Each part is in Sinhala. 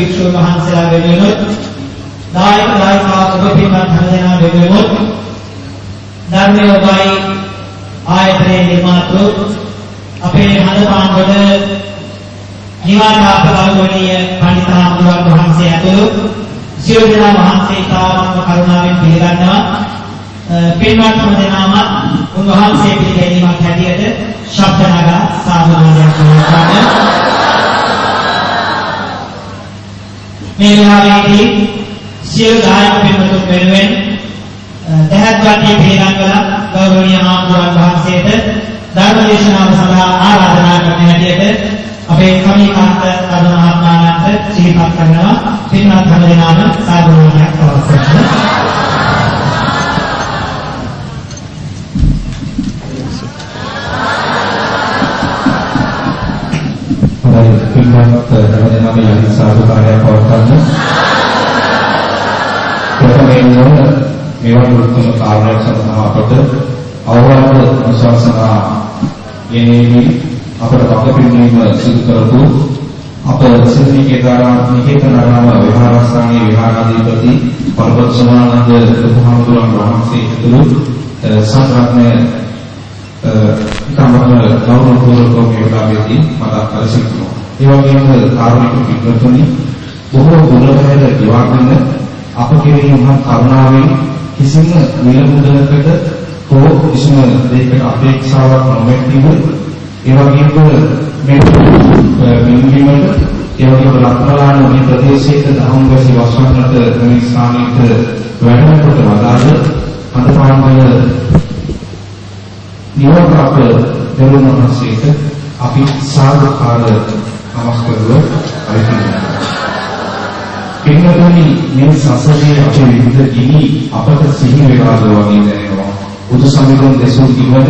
භික්ෂුන් වහන්සේලා වෙනුවෙන් දායක දායකා ඔබ පින්වත් හැමදෙනා වෙනුවෙන් ධර්මයේ ඔබයි ආයතනයේ නිර්මාතෘ අපේ හදපාන්වල නිවාසාප ගෞරවනීය පණිතාම්බුවන් වහන්සේ ඇතුළු සියලු දෙනා වහන්සේ තාමත්ම කරුණාවෙන් පිළිගන්නවා. පින්වත් හැමදෙනාම උන්වහන්සේ පිළිගැනීමක් හැටියට ශබ්ද නගා සාධනාවක් කරනවා. මේ වෙලාවේදී සියලු දායක පින්වතුන් වෙනුවෙන් දැහැත් වටේ පිළිගන්වලා ගෞරවනීය ආමතුන් වහන්සේට ධර්ම දේශනාව සඳහා ආරාධනා කරන හැටියට අපේ කමිකාන්ත තරුණ මහත්මයාණන්ට සිහිපත් කරනවා. පින්වත් හැමදෙනාම සාදුනාවක් පවත්වන්න පින්වත් හැමදෙනාම යහි සාදුකාරයක් පවත්වන්න. ප්‍රථමයෙන්ම මෙවන් උත්තම කාර්යයක් සඳහා අපට අවවාද අනුශාසනා යෙනීමේ අපට වගපින්වීම සිදු කරපු අප සිද්ධිකේදාරා නිකේතනාරාම විහාරස්ථානයේ විහාරාධිපති පර්වත සමානන්ද බුදුහාමුදුරන් වහන්සේ ඇතුළු සංරත්නය තමම ගෞරවපූර්වකව මේ වෙලාවේදී මතක් කර සිටිනවා. ඒ වගේම කාර්මික පිටුතුනි බොහෝ ගුණවල දිවාගෙන අප කෙරෙහි මහා කරුණාවෙන් කිසිම විලමුදලකට හෝ කිසිම දෙයකට අපේක්ෂාවක් නොමැතිව ඒ වගේම මේ මිනිමකට ඒ වගේම ලක්කලාන මේ ප්‍රදේශයේ දහම්වැසි වස්වන්නට මේ ස්ථානයට වැඩමකොට වදාළ අදපාන්වල නිවන් අප දෙවියන් වහන්සේට අපි සාදුකාර නමස්කාරව අරිතිනවා. පින්වතුනි මේ සසරේ අපේ විවිධ ගිනි අපට සිහි වේලාද වගේ දැනෙනවා. බුදු සමිඳුන් දෙසූ කිවද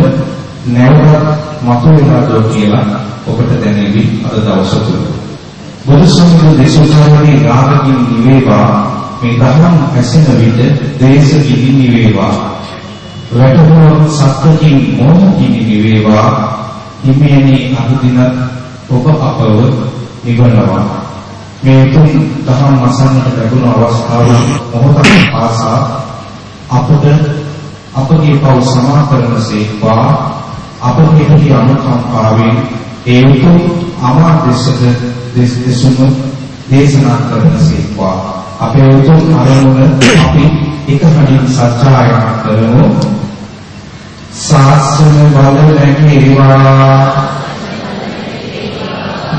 නැවතත් මතු වෙලාද කියලා ඔබට දැනෙවි අද දවස තුල. බුදු සමිඳුන් දෙසූ සමනේ රාගකින් නිවේවා මේ ධර්ම ඇසෙන විට දේශ ගිනි නිවේවා වැටහුණු සත්‍යකින් මොහොතින් නිවේවා හිමේනි අනුදින ඔබ අපව නිවනවා මේ තුන් දහම් අසන්නට ලැබුණු අවස්ථාව මොහොතක් ආසා අපට අපගේ පව් සමා කරනසේක්වා අපගේ හිතේ අනුකම්පාවෙන් ඒ උතුම් අමා දෙසද දෙස් දෙසුම දේශනා කරනසේක්වා අපේ උතුම් අරමුණ අපි එක හදින් සත්‍යයනා කරමු. සාසන බල නැගීවා.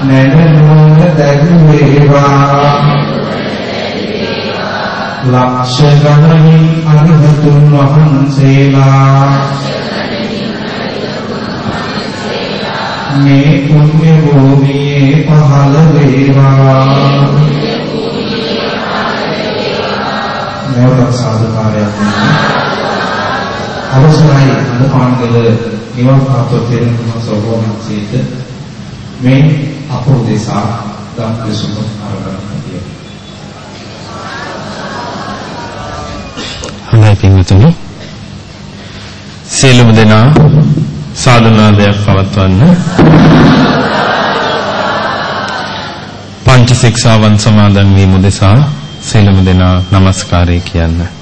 නැනනුවන දැඩි වේවා ලක්ෂ ගණනින් අනුතුන් වහන්සේලා මේ පුණ්‍ය භූමියේ පහළ වේවා නැවතත් සාදුකාරයක් අවසරයි අනුපාන්දල නිවන් පාතෝ තෙරුන් සෝභවන්සේට මේ අපෝ දෙසා දම් ප්‍රසුම ආරම්භ හොඳයි පින්වතුනි. සියලුම දෙනා සාදුනාදයක් පවත්වන්න. පංච ශික්ෂාවන් සමාදන් වීම උදෙසා සියලුම දෙනා নমස්කාරය කියන්න.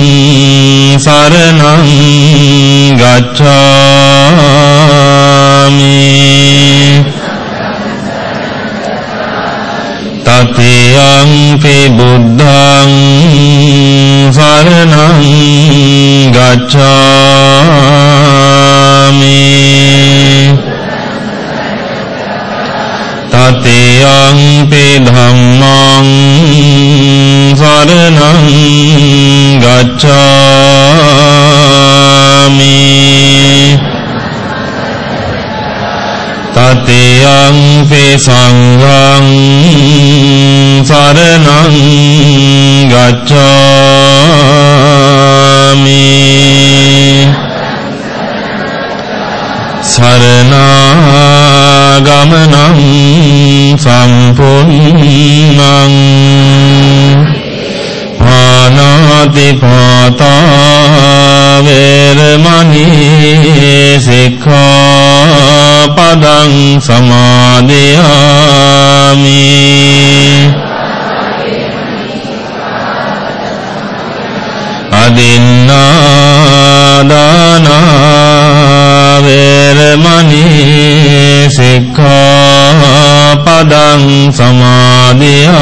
සරණං ගච්ඡාමි. තතියංපි බුද්ධං සරණං ගච්ඡාමි. තතියංපි ධම්මං සරණං ගච්ඡාමි. තතියංපි සංඝං සරණං ගච්ඡාමි සරණාගමනං සම්පුන්නං ආනාති පාතා වේරමණී සික්ඛාපදං සමාදියාමි. අදින්නාදානා වේරමණී සික්ඛාපදං සමාදියාමි.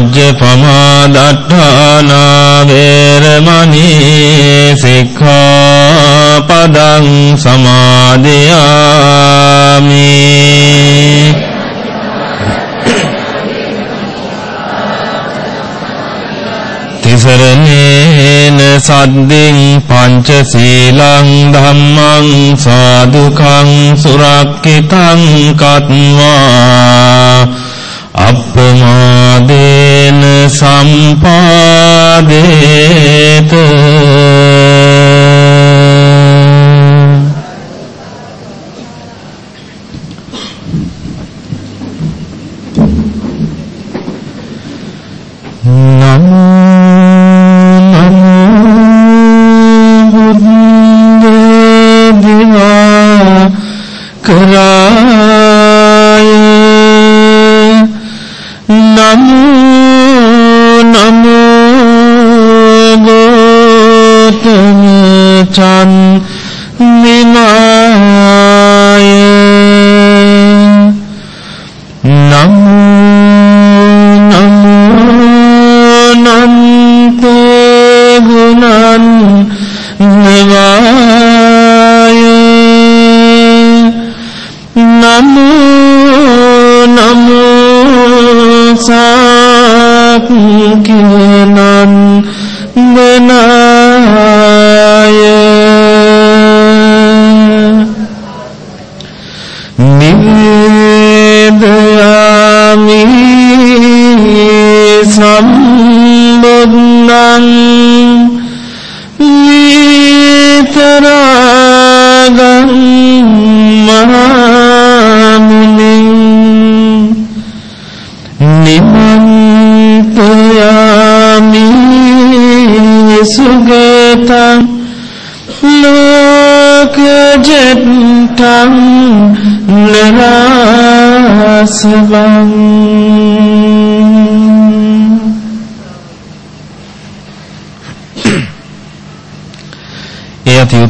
මජ්ජපමා දට්ඨානා වේරමණී සික්ඛාපදං සමාදියාමි තිසරණේන සද්දින් පංචශීලං ධම්මං සාදුකං සුරක්කිතං කତ୍වා සම්පාදේත නමෝ නමෝ බුද්ධ දිවා කරාය නමෝ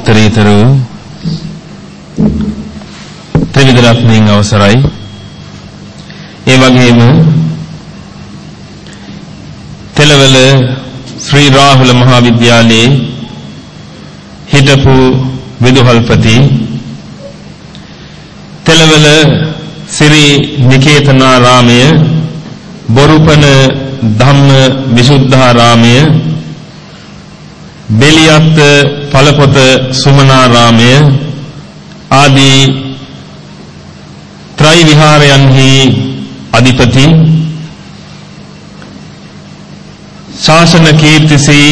ඒ අති උත්තරීතර වූ ත්‍රිවිධ රත්නයෙන් අවසරයි. ඒ වගේම තෙලවල ශ්‍රී රාහුල මහා විද්‍යාලයේ හිටපු විදුහල්පති තෙලවල සිරි නිකේතනාරාමය බොරුපන ධම්ම විසුද්ධාරාමය බෙලියත් පළපොත සුමනාරාමය ආදී ත්‍රයි විහාරයන්හි අධිපති ශාසන කීර්තිසී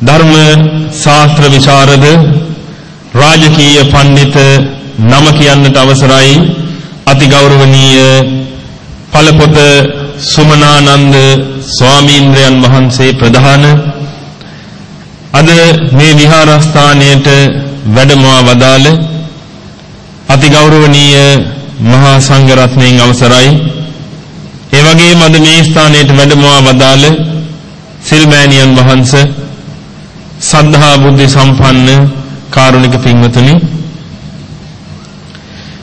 ධර්ම ශාස්ත්‍ර විචාරද රාජකීය පඬිත නම කියන්නට අවසරයි. අති ගෞරවනීය පළපොත සුමනානන්ද ස්වාමීන්ද්‍රයන් වහන්සේ ප්‍රධාන අද මේ විහාරස්ථානයට වැඩමවා වදාළ අති ගෞරවනීය මහා සංඝ රත්නයන් අවසරයි. ඒ වගේම අද මේ ස්ථානයට වැඩමවා වදාළ සිල්මෑණියන් වහන්සේ සද්ධා බුද්ධ සම්පන්න කාරුණික පින්වතුනි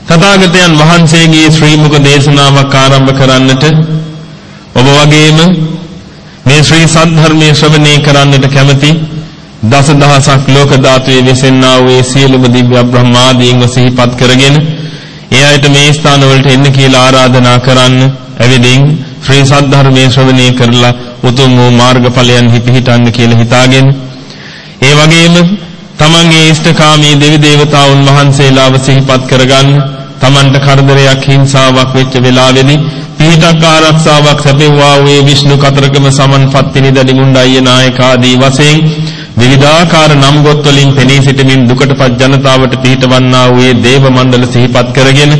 තථාගතයන් වහන්සේගේ ශ්‍රී මුඛ දේශනාවක් ආරම්භ කරන්නට ඔබ වගේම මේ ශ්‍රී සද්ධර්මයේ ශ්‍රවණය කරන්නට කැමැති දසදහසක් ලෝක ධාතුවේ විසෙන්නා වූ සියලුම දිව්‍ය බ්‍රහ්මාදීන්ව සිහිපත් කරගෙන ඒ අයට මේ ස්ථාන වලට එන්න කියලා ආරාධනා කරන්න ඇවිදින් ශ්‍රී සද්ධර්මයේ ශ්‍රවණය කරලා උතුම් වූ මාර්ගඵලයන්හි පිහිටන්න කියලා හිතාගෙන ඒ වගේම තමන්ගේ ඉෂ්ඨකාමී දෙවි දේවතාවුන් වහන්සේලාව සිහිපත් කරගන්න තමන්ට කරදරයක් හිංසාවක් වෙච්ච වෙලාවෙදී පිහිටක් ආරක්ෂාවක් ලැබෙව්වා වූ විෂ්ණු කතරගම සමන්පත් පිනිදඩි මුණ්ඩාය නායක ආදී වශයෙන් විවිධාකාර නම් ගොත් වලින් පෙනී සිටමින් දුකටපත් ජනතාවට පිහිටවන්නා වූ දේව මණ්ඩල සිහිපත් කරගෙන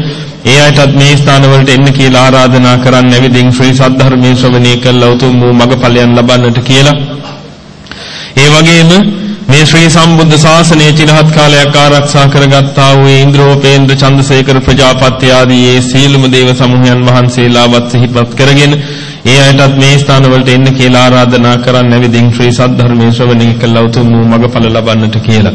ඒ අයටත් මේ ස්ථානවලට එන්න කියලා ආරාධනා කරන්න ඇවිදින් ශ්‍රී සද්ධර්මයේ ශ්‍රවණය කළ උතුම් වූ මගඵලයන් ලබන්නට කියලා. ඒ වගේම මේ ශ්‍රී සම්බුද්ධ ශාසනය චිරහත් කාලයක් ආරක්ෂා කරගත්තා වූ ඉන්ද්‍රෝපේන්ද්‍ර චන්දසේකර ප්‍රජාපති ආදී ඒ සීලම දේව සමූහයන් වහන්සේලාවත් සිහිපත් කරගෙන ඒ අයටත් මේ ස්ථානවලට එන්න කියලා ආරාධනා කරන්න ඇවිදින් ශ්‍රී සද්ධර්මයේ ශ්‍රවණය කළ උතුම් වූ මගඵල ලබන්නට කියලා.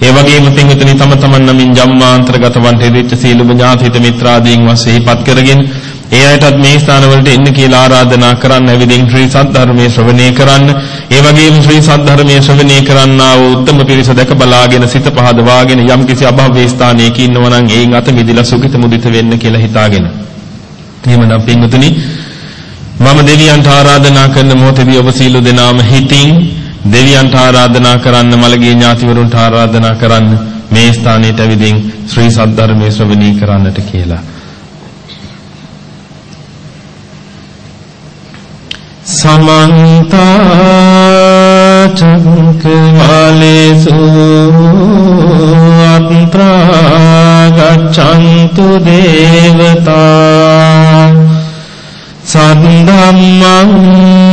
ඒ වගේම පින්විතනි තම තමන් නමින් ජම්මාන්තරගත වන්ට ඉදිච්ච සීලම ඥාතිත මිත්‍රාදීන් වශයෙන්පත් කරගෙන ඒ අයටත් මේ ස්ථානවලට එන්න කියලා ආරාධනා කරන්න ඇවිදින් ශ්‍රී සද්ධර්මයේ ශ්‍රවණය කරන්න ඒ වගේම ශ්‍රී සද්ධර්මයේ ශ්‍රවණය කරන්නා වූ උත්තම පිරිස දැක බලාගෙන සිත පහදවාගෙන යම් කිසි අභව්‍ය ස්ථානයක ඉන්නවා නම් ඒන් අත මිදලා සුඛිත මුදිත වෙන්න කියලා හිතාගෙන එහෙමනම් පින්වතුනි මම දෙවියන්ට ආරාධනා කරන මොහොතේදී ඔබ සීල දෙනාම හිතින් දෙවියන්ට ආරාධනා කරන්න මළගිය ඥාතිවරුන්ට ආරාධනා කරන්න මේ ස්ථානයට ඇවිදින් ශ්‍රී සද්ධර්මයේ ශ්‍රවණී කරන්නට කියලා. සමන්ත චක්කමාලේසු අත්‍රා ගච්ඡන්තු දේවතා Padma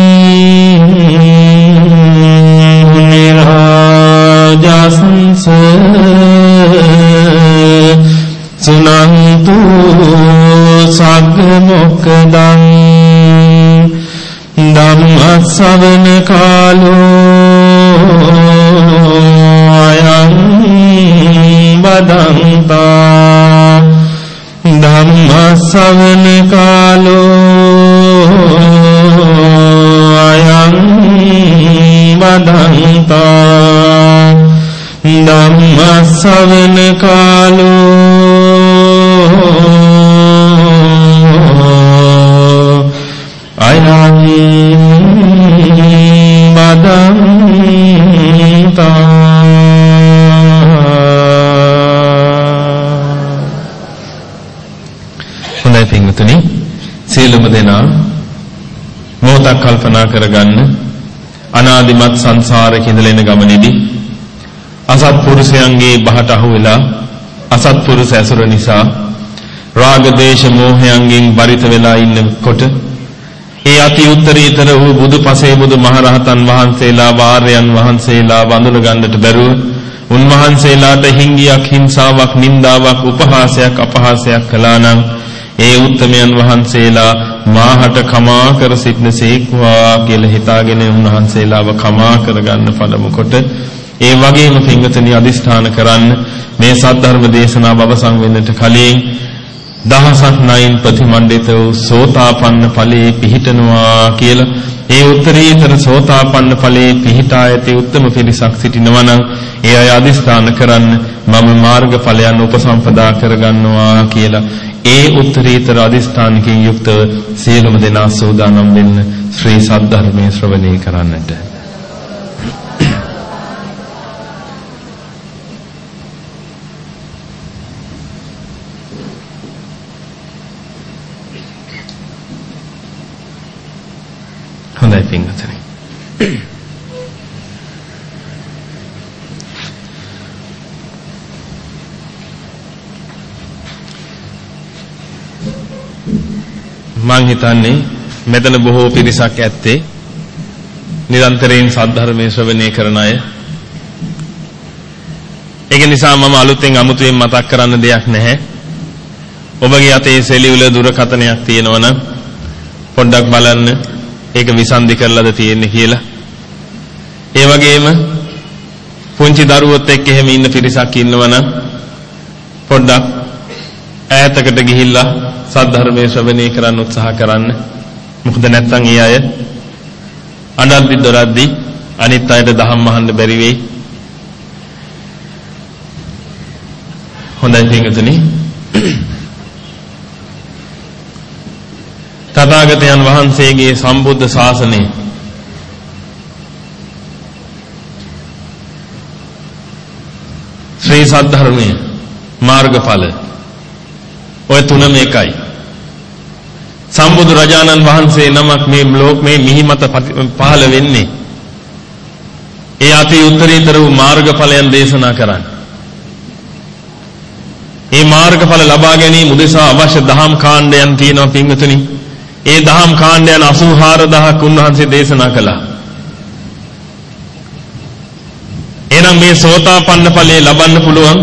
අනාදිමත් සංසාරේ ඉඳලා එන ගමනේදී අසත්පුරුෂයන්ගේ බහට අහු වෙලා අසත්පුරුෂ ඇසුර නිසා රාග දේශ මොහයන්ගෙන් බරිත වෙලා ඉන්නකොට ඒ අති උත්තරීතර වූ බුදුපසේ බුදු මහරහතන් වහන්සේලා වාර්යයන් වහන්සේලා වඳුන ගන්නට බැරුව උන්වහන්සේලාට හිංගියක් හිංසාවක් නින්දාවක් උපහාසයක් අපහාසයක් කළා නම් ඒ උත්තමයන් වහන්සේලා මාහට කමා කර සිටනසේක්වා කියලා හිතාගෙන උන්වහන්සේලාව කමා කරගන්න පළමු කොට ඒ වගේම පින්වතුනි අදිෂ්ඨාන කරන්න. මේ සද්ධර්ම දේශනාව අවසන් වෙන්නට කලින් දහසක් නයින් ප්‍රතිමණ්ඩිත වූ සෝතාපන්න ඵලයේ පිහිටනවා කියලා. ඒ උත්තරීතර සෝතාපන්න ඵලයේ පිහිටා ඇති උත්තම පිරිසක් සිටිනවා නම් ඒ අය අදිස්ථාන කරන්න මම මාර්ගඵලයන් උපසම්පදා කරගන්නවා කියලා. ඒ උත්තරීතර අදිස්ථානකින් යුක්තව සියලුම දෙනා සෝදානම් වෙන්න ශ්‍රී සද්ධර්මයේ ශ්‍රවණය කරන්නට හොඳයි පින්වතුනි. මං හිතන්නේ මෙතන බොහෝ පිරිසක් ඇත්තේ නිරන්තරයෙන් සද්ධර්මයේ ශ්‍රවණය කරන අය. ඒක නිසා මම අලුතෙන් අමුතුවෙන් මතක් කරන්න දෙයක් නැහැ. ඔබගේ අතේ සෙලියුල දුරකථනයක් තියෙනවා නම් පොඩ්ඩක් බලන්න ඒක විසන්ධි කරලාද තියෙන්නේ කියලා. ඒ වගේම පුංචි දරුවොත් එක්ක එහෙම ඉන්න පිරිසක් ඉන්නවනම් පොඩ්ඩක් ඈතකට ගිහිල්ලා සද්ධර්මයේ ශ්‍රවණය කරන්න උත්සාහ කරන්න. මොකද නැත්නම් ඒ අය අඬද්දි දොරද්දි අනිත් අයට දහම් අහන්න බැරි වෙයි. හොඳයි පින්වතුනි. තථාගතයන් වහන්සේගේ සම්බුද්ධ ශාසනය ශ්‍රී සද්ධර්මයේ මාර්ගඵල ඔය තුනම එකයි සම්බුදු රජාණන් වහන්සේ නමක් මේ ලෝක මේ මිහිමත පහළ වෙන්නේ ඒ අති උත්තරීතර වූ මාර්ගඵලයන් දේශනා කරන්නේ මේ මාර්ගඵල ලබා ගැනීම උදෙසා අවශ්‍ය දහම් කාණ්ඩයන් තියෙනවා පින්වතුනි ඒ දහම් කාණ්ඩයන් 84000ක් උන්වහන්සේ දේශනා කළා. එහෙනම් මේ සෝතාපන්න ඵලයේ ලබන්න පුළුවන්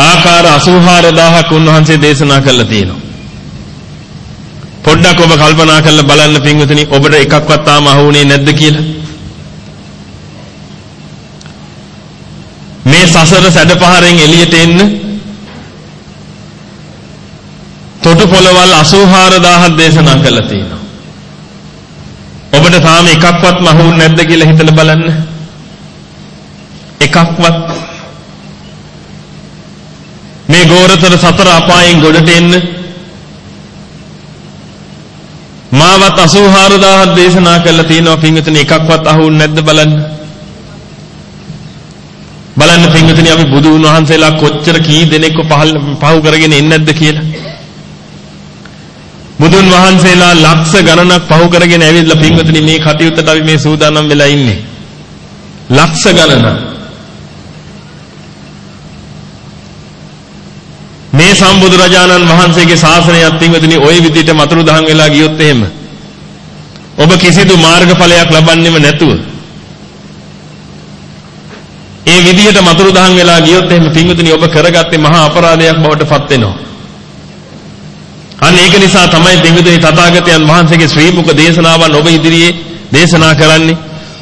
ආකාර 84000ක් උන්වහන්සේ දේශනා කළා තියෙනවා. පොඩ්ඩක් ඔබ කල්පනා කරලා බලන්න පින්වතුනි ඔබට එකක්වත් තාම අහුුනේ නැද්ද කියලා. මේ සසර සැඩපහරෙන් එළියට එන්න තොටු පොළවල් 84000ක් දේශනා කළා තියෙනවා. ඔබට තාම එකක්වත් මහුන් නැද්ද කියලා හිතලා බලන්න. එකක්වත් මේ ගෝරතර සතර අපායෙන් ගොඩට එන්න මාවත් 84000ක් දේශනා කළා තියෙනවා පින්විතනේ එකක්වත් අහුන්නේ නැද්ද බලන්න. බලන්න පින්විතනේ අපි බුදු වහන්සේලා කොච්චර කී දෙනෙක්ව පහු කරගෙන ඉන්නේ නැද්ද කියලා. බුදුන් වහන්සේලා ලක්ෂ ගණනක් පහු කරගෙන ඇවිල්ලා පින්වතුනි මේ කටයුත්තට අපි මේ සූදානම් වෙලා ඉන්නේ. ලක්ෂ ගණනක්. මේ සම්බුදු රජාණන් වහන්සේගේ ශාසනයත් පින්වතුනි ওই විදිහට මතුරු දහන් වෙලා ගියොත් එහෙම ඔබ කිසිදු මාර්ගඵලයක් ලබන්නෙම නැතුව ඒ විදිහට මතුරු දහන් වෙලා ගියොත් එහෙම පින්වතුනි ඔබ කරගත්තේ මහා අපරාධයක් බවට පත් වෙනවා. අන්න ඒක නිසා තමයි දෙවිදේ තථාගතයන් වහන්සේගේ ශ්‍රී මුඛ දේශනාවන් ඔබ ඉදිරියේ දේශනා කරන්නේ.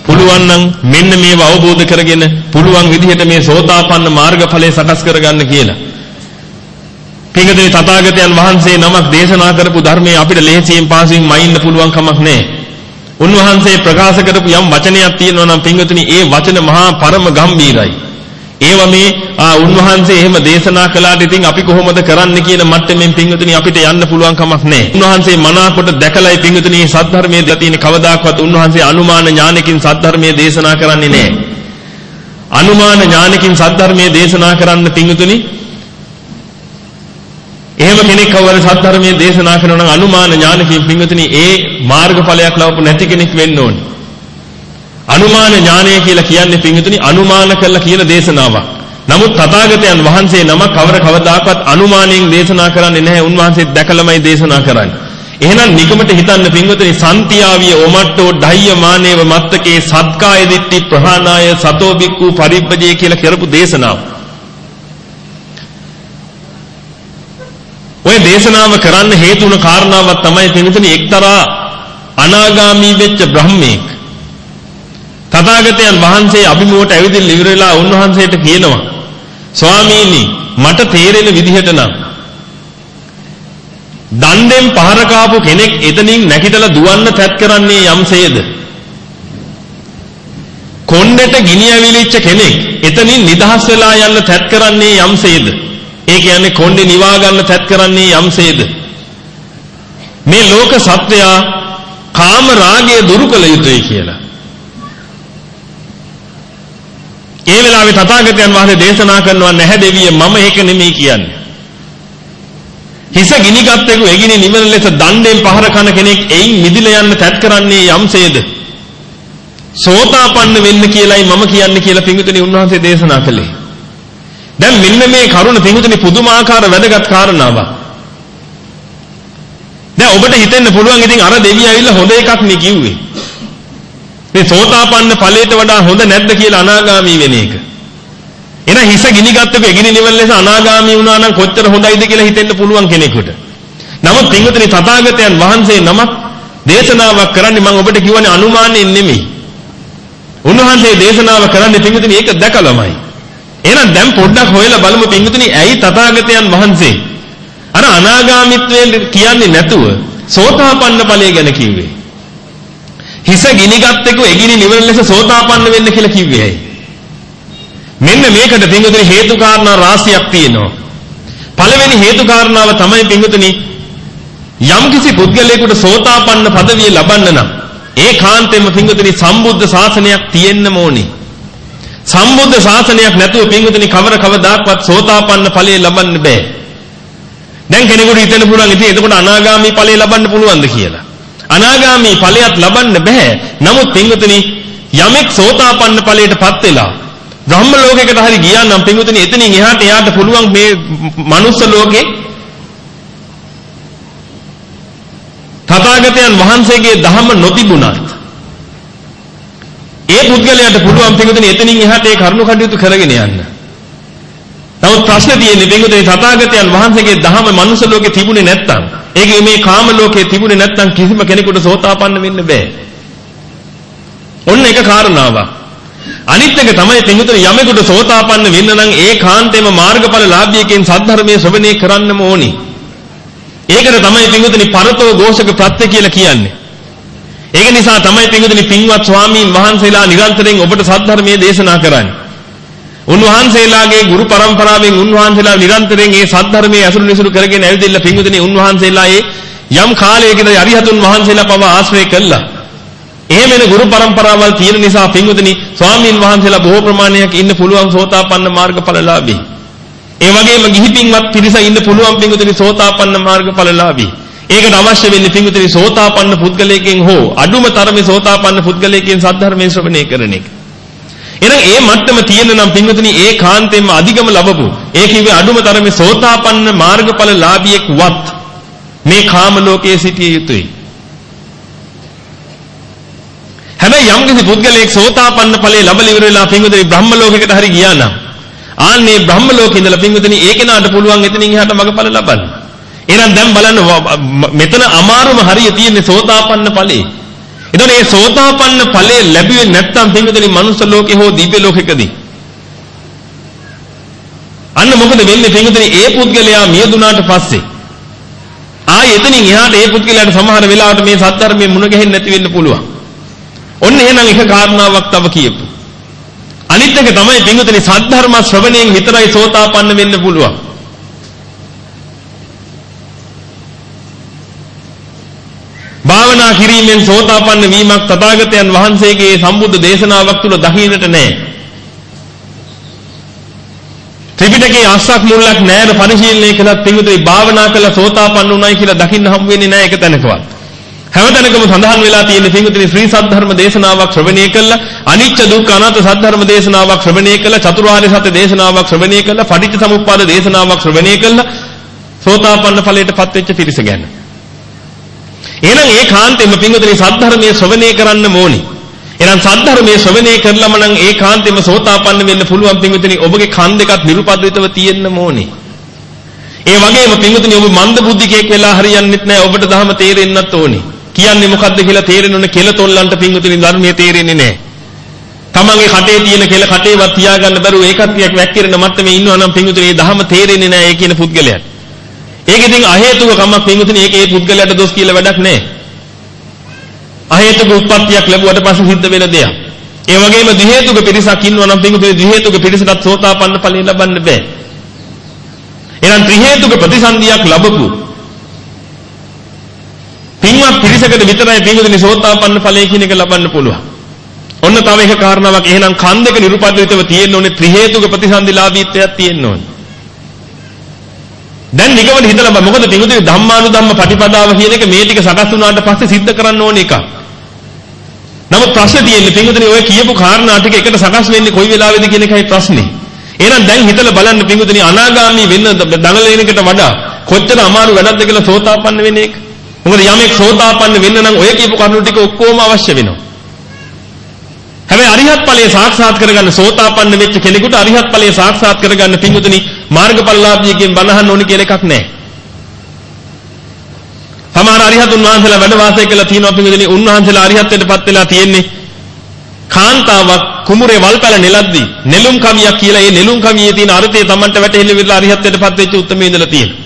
පුළුවන් නම් මෙන්න මේව අවබෝධ කරගෙන පුළුවන් විදිහට මේ සෝතාපන්න මාර්ගඵලය සකස් කරගන්න කියලා. පින්වතුනි තථාගතයන් වහන්සේ නමක් දේශනා කරපු ධර්මයේ අපිට ලේසියෙන් පාසින් මයින්න පුළුවන් කමක් නැහැ. උන්වහන්සේ ප්‍රකාශ කරපු යම් වචනයක් තියෙනවා නම් පින්වතුනි ඒ වචන මහා පරම ගම්බීරයි. ඒව මේ ආ උන්වහන්සේ එහෙම දේශනා කළාට ඉතින් අපි කොහොමද කරන්න කියන මට්ටමින් පින්වතුනි අපිට යන්න පුළුවන් කමක් නැහැ. උන්වහන්සේ මනාකොට දැකලායි පින්වතුනි මේ සද්ධර්මයේ දලා තියෙන කවදාකවත් උන්වහන්සේ අනුමාන ඥානකින් සද්ධර්මයේ දේශනා කරන්නේ නැහැ. අනුමාන ඥානකින් සද්ධර්මයේ දේශනා කරන්න පින්වතුනි එහෙම කෙනෙක් කවර සද්ධර්මයේ දේශනා කරනවා නම් අනුමාන ඥානකින් පින්වතුනි ඒ මාර්ගඵලයක් ලබපු නැති කෙනෙක් වෙන්න ඕනේ. අනුමාන ඥානය කියලා කියන්නේ පින්විතනි අනුමාන කළා කියන දේශනාවක්. නමුත් තථාගතයන් වහන්සේ නම කවර කවදාකවත් අනුමානයෙන් දේශනා කරන්නේ නැහැ. උන්වහන්සේ දැකලමයි දේශනා කරන්නේ. එහෙනම් නිකමට හිතන්න පින්වතුනි සන්තියාවිය ඔමට්ටෝ ඩහ්‍ය මානේව මත්තකේ සත්කාය දිට්ටි ප්‍රහානාය සතෝ බික්කු පරිබ්බජේ කියලා කරපු දේශනාව. ඔය දේශනාව කරන්න හේතු වුණ කාරණාවක් තමයි පින්වතුනි එක්තරා අනාගාමී වෙච්ච බ්‍රහ්මෙක් තථාගතයන් වහන්සේ අභිමුවට ඇවිදින්න ඉවර වෙලා උන්වහන්සේට කියනවා ස්වාමීනි මට තේරෙන විදිහට නම් දණ්ඩෙන් පහර කාපු කෙනෙක් එතනින් නැගිටලා දුවන්න තැත් කරන්නේ යම්සේද? කොණ්ඩෙට ගිනි ඇවිලිච්ච කෙනෙක් එතනින් නිදහස් වෙලා යන්න තැත් කරන්නේ යම්සේද? ඒ කියන්නේ කොණ්ඩේ නිවා ගන්න තැත් කරන්නේ යම්සේද මේ ලෝක සත්වයා කාම රාගය දුරු කළ යුතුයි කියලා ඒ වෙලාවේ තථාගතයන් වහන්සේ දේශනා කරනවා නැහැ දෙවිය මම ඒක නෙමෙයි කියන්නේ. හිස ගිනිගත් එක එගිනි නිවන ලෙස දණ්ඩෙන් පහර කන කෙනෙක් එයින් මිදිලා යන්න තැත් කරන්නේ යම්සේද? සෝතාපන්න වෙන්න කියලයි මම කියන්නේ කියලා පිංගුතුනි උන්වහන්සේ දේශනා කළේ. දැන් මෙන්න මේ කරුණ පිංගුතුනි පුදුමාකාර වැදගත් කාරණාවක්. දැන් ඔබට හිතෙන්න පුළුවන් ඉතින් අර දෙවිය ඇවිල්ලා හොඳ එකක් නේ කිව්වේ. මේ සෝතාපන්න ඵලයට වඩා හොඳ නැද්ද කියලා අනාගාමී වෙන එක. එහෙනම් හිස ගිනිගත්තක එගිනි නිවන ලෙස අනාගාමී වුණා නම් කොච්චර හොඳයිද කියලා හිතෙන්න පුළුවන් කෙනෙකුට. නමුත් පින්වතුනි තථාගතයන් වහන්සේ නමක් දේශනාවක් කරන්නේ මම ඔබට කියවනේ අනුමානයෙන් නෙමෙයි. උන්වහන්සේ දේශනාව කරන්නේ පින්වතුනි ඒක දැකලාමයි. එහෙනම් දැන් පොඩ්ඩක් හොයලා බලමු පින්වතුනි ඇයි තථාගතයන් වහන්සේ අර අනාගාමීත්වයෙන් කියන්නේ නැතුව සෝතාපන්න ඵලය ගැන කිව්වේ. හිස ගිනිගත් එක එගිනි නිවන ලෙස සෝතාපන්න වෙන්න කියලා කිව්වේ ඇයි? මෙන්න මේකට පිංගුතුනි හේතු කාරණා රාශියක් තියෙනවා. පළවෙනි හේතු කාරණාව තමයි පිංගුතුනි යම්කිසි පුද්ගලයෙකුට සෝතාපන්න পদවිය ලබන්න නම් ඒකාන්තයෙන්ම පිංගුතුනි සම්බුද්ධ ශාසනයක් තියෙන්න ඕනේ. සම්බුද්ධ ශාසනයක් නැතුව පිංගුතුනි කවර කවදාක්වත් සෝතාපන්න ඵලය ලබන්න බෑ. දැන් කෙනෙකුට හිතෙන්න පුළුවන් ඉතින් එතකොට අනාගාමී ඵලය ලබන්න පුළුවන්ද කියලා. අනාගාමී ඵලයක් ලබන්න බෑ. නමුත් පින්වතුනි යමෙක් සෝතාපන්න ඵලයටපත් වෙලා බ්‍රහ්ම ලෝකයකට හරි ගියා නම් පින්වතුනි එතනින් එහාට එයාට පුළුවන් මේ මනුස්ස ලෝකේ තථාගතයන් වහන්සේගේ ධහම නොතිබුණත් ඒ පුද්ගලයාට පුළුවන් පින්වතුනි එතනින් එහාට ඒ කරුණු කටයුතු කරගෙන යන්න. නමුත් ප්‍රශ්නේ තියෙන්නේ පින්වතුනි තථාගතයන් වහන්සේගේ ධහම මනුස්ස ලෝකේ තිබුණේ නැත්තම් ඒකේ මේ කාම ලෝකයේ තිබුණේ නැත්නම් කිසිම කෙනෙකුට සෝතාපන්න වෙන්න බෑ. ඔන්න එක කාරණාවක්. අනිත් එක තමයි පින්විතන යමෙකුට සෝතාපන්න වෙන්න නම් ඒකාන්තයෙන්ම මාර්ගඵල ලාභියකින් සද්ධර්මයේ ශ්‍රවණය කරන්නම ඕනි. ඒකට තමයි පින්විතනි පරතෝ ഘോഷක ප්‍රත්‍ය කියලා කියන්නේ. ඒක නිසා තමයි පින්විතනි පින්වත් ස්වාමීන් වහන්සේලා නිරන්තරයෙන් ඔබට සද්ධර්මයේ දේශනා කරන්නේ. උන්වහන්සේලාගේ ගුරු පරම්පරාවෙන් උන්වහන්සේලා නිරන්තරයෙන් මේ සද්ධර්මයේ ඇසුරු නිසුරු කරගෙන ඇවිදින්න පින්විතනි උන්වහන්සේලා ඒ යම් කාලයකද අරිහතුන් වහන්සේලා පව ආශ්‍රය කළා. එහෙම වෙන ගුරු පරම්පරාවල් තියෙන නිසා පින්විතනි ස්වාමීන් වහන්සේලා බොහෝ ප්‍රමාණයක් ඉන්න පුළුවන් සෝතාපන්න මාර්ගඵලලාභී. ඒ වගේම ගිහි පින්වත් පිරිස ඉන්න පුළුවන් පින්විතනි සෝතාපන්න මාර්ගඵලලාභී. ඒකට අවශ්‍ය වෙන්නේ පිංගුතුනි සෝතාපන්න පුද්ගලයෙක්ගෙන් හෝ අඩුම තරමේ සෝතාපන්න පුද්ගලයෙක්ගෙන් සද්ධර්මයේ ශ්‍රවණය කරන එක. එහෙනම් ඒ මට්ටම තියෙන නම් පින්වතුනි ඒ කාන්තෙන්ම අධිගම ලැබපු ඒ කිව්වේ අඩුම තරමේ සෝතාපන්න මාර්ගඵල ලාභියෙක් වත් මේ කාම ලෝකයේ සිටිය යුතුයි. හැබැයි යම් කිසි පුද්ගලයෙක් සෝතාපන්න ඵලයේ ලැබල ඉවර වෙලා පින්වතුනි බ්‍රහ්ම ලෝකයකට හරි ගියා නම් ආන්නේ බ්‍රහ්ම ලෝකේ ඉඳලා පින්වතුනි ඒ කෙනාට පුළුවන් එතනින් එහාට මගඵල ලබන්න. එහෙනම් දැන් බලන්න මෙතන අමාරුම හරිය තියෙන්නේ සෝතාපන්න ඵලයේ. එතකොට මේ සෝතාපන්න ඵලය ලැබුවේ නැත්නම් පින්විතනි මනුස්ස ලෝකේ හෝ දිව්‍ය ලෝකෙකදී අන්න මොකද වෙන්නේ පින්විතනි ඒ පුද්ගලයා මියදුනාට පස්සේ ආයෙ එතනින් එහාට ඒ පුද්ගලයාට සමහර වෙලාවට මේ සත්‍ධර්මයේ මුණ ගැහෙන්නේ නැති වෙන්න පුළුවන්. ඔන්න එහෙනම් එක කාරණාවක් තව කියපු. අනිත් එක තමයි පින්විතනි සත්‍ධර්ම ශ්‍රවණයෙන් විතරයි සෝතාපන්න වෙන්න පුළුවන්. භාවනා කිරීමෙන් සෝතාපන්න වීමක් තථාගතයන් වහන්සේගේ සම්බුද්ධ දේශනාවක් තුල දකින්නට නැහැ. ත්‍රිපිටකයේ අස්සක් මුල්ලක් නැහැ පරිශීලනය කළත් පිටුයි භාවනා කළ සෝතාපන්න උනායි කියලා දකින්න හම් වෙන්නේ නැහැ එක තැනකවත්. හැමතැනකම සඳහන් වෙලා තියෙන පිටුයි ශ්‍රී සද්ධර්ම දේශනාවක් ශ්‍රවණය කළා අනිච්ච දුක්ඛ අනාත්ම සද්ධර්ම දේශනාවක් ශ්‍රවණය කළා චතුරාර්ය සත්‍ය දේශනාවක් ශ්‍රවණය කළා පටිච්ච සමුප්පාද දේශනාවක් ශ්‍රවණය කළා සෝතාපන්න ඵලයටපත් වෙච්ච පිරිස ගැන. එහෙනම් ඒ කාන්තෙම පින්වතුනි සද්ධර්මයේ ශ්‍රවණය කරන්න ඕනි. එහෙනම් සද්ධර්මයේ ශ්‍රවණය කරලම නම් ඒ කාන්තෙම සෝතාපන්න වෙන්න පුළුවන් පින්වතුනි ඔබගේ කන් දෙකත් නිරුපද්‍රිතව තියෙන්න ඕනේ. ඒ වගේම පින්වතුනි ඔබ මන්ද බුද්ධිකයෙක් වෙලා හරියන්නෙත් නැහැ ඔබට ධර්ම තේරෙන්නත් ඕනේ. කියන්නේ මොකද්ද කියලා තේරෙන්න කෙල තොල්ලන්ට පින්වතුනි ධර්මයේ තේරෙන්නේ නැහැ. තමන්ගේ කටේ තියෙන කෙල කටේවත් තියාගන්න බැරුව ඒකත් වැක්කිරෙන මට්ටමේ ඉන්නවා නම් පින්වතුනි ඒ ධර්ම තේරෙන්නේ නැහැ ඒ කියන පුද්ගලයාට. ඒක ඉතින් අහේතුක කමක් පින්වතුනි ඒක ඒ පුද්ගලයාට දොස් කියලා වැඩක් නැහැ. අහේතුක උත්පත්තියක් ලැබුවට පස්සේ සිද්ධ වෙන දෙයක්. ඒ වගේම ද්වි හේතුක පිරිසක් ඉන්නවා නම් පින්වතුනි ද්වි හේතුක පිරිසටත් සෝතාපන්න ඵලය ලබන්න බෑ. එහෙනම් ත්‍රි හේතුක ප්‍රතිසන්දියක් ලැබපු පින්වත් පිරිසකට විතරයි පින්වතුනි සෝතාපන්න ඵලය කියන එක ලබන්න පුළුවන්. ඔන්න තව එක කාරණාවක් එහෙනම් කන් දෙක නිරුපද්‍රිතව තියෙන්න ඕනේ ත්‍රි හේතුක ප්‍රතිසන්දිලාභීත්වයක් තියෙන්න ඕනේ. දැන් නිගමන හිතලා බලන්න. මොකද පිටුදී ධම්මානුධම්ම ප්‍රතිපදාව කියන එක මේ ටික සකස් වුණාට පස්සේ සිද්ධ කරන්න ඕන එකක්. නමුත් ප්‍රශ්නේ තියෙන්නේ පිටුදී ඔය කියපු කාරණා ටික එකට සකස් වෙන්නේ කොයි වෙලාවෙද කියන එකයි ප්‍රශ්නේ. එහෙනම් දැන් හිතලා බලන්න පිටුදී අනාගාමී වෙන්න දඟලන එකට වඩා කොච්චර අමාරු වැඩක්ද කියලා සෝතාපන්න වෙන එක. මොකද යමෙක් සෝතාපන්න වෙන්න නම් ඔය කියපු කරුණු ටික ඔක්කොම අවශ්‍ය වෙනවා. හැබැයි අරිහත් ඵලයේ සාක්ෂාත් කරගන්න සෝතාපන්න වෙච්ච කෙනෙකුට අරිහත් ඵලයේ සාක්ෂාත් කරගන්න පිංගුතුනි මාර්ගඵලලාභියෙක්ගෙන් බණහන්න ඕනි කියලා එකක් නැහැ. සමහර අරිහතුන් වහන්සේලා වැඩ වාසය කළා තියෙනවා පිංගුතුනි උන්වහන්සේලා අරිහත්ත්වයටපත් වෙලා තියෙන්නේ කාන්තාවක් කුමුරේ වල්පැල නෙලද්දී නෙළුම් කවියක් කියලා ඒ නෙළුම් කවියේ තියෙන අර්ථය Tamanට වැටහෙන්න විදිහට අරිහත්ත්වයටපත් වෙච්ච උත්මේ ඉඳලා තියෙනවා.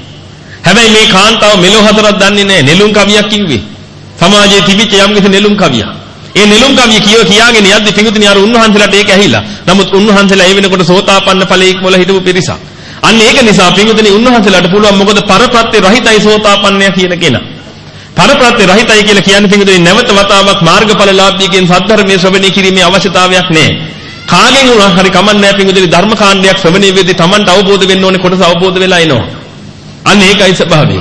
හැබැයි මේ කාන්තාව මෙලෝ හතරක් දන්නේ නැහැ නෙළුම් කවියක් කිව්වේ. සමාජයේ තිබිච්ච යම්කිසි නෙළුම් කවියක්. ඒ නෙළුම් කවිය කියව කියාගෙන යද්දි පිඟුතුනි අර උන්වහන්සේලාට ඒක ඇහිලා. නමුත් උන්වහන්සේලා ඒ වෙනකොට සෝතාපන්න ඵලයේ ඉක්මවල හිටපු පිරිසක්. අන්න ඒක නිසා පිඟුතුනි උන්වහන්සේලාට පුළුවන් මොකද පරප්‍රත්‍ය රහිතයි සෝතාපන්නය කියන කෙනා. පරප්‍රත්‍ය රහිතයි කියලා කියන්නේ පිඟුතුනි නැවත වතාවක් මාර්ගඵලලාභීගෙන් සද්ධර්මයේ ශ්‍රවණය කිරීමේ අවශ්‍යතාවයක් නැහැ. කාගෙන් වුණා හරි කමන්නේ පිඟුතුනි ධර්ම කාණ්ඩයක් ශ්‍රවණය වෙද්දී Tamanට අවබෝධ වෙන්න ඕනේ කොටස අවබෝධ වෙලා එනවා. අන්න ඒකයි ස්වභාවය.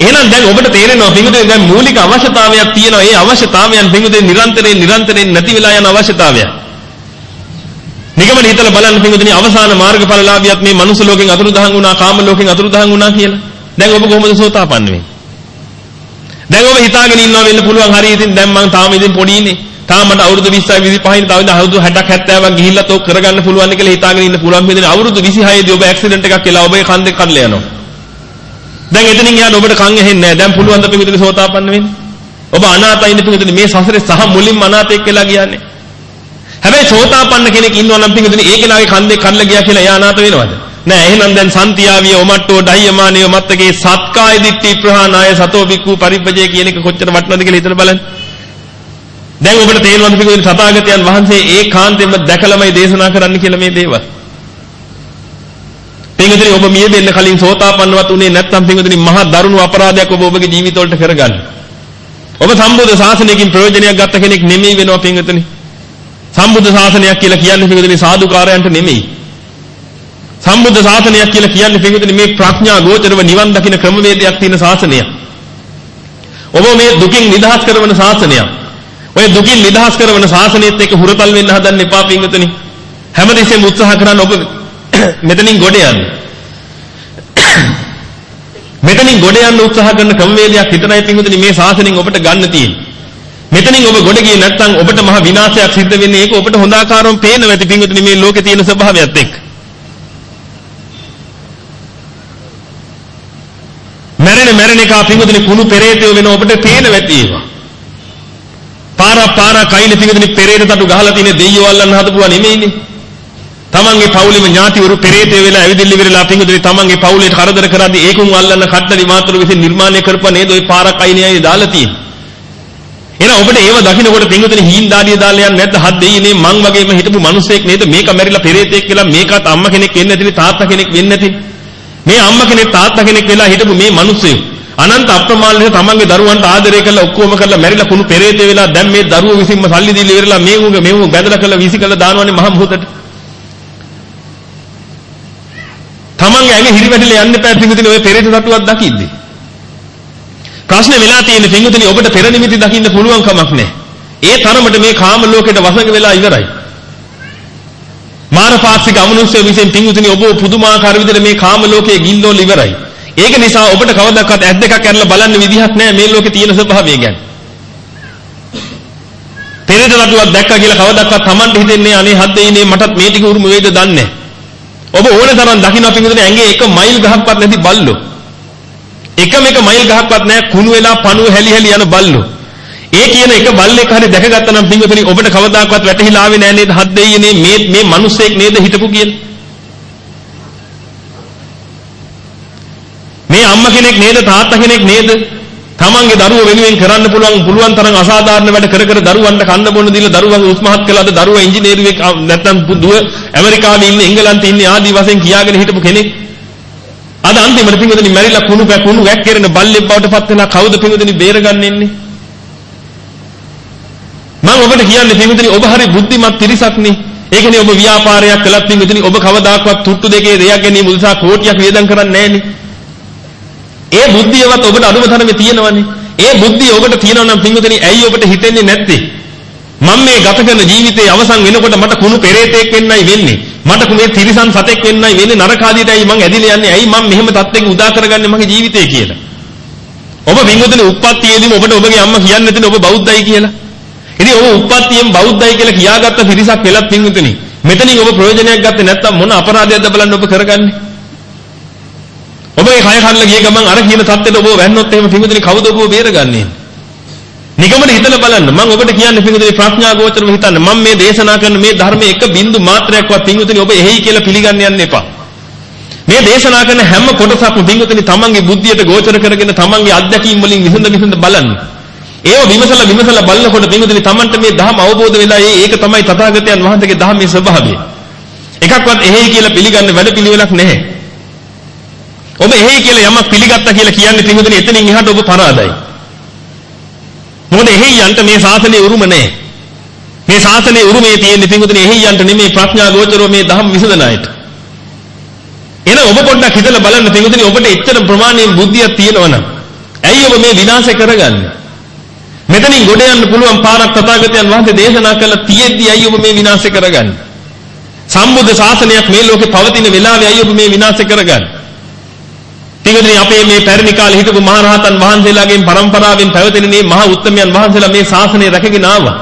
එහෙනම් දැන් ඔබට තේරෙනවා පින්විතේ දැන් මූලික අවශ්‍යතාවයක් තියෙනවා. ඒ අවශ්‍යතාවයන් පින්විතේ නිරන්තරයෙන් නිරන්තරයෙන් නැති වෙලා යන අවශ්‍යතාවයක්. නිගමන හිතලා බලන්න පින්විතේ අවසාන මාර්ගඵලලාභියත් මේ මනුස්ස ලෝකෙන් අතුරුදහන් වුණා, කාම ලෝකෙන් අතුරුදහන් වුණා කියලා. දැන් ඔබ කොහොමද සෝතාපන්න වෙන්නේ? දැන් ඔබ හිතාගෙන ඉන්නවා වෙන්න පුළුවන් හරි ඉතින් දැන් මං තාම ඉතින් පොඩිනේ. තාම මට අවුරුදු 20යි 25යි තව අවුරුදු 60ක් 70ක් ගිහිල්ලා තෝක් කරගන්න පුළුවන් කියලා හිතාගෙන ඉන්න පුළුවන් මේ අවුරුදු 26 දී ඔබ ඇක්සිඩන්ට් එකක් කියලා ඔබේ කන් දෙක කඩලා යනවා. දැන් එතනින් යාට ඔබට කන් ඇහෙන්නේ නැහැ. දැන් පුළුවන් ද පිටුනේ සෝතාපන්න වෙන්න? ඔබ අනාතයින් පිටුනේ මේ සසරේ සහ මුලින්ම අනාතෙක් වෙලා කියන්නේ. හැබැයි සෝතාපන්න කෙනෙක් ඉන්නවා නම් පිටුනේ ඒ කෙනාගේ කන් දෙක කඩලා ගියා කියලා එයා අනාත වෙනවද? නෑ එහෙනම් දැන් සන්තියාවිය ඔමට්ටෝ ඩයමානිය මත්තකේ සත්කාය දිට්ඨි ප්‍රහාණාය සතෝ බික්ඛු පරිබ්බජේ කියන එක කොච්චර වටිනවද කියලා හිතලා බලන්න. දැන් ඔබට තේරෙනවද පිටුනේ සතාගතයන් වහන්සේ ඒ කාන්තෙම දැකලාමයි දේශනා කරන්න කියලා මේ දේවල්. පින්වතුනි ඔබ මිය දෙන්න කලින් සෝතාපන්නවත් උනේ නැත්නම් පින්වතුනි මහා දරුණු අපරාධයක් ඔබ ඔබගේ ජීවිතවලට කරගන්න. ඔබ සම්බුද්ධ ශාසනයකින් ප්‍රයෝජනයක් ගත්ත කෙනෙක් නෙමෙයි වෙනවා පින්වතුනි. සම්බුද්ධ ශාසනයක් කියලා කියන්නේ පින්වතුනි සාදුකාරයන්ට නෙමෙයි. සම්බුද්ධ ශාසනයක් කියලා කියන්නේ පින්වතුනි මේ ප්‍රඥා ගෝචරව නිවන් දකින්න ක්‍රමවේදයක් තියෙන ශාසනයක්. ඔබ මේ දුකින් නිදහස් කරන ශාසනයක්. ඔය දුකින් නිදහස් කරන ශාසනයත් එක්ක හුරතල් වෙන්න හදන්න එපා පින්වතුනි. හැමදෙස්සෙම උත්සාහ කරන්න ඔබ මෙතනින් ගොඩ යන්න. මෙතනින් ගොඩ යන්න උත්සාහ කරන ක්‍රමවේදයක් විතරයි පින්වතුනි මේ ශාසනයෙන් ඔබට ගන්න තියෙන්නේ. මෙතනින් ඔබ ගොඩ ගියේ නැත්නම් ඔබට මහ විනාශයක් සිද්ධ වෙන්නේ ඒක ඔබට හොඳ ආකාරව පේනවා ඇති පින්වතුනි මේ ලෝකේ තියෙන ස්වභාවයත් එක්ක. මැරෙන මැරෙන එක පින්වතුනි කුණු පෙරේතයෝ වෙන ඔබට පේනවා ඇති ඒවා. පාර පාර කයිලි පින්වතුනි පෙරේත තටු ගහලා තියෙන දෙයියෝ අල්ලන්න හදපුවා නෙමෙයිනේ. තමන්ගේ පවුලෙම ඥාතිවරු පෙරේතය වෙලා ඇවිදින්න ඉවරලා පිංගුතුනි තමන්ගේ පවුලේට කරදර කරද්දී ඒකුන් අල්ලන්න කට්ටලි මාතෘ විසින් නිර්මාණය කරපුවා නේද ওই පාරක් අයිනේ දාලා තියෙන්නේ. එහෙනම් ඔබට ඒව දකින්නකොට පිංගුතුනි හීන් දාඩිය දාලා යන්නේ නැද්ද හත් දෙයිනේ මං වගේම හිටපු මිනිස්සෙක් නේද මේක මැරිලා පෙරේතෙක් කියලා මේකත් අම්මා කෙනෙක් වෙන්නේ නැතිනේ තාත්තා කෙනෙක් වෙන්නේ නැති. මේ අම්මා කෙනෙක් තාත්තා කෙනෙක් වෙලා හිටපු මේ මිනිස්සෙක් අනන්ත අප්‍රමාණ ලෙස තමන්ගේ දරුවන්ට ආදරය කරලා ඔක්කොම කරලා මැරිලා කුණු පෙරේතේ වෙලා දැන් මේ දරුවෝ විසින්ම සල්ලි දීලා ඉවරලා මේ උගේ මේ උගේ බැඳලා කරලා වීසි කරලා දානවනේ මහ මොහොතට. තමන්ගේ ඇඟ හිරිවැටලා යන්න එපා පිංගුතුනි ඔය පෙරේත තටුවක් දකිද්දි. ප්‍රශ්නේ වෙලා තියෙන්නේ පිංගුතුනි ඔබට පෙර නිමිති දකින්න පුළුවන් කමක් නැහැ. ඒ තරමට මේ කාම ලෝකෙට වසඟ වෙලා ඉවරයි. මානපාක්ෂික අමනුෂ්‍ය විසින් පිංගුතුනි ඔබ පුදුමාකාර විදිහට මේ කාම ලෝකයේ ගිල්ලෝල ඉවරයි. ඒක නිසා ඔබට කවදාවත් ඇස් දෙකක් අරලා බලන්න විදිහක් නැහැ මේ ලෝකේ තියෙන ස්වභාවය ගැන. පෙරේත නටුවක් දැක්කා කියලා කවදාවත් Tamanට හිතෙන්නේ අනේ හත් දෙයිනේ මටත් මේ ටික උරුම වේද දන්නේ ඔබ ඕනේ තරම් දකින්න පිඟුදනේ ඇඟේ එක මයිල් ගහක්වත් නැති බල්ලෝ. එකම එක මයිල් ගහක්වත් නැහැ කුණු වෙලා පණුව හැලි හැලි යන බල්ලෝ. ඒ කියන එක බල්ලෙක් හරි දැකගත්තා නම් පිඟුදනේ ඔබට කවදාවත් වැටහිලා ආවේ නැහැ නේද හත් දෙයිනේ මේ මේ මිනිස්සෙක් නේද හිටපු කියලා. මේ අම්මා කෙනෙක් නේද තාත්තා කෙනෙක් නේද තමන්ගේ දරුවෝ වෙනුවෙන් කරන්න පුළුවන් පුළුවන් තරම් අසාධාරණ වැඩ කර කර දරුවන්ට කන්න බොන්න දීලා දරුවන්ගේ උස්මහත් කළාද? දරුවා ඉංජිනේරුවෙක් නැත්නම් දුව ඇමරිකාවේ ඉන්නේ එංගලන්තේ ඉන්නේ ආදී වශයෙන් කියාගෙන හිටපු කෙනෙක්? අද අන්තිමට පින්වදනි මැරිලා කුණු පැකුණු වැක්කිරෙන බල්ලෙක් බවට පත් වෙලා කවුද පින්වදනි බේරගන්න ඉන්නේ? මම ඔබට කියන්නේ පින්වදනි ඔබ හරි බුද්ධිමත් තිරිසක් නේ ඒකනේ ඔබ ව්‍යාපාරයක් කළත් පින්වදනි ඔබ කවදාකවත් තුට්ටු දෙකේ දෙයක් ගැනීම උදෙසා කෝටියක් වියදම් කරන්නේ නැහැ නේ ඒ බුද්ධියවත් ඔබට අනුම තරමේ තියෙනවනේ. ඒ බුද්ධිය ඔබට තියෙනවා නම් පින්වතුනි ඇයි ඔබට හිතෙන්නේ නැත්තේ? මම මේ ගත කරන ජීවිතයේ අවසන් වෙනකොට මට කුණු පෙරේතෙක් වෙන්නයි වෙන්නේ. මට මේ තිරිසන් සතෙක් වෙන්නයි වෙන්නේ නරකාදීටයි මං ඇදිලා යන්නේ. ඇයි මම මෙහෙම තත්ත්වෙක උදා කරගන්නේ මගේ ජීවිතේ කියලා. ඔබ පින්වතුනි උප්පත්තියේදීම ඔබට ඔබගේ අම්මා කියන්නේ නැතිනේ ඔබ බෞද්ධයි කියලා. ඉතින් ඔබ උප්පත්තියෙන් බෞද්ධයි කියලා කියාගත්ත පිරිසක් වෙලත් පින්වතුනි. මෙතනින් ඔබ ප්‍රයෝජනයක් ගත්තේ නැත්නම් මොන අපරාධයක්ද බලන්න ඔබ කරගන්නේ? ඔබේ කය කල්ල ගිය ගමන් අර කියන தත්ත්වෙට ඔබ වැන්නොත් එහෙම පිඟුදුනි කවුද ඔබව බේරගන්නේ? නිගමන හිතලා බලන්න මම ඔබට කියන්නේ පිඟුදුනි ප්‍රඥා ගෝචරව හිතන්න මම මේ දේශනා කරන මේ ධර්මයේ එක බින්දු මාත්‍රයක්වත් පිඟුදුනි ඔබ එහෙයි කියලා පිළිගන්න යන්න එපා. මේ දේශනා කරන හැම කොටසක්ම පිඟුදුනි තමන්ගේ බුද්ධියට ගෝචර කරගෙන තමන්ගේ අත්දැකීම් වලින් විසඳ විසඳ බලන්න. ඒව විමසලා විමසලා බලනකොට පිඟුදුනි තමන්ට මේ ධර්ම අවබෝධ වෙලා ඒක තමයි තථාගතයන් වහන්සේගේ ධර්මයේ ස්වභාවය. එකක්වත් එහෙයි කියලා පිළිගන්න වැඩ පිළිවෙලක් නැහැ. ඔබ එහෙයි කියලා යමක් පිළිගත්තා කියලා කියන්නේ පින්වතුනි එතනින් එහාට ඔබ පරාදයි. මොකද එහෙයි යන්ට මේ ශාසනයේ උරුම නැහැ. මේ ශාසනයේ උරුමේ තියෙන්නේ පින්වතුනි එහෙයි යන්ට නෙමෙයි ප්‍රඥා ගෝචරෝ මේ ධම්ම විසඳන අයට. එන ඔබ පොඩ්ඩක් හිතලා බලන්න පින්වතුනි ඔබට එච්චර ප්‍රමාණයෙන් බුද්ධියක් තියෙනවනම් ඇයි ඔබ මේ විනාශය කරගන්නේ? මෙතනින් ගොඩ යන්න පුළුවන් පාරක් තථාගතයන් වහන්සේ දේශනා කළ තියෙද්දි ඇයි ඔබ මේ විනාශය කරගන්නේ? සම්බුද්ධ ශාසනයක් මේ ලෝකේ පවතින වෙලාවේ ඇයි ඔබ මේ විනාශය කරගන්නේ? පිටුදිනේ අපේ මේ පැරණි කාලේ හිටපු මහරහතන් වහන්සේලාගෙන් පරම්පරාවෙන් පැවතෙන මේ මහා උත්තමයන් වහන්සේලා මේ ශාසනය රැකගෙන ආවා.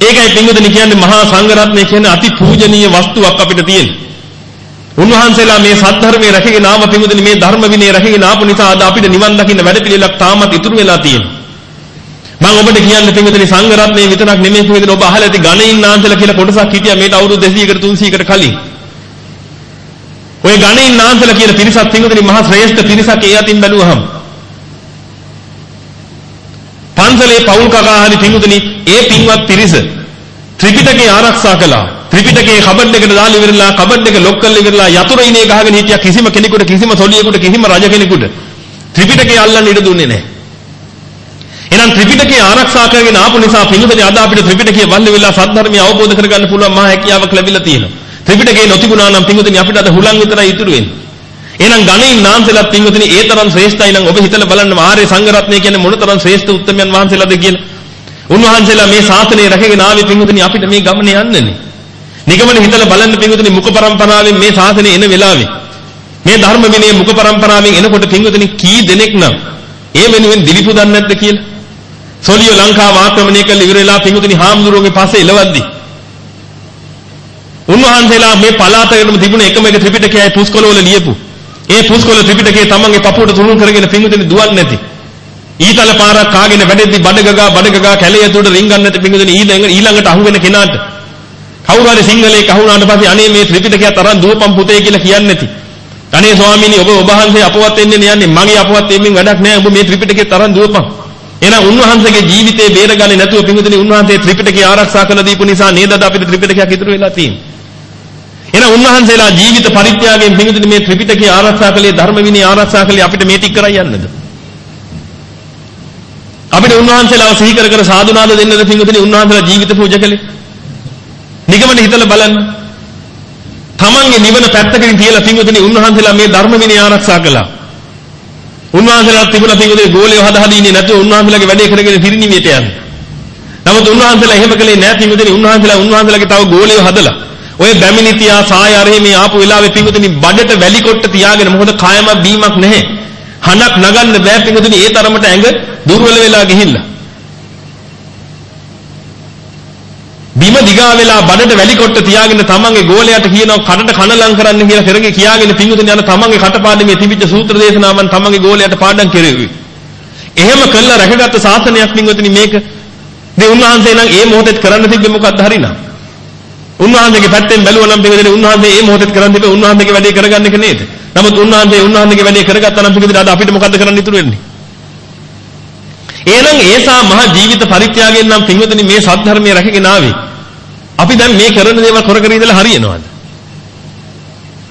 ඒකයි පිටුදිනේ කියන්නේ මහා සංඝරත්නය කියන්නේ අති පූජනීය වස්තුවක් අපිට තියෙන. උන්වහන්සේලා මේ සද්ධර්මයේ රැකගෙන ආව පිටුදිනේ මේ ධර්ම විනය රැකගෙන ආපු නිසා අද අපිට නිවන් දකින්න වැඩපිළිවෙලක් තාමත් ඉතුරු වෙලා තියෙනවා. මම ඔබට කියන්නේ පිටුදිනේ සංඝරත්නයේ විතරක් නෙමෙයි පිටුදිනේ ඔබ අහලා ඇති ගණයින් නාන්සලා කියලා කොටසක් හිටියා මේට අවුරුදු 200කට 300කට කලින්. ඔය ගණින් නාන්සලා කියන පිරිසත් පින්වතුනි මහා ශ්‍රේෂ්ඨ පිරිසක් ඒ අතින් බැලුවහම. පන්සලේ පෞල් කකා හරි පින්වතුනි ඒ පින්වත් පිරිස ත්‍රිපිටකේ ආරක්ෂා කළා. ත්‍රිපිටකේ කබඩ් එකට දාලා ඉවරලා කබඩ් එක ලොක් කරලා ඉවරලා යතුරු ඉනේ ගහගෙන හිටියා කිසිම කෙනෙකුට කිසිම සොලියෙකුට කිසිම රජ කෙනෙකුට ත්‍රිපිටකේ අල්ලන්න ඉඩ දුන්නේ නැහැ. එහෙනම් ත්‍රිපිටකේ ආරක්ෂා කරගෙන ආපු නිසා පින්වතුනි අද අපිට ත්‍රිපිටකයේ වල්ලි වෙලා සත්‍ය අවබෝධ කරගන්න පුළුවන් මහා හැකියාවක් ලැබිලා තියෙනවා. ත්‍රිපිටකේ නොතිබුණා නම් පින්වතුනි අපිට අද හුලං විතරයි ඉතුරු වෙන්නේ. එහෙනම් ගණින් නාන්සලත් පින්වතුනි ඒ තරම් ශ්‍රේෂ්ඨයි නම් ඔබ හිතලා බලන්න ආර්ය සංඝරත්නය කියන්නේ මොන තරම් ශ්‍රේෂ්ඨ උත්තමයන් වහන්සේලාද කියලා. උන්වහන්සේලා මේ ශාසනය රැකගෙන ආවේ පින්වතුනි අපිට මේ ගමනේ යන්නනේ. නිගමන හිතලා බලන්න පින්වතුනි මුඛ පරම්පරාවෙන් මේ ශාසනය එන වෙලාවේ මේ ධර්ම විනය මුඛ පරම්පරාවෙන් එනකොට පින්වතුනි කී දෙනෙක් නම් ඒ වෙනුවෙන් දිලිපු දන්නේ නැද්ද කියලා. සොලිය ලංකාව ආක්‍රමණය කළ ඉවරලා පින්වතුනි හාමුදුරුවෝගේ පස්සේ එලවද්දී උන්වහන්සේලා මේ පළාතකටම තිබුණ එකම එක ත්‍රිපිටකයයි පුස්කොළවල ලියපු. ඒ පුස්කොළ ත්‍රිපිටකේ තමන්ගේ පපුවට තුරුන් කරගෙන පිංගුදෙනි දුවන්නේ නැති. ඊතල පාරක් කාගෙන වැඩෙද්දි බඩගගා බඩගගා කැලේ ඇතුළට රින්ගන්න නැති පිංගුදෙනි ඊළඟට අහුවෙන කෙනාට කවුරු හරි සිංහලේ කහුණාට පස්සේ අනේ මේ ත්‍රිපිටකයත් අරන් දුවපම් පුතේ කියලා කියන්නේ නැති. අනේ ස්වාමීනි ඔබ ඔබ වහන්සේ අපවත් වෙන්නේ යන්නේ මගේ අපවත් වෙමින් වැඩක් නැහැ ඔබ මේ ත්‍රිපිටකයත් අරන් දුවපම්. එහෙනම් උන්වහන්සේගේ ජීවිතේ බේරගන්නේ නැතුව පිංගුදෙනි උන්වහන්සේ ත්‍රිපිටකය ආරක්ෂා කළ දීපු නිසා නේද අපිට ත්‍රිපිටකයක් ඉතුරු වෙලා තියෙන්නේ. එහෙනම් උන්වහන්සේලා ජීවිත පරිත්‍යාගයෙන් පිඟුතුනි මේ ත්‍රිපිටකය ආරක්ෂා කළේ ධර්ම විනය ආරක්ෂා කළේ අපිට මේ ටික කරයි යන්නද? අපිට උන්වහන්සේලාව සිහි කර කර සාදුනාද දෙන්නද පිඟුතුනි උන්වහන්සේලා ජීවිත පූජා කළේ? නිගමන හිතලා බලන්න. තමන්ගේ නිවන පැත්තකින් තියලා පිඟුතුනි උන්වහන්සේලා මේ ධර්ම විනය ආරක්ෂා කළා. උන්වහන්සේලා තිබුණා පිඟුතුනි ගෝලිය හද හද ඉන්නේ නැතුව උන්වහන්සේලාගේ වැඩේ කරගෙන පිරිනිවියට යන්නේ. නමුත් උන්වහන්සේලා එහෙම කළේ නැහැ පිඟුතුනි උන්වහන්සේලා උන්වහන්සේලාගේ තව ගෝලිය හදලා ඔය බැමිණි තියා සායාරේ මේ ආපු වෙලාවේ පිඟුතුනි බඩට වැලි කොට්ට තියාගෙන මොකද කායම බීමක් නැහැ. හනක් නගන්න බෑ පිඟුතුනි ඒ තරමට ඇඟ දුර්වල වෙලා ගිහිල්ලා. බිම දිගා වෙලා බඩට වැලි කොට්ට තියාගෙන තමන්ගේ ගෝලයට කියනවා කටට කන ලං කරන්න කියලා කරගේ කියාගෙන පිඟුතුනි යන තමන්ගේ කටපාඩමේ තිබිච්ච සූත්‍ර දේශනාවන් තමන්ගේ ගෝලයට පාඩම් කෙරෙව්වේ. එහෙම කළා රැකගත්ත ශාසනයක් පිඟුතුනි මේක. ඉතින් උන්වහන්සේ නම් ඒ මොහොතේ කරන්න තිබ්බේ මොකක්ද හරිනා? උන්වහන්සේගේ පැත්තෙන් බැලුවා නම් පිළිදෙන උන්වහන්සේ මේ මොහොතේ කරන් තිබේ උන්වහන්සේගේ වැඩේ කරගන්න එක නේද? නමුත් උන්වහන්සේ උන්වහන්සේගේ වැඩේ කරගත්තා නම් පිළිදෙන අද අපිට මොකද්ද කරන්න ඉතුරු වෙන්නේ? එහෙනම් ඒසා මහ ජීවිත පරිත්‍යාගයෙන් නම් පින්වතුනි මේ සත්‍ය රැකගෙන ආවේ. අපි දැන් මේ කරන දේවල් කර කර ඉඳලා හරියනවද?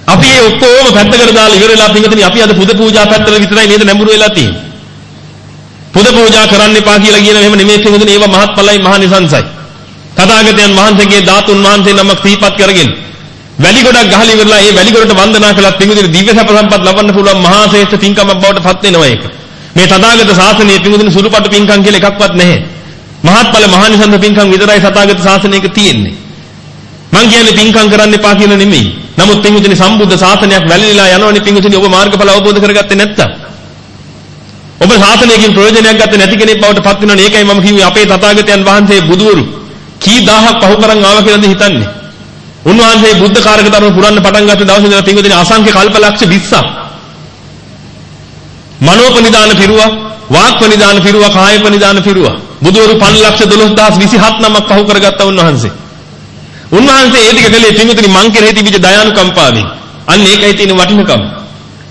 අපි ඒ ඔක්කොම පැත්තකට දාලා ඉවර වෙලා පින්වතුනි අපි අද පුද පූජා පැත්තට විතරයි නේද නැඹුරු වෙලා තියෙන්නේ. පුද පූජා කරන්න එපා කියලා කියන එහෙම නෙමෙයි පින්වතුනි ඒවා මහත්ඵලයි මහා නිසංසයි. තථාගතයන් වහන්සේගේ ධාතුන් වහන්සේ නමක් සිහිපත් කරගෙන වැලි ගොඩක් ගහලා ඉවරලා ඒ වැලි ගොඩට වන්දනා කළත් පිඟුදින දිව්‍ය සැප සම්පත් ලබන්න පුළුවන් මහා ශ්‍රේෂ්ඨ පින්කමක් බවට පත් වෙනවා ඒක. මේ තථාගත ශාසනයේ පිඟුදින සුළුපටු පින්කම් කියලා එකක්වත් නැහැ. මහත්ඵල මහානිසංස පින්කම් විතරයි තථාගත ශාසනයක තියෙන්නේ. මං කියන්නේ පින්කම් කරන්න එපා කියලා නෙමෙයි. නමුත් පිඟුදින සම්බුද්ධ ශාසනයක් වැළලීලා යනවනේ පිඟුදින ඔබ මාර්ගඵල අවබෝධ කරගත්තේ නැත්තම්. ඔබ ශාසනයකින් ප්‍රයෝජනයක් ගත්තේ නැති කෙනෙක් බවට පත් වෙනවනේ ඒකයි මම කිව්වේ අපේ තථාගතයන් වහන්සේ බුදුවරු කී දහහක් පහු කරන් ආවා කියලාද හිතන්නේ? උන්වහන්සේ බුද්ධ කාරක ධර්ම පුරන්න පටන් ගත්ත දවසේ ඉඳලා පින්වදින අසංඛ්‍ය කල්පලක්ෂ 20ක්. මනෝපනිදාන පිරුවා, වාක්පනිදාන පිරුවා, කායපනිදාන පිරුවා. බුදුවරු 512027 නමක් පහු කරගත්තා උන්වහන්සේ. උන්වහන්සේ ඒ ටික කළේ පින්වදින මං කෙරෙහි තිබිච්ච දයානුකම්පාවෙන්. අන්න ඒකයි තියෙන වටිනකම.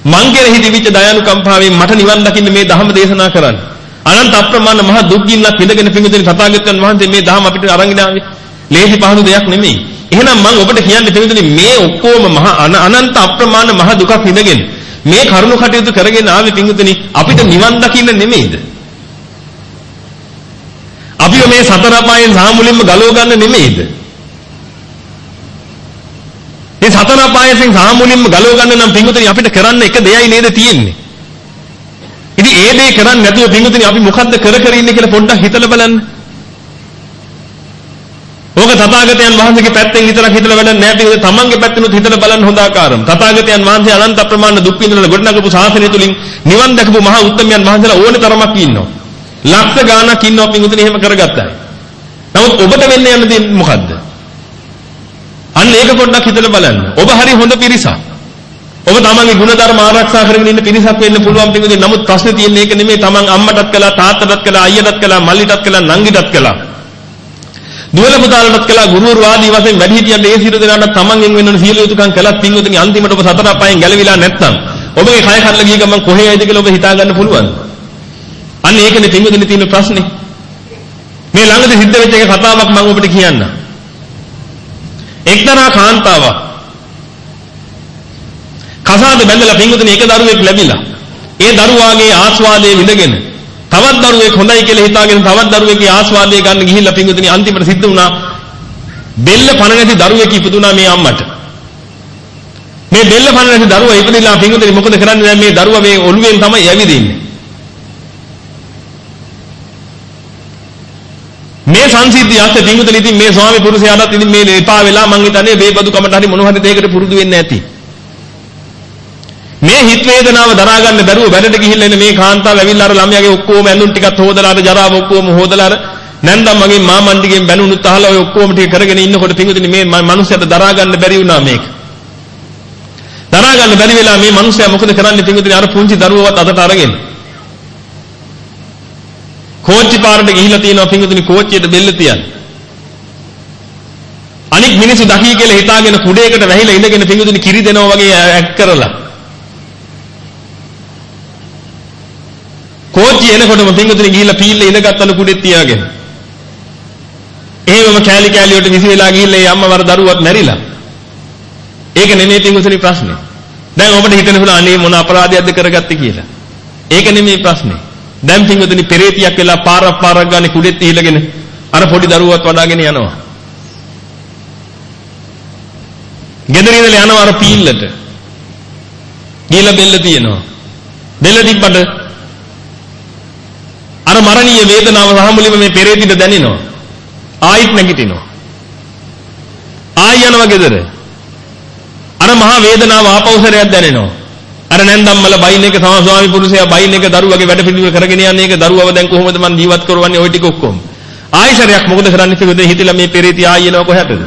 මං කෙරෙහි තිබිච්ච දයානුකම්පාවෙන් මට නිවන් දකින්න මේ ධර්ම දේශනා කරන්නේ. අනන්ත අප්‍රමාණ මහ දුක් ගින්නක් විඳගෙන පිඟුදෙන තථාගතයන් වහන්සේ මේ ධහම අපිට අරගෙන ආවේ. ලේසි පහසු දෙයක් නෙමෙයි. එහෙනම් මම ඔබට කියන්නේ පිඟුදෙනි මේ ඔක්කොම මහ අනන්ත අප්‍රමාණ මහ දුකක් විඳගෙන මේ කරුණු කටයුතු කරගෙන ආවේ පිඟුදෙනි අපිට නිවන් දකින්න නෙමෙයිද? අපිව මේ සතර අපායන් සාමුලින්ම ගලව ගන්න නෙමෙයිද? මේ සතර අපායන් සාමුලින්ම ගලව ගන්න නම් පිඟුදෙනි අපිට කරන්න එක දෙයයි නේද තියෙන්නේ? ඉතින් ඒ දේ කරන්නේ නැතුව පින්වතුනි අපි මොකද්ද කර කර ඉන්නේ කියලා පොඩ්ඩක් හිතලා බලන්න. ඕක තථාගතයන් වහන්සේගේ පැත්තෙන් විතරක් හිතලා වැඩක් නැහැ පින්වතුනි තමන්ගේ පැත්තෙනුත් හිතලා බලන්න හොඳ ආකාරම්. තථාගතයන් වහන්සේ අනන්ත අප්‍රමාණ දුක් විඳලා ගොඩනගපු ශාසනය තුලින් නිවන් දැකපු මහා උත්තමයන් වහන්සේලා ඕනේ තරමක් ඉන්නවා. ලක්ෂ ගාණක් ඉන්නවා පින්වතුනි එහෙම කරගත්තා. නමුත් ඔබට වෙන්න යන දේ මොකද්ද? අන්න ඒක පොඩ්ඩක් හිතලා බලන්න. ඔබ හරි හොඳ පිරිසක්. ඔබ තමන්ගේ ಗುಣධර්ම ආරක්ෂා කරගෙන ඉන්න පිරිසක් වෙන්න පුළුවන් පිටුදී නමුත් ප්‍රශ්නේ තියෙන්නේ ඒක නෙමෙයි. තමන් අම්මටත් කළා තාත්තටත් කළා අයියටත් කළා මල්ලිටත් කළා නංගිටත් කළා. දුවල පුතාලටත් කළා ගුරුවරු ආදී වශයෙන් වැඩිහිටියන් ඒ සියලු දෙනාට තමන්ගෙන් වෙන්න සියලු යුතුයකම් කළත් පින්වතුනි අන්තිමට ඔබ සතර අපායෙන් ගැලවිලා නැත්නම් ඔබගේ කය කඩලා ගිය ගමන් කොහේ යයිද කියලා ඔබ හිතා ගන්න පුළුවන්? අන්න ඒකනේ පින්වතුනි තියෙන ප්‍රශ්නේ. මේ ළඟදී සිද්ධ වෙච්ච එක කතාවක් මම ඔබට කියන්නම් එක්තරා කාන්තාවක් කසාද බැඳලා පින්වතුනි එක දරුවෙක් ලැබිලා. ඒ දරුවාගේ ආස්වාදයේ විඳගෙන තවත් දරුවෙක් හොඳයි කියලා හිතාගෙන තවත් දරුවෙක්ගේ ආස්වාදයේ ගන්න ගිහිල්ලා පින්වතුනි අන්තිමට සිද්ධ වුණා බෙල්ල පණ නැති දරුවෙක් ඉපදුනා මේ අම්මට. මේ බෙල්ල පණ නැති දරුවා ඉපදිලා පින්වතුනි මොකද කරන්නේ දැන් මේ දරුවා මේ ඔළුවෙන් තමයි ඇවිදින්නේ. මේ සංසිද්ධිය අස්සේ පින්වතුනි ඉතින් මේ ස්වාමි පුරුෂයාටත් ඉතින් මේ එපා වෙලා මං හිතන්නේ මේ බදු කමට හරි මොන හරි දෙයකට පුරුදු වෙන්නේ නැති. මේ හිත වේදනාව දරා ගන්න බැරුව වැඩට ගිහිල්ලා ඉන්න මේ කාන්තාව ඇවිල්ලා අර ළමයාගේ ඔක්කොම ඇඳුම් ටිකත් හොදලා අර ජරාව ඔක්කොම හොදලා අර නැන්දම් මගේ මාමණ්ඩිගෙන් බැනුනුත් අහලා ඔය ඔක්කොම ටික කරගෙන ඉන්නකොට පිඟුතුනි මේ මනුස්සයාට දරා ගන්න බැරි වුණා මේක. දරා ගන්න බැරි වෙලා මේ මනුස්සයා මොකද කරන්නේ පිඟුතුනි අර පුංචි දරුවවත් අතට අරගෙන. කෝච්චි පාරට ගිහිල්ලා තියෙනවා පිඟුතුනි කෝච්චියට බෙල්ල තියන්න. අනික් මිනිස්සු දකී කියලා හිතාගෙන කුඩේකට වැහිලා ඉඳගෙන පිඟුතුනි කිරි දෙනවා වගේ ඇක් කරලා කෝච්චි එනකොටම පින්වතුනි ගිහිල්ලා පීල්ලේ ඉඳගත්තලු කුඩෙත් තියාගෙන. එහෙමම කෑලි කෑලි වලට විසි වෙලා ගිහිල්ලා ඒ අම්මවර දරුවත් මැරිලා. ඒක නෙමෙයි පින්වතුනි ප්‍රශ්නේ. දැන් ඔබට හිතෙන්න පුළුවන් අනේ මොන අපරාධයක්ද කරගත්තේ කියලා. ඒක නෙමෙයි ප්‍රශ්නේ. දැන් පින්වතුනි පෙරේතියක් වෙලා පාරක් පාරක් ගානේ කුඩෙත් ඉහිලගෙන අර පොඩි දරුවත් වඩාගෙන යනවා. ගෙදර ඉඳලා යනවා අර පීල්ලට. ගිහලා බෙල්ල තියෙනවා. බෙල්ල තිබ්බට අර මරණීය වේදනාව සහ මුලින්ම මේ පෙරේතිට දැනෙනවා. ආයිත් නැගිටිනවා. ආයි යනවා ගෙදර. අර මහා වේදනාව ආපෞසරයක් දැනෙනවා. අර නැන්දම්මල බයින් එක තමයි ස්වාමි පුරුෂයා බයින් එක දරුවගේ වැඩ පිළිවෙල කරගෙන යන්නේ ඒක දරුවව දැන් කොහොමද මන් ජීවත් කරවන්නේ ওই ටික ඔක්කොම. ආයිසරයක් මොකද කරන්නේ කිව්වද හිතලා මේ පෙරේති ආයි එනවා කොහටද?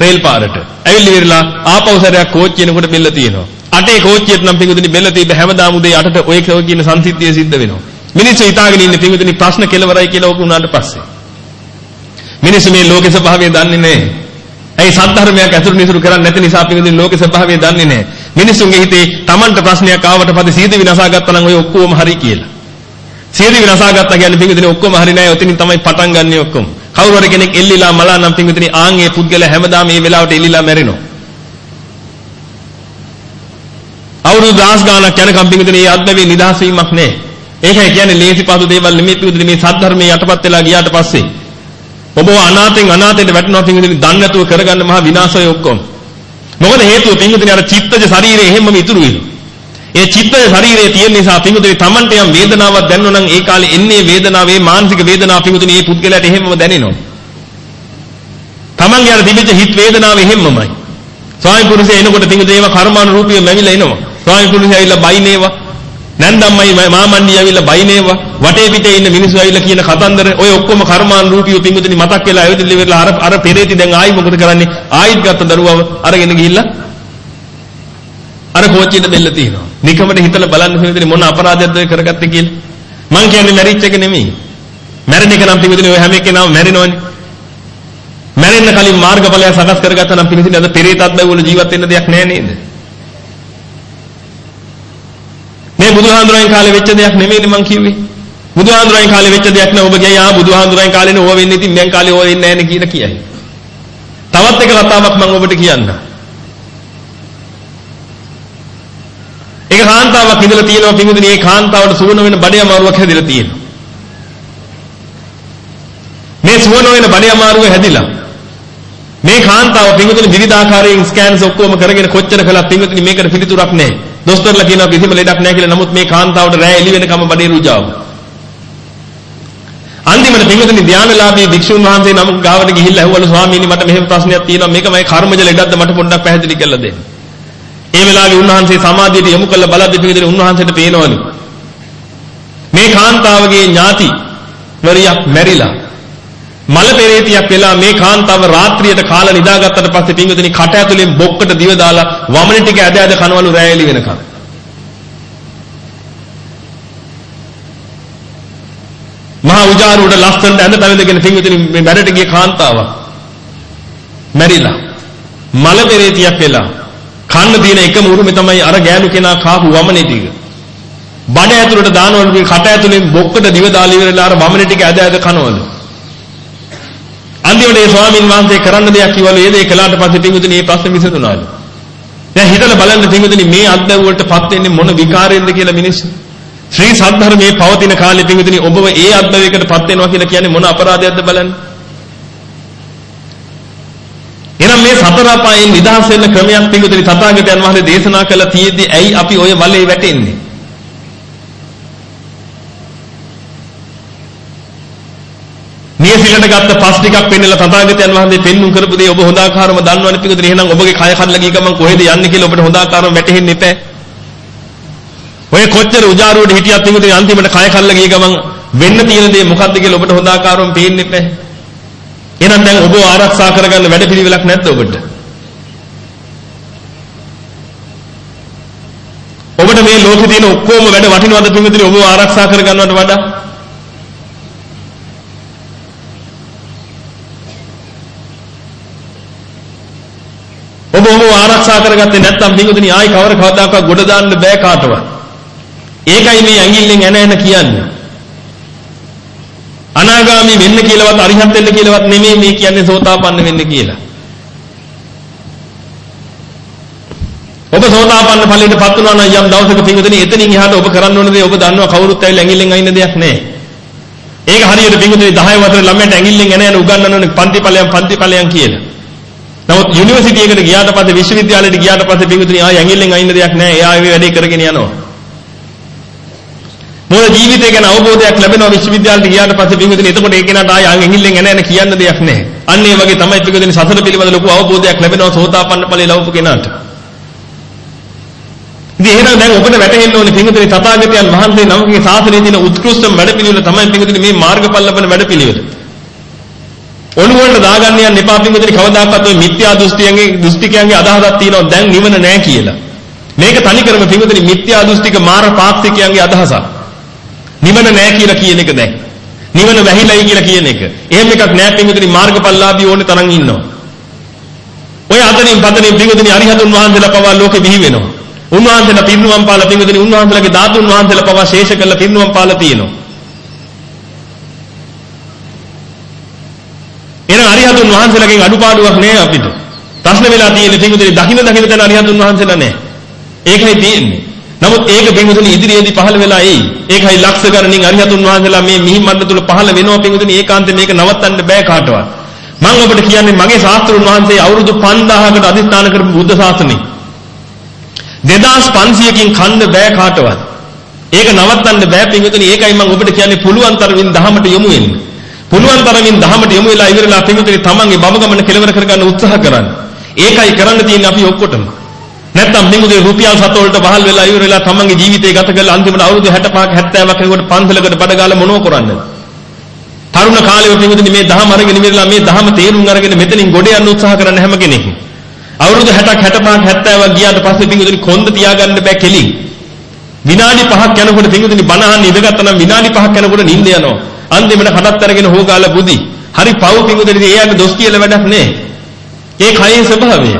රේල් පාරට. ඇවිල්ලි විරලා ආපෞසරයක් කෝච්චියනකොට බෙල්ල තියෙනවා. අටේ කෝච්චියට නම් පිඟුදුනි බෙල්ල තිබ්බ හැමදාම උදේ අටට ඔය කියන සංසිද්ධිය සිද්ධ වෙනවා. මිනිස්සු හිතාගෙන ඉන්නේ පිඟුදුනි ප්‍රශ්න කෙලවරයි කියලා ඔක උනාට පස්සේ. මිනිස්සු මේ ලෝකේ ස්වභාවය දන්නේ නැහැ. ඇයි සද්ධර්මයක් ඇතුළු නිසුරු කරන්නේ නැති නිසා පිඟුදුනි ලෝකේ ස්වභාවය දන්නේ නැහැ. මිනිස්සුන්ගේ හිතේ Tamanට ප්‍රශ්නයක් ආවට පස්සේ සීද විනාසා ගත්තා නම් ඔය ඔක්කොම හරි කියලා. සීද විනාසා ගත්තා කියන්නේ පිඟුදුනි ඔක්කොම හරි නෑ. ඔතනින් තමයි පටන් ගන්නෙ ඔක්කොම. කවුරු හරි කෙනෙක් එල්ලිලා මලා නම් පිඟුදුනි ආන් ඒ පුද්ගලයා හැමදාම මේ වෙලාවට එල්ලිලා මැරෙනවා. අවුරුදු දහස් ගාණක් යනකම් පිඟුදුනි මේ අද්දවේ නිදහස් වීමක් නෑ. ඒකයි කියන්නේ ලේසි පහසු දේවල් නෙමෙයි පිඟුදුනි මේ සද්ධර්මයේ යටපත් වෙලා ගියාට පස්සේ ඔබ අනාතෙන් අනාතයට වැටෙනවා පිඟුදුනි දන්නේ නැතුව කරගන්න මහා විනාශය ඔක්කොම. මොකද හේතුව පිඟුදුනි අර චිත්තජ ශරීරය එහෙමම ඉතුරු වෙනවා. ඒ චිත්තජ ශරීරයේ තියෙන නිසා පිඟුදුනි Tamante යම් වේදනාවක් දැනනවා නම් ඒ කාලේ එන්නේ වේදනාවේ මානසික වේදනාව පිඟුදුනි මේ පුද්ගලයාට එහෙමම දැනෙනවා. Tamange අර තිබිච්ච හිත වේදනාව එහෙමමයි. ස්වාමි පුරුෂය එනකොට පිඟුදුනි ඒවා කර්මානුරූපීව මැවිලා එනවා. ස්වාමි පුරුෂය ඇවිල්ලා බයිනේවා නැන්දම්මයි මාමණ්ඩි ඇවිල්ලා බයිනේවා. වටේ පිටේ ඉන්න මිනිස්සු ඇවිල්ලා කියන කතන්දර ඔය ඔක්කොම කර්මානුරූපීව පිඟුතුනි මතක් වෙලා ඇවිදින්න ඉවරලා අර අර පෙරේති දැන් ආයි මොකද කරන්නේ? ආයිත් ගත්ත දරුවව අරගෙන ගිහිල්ලා අර කෝච්චියට බෙල්ල තියනවා. නිකමට හිතලා බලන්න පිඟුතුනි මොන අපරාධයක්ද කරගත්තේ කියලා. මං කියන්නේ මැරිච් එක නෙමෙයි. මැරෙන එක නම් පිඟුතුනි ඔය හැම එකේම මැරෙනවනේ. මැරෙන්න කලින් මාර්ගඵලය සකස් කරගත්තා නම් පිඟුතුනි අද පෙරේතත් බැවුල ජීවත් වෙන්න දෙයක් නැහැ නේද? මේ බුදුහාඳුරන් කාලේ වෙච්ච දෙයක් නෙමෙයිනේ මං කිව්වේ. බුදුහාඳුරන් කාලේ වෙච්ච දෙයක් නෑ ඔබ කියයි ආ බුදුහාඳුරන් කාලේනේ ඕව වෙන්නේ ඉතින් මං කාලේ ඕව වෙන්නේ නෑනේ කියලා කියයි. තවත් එක කතාවක් මම ඔබට කියන්නම්. ඒක කාන්තාවක් ඉඳලා තියෙනවා පිඟුදින ඒ කාන්තාවට සුවන වෙන බඩේ අමාරුවක් හැදිලා තියෙනවා. මේ සුවන වෙන බඩේ අමාරුව හැදිලා මේ කාන්තාව පිඟුදින විවිධාකාරයෙන් ස්කෑන්ස් ඔක්කොම කරගෙන කොච්චර කළත් පිඟුදින මේකට පිළිතුරක් නැහැ. දොස්තරලා කියනවා කිසිම ලෙඩක් නැහැ කියලා. නමුත් මේ කාන්තාවට රෑ එළි වෙනකම් බඩේ රුජාව. අන්තිමට පින්වතුනි ධානලාභී භික්ෂුන් වහන්සේ නමක් ගාවට ගිහිල්ලා ඇහුවලු ස්වාමීනි මට මෙහෙම ප්‍රශ්නයක් තියෙනවා මේක මගේ කර්මජ ලෙඩක්ද මට පොඩ්ඩක් පැහැදිලි කරලා දෙන්න. ඒ වෙලාවේ උන්වහන්සේ සමාධියට යොමු කළ බලද්දි පින්වතුනි උන්වහන්සේට පේනවලු. මේ කාන්තාවගේ ඥාති වරියක් මැරිලා මල පෙරේතියක් වෙලා මේ කාන්තාව රාත්‍රියට කාලා නිදාගත්තට පස්සේ පින්වතුනි කට ඇතුලෙන් බොක්කට දිව දාලා වමන ටික ඇද ඇද කනවලු රැය එළි වෙනකම්. මහා උජාරුවට ලස්සනට ඇඳ පැවිදගෙන පින්වතුනි මේ වැඩට ගිය කාන්තාවක් මැරිලා මල පෙරේතියක් වෙලා කන්න තියෙන එකම උරුමේ තමයි අර ගෑනු කෙනා කාපු වමනේ ටික. බඩ ඇතුලට දානවලු කට ඇතුලෙන් බොක්කට දිව දාලා ඉවරලා අර වමනේ ටික ඇද ඇද කනවලු. අන්තිමට ඒ ස්වාමින් වහන්සේ කරන්න දෙයක් කිව්වලු ඒ දේ කළාට පස්සේ පින්විතනි මේ ප්‍රශ්නේ විසඳුණාලු. දැන් හිතලා බලන්න පින්විතනි මේ අත්දැව වලටපත් වෙන්නේ මොන විකාරයෙන්ද කියලා මිනිස්සු. ශ්‍රී සද්ධර්මයේ පවතින කාලේ පින්විතනි ඔබව ඒ අත්දැවයකටපත් වෙනවා කියලා කියන්නේ මොන අපරාධයක්ද බලන්න. එහෙනම් මේ සතර අපායෙන් නිදහස් වෙන්න ක්‍රමයක් පින්විතනි තථාගතයන් වහන්සේ දේශනා කළා තියෙද්දි ඇයි අපි ওই වලේ වැටෙන්නේ? නියසිලට ගත්ත පස් ටිකක් පෙන්නලා තථාගතයන් වහන්සේ පෙන්눔 කරපු දේ ඔබ හොඳාකාරව දන්නවනේ පිටුදේ එහෙනම් ඔබගේ කය කඩලා ගිය ගමන් කොහෙද යන්නේ කියලා ඔබට හොඳාකාරව වැටහෙන්නේ නැහැ. ඔය කොච්චර උජාරුවට හිටියත් පිටුදේ අන්තිමට කය කඩලා ගිය ගමන් වෙන්න තියෙන දේ මොකද්ද කියලා ඔබට හොඳාකාරව පේන්නේ නැහැ. එහෙනම් දැන් ඔබ ආරක්ෂා කරගන්න වැඩපිළිවෙලක් නැද්ද ඔබට? ඔබට මේ ලෝකේ තියෙන ඔක්කොම වැඩ වටිනවද පිටුදේ ඔබ ආරක්ෂා කරගන්නවට වඩා? ඔබ ඔබ ආරක්ෂා කරගත්තේ නැත්නම් පිටුදින ආයි කවර කවදාකවත් ගොඩ දාන්න බෑ කාටවත්. ඒකයි මේ ඇඟිල්ලෙන් එන එන කියන්නේ. අනාගාමි වෙන්න කියලාවත් අරිහත් වෙන්න කියලාවත් නෙමෙයි මේ කියන්නේ සෝතාපන්න වෙන්න කියලා. ඔබ සෝතාපන්න ඵලයටපත් වුණා නම් යම් දවසක පිටුදින එතනින් එහාට ඔබ කරන්න ඕන දේ ඔබ දන්නවා කවුරුත් ඇවිල්ලා ඇඟිල්ලෙන් අයින්න දෙයක් නැහැ. ඒක හරියට පිටුදින 10 වතර ළමයට ඇඟිල්ලෙන් එන එන උගන්වන්න පන්ති ඵලයන් පන්ති ඵලයන් කියලා. නමුත් යුනිවර්සිටි එකට ගියාට පස්සේ විශ්වවිද්‍යාලයට ගියාට පස්සේ පිටුතුනි ආය ඇඟිල්ලෙන් අයින්න දෙයක් නැහැ. එයා ඒ වැඩේ කරගෙන යනවා. මොකද ජීවිතය ගැන අවබෝධයක් ලැබෙනවා විශ්වවිද්‍යාලයට ගියාට පස්සේ පින්විතනි එතකොට ඒ කෙනාට ආය ඇඟිල්ලෙන් එන එන කියන්න දෙයක් නැහැ. අන්න ඒ වගේ තමයි පින්විතනි සතර පිළිබඳ ලොකු අවබෝධයක් ලැබෙනවා සෝතාපන්න ඵලයේ ලෞකික කෙනාට. ඉතින් එහෙනම් දැන් ඔබට වැටහෙන්න ඕනේ පින්විතනි තථාගතයන් වහන්සේ නමකගේ ශාසනයේ තියෙන උත්කෘෂ්ඨම වැඩපිළිවෙල තමයි පින්විතනි මේ මාර්ගඵල ලබන වැඩපිළිවෙල. ඔළුවට දාගන්න යන්න එපා පින්විතනි කවදාකවත් ඔය මිත්‍යා දෘෂ්ටියන්ගේ දෘෂ්ටිකයන්ගේ අදහසක් තියෙනවා දැන් නිවන නැහැ කියලා. මේක තනිකරම පින්විතනි මිත්‍යා දෘෂ්ටික මාර පාක්ෂිකයන්ගේ අදහසක්. නිවන නැහැ කියලා කියන එක දැන්. නිවන වැහිලයි කියලා කියන එක. එහෙම එකක් නැහැ පින්විතනි මාර්ගඵලලාභී ඕනේ තරම් ඉන්නවා. ඔය අතනින් පතනින් පින්විතනි අරිහතුන් වහන්සේලා පවා ලෝකෙ බිහි වෙනවා. උන්වහන්සේලා පිරිනුවම් පාලා පින්විතනි උන්වහන්සේලාගේ ධාතුන් වහන්සේලා පවා ශේෂ කළා පිරිනුවම් පාලා තියෙනවා. එහෙනම් අරිහතුන් වහන්සේලාගෙන් අඩුපාඩුවක් නෑ අපිට. ප්‍රශ්න වෙලා තියෙන්නේ පින්විතනි දකින්න දකින්න තැන අරිහතුන් වහන්සේලා නෑ. ඒකයි තියෙන්නේ. නමුත් ඒක පින්විතනි ඉදිරියේදී පහළ වෙලා එයි. ඒකයි ලක්ෂ ගණනින් අරිහතුන් වහන්සේලා මේ මිහි මණ්ඩල තුල පහළ වෙනවා පින්විතනි ඒකාන්තයෙන් මේක නවත්තන්න බෑ කාටවත්. මම ඔබට කියන්නේ මගේ ශාස්ත්‍රුන් වහන්සේ අවුරුදු 5000කට අධිෂ්ඨාන කරපු බුද්ධ ශාසනය. 2500කින් කන්න බෑ කාටවත්. ඒක නවත්තන්න බෑ පින්විතනි ඒකයි මම ඔබට කියන්නේ පුළුවන් තරමින් දහමට යොමු වෙන්න. පුළුවන් තරමින් දහමට යොමු වෙලා ඉවරලා පින්විතනි තමන්ගේ බව ගමන කෙලවර කරගන්න උත්සාහ කරන්න. ඒකයි කරන්න තියෙන්නේ අපි ඔක්කොටම. නැත්තම් මිමුදේ රුපියල් සත වලට වහල් වෙලා ඉවර වෙලා තමන්ගේ ජීවිතය ගත කරලා අන්තිමට අවුරුදු 65ක 70ක කෙනෙකුට පන්සලකට බඩ ගාලා මොනව කරන්නද? තරුණ කාලේ පිමුදේ මේ දහම අරගෙන ඉවරලා මේ දහම තේරුම් අරගෙන මෙතනින් ගොඩ යන්න උත්සාහ කරන හැම කෙනෙක්ම අවුරුදු 60ක් 65ක් 70ක් ගියාට පස්සේ පිමුදේ කොන්ද තියාගන්න බෑ කෙලින්. විනාඩි 5ක් යනකොට පිමුදේ බණ අහන්න ඉඳගත්තා නම් විනාඩි 5ක් යනකොට නිින්ද යනවා. අන්තිමට කඩත් අරගෙන හොගාලා බුදි. හරි පව් පිමුදේ එයාගේ දොස් කියලා වැඩක් නෑ. ඒ කයේ ස්වභාවය.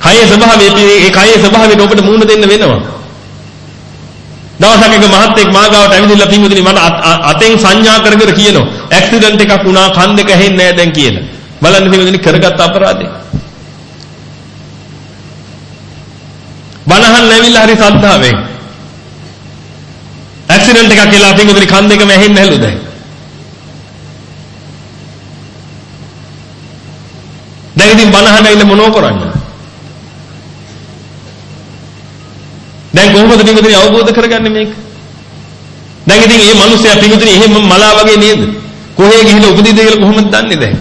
කයේ ස්වභාවය ඒ කයේ ස්වභාවයට ඔබට මූණ දෙන්න වෙනවා. දවසක එක මහත්තයෙක් මාගාවට ඇවිදilla පින්වතුනි මට අතෙන් සංඥා කර කර කියනවා ඇක්සිඩන්ට් එකක් වුණා කන් දෙක ඇහෙන්නේ නැහැ දැන් කියලා. බලන්න පින්වතුනි කරගත් අපරාධය. බනහන් නැවිලා හරි සද්ධාවෙන්. ඇක්සිඩන්ට් එකක් කියලා පින්වතුනි කන් දෙකම ඇහෙන්නේ නැලු දැන්. දැන් ඉතින් බනහන් ඇවිල්ලා මොනව කරන්නේ? දැන් කොහොමද පින්විතනි අවබෝධ කරගන්නේ මේක? දැන් ඉතින් මේ මිනිස්සයා පින්විතනි එහෙම මලා වගේ නේද? කොහේ ගිහිල්ලා උපදීද කියලා කොහොමද දන්නේ දැන්?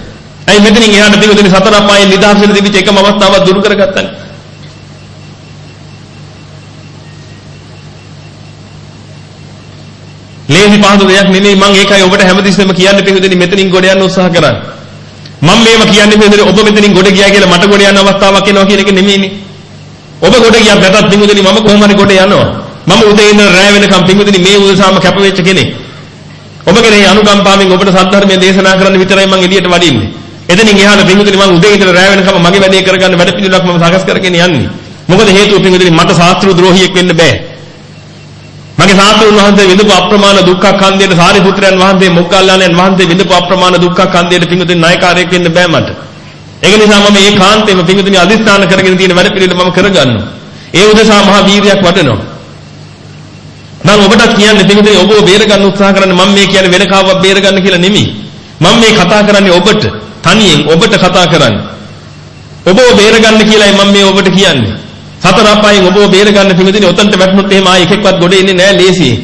ඇයි මෙතනින් එහාට පින්විතනි සතර අපායේ නිදහස් වෙන තිබිච්ච එකම අවස්ථාවක් දුරු කරගත්තානේ. ලේසි පහසු දෙයක් නෙමෙයි මම ඒකයි ඔබට හැමතිස්සෙම කියන්නේ පින්විතනි මෙතනින් ගොඩ යන්න උත්සාහ කරන්නේ. මම මේව කියන්නේ පින්විතනි ඔබ මෙතනින් ගොඩ ගියා කියලා මට ගොඩ යන අවස්ථාවක් එනවා කියන එක නෙමෙයිනේ. ඔබ ගොඩ ගියත් නැතත් පිංගුදෙනි මම කොහොම හරි ගොඩ යනවා. මම උදේ ඉඳන් රැය වෙනකම් පිංගුදෙනි මේ උදෙසාම කැප වෙච්ච කෙනෙක්. ඔබ කෙරෙහි අනුකම්පාවෙන් ඔබට සද්ධර්මයේ දේශනා කරන්න විතරයි මම එළියට වඩින්නේ. එතනින් එහාට පිංගුදෙනි මම උදේ ඉඳන් රැය වෙනකම් මගේ වැඩේ කරගන්න වැඩ පිළිවෙලක් මම සකස් කරගෙන යන්නේ. මොකද හේතුව පිංගුදෙනි මට ශාස්ත්‍ර ද්‍රෝහියෙක් වෙන්න බෑ. මගේ ශාස්ත්‍රුන් වහන්සේ විඳපු අප්‍රමාණ දුක්ඛ කන්දේට සාරිපුත්‍රයන් වහන්සේ මොග්ගල්ලාණන් වහන්සේ විඳපු අප්‍රමාණ දුක්ඛ කන්දේට පිංගුදෙනි නායකාරයෙක් වෙන්න බෑ මට. ඒක නිසා මම මේ කාන්තේම පිංගුතුනි අදිස්ථාන කරගෙන තියෙන වැඩ පිළිවෙල මම කරගන්නවා. ඒ උදෙසා මහා වීරියක් වඩනවා. මම ඔබටත් කියන්නේ පිංගුතුනි ඔබව බේර ගන්න උත්සාහ කරන්නේ මම මේ කියන්නේ වෙන කාවක් බේර ගන්න කියලා නෙමෙයි. මම මේ කතා කරන්නේ ඔබට තනියෙන් ඔබට කතා කරන්නේ. ඔබව බේර ගන්න කියලායි මම මේ ඔබට කියන්නේ. සතර අපායෙන් ඔබව බේර ගන්න පිංගුතුනි ඔතනට වැටුනොත් එහෙම ආයෙ එකෙක්වත් ගොඩ එන්නේ නැහැ ලේසියෙන්.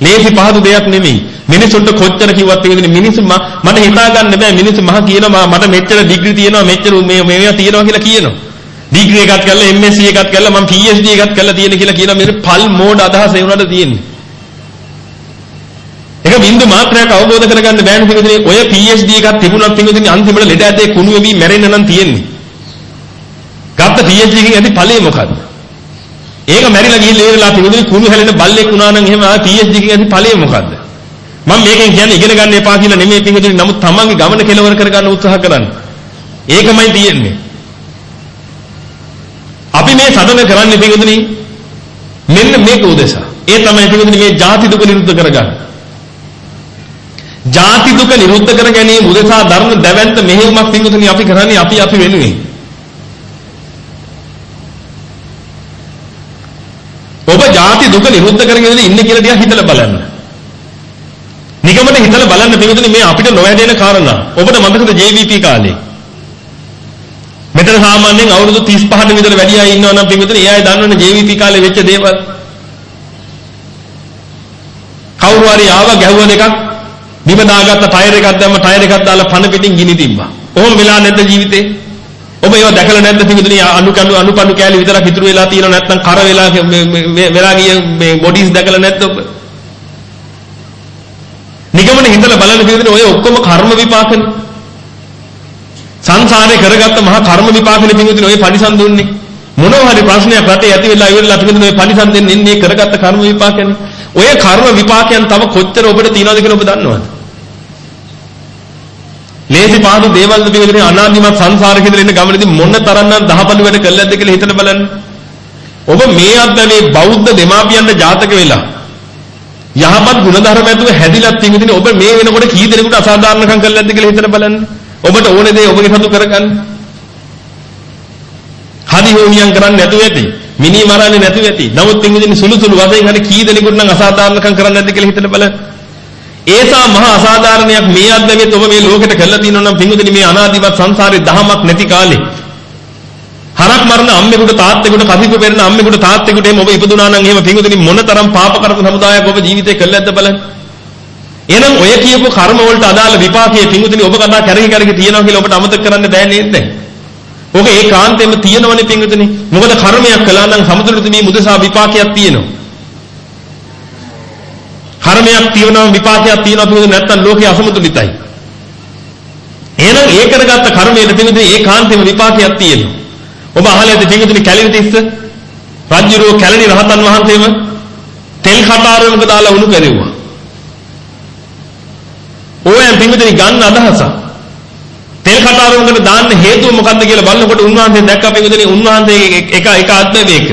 ලේසි පහදු දෙයක් නෙමෙයි. මිනිසුන්ට කොච්චර කිව්වත් පිළිදෙන මිනිස්සු මට හිතා ගන්න බෑ මිනිස්සු මහ කියනවා මට මෙච්චර ඩිග්‍රී තියෙනවා මෙච්චර මේ මේවා තියෙනවා කියලා කියනවා. ඩිග්‍රී එකක් කරලා MSc එකක් කරලා මම PhD එකක් කරලා තියෙන කියලා කියනවා මේ පල් මෝඩ අදහස ඒ උනට තියෙන්නේ. ඒක බින්දු මාත්‍රයක් අවබෝධ කරගන්න බෑනේ පිළිදෙන ඔය PhD එකක් තිබුණත් පිළිදෙන අන්තිමට ලෙඩ ඇදේ කුණු වෙවි මැරෙන්න නම් තියෙන්නේ. ගත්ත PhD එකකින් ඇති ඵලෙ මොකද්ද? ඒක මැරිලා ගිහිල්ලා ඉවරලා පිළිදෙන කුණු හැලෙන බල්ලෙක් වුණා නම් එහෙම PhD එකකින් ඇති ඵලෙ මොකද්ද? මම මේකෙන් කියන්නේ ඉගෙන ගන්න එපා කියලා නෙමෙයි පිටුදින නමුත් තමන්ගේ ගමන කෙලවර කරගන්න උත්සාහ කරන්න. ඒකමයි තියෙන්නේ. අපි මේ සදන කරන්නේ පිටුදින මෙන්න මේක උදෙසා. ඒ තමයි පිටුදින මේ ජාති දුක නිරුද්ධ කරගන්න. ජාති දුක නිරුද්ධ කර ගැනීම උදෙසා ධර්ම දැවැන්ත මෙහෙයුමක් පිටුදින අපි කරන්නේ අපි අපි වෙනුවෙන්. ඔබ ජාති දුක නිරුද්ධ කරගෙන ඉන්න කියලා ටිකක් හිතලා බලන්න. නිකමට හිතලා බලන්න පිටුතුනි මේ අපිට නොවැදෙන කාරණා. ඔබට මතකද JVP කාලේ? මෙතන සාමාන්‍යයෙන් අවුරුදු 35ට විතර වැඩි අය ඉන්නවා නම් පිටුතුනි ඒ අය දන්නවනේ JVP කාලේ වෙච්ච දේවල්. කවුරු හරි ආව ගැහුව දෙකක් බිම දාගත්ත ටයර් එකක් දැම්ම ටයර් එකක් දාලා පන පිටින් ගිනි තිබ්බා. ඔහොම වෙලා නැද්ද ජීවිතේ? ඔබ ඒවා දැකලා නැද්ද පිටුදුනි අනු කඳු අනුපඳු කෑලි විතරක් ඉතුරු වෙලා තියෙනව නැත්නම් කර වෙලා වෙලා ගිය මේ බොඩිස් දැකලා නැද්ද ඔබ? නිගමන හිතලා බලන්න පිටුදුනි ඔය ඔක්කොම කර්ම විපාකනේ. සංසාරේ කරගත්ත මහා කර්ම විපාකනේ පිටුදුනි ඔය පරිසම් දුන්නේ. මොනවා හරි ප්‍රශ්නයක් රටේ ඇති වෙලා ඉවරලා පිටුදුනි ඔය පරිසම් දෙන්නේ ඉන්නේ කරගත්ත කර්ම විපාකනේ. ඔය කර්ම විපාකයන් තව කොච්චර ඔබට තියනවද කියලා ඔබ දන්නවද? ලේසි පාඩු දේවල්ද පිළිගන්නේ අනාදිමත් සංසාරේ කියලා ඉන්න ගමනේදී මොන තරම්නම් දහපළු වැඩ කළාද කියලා හිතලා බලන්න. ඔබ මේ අද්දනේ බෞද්ධ දෙමාපියන්ට ජාතක වෙලා යහපත් ගුණධර්ම ඇතුව හැදිලා තින්දිනේ ඔබ මේ වෙනකොට කී දෙනෙකුට අසාධාරණකම් කළාද කියලා හිතලා බලන්න. ඔබට ඕනේ දේ ඔබගේ සතු කරගන්න. හරි හොනියම් කරන්නේ නැතුව ඇති. මිනි මරන්නේ නැතුව ඇති. නමුත් තින්දිනේ සුළු සුළු වශයෙන් හරි කී දෙනෙකුට නම් අසාධාරණකම් කරන්නේ නැද්ද කියලා හිතලා බලන්න. ඒසා මහා අසාධාරණයක් මේ අද්දවෙත් ඔබ මේ ලෝකෙට කළා තියෙනවා නම් පින්වදින මේ අනාදිමත් සංසාරේ දහමක් නැති කාලේ. හරක් මරණ අම්මෙකුට තාත්තෙකුට කසිප පෙරන අම්මෙකුට තාත්තෙකුට එහෙම ඔබ ඉපදුනා නම් එහෙම පින්වදින මොනතරම් පාප කරන සමුදායක් ඔබ ජීවිතේ කළාද බලන්න. එහෙනම් ඔය කියපු කර්ම වලට අදාළ විපාකයේ පින්වදින ඔබ කතා කරගෙන කරගෙන තියනවා කියලා ඔබට අමතක කරන්න බෑ නේද? ඔක ඒකාන්තයෙන්ම තියෙනවනේ පින්වදින. මොකද කර්මයක් කළා නම් සමුදුලට මේ මුදසා විපාකයක් තියෙනවා. කර්මයක් තියෙනවා විපාකයක් තියෙනවා පිළිද නැත්තම් ලෝකයේ අසමතුලිතයි. එහෙනම් ඒ කරගත්ත කර්මයේ පිළිද ඒකාන්තෙම විපාකයක් තියෙනවා. ඔබ අහලා ඇති පිළිදුනි කැලණි තිස්ස රජුරෝ කැලණි රහතන් වහන්සේම තෙල් කටාරමක දාලා උණු කරුවා. ඕයන් පිළිදුනි ගන්න අදහස. තෙල් කටාරමකට දාන්න හේතුව මොකද්ද කියලා බලනකොට උන්වහන්සේ දැක්ක පිළිදුනි උන්වහන්සේ එක එක අද්දවේක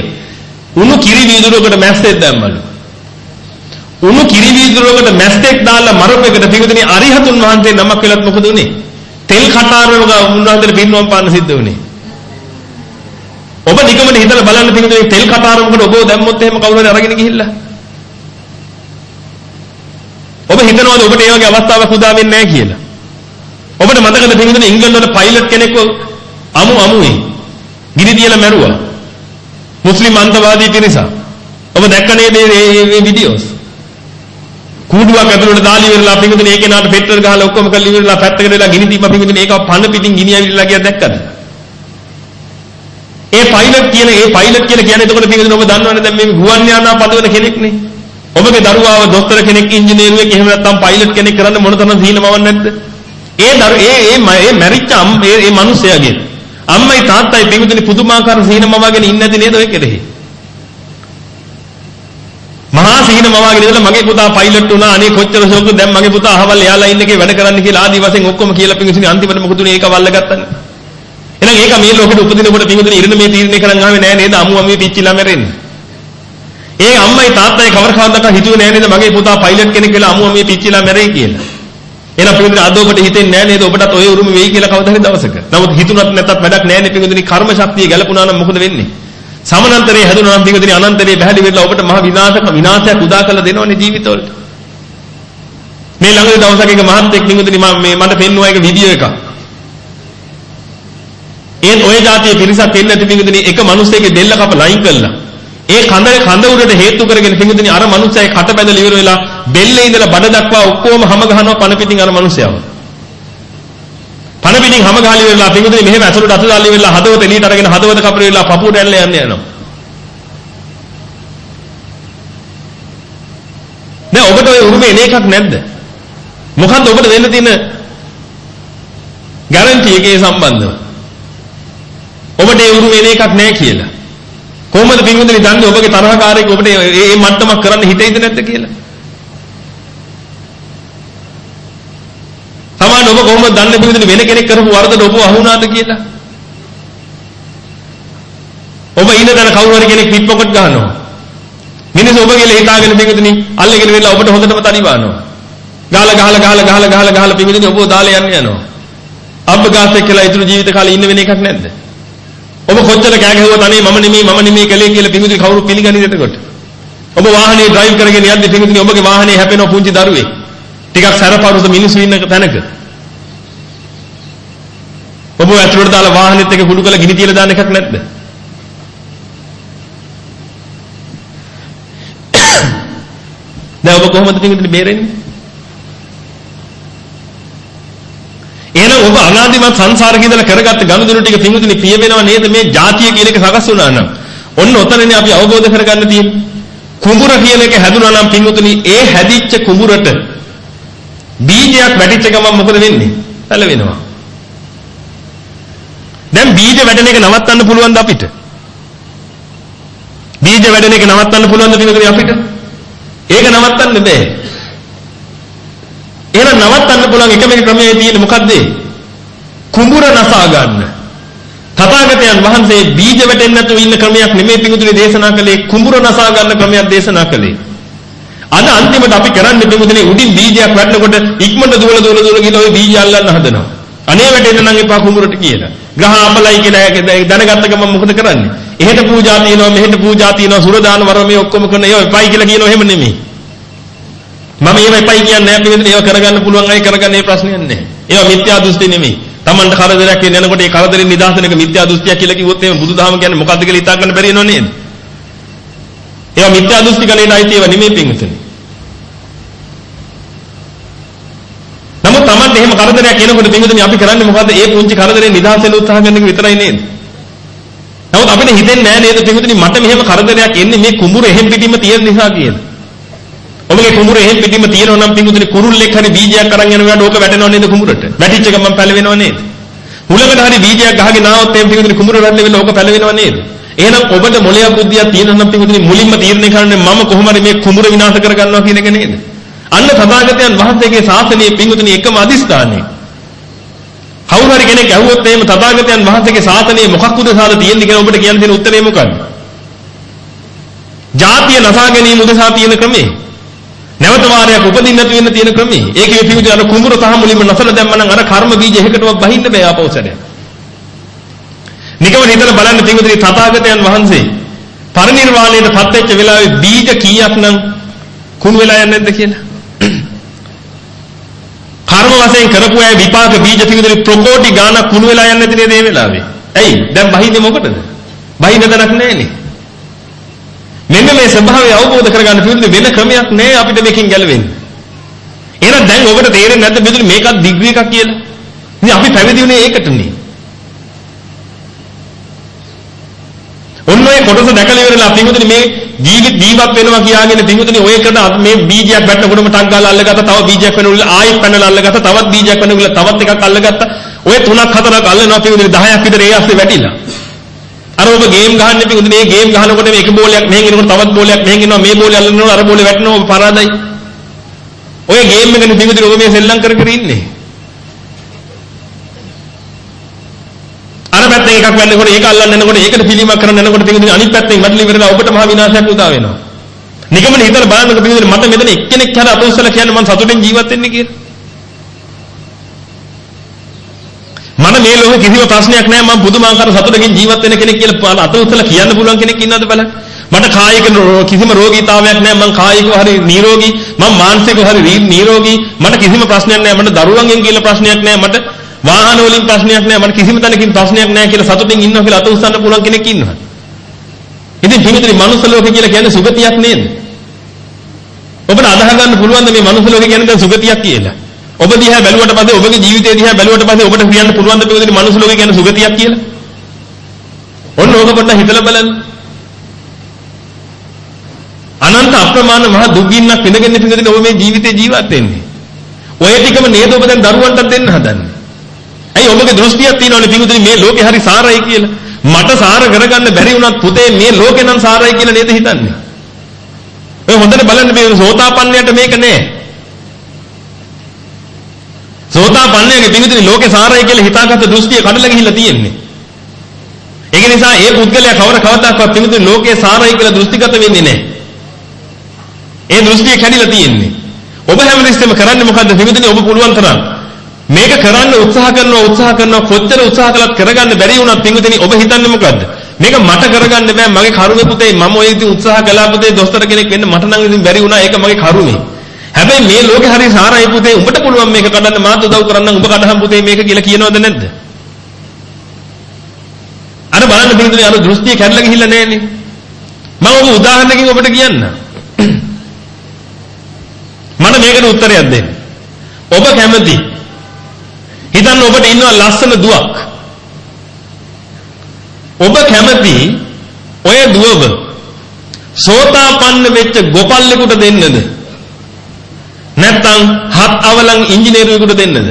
උණු කිරි වීදුරුවකට මැස්සෙක් දැම්මලු. උණු කිරි වීදුරුවකට මැස්ටෙක් දාලා මරපෙකට පිටුදින අරිහතුන් වහන්සේ නමක් වෙලත් මොකද උනේ? තෙල් කටාරවක උන්වහන්සේට පින්වම් පාන්න සිද්ධ වුණේ. ඔබ නිකමන හිතලා බලන්න පිටුදින තෙල් කටාරවකට ඔබ දැම්මොත් එහෙම කවුරු හරි අරගෙන ගිහිල්ලා. ඔබ හිතනවාද ඔබට ඒ වගේ අවස්ථාවක් උදා වෙන්නේ නැහැ කියලා? ඔබට මතකද පිටුදින ඉංග්‍රීසි වල පයිලට් කෙනෙක්ව අමු අමුයි ගිනි තියලා මැරුවා. මුස්ලිම් අන්තවාදී පිරිස. ඔබ දැක්ක නේද මේ වීඩියෝස්? කූඩුවක් ඇතුළට දාලි වෙරලා පිඟුතුනේ ඒකේ නාට පෙට්‍රල් ගහලා ඔක්කොම කරලා ඉවරලා පැත්තකට වෙලා ගිනි දීපා පිඟුතුනේ ඒක පන්න පිටින් ගිනි ඇවිල්ලා ගියා දැක්කද? ඒ පයිලට් කියන ඒ පයිලට් කියලා කියන්නේ එතකොට පිඟුතුනේ ඔබ දන්නවනේ දැන් මේ ගුවන් යානා පදවන කෙනෙක් නේ. ඔබගේ දරුවාව දොස්තර කෙනෙක් ඉංජිනේරුවෙක් එහෙම නැත්නම් පයිලට් කෙනෙක් කරන්න මොන තරම් සීනමවක් නැද්ද? ඒ දරු ඒ ඒ ඒ මැරිච්ච ඒ ඒ මිනිසයාගේ අම්මයි තාත්තයි පිඟුතුනේ පුදුමාකාර සීනමවගෙන ඉන්නේ නැති නේද ඔය කෙරෙහි? මහා සිහින මවාගෙන ඉඳලා මගේ පුතා පයිලට් වුණා. අනේ කොච්චර ෂෝක්ද දැන් මගේ පුතා අහවල් එයාලා ඉන්න එකේ වැඩ කරන්න කියලා ආදි වශයෙන් ඔක්කොම කියලා පිඟුතුනි අන්තිමට මොකද උනේ ඒක වල්ල ගත්තනේ එහෙනම් ඒක මේ ලෝකෙට උපදිනකොට පිඟුතුනි ඉරණ මේ තීරණය කරන් ආවේ නෑ නේද? අමු අමු පිච්චිලා මැරෙන්නේ ඒ අම්මයි තාත්තයි කවර කවදාක හිතුවේ නෑ නේද? මගේ පුතා පයිලට් කෙනෙක් කියලා අමු අමු පිච්චිලා මැරෙයි කියලා. එහෙනම් පිඟුතුනි අද ඔබට හිතෙන්නේ නෑ නේද? ඔබටත් ඔය උරුම වෙයි කියලා කවදා හරි දවසක. නමුත් හිතුණත් නැත්තත් වැඩක් නෑ නේ පිඟුතුනි කර්ම ශක්තිය ගැලපුණා නම් මොකද වෙන්නේ? සමනන්තරේ හැදුනා නම් දීවදින අනන්තරේ පැහැදිලි වෙලා ඔබට මහ විනාශක විනාශයක් උදා කරලා දෙනවනේ ජීවිතවලට. මේ ළඟදී දවසක එක මහත්ෙක් නිකුදනි මම මේ මට පෙන්නුවා එක වීඩියෝ එකක්. ඒත් ওই જાතියේ පිරිසක් එන්න තිබින්දනි එක මිනිස්සෙක්ගේ දෙල්ල කප ලයින් කළා. ඒ කඳේ කඳ උඩට හේතු කරගෙන තිබින්දනි අර මිනිස්සයා කට බැඳලා ඉවර වෙලා බෙල්ලේ ඉඳලා බඩ දක්වා ඔක්කොම හැම ගහනවා පණ පිටින් අර මිනිස්සයාව. පණ පිටින් හැම ගහලි වෙලා පිඟුතුනි මෙහෙම ඇසුරට අත දාලි වෙලා හදවත එළියට අරගෙන හදවත කපර වෙලා පපුවට ඇල්ල යන්න යනවා. දැන් ඔබට ওই උරුමේ එන එකක් නැද්ද? මොකද්ද ඔබට දෙන්න තියෙන ගැරන්ටි එකේ සම්බන්ධව? ඔබට ඒ උරුමේ එන එකක් නැහැ කියලා. කොහොමද පිඟුතුනි දන්නේ ඔබගේ තරහකාරයෙක් ඔබට මේ මට්ටමක් කරන්න හිතෙයිද නැද්ද කියලා? ඔබ කොහොමද දන්නේ පිළිදෙන වෙන කෙනෙක් කරපු වරදට ඔබ අහුණාද කියලා? ඔබ ඉන්න තැන කවුරු හරි කෙනෙක් පිට් පොකට් ගහනවා. මිනිස්සු ඔබ කියලා හිතාගෙන පිළිදෙනි අල්ලගෙන වෙලා ඔබට හොඳටම තනිවානවා. ගහලා ගහලා ගහලා ගහලා ගහලා ගහලා පිළිදෙනි ඔබ දාලා යන්න යනවා. අබ්බ ගාස්තෙක් කියලා ඉතුරු ජීවිත කාලේ ඉන්න වෙන එකක් නැද්ද? ඔබ කොච්චර කෑ ගැහුවත් අනේ මම නෙමෙයි මම නෙමෙයි කලේ කියලා පිළිදෙනි කවුරු පිළිගන්නේ එතකොට? ඔබ වාහනේ ඩ්‍රයිව් කරගෙන යද්දි පිළිදෙනි ඔබගේ වාහනේ හැපෙන පුංචි දරුවෙක්. ටිකක් සැරපරුස මිනිස්සු ඉන්න තැනක ඔබ ඇතුළට දාලා වාහනෙත් එක කුඩු කරලා ගිනි තියලා දාන්න එකක් නැද්ද? දැන් ඔබ කොහොමද පින්විතනි බේරෙන්නේ? එහෙනම් ඔබ අනාදිමත් සංසාරේ ඉඳලා කරගත්ත ගනුදෙනු ටික පින්විතනි පිය වෙනව නේද මේ ಜಾතිය කියන එක සකස් වුණා නම්. ඔන්න ඔතනනේ අපි අවබෝධ කරගන්න තියෙන්නේ. කුඹුර කියන එක හැදුනා නම් පින්විතනි ඒ හැදිච්ච කුඹුරට බීජයක් වැටිච්ච ගමන් මොකද වෙන්නේ? පැලවෙනවා. දැන් බීජ වැටෙන එක නවත්තන්න පුළුවන්ද අපිට? බීජ වැඩෙන එක නවත්තන්න පුළුවන්ද පිටුනේ අපිට? ඒක නවත්තන්න බෑ. එහෙනම් නවත්තන්න පුළුවන් එකම ක්‍රමයේ තියෙන්නේ මොකද්ද? කුඹුර නසා ගන්න. තථාගතයන් වහන්සේ බීජ වැටෙන්නේ නැතුව ඉන්න ක්‍රමයක් නෙමෙයි පිටුනේ දේශනා කළේ කුඹුර නසා ගන්න ක්‍රමයක් දේශනා කළේ. අද අන්තිමට අපි කරන්නේ පිටුනේ උඩින් බීජයක් වැටෙනකොට ඉක්මනට දුවල දුවල දුවල ගිහලා ওই බීජ අල්ලන්න හදනවා. අනේ වැටෙන්න නම් එපා කුඹුරට කියලා. ග්‍රහ අපලයි කියලා දැනගත්ත ගමන් මොකද කරන්නේ? එහෙට පූජා තියෙනවා මෙහෙට පූජා තියෙනවා සුර දාන වර මේ ඔක්කොම කරන ඒවා එපයි කියලා කියනවා එහෙම නෙමෙයි. මම ඒවා එපයි කියන්නේ නැහැ පිළිදෙන ඒවා කරගන්න පුළුවන් අය කරගන්න ඒ ප්‍රශ්නයක් නැහැ. ඒවා මිත්‍යා දෘෂ්ටි නෙමෙයි. Tamanට කරදරයක් එන්න යනකොට ඒ කරදරෙන් නිදහස් වෙන එක මිත්‍යා දෘෂ්ටියක් කියලා කිව්වොත් එහෙම බුදුදහම කියන්නේ මොකද්ද කියලා හිතා ගන්න බැරි වෙනව නේද? ඒවා මිත්‍යා දෘෂ්ටි කලේට අයිති ඒවා නෙමෙයි පින්විතනේ. නමුත් Tamanට එහෙම කරදරයක් එනකොට පින්විතනේ අපි කරන්නේ මොකද්ද? ඒ පුංචි කරදරෙන් නිදහස් වෙන්න උත්සාහ කරන එක විතරයි නේද? නමුත් අපිට හිතෙන්නේ නැහැ නේද පිටුතුනි මට මෙහෙම කරදරයක් එන්නේ මේ කුඹුර එහෙම් පිටින්ම තියෙන නිසා කියලා. ඔබගේ කුඹුර එහෙම් පිටින්ම තියෙනවා නම් පිටුතුනි කුරුල්ලෙක් හරි බීජයක් අරන් යන වෙලාවට ඕක වැටෙනව නේද කුඹුරට? වැටිච්ච ගමන් පැලවෙනව නේද? හුලකට හරි බීජයක් ගහගෙන ආවොත් එහෙම පිටුතුනි කුඹුර වැටෙන වෙලාව ඕක පැලවෙනව නේද? එහෙනම් ඔබට මොලයක් බුද්ධියක් තියෙනවා නම් පිටුතුනි මුලින්ම තීරණය කරන්නේ මම කොහොම හරි මේ කුඹුර විනාශ කරගන්නවා කියන එක නේද? අන්න තථාගතයන් වහන්සේගේ ශාසනයේ පිටුතුනි එකම අදිස්ථානයේ කවුරු හරි කෙනෙක් ඇහුවොත් එහෙම තථාගතයන් වහන්සේගේ ශාසනය මොකක් උදෙසාද තියෙන්නේ කියලා ඔබට කියන්න දෙන උත්තරේ මොකක්ද? ජාතිය නසා ගැනීම උදෙසා තියෙන ක්‍රමේ. නැවත වාරයක් උපදින්න නැති වෙන්න තියෙන ක්‍රමේ. ඒකේ පිවිද අර කුඹුර තහ මුලින්ම නැසල දැම්මනම් අර කර්ම බීජ එකකටවත් බහින්න බෑ ආපෞසරය. නිකම හිතලා බලන්න පිවිදේ තථාගතයන් වහන්සේ පරිණිරවාණයට පත් වෙච්ච වෙලාවේ බීජ කීයක් නම් කුණු වෙලා යන්නේ නැද්ද කියලා? කර්ම වශයෙන් කරපු අය විපාක බීජ පිවිදලි ප්‍රකෝටි ගාණක් කුණු වෙලා යන්නේ නැති නේද මේ වෙලාවේ? ඇයි? දැන් බහින්නේ මොකටද? බහින්න දණක් නැහැනේ. මෙන්න මේ ස්වභාවය අවබෝධ කරගන්න පිවිදලි වෙන ක්‍රමයක් නැහැ අපිට මේකෙන් ගැලවෙන්න. එහෙනම් දැන් ඔබට තේරෙන්නේ නැද්ද පිවිදලි මේකත් ඩිග්‍රී එකක් කියලා? ඉතින් අපි පැවිදි වුණේ ඒකටනේ. ඔන්න ඔය කොටස දැකලා ඉවරලා පින්වතුනි මේ ජීවිත ජීවත් වෙනවා කියාගෙන පින්වතුනි ඔය කරන මේ බීජයක් වැටෙනකොටම ටක් ගාලා අල්ලගත්තා තව බීජයක් වෙනකොට ආයෙත් පැනලා අල්ලගත්තා තවත් බීජයක් වෙනකොට තවත් එකක් අල්ලගත්තා. ඔය තුනක් හතරක් අල්ලනවා පින්වතුනි 10ක් විතර ඒ ඇස්සේ වැටිලා. අර ඔබ ගේම් ගහන්නේ පින්වතුනි මේ ගේම් ගහනකොට මේ එක බෝලයක් මෙහෙන් එනකොට තවත් බෝලයක් මෙහෙන් එනවා මේ බෝලේ අල්ලනකොට අර බෝලේ වැටෙනවා ඔබ පරාදයි. ඔය ගේම් එකනේ පින්වතුනි ඔබ මේ සෙල්ලම් කර කර ඉන්නේ. අර පැත්තෙන් එකක් වැන්නකොට ඒක අල්ලන්න යනකොට ඒකට පිළිමක් කරන්න යනකොට පිටින් අනිත් පැත්තෙන් වැටලි ඉවරලා ඔබට මහ විනාශයක් උදා වෙනවා. නිගමන හිතලා බලන්නකො පිටින් මට මෙතන එක්කෙනෙක් හරි අත උස්සලා කියන්නේ මම සතුටින් ජීවත් වෙන්නේ කියලා. මට මේ ලෝකේ කිසිම ප්‍රශ්නයක් නැහැ මම පුදුමාකාර සතුටකින් ජීවත් වෙන කෙනෙක් කියලා අත උස්සලා කියන්න පුළුවන් කෙනෙක් ඉන්නවද බලන්න. මට කායික කිසිම රෝගීතාවයක් නැහැ මම කායිකව හරි නිරෝගී මම මානසිකව හරි නිරෝගී මට කිසිම ප්‍රශ්නයක් නැහැ මට දරුවන්ගෙන් කියලා ප්‍රශ්නයක් නැහැ මට වාහන වලින් ප්‍රශ්නයක් නැහැ මට කිසිම තැනකින් ප්‍රශ්නයක් නැහැ කියලා සතුටින් ඉන්නවා කියලා අත උස්සන්න පුළුවන් කෙනෙක් ඉන්නවා. ඉතින් පිටින් මනුස්ස ලෝකේ කියලා කියන්නේ සුගතියක් නේද? ඔබට අදහ ගන්න පුළුවන් මේ මනුස්ස ලෝකේ කියන්නේ දැන් සුගතියක් කියලා. ඔබ දිහා බැලුවට පස්සේ ඔබගේ ජීවිතය දිහා බැලුවට පස්සේ ඔබට කියන්න පුළුවන් ද පිටින් මනුස්ස ලෝකේ කියන්නේ සුගතියක් කියලා? ඔන්න ඕක පොඩ්ඩක් හිතලා බලන්න. අනන්ත අප්‍රමාණ මහ දුක් ගින්නක් විඳගෙන ඉඳගෙන ඔබ මේ ජීවිතේ ජීවත් වෙන්නේ. ඔය ටිකම නේද ඔබ දැන් දරුවන්ටත් දෙන්න හදන්නේ. ඇයි ඔබගේ දෘෂ්ටියක් තියෙනවනේ පිටුතුනි මේ ලෝකේ හරි සාරයි කියලා. මට සාර කරගන්න බැරි වුණත් පුතේ මේ ලෝකේ නම් සාරයි කියලා නේද හිතන්නේ. ඔය හොඳට බලන්න මේ සෝතාපන්නයට මේක නෑ. සෝතාපන්නයේ පිටුතුනි ලෝකේ සාරයි කියලා හිතාගත්ත දෘෂ්ටිය කඩලා ගිහිල්ලා තියෙන්නේ. ඒක නිසා ඒ පුද්ගලයා කවර කවදාකවත් පිටුතුනි ලෝකේ සාරයි කියලා දෘෂ්ටිගත වෙන්නේ නෑ. ඒ දෘෂ්ටිය කැඩිලා තියෙන්නේ. ඔබ හැම තිස්සෙම කරන්නේ මොකද්ද? පිටුතුනි ඔබ පුළුවන් තරම් මේක කරන්න උත්සාහ කරනවා උත්සාහ කරනවා කොච්චර උත්සාහ කළත් කරගන්න බැරි වුණත් පින්විතනි ඔබ හිතන්නේ මොකද්ද මේක මට කරගන්න බෑ මගේ කරුමේ පුතේ මම ඔය ඉතින් උත්සාහ කළා පුතේ දොස්තර කෙනෙක් වෙන්න මට නම් ඉතින් බැරි වුණා ඒක මගේ කරුමේ හැබැයි මේ ලෝකේ හරි සාරයි පුතේ උඹට පුළුවන් මේක කඩන්න මාත් උදව් කරන්න උඹ කඩහම් පුතේ මේක කියලා කියනවද නැද්ද අර බලන්න පින්විතනි අර දෘෂ්ටිය කැඩලා ගිහිල්ලා නැහැනේ මම ඔබ උදාහරණකින් ඔබට කියන්න. දැන් ඔබ මේ ලෝකේ සාරයි කියලා හිතාගෙන ඉන්නවනම් පින්විතනි ඔබ පුළුවන් තරම් මට මේකට උත්තරයක් දෙන්න. ඔබ කැමති. හිතන්න ඔබට ඉන්නවා ලස්සන දුවක්. ඔබ කැමති ඔය දුවව සෝතාපන්න වෙච්ච ගොපල්ලෙකුට දෙන්නද? නැත්නම් හත් අවලං ඉංජිනේරුවෙකුට දෙන්නද?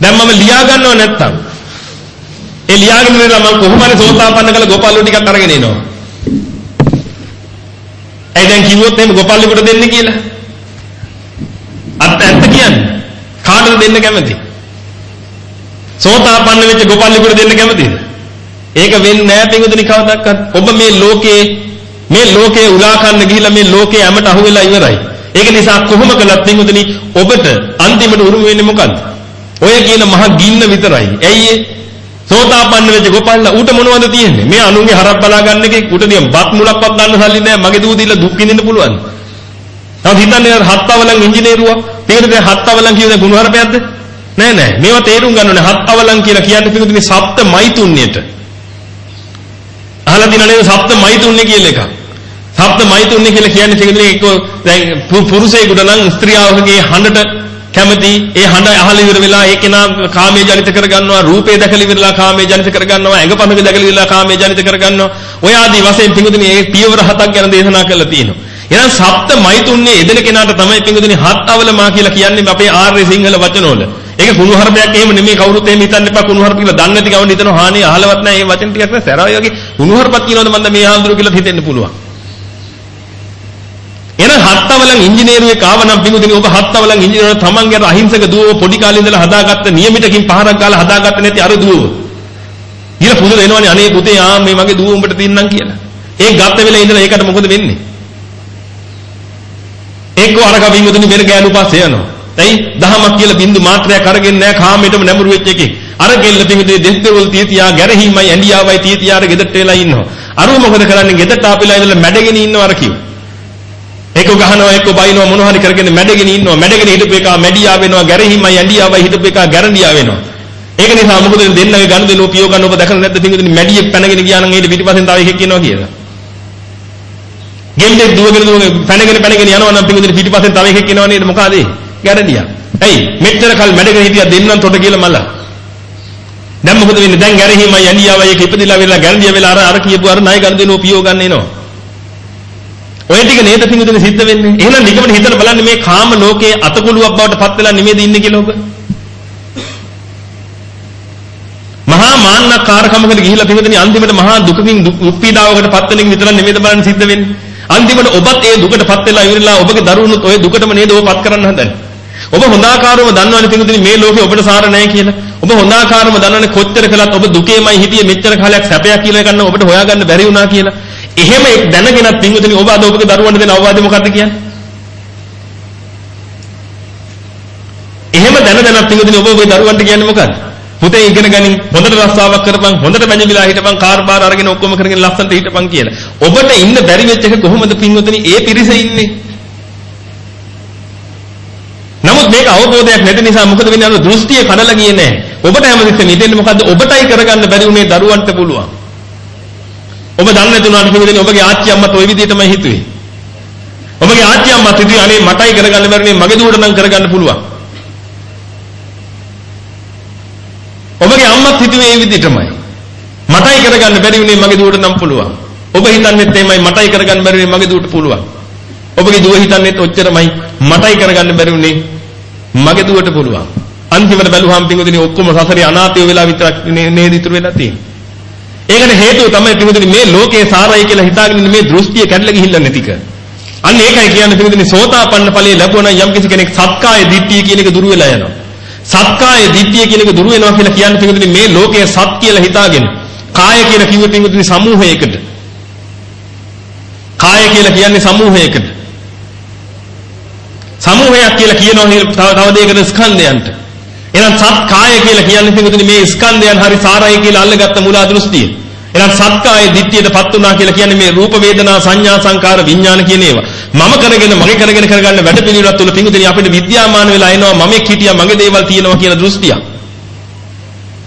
දැන් මම ලියා ගන්නව නැත්තම් ඒ ලියාගෙන ඉඳලා මම කොහොම හරි සෝතාපන්න කළ ගොපල්ලෝ ටිකක් අරගෙන එනවා. ඒ දැන් කිව්වොත් එහෙම ගොපල්ලෙකුට දෙන්න කියලා. අත් ඇත්ත කියන්නේ. කාටද දෙන්න කැමති? සෝතාපන්න වෙච්ච ගොපල්ලෙකුට දෙන්න කැමතිද? ඒක වෙන්නේ නැහැ පිටුදින කවදාවත්. ඔබ මේ ලෝකේ මේ ලෝකේ උලා කන්න ගිහිල්ලා මේ ලෝකේ හැමට අහු වෙලා ඉවරයි. ඒක නිසා කොහොම කළත් පිටුදින ඔබට අන්තිමට උරුම වෙන්නේ මොකද්ද? ඔය කියන මහ ගින්න විතරයි. ඇයි ඒ? සෝතාපන්න වෙච්ච ගොපල්ලා ඌට මොනවද තියෙන්නේ? මේ අනුන්ගේ හරක් බලා ගන්න එකේ ඌට දියම් බත් මුලක්වත් ගන්න සල්ලි නැහැ. මගේ දූ දීලා දුක් විඳින්න පුළුවන්. තව හිතන්නේ හත්වලන් ඉංජිනේරුවා. තේරෙද හත්වලන් කියන ගුණහරපයක්ද? නෑ නෑ. මේවා තේරුම් ගන්න ඕනේ. හත්වලන් කියලා කියන්නේ පිටුදිනේ සප්ත මෛතුන්‍යයට. අහලා දින නේද සප්ත මෛතුන්‍ය කියලා එකක්. සප්ත මෛතුන්‍ය කියලා කියන්නේ පිටුදිනේ එක්ක දැන් පුරුෂයෙකුට නම් ස්ත්‍රියවගේ හඬට කැමති ඒ හඬ අහලා ඉවර වෙලා ඒ කෙනා කාමයේ ජනිත කරගන්නවා රූපේ දැකලා ඉවරලා කාමයේ ජනිත කරගන්නවා ඇඟපමක දැකලා ඉවරලා කාමයේ ජනිත කරගන්නවා ඔය ආදී වශයෙන් පිඟුදුනි මේ පියවර හතක් ගැන දේශනා කරලා තියෙනවා එහෙනම් සප්ත මෛතුන්නේ එදෙන කෙනාට තමයි පිඟුදුනි හත් අවලමා කියලා කියන්නේ අපේ ආර්ය සිංහල වචනවල ඒක කුණුහරුපයක් එහෙම නෙමෙයි කවුරුත් එහෙම හිතන්න එපා කුණුහරුප කියලා දන්නේ නැති ගමන් හිතනවා හානේ අහලවත් නැහැ මේ වචන ටිකක් නේ සැරායි වගේ කුණුහරුපක් කියනවද මන්ද මේ ආන්දරු කියලා හිතෙන්න පුළුවන් එහෙනම් හත්තවලන් ඉංජිනේරුවෙක් ආව නම් පිඟුදිනේ ඔබ හත්තවලන් ඉංජිනේරුව තමන්ගේ අර අහිංසක දුවව පොඩි කාලේ ඉඳලා හදාගත්ත නියමිතකින් පහරක් ගාලා හදාගත්ත නැති අර දුවව. ඊළ පුදු දෙනවනේ අනේ පුතේ ආ මේ මගේ දුව උඹට තින්නම් කියලා. ඒ ගත්ත වෙලේ ඉඳලා ඒකට මොකද වෙන්නේ? එක්කෝ අර කවිමුදුනි වෙන ගෑනු පස්සේ යනවා. ඇයි? දහමක් කියලා බින්දු මාත්‍රයක් අරගෙන නැහැ කාමයටම නැඹුරු වෙච්ච එකේ. අර ගෙල්ල පිඟුදිනේ දෙස්තෙවල් තියතියා ගැරහීමයි ඇඬියාවයි තියතියාට ගෙදරට වෙලා ඉන්නවා. අරුව මොකද කරන්නේ? ගෙදරට ආපිලා ඉඳලා මැඩගෙන ඉන්නවා අර කිව්වා. එක්ක ගහනවා එක්ක බයිනවා මොන හරි කරගෙන මැඩගෙන ඉන්නවා මැඩගෙන හිටපු එක මැඩියා වෙනවා ගැරහිමයි ඇඬියාවයි හිටපු එක ගැරන්ඩියා වෙනවා ඒක නිසා මොකද දෙන්නගේ ගන්න දෙනෝ පියෝ ගන්න ඔබ දැකලා නැද්ද පිටින් මැඩියෙක් පැනගෙන ගියා නම් ඊට පිටිපස්සෙන් තව එකෙක් ඉන්නවා කියලා ගෙම්බෙක් දුවගෙන දුවගෙන පැනගෙන පැනගෙන යනවා නම් පිටින් පිටිපස්සෙන් තව එකෙක් ඉන්නවා නේද? මොකද ඒ? ගැරන්ඩියා ඇයි? මෙච්චර කල් මැඩගෙන හිටියා දෙන්නම් තොට කියලා මල්ලා. දැන් මොකද වෙන්නේ? දැන් ගැරහිමයි ඇඬියාවයි එක ඉපදිලා වෙලා ගැරන්ඩියා වෙලා අර අර කියපු අර ණය ගන්න දෙනෝ පියෝ ගන්න එනවා. ඔය ටික නේද පිංගුතුනේ සිද්ධ වෙන්නේ. එහෙනම් නිකමට හිතලා බලන්න මේ කාම ලෝකයේ අතකොළුවක් බවට පත් වෙලා නෙමෙයිද ඉන්නේ කියලා ඔබ. මහා මාන්නකාරකමකට ගිහිලා පිංගුතුනේ අන්තිමට මහා දුකකින් දුක් පීඩාවකට පත් වෙන එක විතර නෙමෙයිද බලන්න සිද්ධ වෙන්නේ. අන්තිමට ඔබත් ඒ දුකට පත් වෙලා ඉවරලා ඔබගේ දරුවනුත් ඔය දුකටම නේද ඔබ පත් කරන්න හදන්නේ. ඔබ හොඳාකාරව දන්නවනේ පිංගුතුනේ මේ ලෝකේ ඔබට සාර නැහැ කියලා. ඔබ හොඳාකාරව දන්නවනේ කොච්චර කළත් ඔබ දුකේමයි හිටියේ මෙච්චර කාලයක් සැපයක් කියලා ගන්න ඔබට හොයාගන්න බැරි වුණා කියලා. එහෙම එක් දැනගෙනත් පින්විතනි ඔබ අද ඔබගේ දරුවන්ට දෙන අවවාදය මොකක්ද කියන්නේ? එහෙම දැන දැනත් පින්විතනි ඔබ ඔබේ දරුවන්ට කියන්නේ මොකක්ද? පුතේ ඉගෙන ගනින් හොඳට රස්සාවක් කරපන් හොඳට බැඳිලා හිටපන් කාර් බාර අරගෙන ඔක්කොම කරගෙන ලස්සනට හිටපන් කියලා. ඔබට ඉන්න බැරි වෙච්ච එක කොහොමද පින්විතනි ඒ පිරිස ඉන්නේ? නමුත් මේක අවබෝධයක් නැති නිසා මොකද වෙන්නේ අර දෘෂ්ටිය කඩලා ගියේ නැහැ. ඔබට හැමතිස්සෙම හිතෙන්නේ මොකද්ද? ඔබටයි කරගන්න බැරි උනේ දරුවන්ට පුළුවන්. ඔබ දන්නේ නැතුණාට පිළිදෙන ඔබගේ ආච්චි අම්මත් ওই විදිහටමයි හිතුවේ. ඔබගේ ආච්චි අම්මත් හිතුවේ අනේ මටයි කරගන්න බැරිනේ මගේ දුවට නම් කරගන්න පුළුවන්. ඔබගේ අම්මත් හිතුවේ ඒ විදිහටමයි. මටයි කරගන්න බැරි වුණේ මගේ දුවට නම් පුළුවන්. ඔබ හිතන්නේත් එමයයි මටයි කරගන්න බැරි වුණේ මගේ දුවට පුළුවන්. ඔබගේ දුව හිතන්නේත් ඔච්චරමයි මටයි කරගන්න බැරි වුණේ මගේ දුවට පුළුවන්. අන්තිමට බැලුවාම පින්වදිනේ ඔක්කොම සසරේ අනාථය වෙලා විතරක් නේද ඉතුරු වෙලා තියෙන්නේ. ඒකට හේතුව තමයි පිටුදින මේ ලෝකේ සාරයි කියලා හිතාගෙන මේ දෘෂ්ටිය කැඩලා ගිහිල්ලා නැතික. අන්න ඒකයි කියන්නේ පිටුදින සෝතාපන්න ඵලයේ ලැබුණා නම් යම් කෙනෙක් සත්කාය දිට්ඨිය කියන එක දුරු වෙලා යනවා. සත්කාය දිට්ඨිය කියන එක දුරු වෙනවා කියලා කියන්නේ පිටුදින මේ ලෝකයේ සත් කියලා හිතාගෙන කාය කියලා කිව්ව පිටුදින සමූහයකට. කාය කියලා කියන්නේ සමූහයකට. සමූහයක් කියලා කියනවා තව දෙයකට ස්කන්ධයන්ට. එහෙනම් සත් කාය කියලා කියන්නේ පිටුදින මේ ස්කන්ධයන් හරි සාරයි කියලා අල්ලගත්ත මුලා දෘෂ්ටිය. එහෙනම් සත්කාය දිට්ඨියටපත් වුණා කියලා කියන්නේ මේ රූප වේදනා සංඥා සංකාර විඥාන කියන ඒවා. මම කරගෙන මගේ කරගෙන කරගන්න වැඩ පිළිවෙලක් තුළ පිඟුදිනේ අපිට විද්‍යාමාන වෙලා එනවා මමෙක් හිටියා මගේ දේවල් තියෙනවා කියන දෘෂ්ටිය.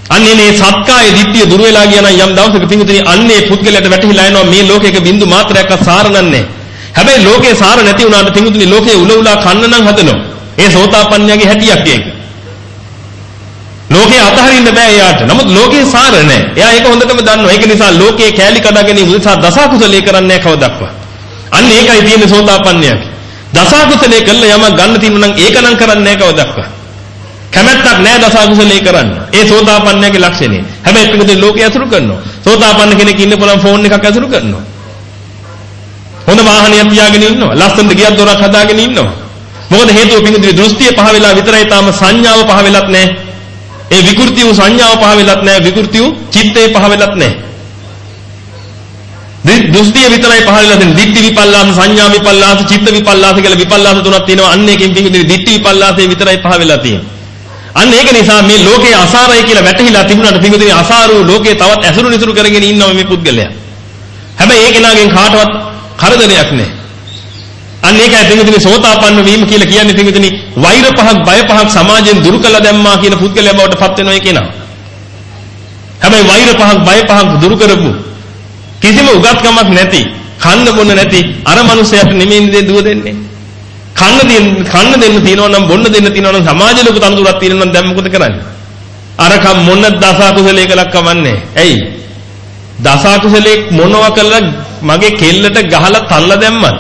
අන්නේ මේ සත්කාය දිට්ඨිය දුර වෙලා ගියා නම් යම් දවසක පිංගුතුනි අන්නේ පුද්ගලයාට වැටහිලා එනවා මේ ලෝකයක බින්දු මාත්‍රයක්වත් සාර නැහැ. හැබැයි ලෝකේ සාර නැති වුණාට පිංගුතුනි ලෝකේ උල උලා කන්න නම් හදනවා. ඒ සෝතාපන්නයාගේ හැටියක් ඒක. ලෝකේ අතහරින්න බෑ එයාට. නමුත් ලෝකේ සාර නැහැ. එයා ඒක හොඳටම දන්නවා. ඒක නිසා ලෝකේ කෑලි කඩගෙන උදෙසා දසකුසලේ කරන්නේ නැහැ කවදක්වත්. අන්න ඒකයි තියෙන්නේ සෝතාපන්නයාගේ. දසකුසලේ කළා යමක් ගන්න තියෙනවා නම් ඒක නම් කරන්නේ නැහැ කවදක්වත්. කැමැත්තක් නැහැ දසකුසලේ කරන්න. ඒ සෝතාපන්නයාගේ ලක්ෂණය. හැබැයි පිටුදේ ලෝකේ අසුරු කරනවා. සෝතාපන්න කෙනෙක් ඉන්න පුළුවන් ෆෝන් එකක් අසුරු කරනවා. හොඳ වාහනයක් තියාගෙන ඉන්නවා. ලස්සනට ගියක් දොරක් හදාගෙන ඉන්නවා. මොකද හේතුව පිටුදේ දෘෂ්ටිය පහ වෙලා විතරයි තාම සංඥාව පහ වෙලත් නැහැ. ඒ විකෘති වූ සංඥාව පහ වෙලත් නැහැ. විකෘති වූ චිත්තේ පහ වෙලත් නැහැ. දෘෂ්ටිය විතරයි පහ වෙලා තියෙන්නේ. දිට්ඨි විපල්ලාස, සංඥා විපල්ලාස, චිත්ත විපල්ලාස කියලා විපල්ලාස තුනක් තියෙනවා. අන්න එකෙන් පිටුදේ දිට්ඨි විපල්ලාසේ විතරයි පහ වෙලා තියෙන්නේ. අන්න ඒක නිසා මේ ලෝකේ අසාරයි කියලා වැටහිලා තිබුණාට පිටුදේ අසාරූ ලෝකේ තවත් ඇසුරු නිසුරු කරගෙන ඉන්නවා මේ පුද්ගලයා. හැබැයි ඒ කෙනාගෙන් කාටවත් කරදරයක් නැහැ. අන්න ඒකයි පිටුදේ සෝතාපන්න වීම කියලා කියන්නේ පිටුදේ වෛර පහක් බය පහක් සමාජයෙන් දුරු කළා දැම්මා කියන පුද්ගලයා බවට පත් වෙනවා ඒ කෙනා. හැබැයි වෛර පහක් බය පහක් දුරු කරපු කිසිම උගත්කමක් නැති කන්න බොන්න නැති අර මනුස්සයාට නෙමෙයි දුව දෙන්නේ. කන්න දෙන්න කන්න දෙන්න තියනවා නම් බොන්න දෙන්න තියනවා නම් සමාජයේ ලොකු තනතුරක් තියෙනවා නම් දැන් මොකද කරන්නේ? අරකම් මොන දස අකුසලයේ කලක් කමන්නේ. ඇයි? දස අකුසලයේ මොනවා කළා මගේ කෙල්ලට ගහලා තල්ලා දැම්මත්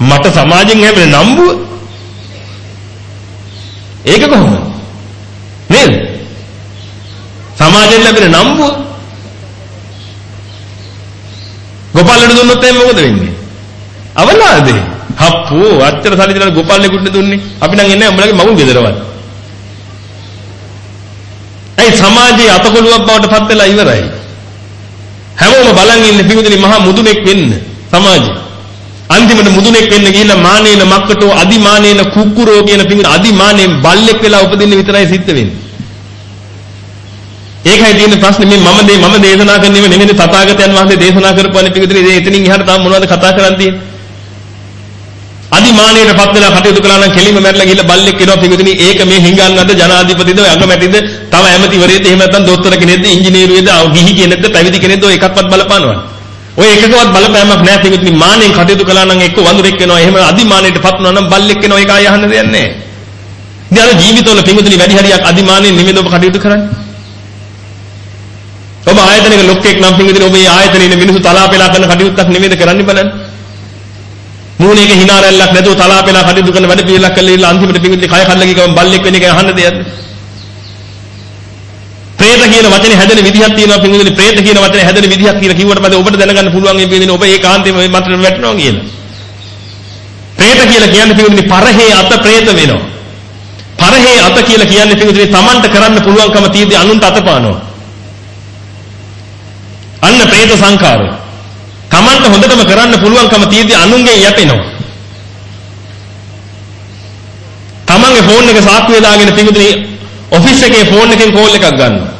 මට සමාජයෙන් හැබැයි නම්බුව ඒක කොහොමද? නේද? සමාජයෙන් ලැබෙන නම්බුව ගෝපාලට දුන්නොත් එහෙනම් මොකද වෙන්නේ? අවලාදේ. හප්පෝ අච්චර සල්ලි දීලා ගෝපාලෙකුට දුන්නේ. අපි නම් එන්නේ උඹලගේ මගුල් ගෙදරවත්. ඒ සමාජයේ අතකොළුවක් බවට පත් වෙලා ඉවරයි. හැමෝම බලන් ඉන්නේ පිටුදින මහා මුදුනෙක් වෙන්න සමාජේ. අන්තිමට මුදුනෙක් වෙන්න ගිහිල්ලා මානේන මක්කටෝ අදිමානේන කුක්කුරෝ කියන පිටුදින අදිමානේන් බල්ලෙක් වෙලා උපදින්න විතරයි සිද්ධ වෙන්නේ. ඒකයි තියෙන ප්‍රශ්නේ. මේ මම දේ මම දේශනා කරන්නේ නෙමෙයි තථාගතයන් වහන්සේ දේශනා කරපුවානේ පිටුදින එතනින් එහාට තාම මොනවද කතා කරන් තියෙන්නේ? අදිමානයට පත් වෙලා කටයුතු කළා නම් කෙලින්ම මැරලා ගිහිල්ලා බල්ලෙක් වෙනවා පිටුදිනේ ඒක මේ හිඟන්නද ජනාධිපතිද අගමැතිද? තව ඇමතිවරයෙක්ද? එහෙම නැත්නම් දොස්තර කෙනෙක්ද? ඉංජිනේරුවෙක්ද? ගිහි කෙනෙක්ද? පැවිදි කෙනෙක්ද? ඔය එකක්වත් බලපානවද ඔය එකකවත් බලපෑමක් නැහැ. පිටුදිනේ මානෙන් කටයුතු කළා නම් එක්ක වඳුරෙක් වෙනවා. එහෙම අදිමානයට පත් වුණා නම් බල්ලෙක් වෙනවා. ඒක ආය අහන්න දෙයක් නැහැ. ඉතින් අර ජීවිතවල පිටුදිනේ වැඩි හරියක් අදිමානෙන් නෙමෙයි ඔබ කටයුතු කරන්නේ? ඔබ ආයතනයක ලොක්කෙක් නම් පිටුදිනේ ඔබ මේ ආයතනයේ ඉන්න මිනිස්සු තලාපෙලා කරන කටයුත්තක් නෙමෙයිද කරන්නේ බලන්න. මූණේක hina රැල්ලක් නැතුව තලාපෙලා කටයුතු කරන වැඩ පිළිලක් කරලා ඉන්න අන්තිමට පිඟුදේ කය කඩලා ගිහම බල්ලෙක් වෙන එක අහන්න දෙයක්ද? പ്രേත කියන වචනේ හැදෙන විදිහක් තියෙනවා පින්වුදනේ ප්‍රේත කියන වචනේ හැදෙන විදිහක් කියලා කිව්වට පස්සේ ඔබට දැනගන්න පුළුවන් මේ පින්වුදනේ ඔබ ඒකාන්තයෙන්ම මේ මන්ත්‍රයට වැටෙනවා කියලා. ප්‍රේත කියලා කියන්නේ පින්වුදනේ පරහේ අත ප්‍රේත වෙනවා. පරහේ අත කියලා කියන්නේ පින්වුදනේ Tamanට කරන්න පුළුවන්කම තියෙද්දී අනුන්ට අතපානවා. අන්න ප්‍රේත සංකාරය. Tamanට හොඳටම කරන්න පුළුවන්කම තියෙද්දී අනුන්ගෙන් යැපෙනවා. Tamanගේ ෆෝන් එක සාක්කුවේ දාගෙන පින්වුදනේ ඔෆිස් එකේ ෆෝන් එකෙන් කෝල් එකක් ගන්නවා.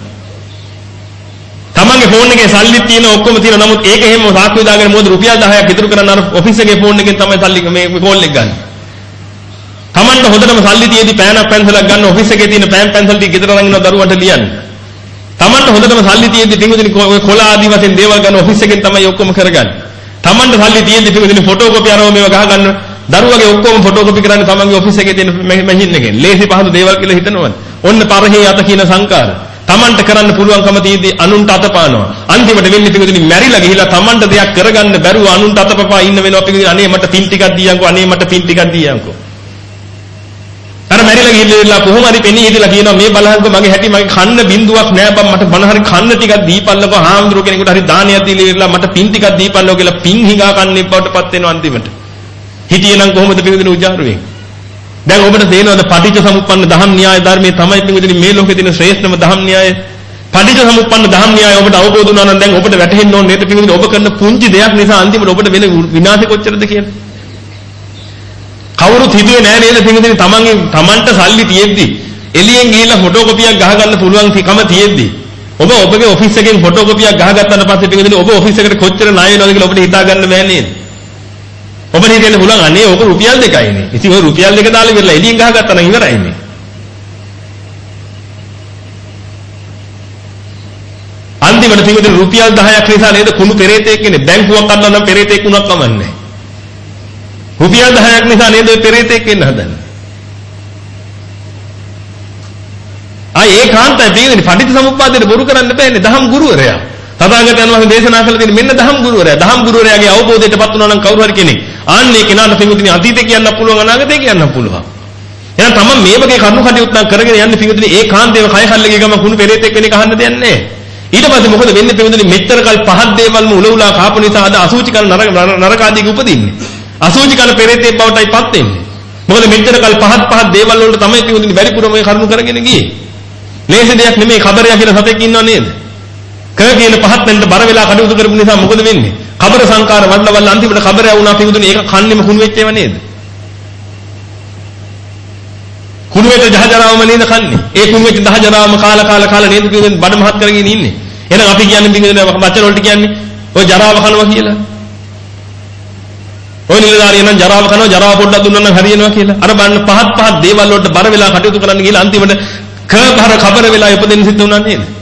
Tamanගේ ෆෝන් එකේ සල්ලි තියෙන ඔක්කොම තියෙන නමුත් ඒක එහෙම සාක්කුවේ දාගෙන මොකද රුපියල් 10ක් ඉතුරු කරන්න අර ඔෆිස් එකේ ෆෝන් එකෙන් තමයි සල්ලි මේ කෝල් එක ගන්න. Tamanට හොඳටම සල්ලි තියෙද්දි පෑනක් පැන්සලක් ගන්න ඔෆිස් එකේ තියෙන පෑන් පැන්සල් ටික ගෙදර අරන් ඉන්න දරුවන්ට ලියන්නේ. Tamanට හොඳටම සල්ලි තියෙද්දි පිඟුතුනේ කොළ ආදි වශයෙන් දේවල් ගන්න ඔෆිස් එකෙන් තමයි ඔක්කොම කරගන්නේ. Tamanට සල්ලි තියෙද්දි පිටින් ෆොටෝ කොපි අරව මේව ගහ ගන්න දරුවගේ ඔක්කොම ෆොටෝ කොපි කරන්නේ තමන්ගේ ඔෆිස් එකේ තියෙන මැෂින් එකෙන්. ලේසි පහසු දේවල් කියලා හිතනවද? ඔන්න පරහේ අත කියන සංකාර. තමන්ට කරන්න පුළුවන්කම තියෙද්දි අනුන්ට අතපානවා. අන්තිමට වෙන්නේ පිටින් මැරිලා ගිහිලා තමන්ට දෙයක් කරගන්න බැරුව අනුන්ට අතපපා ඉන්න වෙනවා පිටින් අනේ මට පින් ටිකක් දීයන්කෝ අනේ මට පින් ටිකක් දීයන්කෝ. අර මැරිලා ගිහිල්ලා කොහොම හරි පෙනී හිටලා කියනවා මේ බලහන්කෝ මගේ හැටි මගේ කන්න බින්දුවක් නෑ බම් මට මොන හරි කන්න ටිකක් දීපල්ලකෝ හාමුදුරුවෝ කෙනෙකුට හරි දානයක් දීලා ඉවරලා මට පින් ටිකක් දීපල්ලකෝ කියලා පින් හිඟා කන්නේ බවටපත් වෙනවා අන්තිමට හිටියනම් කොහොමද පින්විදින උජාරුවෙන් දැන් ඔබට තේරෙනවද පටිච්ච සමුප්පන්න දහම් න්‍යාය ධර්මයේ තමයි පින්විදින මේ ලෝකේ තියෙන ශ්‍රේෂ්ඨම දහම් න්‍යාය. පටිච්ච සමුප්පන්න දහම් න්‍යාය ඔබට අවබෝධ වුණා නම් දැන් ඔබට වැටහෙන්න ඕනේ. නේද පින්විදින ඔබ කරන පුංචි දෙයක් නිසා අන්තිමට ඔබට වෙන විනාශය කොච්චරද කියලා කවුරුත් හිතුවේ නෑ නේද පින්විතනේ තමන්ගේ තමන්ට සල්ලි තියෙද්දි එළියෙන් ගිහිල්ලා ෆොටෝකොපියක් ගහගන්න පුළුවන් කම තියෙද්දි ඔබ ඔබගේ ඔෆිස් එකෙන් ෆොටෝකොපියක් ගහගත්තාට පස්සේ පින්විතනේ ඔබ ඔෆිස් එකට කොච්චර ණය වෙනවද කියලා ඔබට හිතා ගන්න බෑ නේද? ඔබට හිතෙන්න පුළුවන් අනේ ඕක රුපියල් දෙකයිනේ. ඉතින් ඔය රුපියල් දෙක දාලා ඉවරලා එළියෙන් ගහගත්තා නම් ඉවරයිනේ. අන්තිමට තියෙන රුපියල් 10ක් නිසා නේද කුණු පෙරේතෙක් ඉන්නේ. බැංකුවක් අන්න නම් පෙරේතෙක් උනක් කමන්නේ. රුපියල් 10ක් නිසා නේද ඔය පෙරේතෙක් ඉන්න හදන්නේ. ආ ඒකාන්තයි තියෙන්නේ පටිච්ච සමුප්පාදයට බොරු කරන්න බෑනේ දහම් ගුරුවරයා. තථාගතයන් වහන්සේ දේශනා කළ තියෙන මෙන්න දහම් ගුරුවරයා. දහම් ගුරුවරයාගේ අවබෝධයටපත් වුණා නම් කවුරු හරි කෙනෙක්. ආන්නේ කෙනාට පින්විතනි අතීතේ කියන්න පුළුවන් අනාගතේ කියන්න පුළුවන්. එහෙනම් තමන් මේ වගේ කරුණු කටයුත්තක් කරගෙන යන්නේ පින්විතනි ඒකාන්තේම කය කල්ලගේ ගම කුණු පෙරේතෙක් වෙන එක අහන්න දෙයක් නැහැ. ඊට පස්සේ මොකද වෙන්නේ පින්විතනි මෙච්චර කල් පහත් දේවල්ම උල උලා කාපු නිසා අද අසූචි කල නරක ආදී උපදින්නේ. අසූචි කල පෙරේතෙක් බවටයිපත් වෙන්නේ. මොකද මෙච්චර කල් පහත් පහත් දේවල් වලට තමයි පින්විතනි වැඩිපුරම මේ කරුණු කරගෙන ගියේ. ලේසි දෙයක් නෙමෙයි කබරයා කියලා සතෙක් ඉන්නව නේද? කර කියන පහත් වෙන්න බර වෙලා කටයුතු කරපු නිසා මොකද වෙන්නේ? කබර සංකාර වඩලා වල්ලා අන්තිමට කබරයා වුණා පින්විතනි ඒක කන්නේම කුණු වෙච්ච ඒවා නේද? කුණු වෙච්ච ජහජරාවම නේද කන්නේ? ඒ කුණු වෙච්ච ජහජරාවම කාලා කාලා කාලා නේද පින්විතනි බඩ මහත් කරගෙන ඉන්නේ? එහෙනම් අපි කියන්නේ පින්විතනි වචන වලට කියන්නේ ඔය ජරාව කනවා කියලා. ඔය නිලධාරිය නම් ජරාව කනවා ජරාව පොඩ්ඩක් දුන්නා නම් හරියනවා කියලා. අර බලන්න පහත් පහත් දේවල් වලට බර වෙලා කටයුතු කරන්න ගිහලා අන්තිමට කබර කබර වෙලා ඉපදෙන්න සිද්ධ වුණා නේද?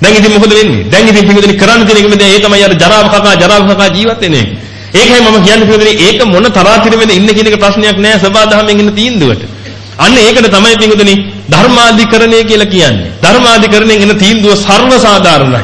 දැන් ඉතින් මොකද වෙන්නේ? දැන් ඉතින් පිටුදෙනි කරන්න තියෙන එක මේ ඒ තමයි අර ජරාව කකා ජරාව කකා ජීවත් වෙන එක. ඒකයි මම කියන්නේ පිටුදෙනි ඒක මොන තරාතිර වෙද ඉන්න කියන එක ප්‍රශ්නයක් නෑ සබාධමයෙන් ඉන්න තීන්දුවට. අන්න ඒකට තමයි පිටුදෙනි ධර්මාධිකරණය කියලා කියන්නේ. ධර්මාධිකරණයෙන් එන තීන්දුව සර්ව සාධාරණයි.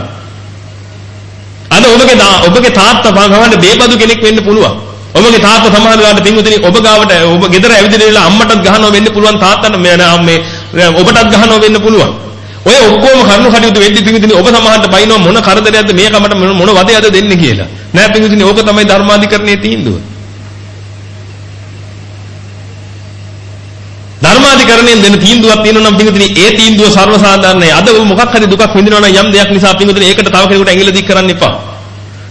අද ඔබගේ ඔබගේ තාත්තා භාගවන්න බේබදු කෙනෙක් වෙන්න පුළුවන්. ඔබගේ තාත්තා සමහර වෙලාවට පින්විතනි ඔබ ගාවට ඔබ ගෙදර ඇවිදලා අම්මටත් ගහනවා වෙන්න පුළුවන් තාත්තට මේ ඔබටත් ගහනවා වෙන්න පුළුවන්. ඔය ඔක්කොම කරුණු කටයුතු වෙද්දි පින්විතනි ඔබ සමහරට බයිනව මොන කරදරයක්ද මේ කමට මොන වදයක්ද දෙන්නේ කියලා. නෑ පින්විතනි ඕක තමයි ධර්මාධිකරණයේ තීන්දුව. ධර්මාධිකරණයෙන් දෙන තීන්දුවක් තියෙනවා නම් පින්විතනි ඒ තීන්දුව සර්වසාධාරණයි. අද ඔබ මොකක් හරි දුකක් විඳිනවා නම් යම් දෙයක් නිසා පින්විතනි ඒකට තව කෙනෙකුට ඇඟිල්ල දික් කරන්න එපා.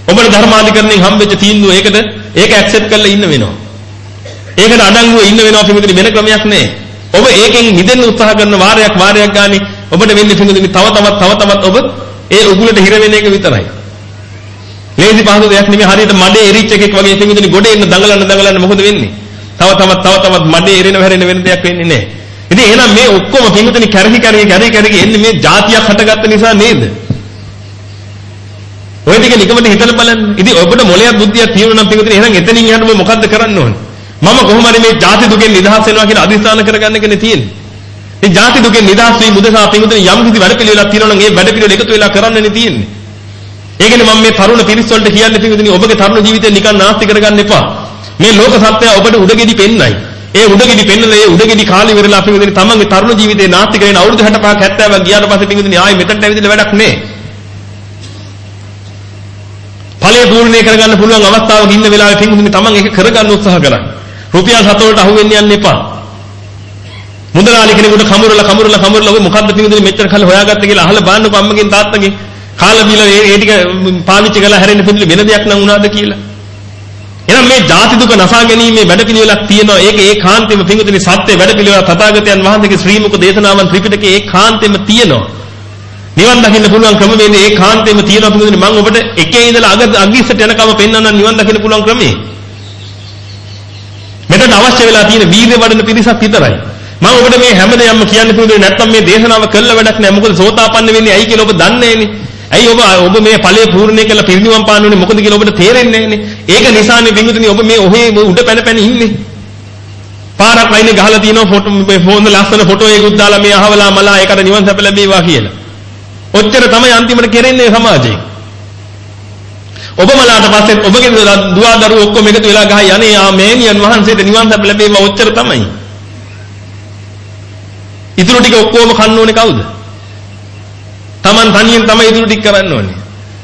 ඔබට ධර්මාධිකරණයෙන් හම්බෙච්ච තීන්දුව ඒකට ඒක ඇක්සෙප්ට් කරලා ඉන්න වෙනවා. ඒකට අඩංගුව ඉන්න වෙනවා පින්විතනි වෙන ක්‍රමයක් නෑ. ඔබ ඒකෙන් මිදෙන්න උත්සාහ කරන වාරයක් වාරයක් ගානේ ඔබට වෙන්නේ පින්විතනි තව තවත් තව තවත් ඔබ ඒ උගුලට හිර වෙන එක විතරයි. ලේසි පහසු දෙයක් නෙමෙයි හරියට මඩේ එරිච්ච එකෙක් වගේ පින්විතනි ගොඩේ ඉන්න දඟලන්න දඟලන්න මොකද වෙන්නේ? තව තවත් තව තවත් මඩේ එරෙන හැරෙන වෙන දෙයක් වෙන්නේ නැහැ. ඉතින් එහෙනම් මේ ඔක්කොම පින්විතනි කැරකි කැරකි කැරකි කැරකි එන්නේ මේ જાතියක් හටගත්ත නිසා නේද? ඔය ටික නිකමට හිතලා බලන්න. ඉතින් ඔබට මොලයක් බුද්ධියක් තියෙනවා නම් පිටුදින එහෙනම් එතනින් යන්න ඔබ මොකද්ද කරන්න ඕනේ? මම කොහොම හරි මේ ಜಾති දුකෙන් නිදහස් වෙනවා කියලා අදිස්ථාන කරගන්න එකනේ තියෙන්නේ. මේ ಜಾති දුකෙන් නිදහස් වීම උදෙසා පිටුදින යම් කිසි වැඩ පිළිවෙලක් තියෙනවා නම් ඒ වැඩ පිළිවෙල එකතු වෙලා කරන්නනේ තියෙන්නේ. ඒකනේ මම මේ තරුණ පිරිස් වලට කියන්නේ පිටුදින ඔබගේ තරුණ ජීවිතේ නිකන් නාස්ති කරගන්න එපා. මේ ලෝක සත්‍යය ඔබට උඩගෙඩි පෙන්නයි. ඒ උඩගෙඩි පෙන්නලා ඒ උඩගෙඩි කාලේ ඉවරලා පිටුදින තමන්ගේ තරුණ ජීවිතේ නාස්ති කරගෙන අවුරුදු 65ක් 70ක් ගියාට පස්සේ පිටුදින ආයේ මෙතනට ඇවිදලා වැඩක් නැහැ. ඵලය පූර්ණේ කරගන්න පුළුවන් අවස්ථාවක ඉන්න වෙලාවේ පින්වතුනි තමන් ඒක කරගන්න උත්සාහ කරන්න. රුපියල් 7 වලට අහු වෙන්න යන්න එපා. මුදලාලි කෙනෙකුට කමුරලා කමුරලා කමුරලා ඔය මොකද්ද පින්වතුනි මෙච්චර කල් හොයාගත්තේ කියලා අහලා බලන්නකො අම්මගෙන් තාත්තගෙන්. කාලා බීලා ඒ ටික පාවිච්චි කරලා හැරෙන්න පිළිලි වෙන දෙයක් නම් වුණාද කියලා. එහෙනම් මේ ಜಾති දුක නසා ගැනීමේ වැඩපිළිවෙලක් තියෙනවා. ඒක ඒකාන්තයෙන්ම පින්වතුනි සත්‍ය වැඩපිළිවෙල තථාගතයන් වහන්සේගේ ශ්‍රී මුක දේශනාවන් ත්‍රිපිටකයේ ඒකාන්තයෙන්ම තියෙනවා. නිවන් දකින්න පුළුවන් ක්‍රමවේද ඒකාන්තයෙන්ම තියෙනවා පිළිදෙන මම ඔබට එකේ ඉඳලා අග අගිස්සට යනකම පෙන්වන්න නිවන් දකින්න පුළුවන් ක්‍රමේ. මෙතන අවශ්‍ය වෙලා තියෙන වීර්ය වඩන පිරිසක් විතරයි. මම ඔබට මේ හැමදේම කියන්න පුළුවන් නැත්නම් මේ දේශනාව කළ වැඩක් නැහැ. මොකද සෝතාපන්න වෙන්නේ ඇයි කියලා ඔබ දන්නේ නැනේ. ඇයි ඔබ ඔබ මේ ඵලයේ පූර්ණේ කියලා පිරිනිවන් පාන්නේ මොකද කියලා ඔබට තේරෙන්නේ නැනේ. ඒක නිසානේ වින්දුතුනි ඔබ මේ ඔහේ උඩ පැන පැන ඉන්නේ. පාරක් වයිනේ ගහලා තියෙනවා ෆොටෝ මේ ෆෝන් ලස්සන ෆොටෝ එකකුත් දාලා මේ අහවලා මලා ඒකට නිවන් සැප ලැබේවා කියලා. ඔච්චර තමයි අන්තිමට කෙරෙන්නේ සමාජයේ. ඔබමලාට පස්සේ ඔබගේ දුවා දරුවෝ ඔක්කොම එකතු වෙලා ගහයි අනේ ආ මෑණියන් වහන්සේට නිවන් සැප ලැබේවා ඔච්චර තමයි. ඉතුරු ටික ඔක්කොම කන්න ඕනේ කවුද? Taman තනියෙන් තමයි ඉතුරු ටික කරන්න ඕනේ.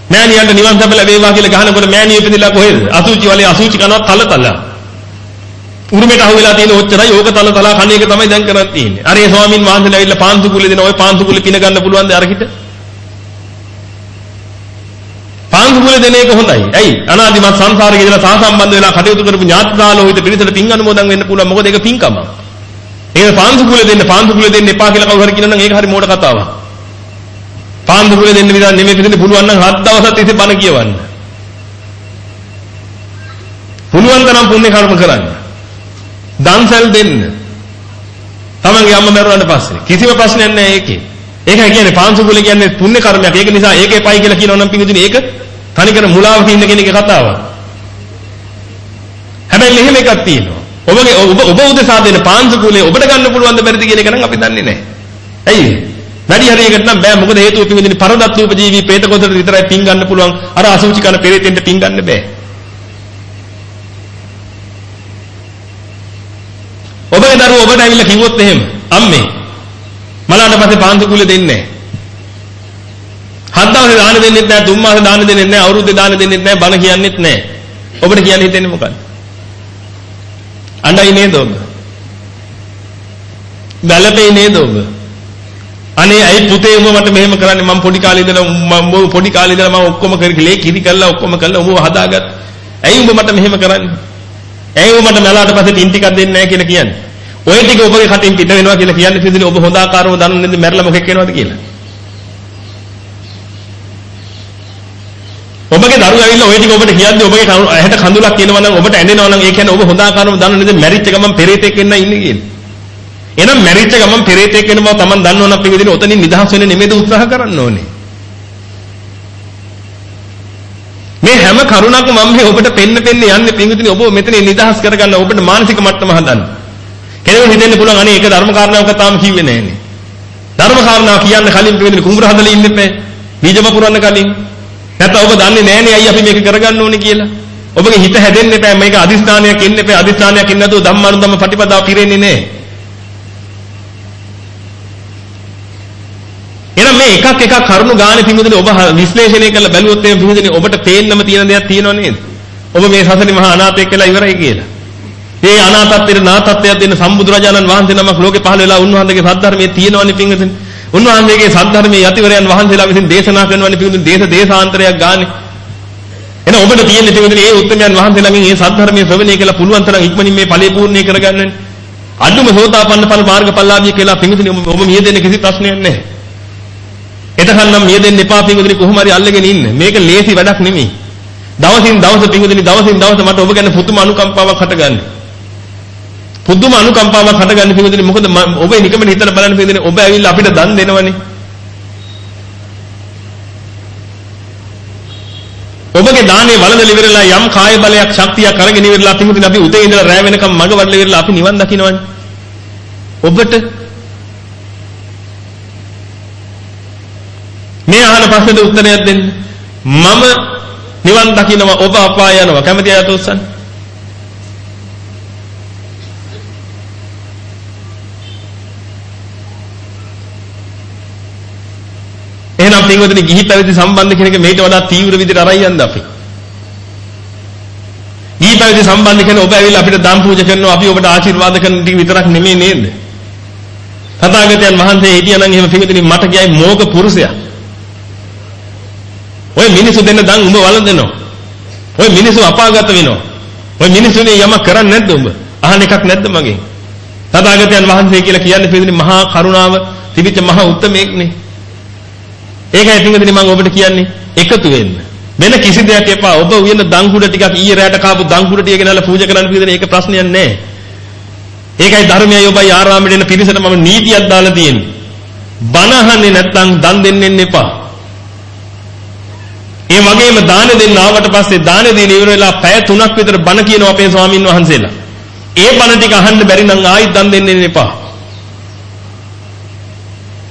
මෑණියන්ට නිවන් සැප ලැබේවා කියලා ගහනකොට මෑණිය ඉපදිලා කොහෙද? අසුචි වලේ අසුචි කනවා තල තල. උරුමෙට අහුවෙලා තියෙන ඔච්චරයි ඕක තල තල කණ එක තමයි දැන් කරන් තියෙන්නේ. අර ඒ ස්වාමින් වහන්සේලා ඇවිල්ලා පාන්සු කුලේ දෙන ওই පාන්සු කුලේ පින ගන්න පුළුවන්ද අරකිට? පාන්සු කුලේ දෙන එක හොඳයි. ඇයි? අනාදිමත් සංසාරේ ඉඳලා සාසම්බන්ධ වෙලා කටයුතු කරපු ඥාතිදාලෝහිත පිළිසට පින් අනුමෝදන් වෙන්න පුළුවන්. මොකද ඒක පින්කම. ඒක පාන්සු කුලේ දෙන්න පාන්සු කුලේ දෙන්න එපා කියලා කවුරු හරි කියනවා නම් ඒක හරි මෝඩ කතාවක්. පාන්සු කුලේ දෙන්න විතර නෙමෙයි පිටින් පුළුවන් නම් හත් දවසක් තිස්සේ බණ කියවන්න. පුළුවන් තරම් පුණ්‍ය කර්ම කරන්න. දන්සල් දෙන්න. තමන්ගේ අම්මා මැරුණාට පස්සේ කිසිම ප්‍රශ්නයක් නැහැ ඒකේ. ඒකයි කියන්නේ පාංශු කුල කියන්නේ පුණ්‍ය කර්මයක්. ඒක නිසා ඒකේ පයි කියලා කියනවා නම් පිටුදින ඒක තනිකර මුලාවක ඉන්න කෙනෙක්ගේ කතාවක්. හැබැයි මෙහෙම එකක් තියෙනවා. ඔබගේ ඔබ ඔබ උදෙසා දෙන පාංශු කුලේ ඔබට ගන්න පුළුවන් ද බැරිද කියන එක නම් අපි දන්නේ නැහැ. ඇයි? වැඩි හරියකට නම් බෑ මොකද හේතුව පිටුදින පරදත් උපජීවී പ്രേත කොටට විතරයි පින් ගන්න පුළුවන්. අර අසුචි කන පෙරේතෙන්ට පින් ගන්න බෑ. ඔබගේ දරුවෝ ඔබට ඇවිල්ලා කිව්වොත් එහෙම අම්මේ මලාට පස්සේ පාන්දු කුල දෙන්නේ නැහැ. හත් දවසේ දාන දෙන්නෙත් නැහැ, තුන් මාස දාන දෙන්නෙත් නැහැ, අවුරුද්දේ දාන දෙන්නෙත් නැහැ, බණ කියන්නෙත් නැහැ. ඔබට කියන්න හිතෙන්නේ මොකක්ද? අඬයි නේද ඔබ? බැලපෙයි නේද ඔබ? අනේ ඇයි පුතේ උඹ මට මෙහෙම කරන්නේ මම පොඩි කාලේ ඉඳලා මම පොඩි කාලේ ඉඳලා මම ඔක්කොම කරකලේ කිරි කළා ඔක්කොම කළා උඹව හදාගත්ත. ඇයි උඹ මට මෙහෙම කරන්නේ? ඇයි උඹ මට මලාට පස්සේ ටින් ටිකක් දෙන්නේ නැහැ කියලා කියන්නේ? ඔය ටික ඔබගේ කටින් පිට වෙනවා කියලා කියන්නේ පිළිදෙන ඔබ හොඳ ආකාරව දන්නේ නැද්ද මැරලා මොකෙක් වෙනවද කියලා? ඔබගේ දරුවෝ ඇවිල්ලා ඔය ටික ඔබට කියන්නේ ඔබගේ ඇහැට කඳුලක් එනවා නම් ඔබට ඇඬෙනවා නම් ඒ කියන්නේ ඔබ හොඳ ආකාරව දන්නේ නැද්ද මැරිච්ච ගමන් පෙරේතෙක් වෙන්න ඉන්නේ කියලා. එහෙනම් මැරිච්ච ගමන් පෙරේතෙක් වෙන බව Taman දන්නව නම් පිළිදෙන ඔතනින් නිදහස් වෙන්න නෙමෙයිද උත්සාහ කරන්න ඕනේ. මේ හැම කරුණක්ම මම මේ ඔබට පෙන්න පෙන්න යන්නේ පින්විතනි ඔබ මෙතන නිදහස් කරගන්න ඔබට මානසික මට්ටම හදන්න. කෙනෙකුට හිතෙන්න පුළුවන් අනේ ඒක ධර්ම කාරණාවක් තාම කිව්වේ නැහැනේ. ධර්ම කාරණාව කියන්න කලින් පිළිදෙන කුඹුර හදලා ඉන්න එපා. බීජම පුරන්න කලින්. නැත්නම් ඔබ දන්නේ නැහනේ අයියා අපි මේක කරගන්න ඕනේ කියලා. ඔබගේ හිත හැදෙන්න එපා මේක අදිස්ථානයක් ඉන්න එපා අදිස්ථානයක් ඉන්න නැතුව ධම්මානුධම්ම ප්‍රතිපදාව පිරෙන්නේ නැහැ. එහෙනම් මේ එකක් එකක් කරුණු ගානේ පිඟුදනේ ඔබ විශ්ලේෂණය කරලා බැලුවොත් එimhe පිඟුදනේ ඔබට පේන්නම තියෙන දෙයක් තියෙනව නේද? ඔබ මේ සසරේ මහා අනාථයෙක් කියලා ඉවරයි කියලා. මේ අනාථත්වයට නාථත්වයක් දෙන්න සම්බුදුරජාණන් වහන්සේ නමක් ලෝකේ පහළ වෙලා උන්වහන්සේගේ සද්ධර්මයේ තියෙනවනේ පිංගුතුනි. උන්වහන්සේගේ සද්ධර්මයේ යතිවරයන් වහන්සේලා විසින් දේශනා කරනවනේ පිංගුතුනි දේශ දේශාන්තරයක් ගානේ. එහෙනම් ඔබට තියෙන පිංගුතුනි මේ උත්තරයන් වහන්සේලාගෙන් මේ සද්ධර්මයේ ශ්‍රවණය කළා පුළුවන් තරම් ඉක්මනින් මේ ඵලයේ පූර්ණේ කරගන්නනේ. අඩුම සෝතාපන්න ඵල මාර්ගඵලලාභී කියලා පිංගුතුනි ඔබ මියෙදෙන්න කිසි ප්‍රශ්නයක් නැහැ. එතකන් නම් මියෙදෙන්න එපා පිංගුතුනි කොහොම හරි අල්ලගෙන ඉන්න. මේක ලේසි වැඩක් නෙමෙයි. දවසින් දවස පිංගුතුනි දවසින් දවස මට ඔබ ගැන පුදුම අනුකම්පාවක් හටගන්නේ. පුදුම අනුකම්පාවක් හටගන්න පිළිදෙන මොකද ඔබ නිකමන හිතලා බලන්න පිළිදෙන ඔබ ඇවිල්ලා අපිට දන් දෙනවනේ. ඔබගේ දානේ වළඳ ඉවරලා යම් කාය බලයක් ශක්තියක් අරගෙන ඉවරලා පිළිදෙන අපි උදේ ඉඳලා රැ වෙනකම් මග වඩල ඉවරලා අපි නිවන් දකින්නවනේ ඔබට මේ අහන ප්‍රශ්නෙට උත්තරයක් දෙන්න. මම නිවන් දකින්නවා ඔබ අපාය යනවා. කැමති අයත් උත්සන්න එහෙනම් පින්වතුනි ගිහි පැවිදි සම්බන්ධ කෙනෙක් මේට වඩා තීව්‍ර විදිහට අරයි යන්න අපි. ගිහි පැවිදි සම්බන්ධ කෙනෙක් ඔබ ඇවිල්ලා අපිට දම් පූජා කරනවා අපි ඔබට ආශිර්වාද කරන ටික විතරක් නෙමෙයි නේද? තථාගතයන් වහන්සේ හිටියනම් එහෙම පින්වතුනි මට කියයි මෝග පුරුෂයා. ඔය මිනිස්සු දෙන්න දන් උඹ වළඳනවා. ඔය මිනිස්සු අපාගත වෙනවා. ඔය මිනිස්සුනේ යමක් කරන්නේ නැද්ද උඹ? අහන එකක් නැද්ද මගෙන්? තථාගතයන් වහන්සේ කියලා කියන්නේ පින්වතුනි මහා කරුණාව තිබිච්ච මහා උත්තමයෙක්නේ. ඒකයි පින්වතුනි මම ඔබට කියන්නේ එකතු වෙන්න. වෙන කිසි දෙයක් එපා. ඔබ උයන දංකුඩ ටිකක් ඊයේ රැට කාපු දංකුඩ ටික ගෙනල්ලා පූජා කරන්න පිළිදෙන ඒක ප්‍රශ්නයක් නෑ. ඒකයි ධර්මයයි ඔබයි ආරාමෙට එන පිරිසට මම නීතියක් දාලා තියෙන්නේ. බණ අහන්නේ නැත්නම් දන් දෙන්නෙන්න එපා. ඒ වගේම දාන දෙන්න ආවට පස්සේ දාන දෙන ඉවර වෙලා පැය 3ක් විතර බණ කියනවා අපේ ස්වාමින් වහන්සේලා. ඒ බණ ටික අහන්න බැරි නම් ආයිත් දන් දෙන්නෙන්න එපා.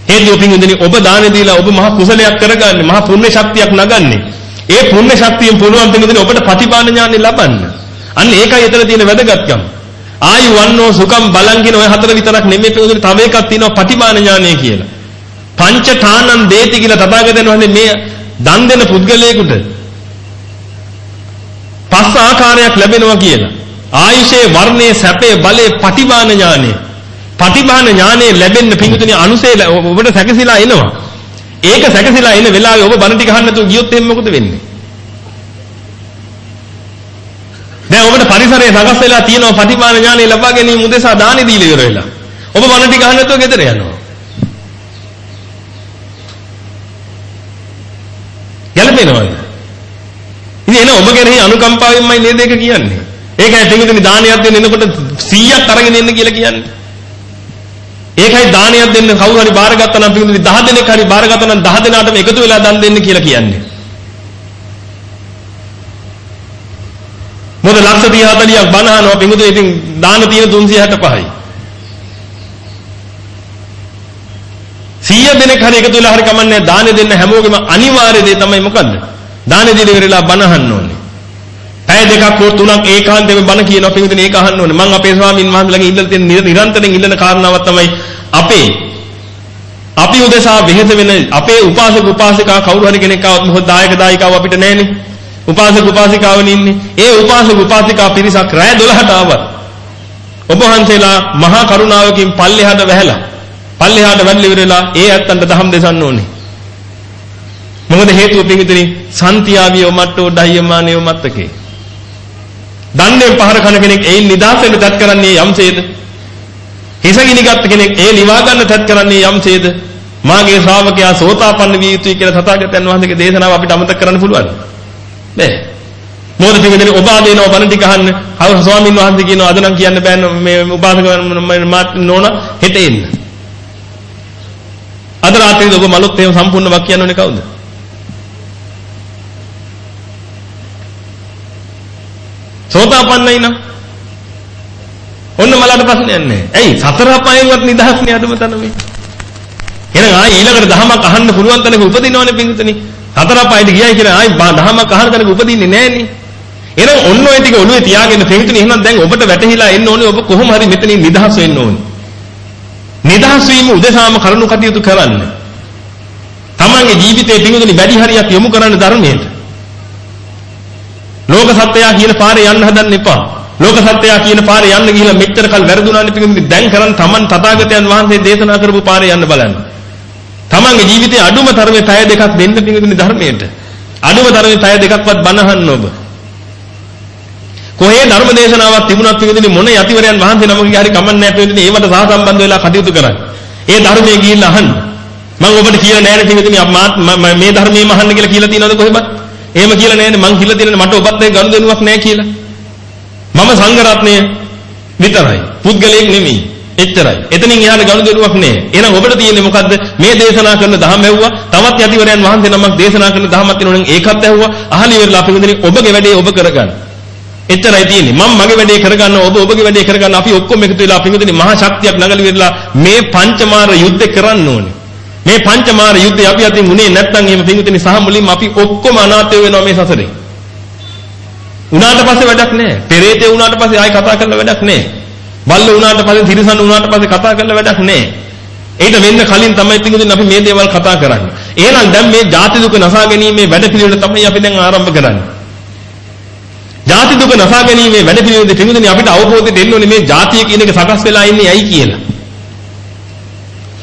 හේතුව පින්විතනි ඔබ දාන දීලා ඔබ මහා කුසලයක් කරගන්නේ මහා පුණ්‍ය ශක්තියක් නගන්නේ. ඒ පුණ්‍ය ශක්තියෙන් පුළුවන් පින්විතනි ඔබට ප්‍රතිපාන ඥානෙ ලබන්න. අන්න ඒකයි එතන තියෙන වැදගත්කම. ආයු වන්නෝ සුඛම් බලං කියන ඔය හතර විතරක් නෙමෙයි පින්විතනි තව එකක් තියෙනවා ප්‍රතිපාන ඥානය කියලා. පංච ඨානං දේති කියලා තථාගතයන් වහන්සේ මේ දන් දෙන පුද්ගලයෙකුට පස් ආකාරයක් ලැබෙනවා කියලා. ආයුෂේ වර්ණයේ සැපේ බලේ පටිභාන ඥානෙ පටිභාන ඥානෙ ලැබෙන්න පිඟුතුනි අනුසේ ඔබට සැකසීලා එනවා. ඒක සැකසීලා එන වෙලාවේ ඔබ බණ ටික අහන්න නැතුව ගියොත් එහෙනම් මොකද වෙන්නේ? දැන් ඔබට පරිසරයේ සකස් වෙලා තියෙනවා පටිභාන ඥානෙ ලබා ගැනීම උදෙසා දානෙ දීලා ඉවර වෙලා. ඔබ බණ ටික අහන්න නැතුව ගෙදර යනවා. ගැළපෙනවද? ඉතින් එන ඔබ ගැන අනුකම්පාවෙන්මයි නේද ඒක කියන්නේ. ඒකයි පිඟුතුනි දානයක් දෙන්න එනකොට 100ක් අරගෙන එන්න කියලා කියන්නේ. ඒකයි දානයක් දෙන්න කවුරු හරි බාරගත්තා නම් පිටුදි 10 දෙනෙක් හරි බාරගත්තා නම් 10 දෙනාටම එකතු වෙලා දන් දෙන්න කියලා කියන්නේ. මොකද ලක්ෂ 30 40ක් බණ අහනවා පිටුදි ඉතින් දාන තියෙන 365යි. 100 දෙනෙක් හරි එකතු වෙලා හරි කමන්නේ දාන දෙන්න හැමෝගෙම අනිවාර්ය දේ තමයි මොකද්ද? දාන දෙන්න ඉවරලා බණ අහන්න ඕනේ. පැය දෙකක් හෝ තුනක් ඒකාන්තයෙන් බණ කියනවා පිටුදින ඒක අහන්න ඕනේ. මම අපේ ස්වාමීන් වහන්සේලාගෙන් ඉල්ලලා තියෙන නිරන්තරයෙන් ඉල්ලන කාරණාවක් තමයි අපේ අපි උදෙසා වෙහෙස වෙන අපේ උපාසක උපාසිකා කවුරු හරි කෙනෙක් ආවොත් මොකද දායක දායිකාව අපිට නැහැනේ. උපාසක උපාසිකාවනේ ඉන්නේ. ඒ උපාසක උපාසිකා පිරිසක් රැය 12ට ආවත් ඔබ වහන්සේලා මහා කරුණාවකින් පල්ලෙහාට වැහැලා පල්ලෙහාට වැල්ලි ඉවරලා ඒ ඇත්තන්ට දහම් දෙසන්න ඕනේ. මොකද හේතුව පිටින් සන්තියාවියෝ මට්ටෝ ඩයමානියෝ මත්තකේ. දන්නේ පහර කන කෙනෙක් එයින් නිදාස් වෙන්න තත් කරන්නේ යම්සේද? හිසගිනිගත් කෙනෙක් ඒ නිවා ගන්න තත් කරන්නේ යම්සේද? මාගේ ශ්‍රාවකයා සෝතාපන්න විය යුතුයි කියලා තථාගතයන් වහන්සේගේ දේශනාව අපිට අමතක කරන්න පුළුවන්. නෑ. මොකද පිටින් ඔබ ආදේනව බණ ටික අහන්න. කවුරු ස්වාමීන් වහන්සේ කියනවා අද නම් කියන්න බෑ මේ උපාසක මාත් නෝන හෙට එන්න. අද රාත්‍රියේ ඔබ මලොත් එහෙම සම්පූර්ණ වක් කියන්න ඕනේ කවුද? සෝතාපන්නයි නම් ඔන්න මලට ප්‍රශ්නයක් නැහැ. ඇයි සතර අපායෙන්වත් නිදහස් නේ අදම තන මේ. එහෙනම් ආයි ඊළඟට දහමක් අහන්න පුළුවන් තැනක උපදිනවනේ පිංගුතනි. සතර අපායට ගියයි කියලා ආයි දහමක් අහන තැනක උපදින්නේ නැහනේ. එහෙනම් ඔන්න ඔය ටික ඔළුවේ තියාගෙන පිංගුතනි එහෙනම් දැන් ඔබට වැටහිලා එන්න ඕනේ ඔබ කොහොම හරි මෙතනින් නිදහස් වෙන්න ඕනේ. නිදහස් වීම උදෙසාම කරුණු කටයුතු කරන්න. තමන්ගේ ජීවිතයේ පිංගුතනි වැඩි හරියක් යොමු කරන්න ධර්මයට. ලෝක සත්‍යය කියන පාරේ යන්න හදන්න එපා. ලෝක සත්‍යය කියන පාරේ යන්න ගිහිල්ලා මෙච්චර කල් වැරදුනානේ පිටින් දැන් කරන් Taman තථාගතයන් වහන්සේ දේශනා කරපු පාරේ යන්න බලන්න. Tamanගේ ජීවිතේ අඩුම තරමේ පැය දෙකක් දෙන්න පිටින් ධර්මයට. අඩුම තරමේ පැය දෙකක්වත් බණහන්න ඔබ. කොහේ ධර්ම දේශනාවක් තිබුණත් පිටින් මොන යතිවරයන් වහන්සේ නමකගේ හරි කමන්නේ නැහැ පිටින් ඒවට සහසම්බන්ධ වෙලා කටයුතු කරන්න. ඒ ධර්මයේ ගිහිල්ලා අහන්න. මම ඔබට කියලා නැහැ නේ පිටින් මේ ධර්මයේම අහන්න කියලා කියලා තියනවද කොහෙවත්? එහෙම කියලා නෑනේ මං කියලා තියෙන්නේ මට ඔබත් එක්ක ගනුදෙනුවක් නෑ කියලා. මම සංඝ රත්නය විතරයි. පුද්ගලයෙක් නෙමෙයි. එච්චරයි. එතනින් එහාට ගනුදෙනුවක් නෑ. එහෙනම් ඔබට තියෙන්නේ මොකද්ද? මේ දේශනා කරන දහම ඇහුවා. තවත් යතිවරයන් වහන්සේ නමක් දේශනා කරන දහමක් තියෙනවා නම් ඒකත් ඇහුවා. අහලි වෙරලා අපි මුදිනේ ඔබගේ වැඩේ ඔබ කරගන්න. එච්චරයි තියෙන්නේ. මම මගේ වැඩේ කරගන්න ඔබ ඔබගේ වැඩේ කරගන්න අපි ඔක්කොම එකතු වෙලා අපි මුදිනේ මහා ශක්තියක් නගලි වෙරලා මේ පංචමාර යුද්ධ කරන්න ඕනේ. මේ පංචමාර යුද්ධය අපි අතින් උනේ නැත්නම් එහෙම පිංගුතුනි සහ මුලින්ම අපි ඔක්කොම අනාථය වෙනවා මේ සසරේ. උනාට පස්සේ වැඩක් නැහැ. පෙරේතේ උනාට පස්සේ ආයි කතා කරන්න වැඩක් නැහැ. බල්ල උනාට පස්සේ තිරිසන් උනාට පස්සේ කතා කරන්න වැඩක් නැහැ. ඒකට වෙන්න කලින් තමයි පිංගුතුනි අපි මේ දේවල් කතා කරන්නේ. එහෙනම් දැන් මේ ජාති දුක නසා ගැනීමේ වැඩ පිළිවෙල තමයි අපි දැන් ආරම්භ කරන්නේ. ජාති දුක නසා ගැනීමේ වැඩ පිළිවෙලද පිංගුතුනි අපිට අවබෝධය දෙන්න ඕනේ මේ ජාතිය කියන එක සකස් වෙලා ඉන්නේ ඇයි කියලා.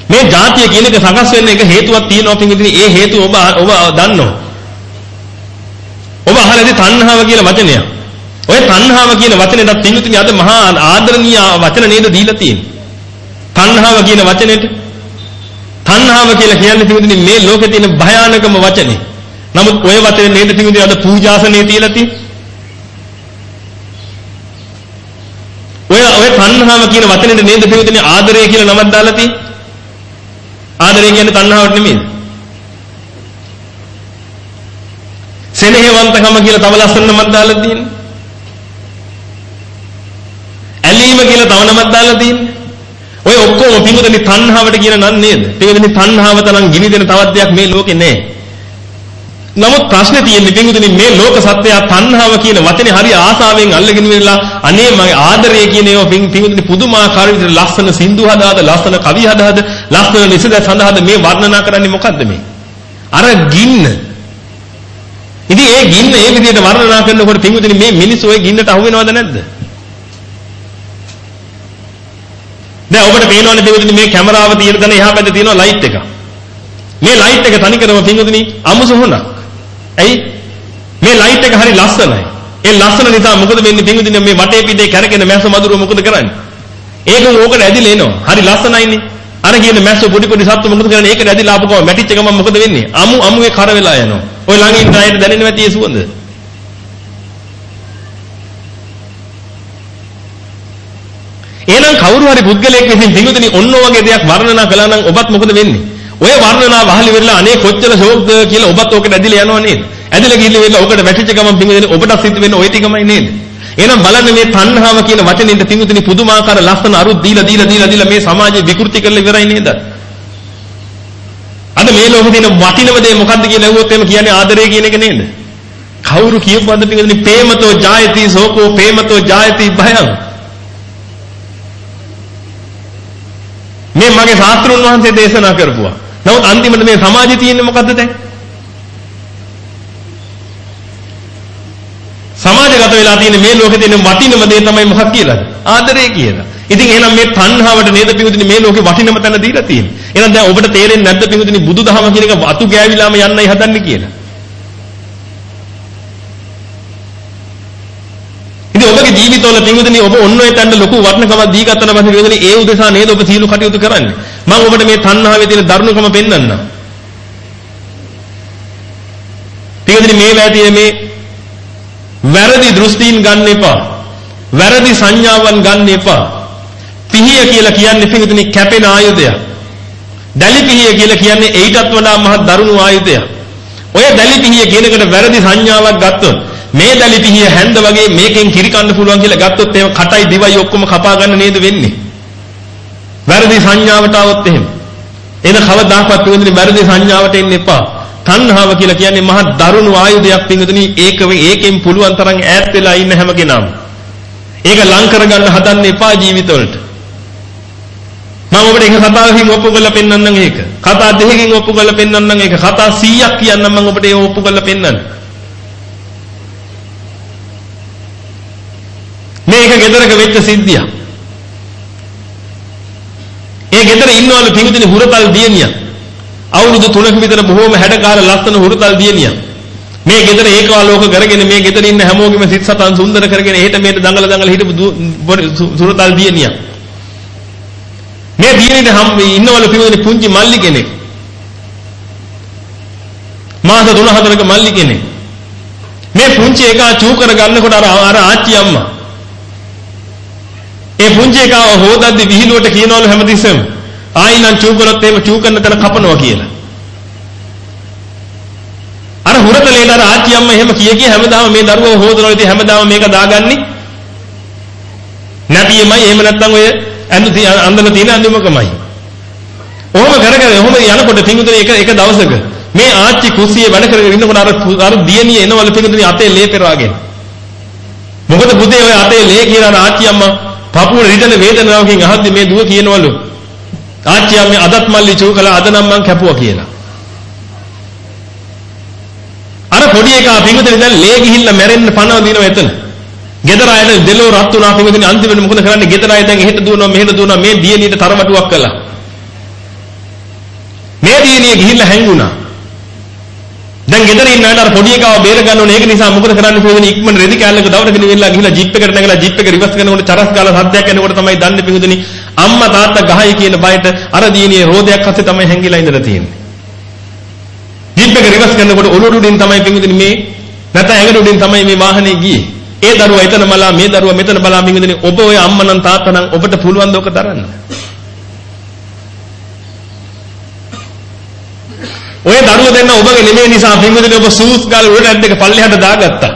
මේ જાතිය කියන එක සකස් වෙන්න එක හේතුවක් තියෙනවා පිටින් ඒ හේතුව ඔබ ඔබ දන්නවා. ඔබ අහලා ඉතින් තණ්හාව කියලා වචනය. ඔය තණ්හාව කියන වචනේට පිටින් අද මහා ආදරණීය වචන නේද දීලා තියෙන්නේ. තණ්හාව කියන වචනේට තණ්හාව කියලා කියන්නේ පිටින් මේ ලෝකේ තියෙන භයානකම වචනේ. නමුත් ඔය වචනේ නේද පිටින් අද පූජාසනේ තියලා තියෙන්නේ. ඔය ඔය තණ්හාව කියන වචනේට නේද පිටින් ආදරය කියලා නමක් දාලා තියෙන්නේ. ආදරය කියන්නේ තණ්හාවට නෙමෙයි. සෙනෙහවන්තකම කියලා තව ලස්සන නමක් දාලා තියෙන්නේ. ඇලීම කියලා තව නමක් දාලා තියෙන්නේ. ඔය ඔක්කොම පිටුදෙනි තණ්හාවට කියන නම් නේද? පිටුදෙනි තණ්හාව තරම් ගිනි දෙන තවත් දෙයක් මේ ලෝකේ නැහැ. නමුත් ප්‍රශ්නේ තියෙන්නේ පිටුදෙනි මේ ලෝක සත්‍යය තණ්හාව කියන වචනේ හරි ආසාවෙන් අල්ලගෙන ඉන්නලා අනේ මගේ ආදරය කියන ඒවා පිටුදෙනි පුදුමාකාර විදිහට ලස්සන සින්දු හදාද ලස්සන කවි හදාද ලස්සන නිසද සඳහාද මේ වර්ණනා කරන්නේ මොකද්ද මේ? අර ගින්න. ඉතින් ඒ ගින්න ඒ විදිහට වර්ණනා කරනකොට පිටුදෙනි මේ මිනිස්සු ওই ගින්නට අහු වෙනවද නැද්ද? දැන් ඔබට පේනවනේ පිටුදෙනි මේ කැමරාව තියෙන තැන එහා පැත්තේ තියෙනවා ලයිට් එක. මේ ලයිට් එක තනිකරම පිටුදෙනි අමුසු හොනක්. ඇයි? මේ ලයිට් එක හරි ලස්සනයි. ඒ ලස්සන නිසා මොකද වෙන්නේ පිංගුදින මේ වටේ පිටේ කැරකෙන මැස්ස මදුරුව මොකද කරන්නේ? ඒක ඕකට ඇදිලා එනවා. හරි ලස්සනයිනේ. අර කියන මැස්ස පොඩි පොඩි සත්තු මොකද කරන්නේ? ඒකට ඇදිලා ආපු ගමන් මැටිච්ච ගමන් මොකද වෙන්නේ? අමු අමුවේ කර වෙලා යනවා. ඔය ළඟින් ඩ්‍රයිවර් දැනෙන්නේ නැති ඒ සුවඳ. එහෙනම් කවුරු හරි පුද්ගලයෙක් විසින් පිඟුතුනි ඔන්න ඔයගේ දෙයක් වර්ණනා කළා නම් ඔබත් මොකද වෙන්නේ? ඔය වර්ණනා වහලි වෙලා අනේ කොච්චර ෂෝක්ද කියලා ඔබත් ඕකට ඇදිලා යනවා නේද? ඇදිලා ගිහිල්ලා ඔකට වැටිච්ච ගමන් පිඟුතුනි ඔබට සිද්ධ වෙන්නේ ওই ටිකමයි නේද? එහෙනම් බලන්න මේ තණ්හාව කියන වචනේට පිඟුතුනි පුදුමාකාර ලස්සන අරුත් දීලා දීලා දීලා දීලා මේ සමාජය විකෘති කරලා ඉවරයි නේද? අද මේ ලෝකේ තියෙන වටිනම දේ මොකද්ද කියලා ඇහුවොත් එහෙම කියන්නේ ආදරය කියන එක නේද? කවුරු කියපුවද පිටින් ප්‍රේමතෝ ජායති සෝකෝ ප්‍රේමතෝ ජායති භයං මේ මගේ ශාස්ත්‍රුන් වහන්සේ දේශනා කරපුවා. නමුත් අන්තිමට මේ සමාජයේ තියෙන්නේ මොකද්ද දැන්? සමාජගත වෙලා තියෙන මේ ලෝකේ තියෙන වටිනම දේ තමයි මොකක් කියලාද? ආදරය කියලා. ඉතින් එහෙනම් මේ තණ්හාවට නේද පිඟුදිනේ මේ ලෝකේ වටිනම තැන දීලා තියෙන්නේ. එහෙනම් දැන් ඔබට තේරෙන්නේ නැද්ද පිඟුදිනේ බුදුදහම කියන එක අතු ගෑවිලාම යන්නයි හදන්නේ කියලා? ඉතින් ඔබගේ ජීවිතවල පිඟුදිනේ ඔබ ඔන්න ඔය තැන්න ලොකු වටිනකමක් දී ගත්තන පස්සේ පිඟුදිනේ ඒ උදෙසා නේද ඔබ සීල කටයුතු කරන්නේ. මම ඔබට මේ තණ්හාවේ තියෙන දරුණුකම පෙන්වන්නම්. පිඟුදිනේ මේ වැය තියෙන මේ වැරදි දෘෂ්ටීන් ගන්න එපා. වැරදි සංඥාවන් ගන්න එපා. පිහිය කියලා කියන්නේ පිටුතුනි කැපෙන ආයුධයක්. දැලි පිහිය කියලා කියන්නේ ඊටත් වඩා මහ දරුණු ආයුධයක්. ඔය දැලි පිහිය කියන එකට වැරදි සංඥාවක් ගත්තොත් මේ දැලි පිහිය හැන්ද වගේ මේකෙන් කිරි කන්න පුළුවන් කියලා ගත්තොත් එහෙම කටයි දිවයි ඔක්කොම කපා ගන්න නේද වෙන්නේ? වැරදි සංඥාවට આવොත් එහෙම. එන කවදාකවත් පිටුතුනි වැරදි සංඥාවට එන්න එපා. තණ්හාව කියලා කියන්නේ මහ දරුණු ආයුධයක් පිටුතුනි ඒක ඒකෙන් පුළුවන් තරම් ඈත් වෙලා ඉන්න හැම කෙනාම. ඒක ලං කරගන්න හදන්න එපා ජීවිතවලට. මම ඔබට එක කතාවකින් ඔප්පු කරලා පෙන්නන්නම් ඒක. කතා දෙකකින් ඔප්පු කරලා පෙන්නන්නම් ඒක. කතා 100ක් කියන්නම් මම ඔබට ඒක ඔප්පු කරලා පෙන්නන්න. මේක ගෙදරක වෙච්ච සිද්ධියක්. ඒ ගෙදර ඉන්නවලු පිඟුදින හුරතල් දියණියක්. අවුරුදු 3ක විතර බොහෝම හැඩකාර ලස්සන හුරතල් දියණියක්. මේ ගෙදර ඒකාලෝක කරගෙන මේ ගෙදර ඉන්න හැමෝගෙම සිත් සතන් සුන්දර කරගෙන එහෙට මෙහෙට දඟල දඟල හිටපු සුරතල් දියණියක්. මේ දියණියට හම් ඉන්නවලු පිළිවෙලේ පුංචි මල්ලි කෙනෙක්. මාස 3-4ක මල්ලි කෙනෙක්. මේ පුංචි එකා චූ කර ගන්නකොට අර අර ආච්චි අම්මා. ඒ පුංචි එකා හොදද්දි විහිළුවට කියනවලු හැමතිස්සෙම ආයි නම් චූ කරොත් එහෙම චූ කරන තැන කපනවා කියලා. අර හුරතලේට අර ආච්චි අම්මා එහෙම කිය කිය හැමදාම මේ දරුවව හොදනවා ඉතින් හැමදාම මේක දාගන්නේ නැතියමයි එහෙම නැත්නම් ඔය ඇඳ අඳන තියෙන අඳුමකමයි. ඔහොම කර කර ඔහොම යනකොට පිඟුතුනේ එක එක දවසක මේ ආච්චි කුස්සියේ වැඩ කරගෙන ඉන්නකොට අර අර දියණිය එනවල පිඟුතුනේ අතේ ලේ පෙරවාගෙන. මොකද පුතේ ඔය අතේ ලේ කියලා අර ආච්චි අම්මා පපුව රිදෙන වේදනාවකින් අහද්දි මේ දුව කියනවලු ආච්චි අම්මේ අදත් මල්ලි චූ කළා අද නම් මං කැපුවා කියලා. අර පොඩි එකා පිඟුතුනේ දැන් ලේ ගිහිල්ලා මැරෙන්න පනව දිනව එතන. ගෙදර අයට දෙලෝ රත් වුණා පින්වදින අන්තිමට මොකද කරන්නේ? ගෙදර අය දැන් එහෙට දුවනවා මෙහෙට දුවනවා මේ දියණියට තරමටුවක් කළා. මේ දියණිය ගිහිල්ලා හැංගුණා. දැන් ගෙදර ඉන්න අයට අර පොඩි එකව බේර ගන්න ඕනේ. ඒක නිසා මොකද කරන්නේ පින්වදින ඉක්මන රෙදි කැල්ලක දවරගෙන වෙලා ගිහිල්ලා ජිප් එකට නැගලා ජිප් එක රිවර්ස් කරනකොට චරස් ගාලා සද්දයක් එනකොට තමයි දන්නේ පින්වදින අම්මා තාත්තා ගහයි කියන බයට අර දියණිය රෝදයක් අස්සේ තමයි හැංගිලා ඉඳලා තියෙන්නේ. ජිප් එක රිවර්ස් කරනකොට ඔළුව උඩින් තමයි පින්වදින මේ නැත්නම් ඇඟට උඩින් තමයි මේ වාහනේ ගියේ. ඒ දරුවා එතන බලා මේ දරුවා මෙතන බලා මින්ගදනේ ඔබ ඔය අම්මා නම් තාත්තා නම් ඔබට පුළුවන් ද ඔක දරන්න. ඔය දරුවා දෙන්න ඔබගේ නෙමෙයි නිසා මින්ගදනේ ඔබ සූස් ගාලා උඩට ඇද්දක පල්ලෙහාට දාගත්තා.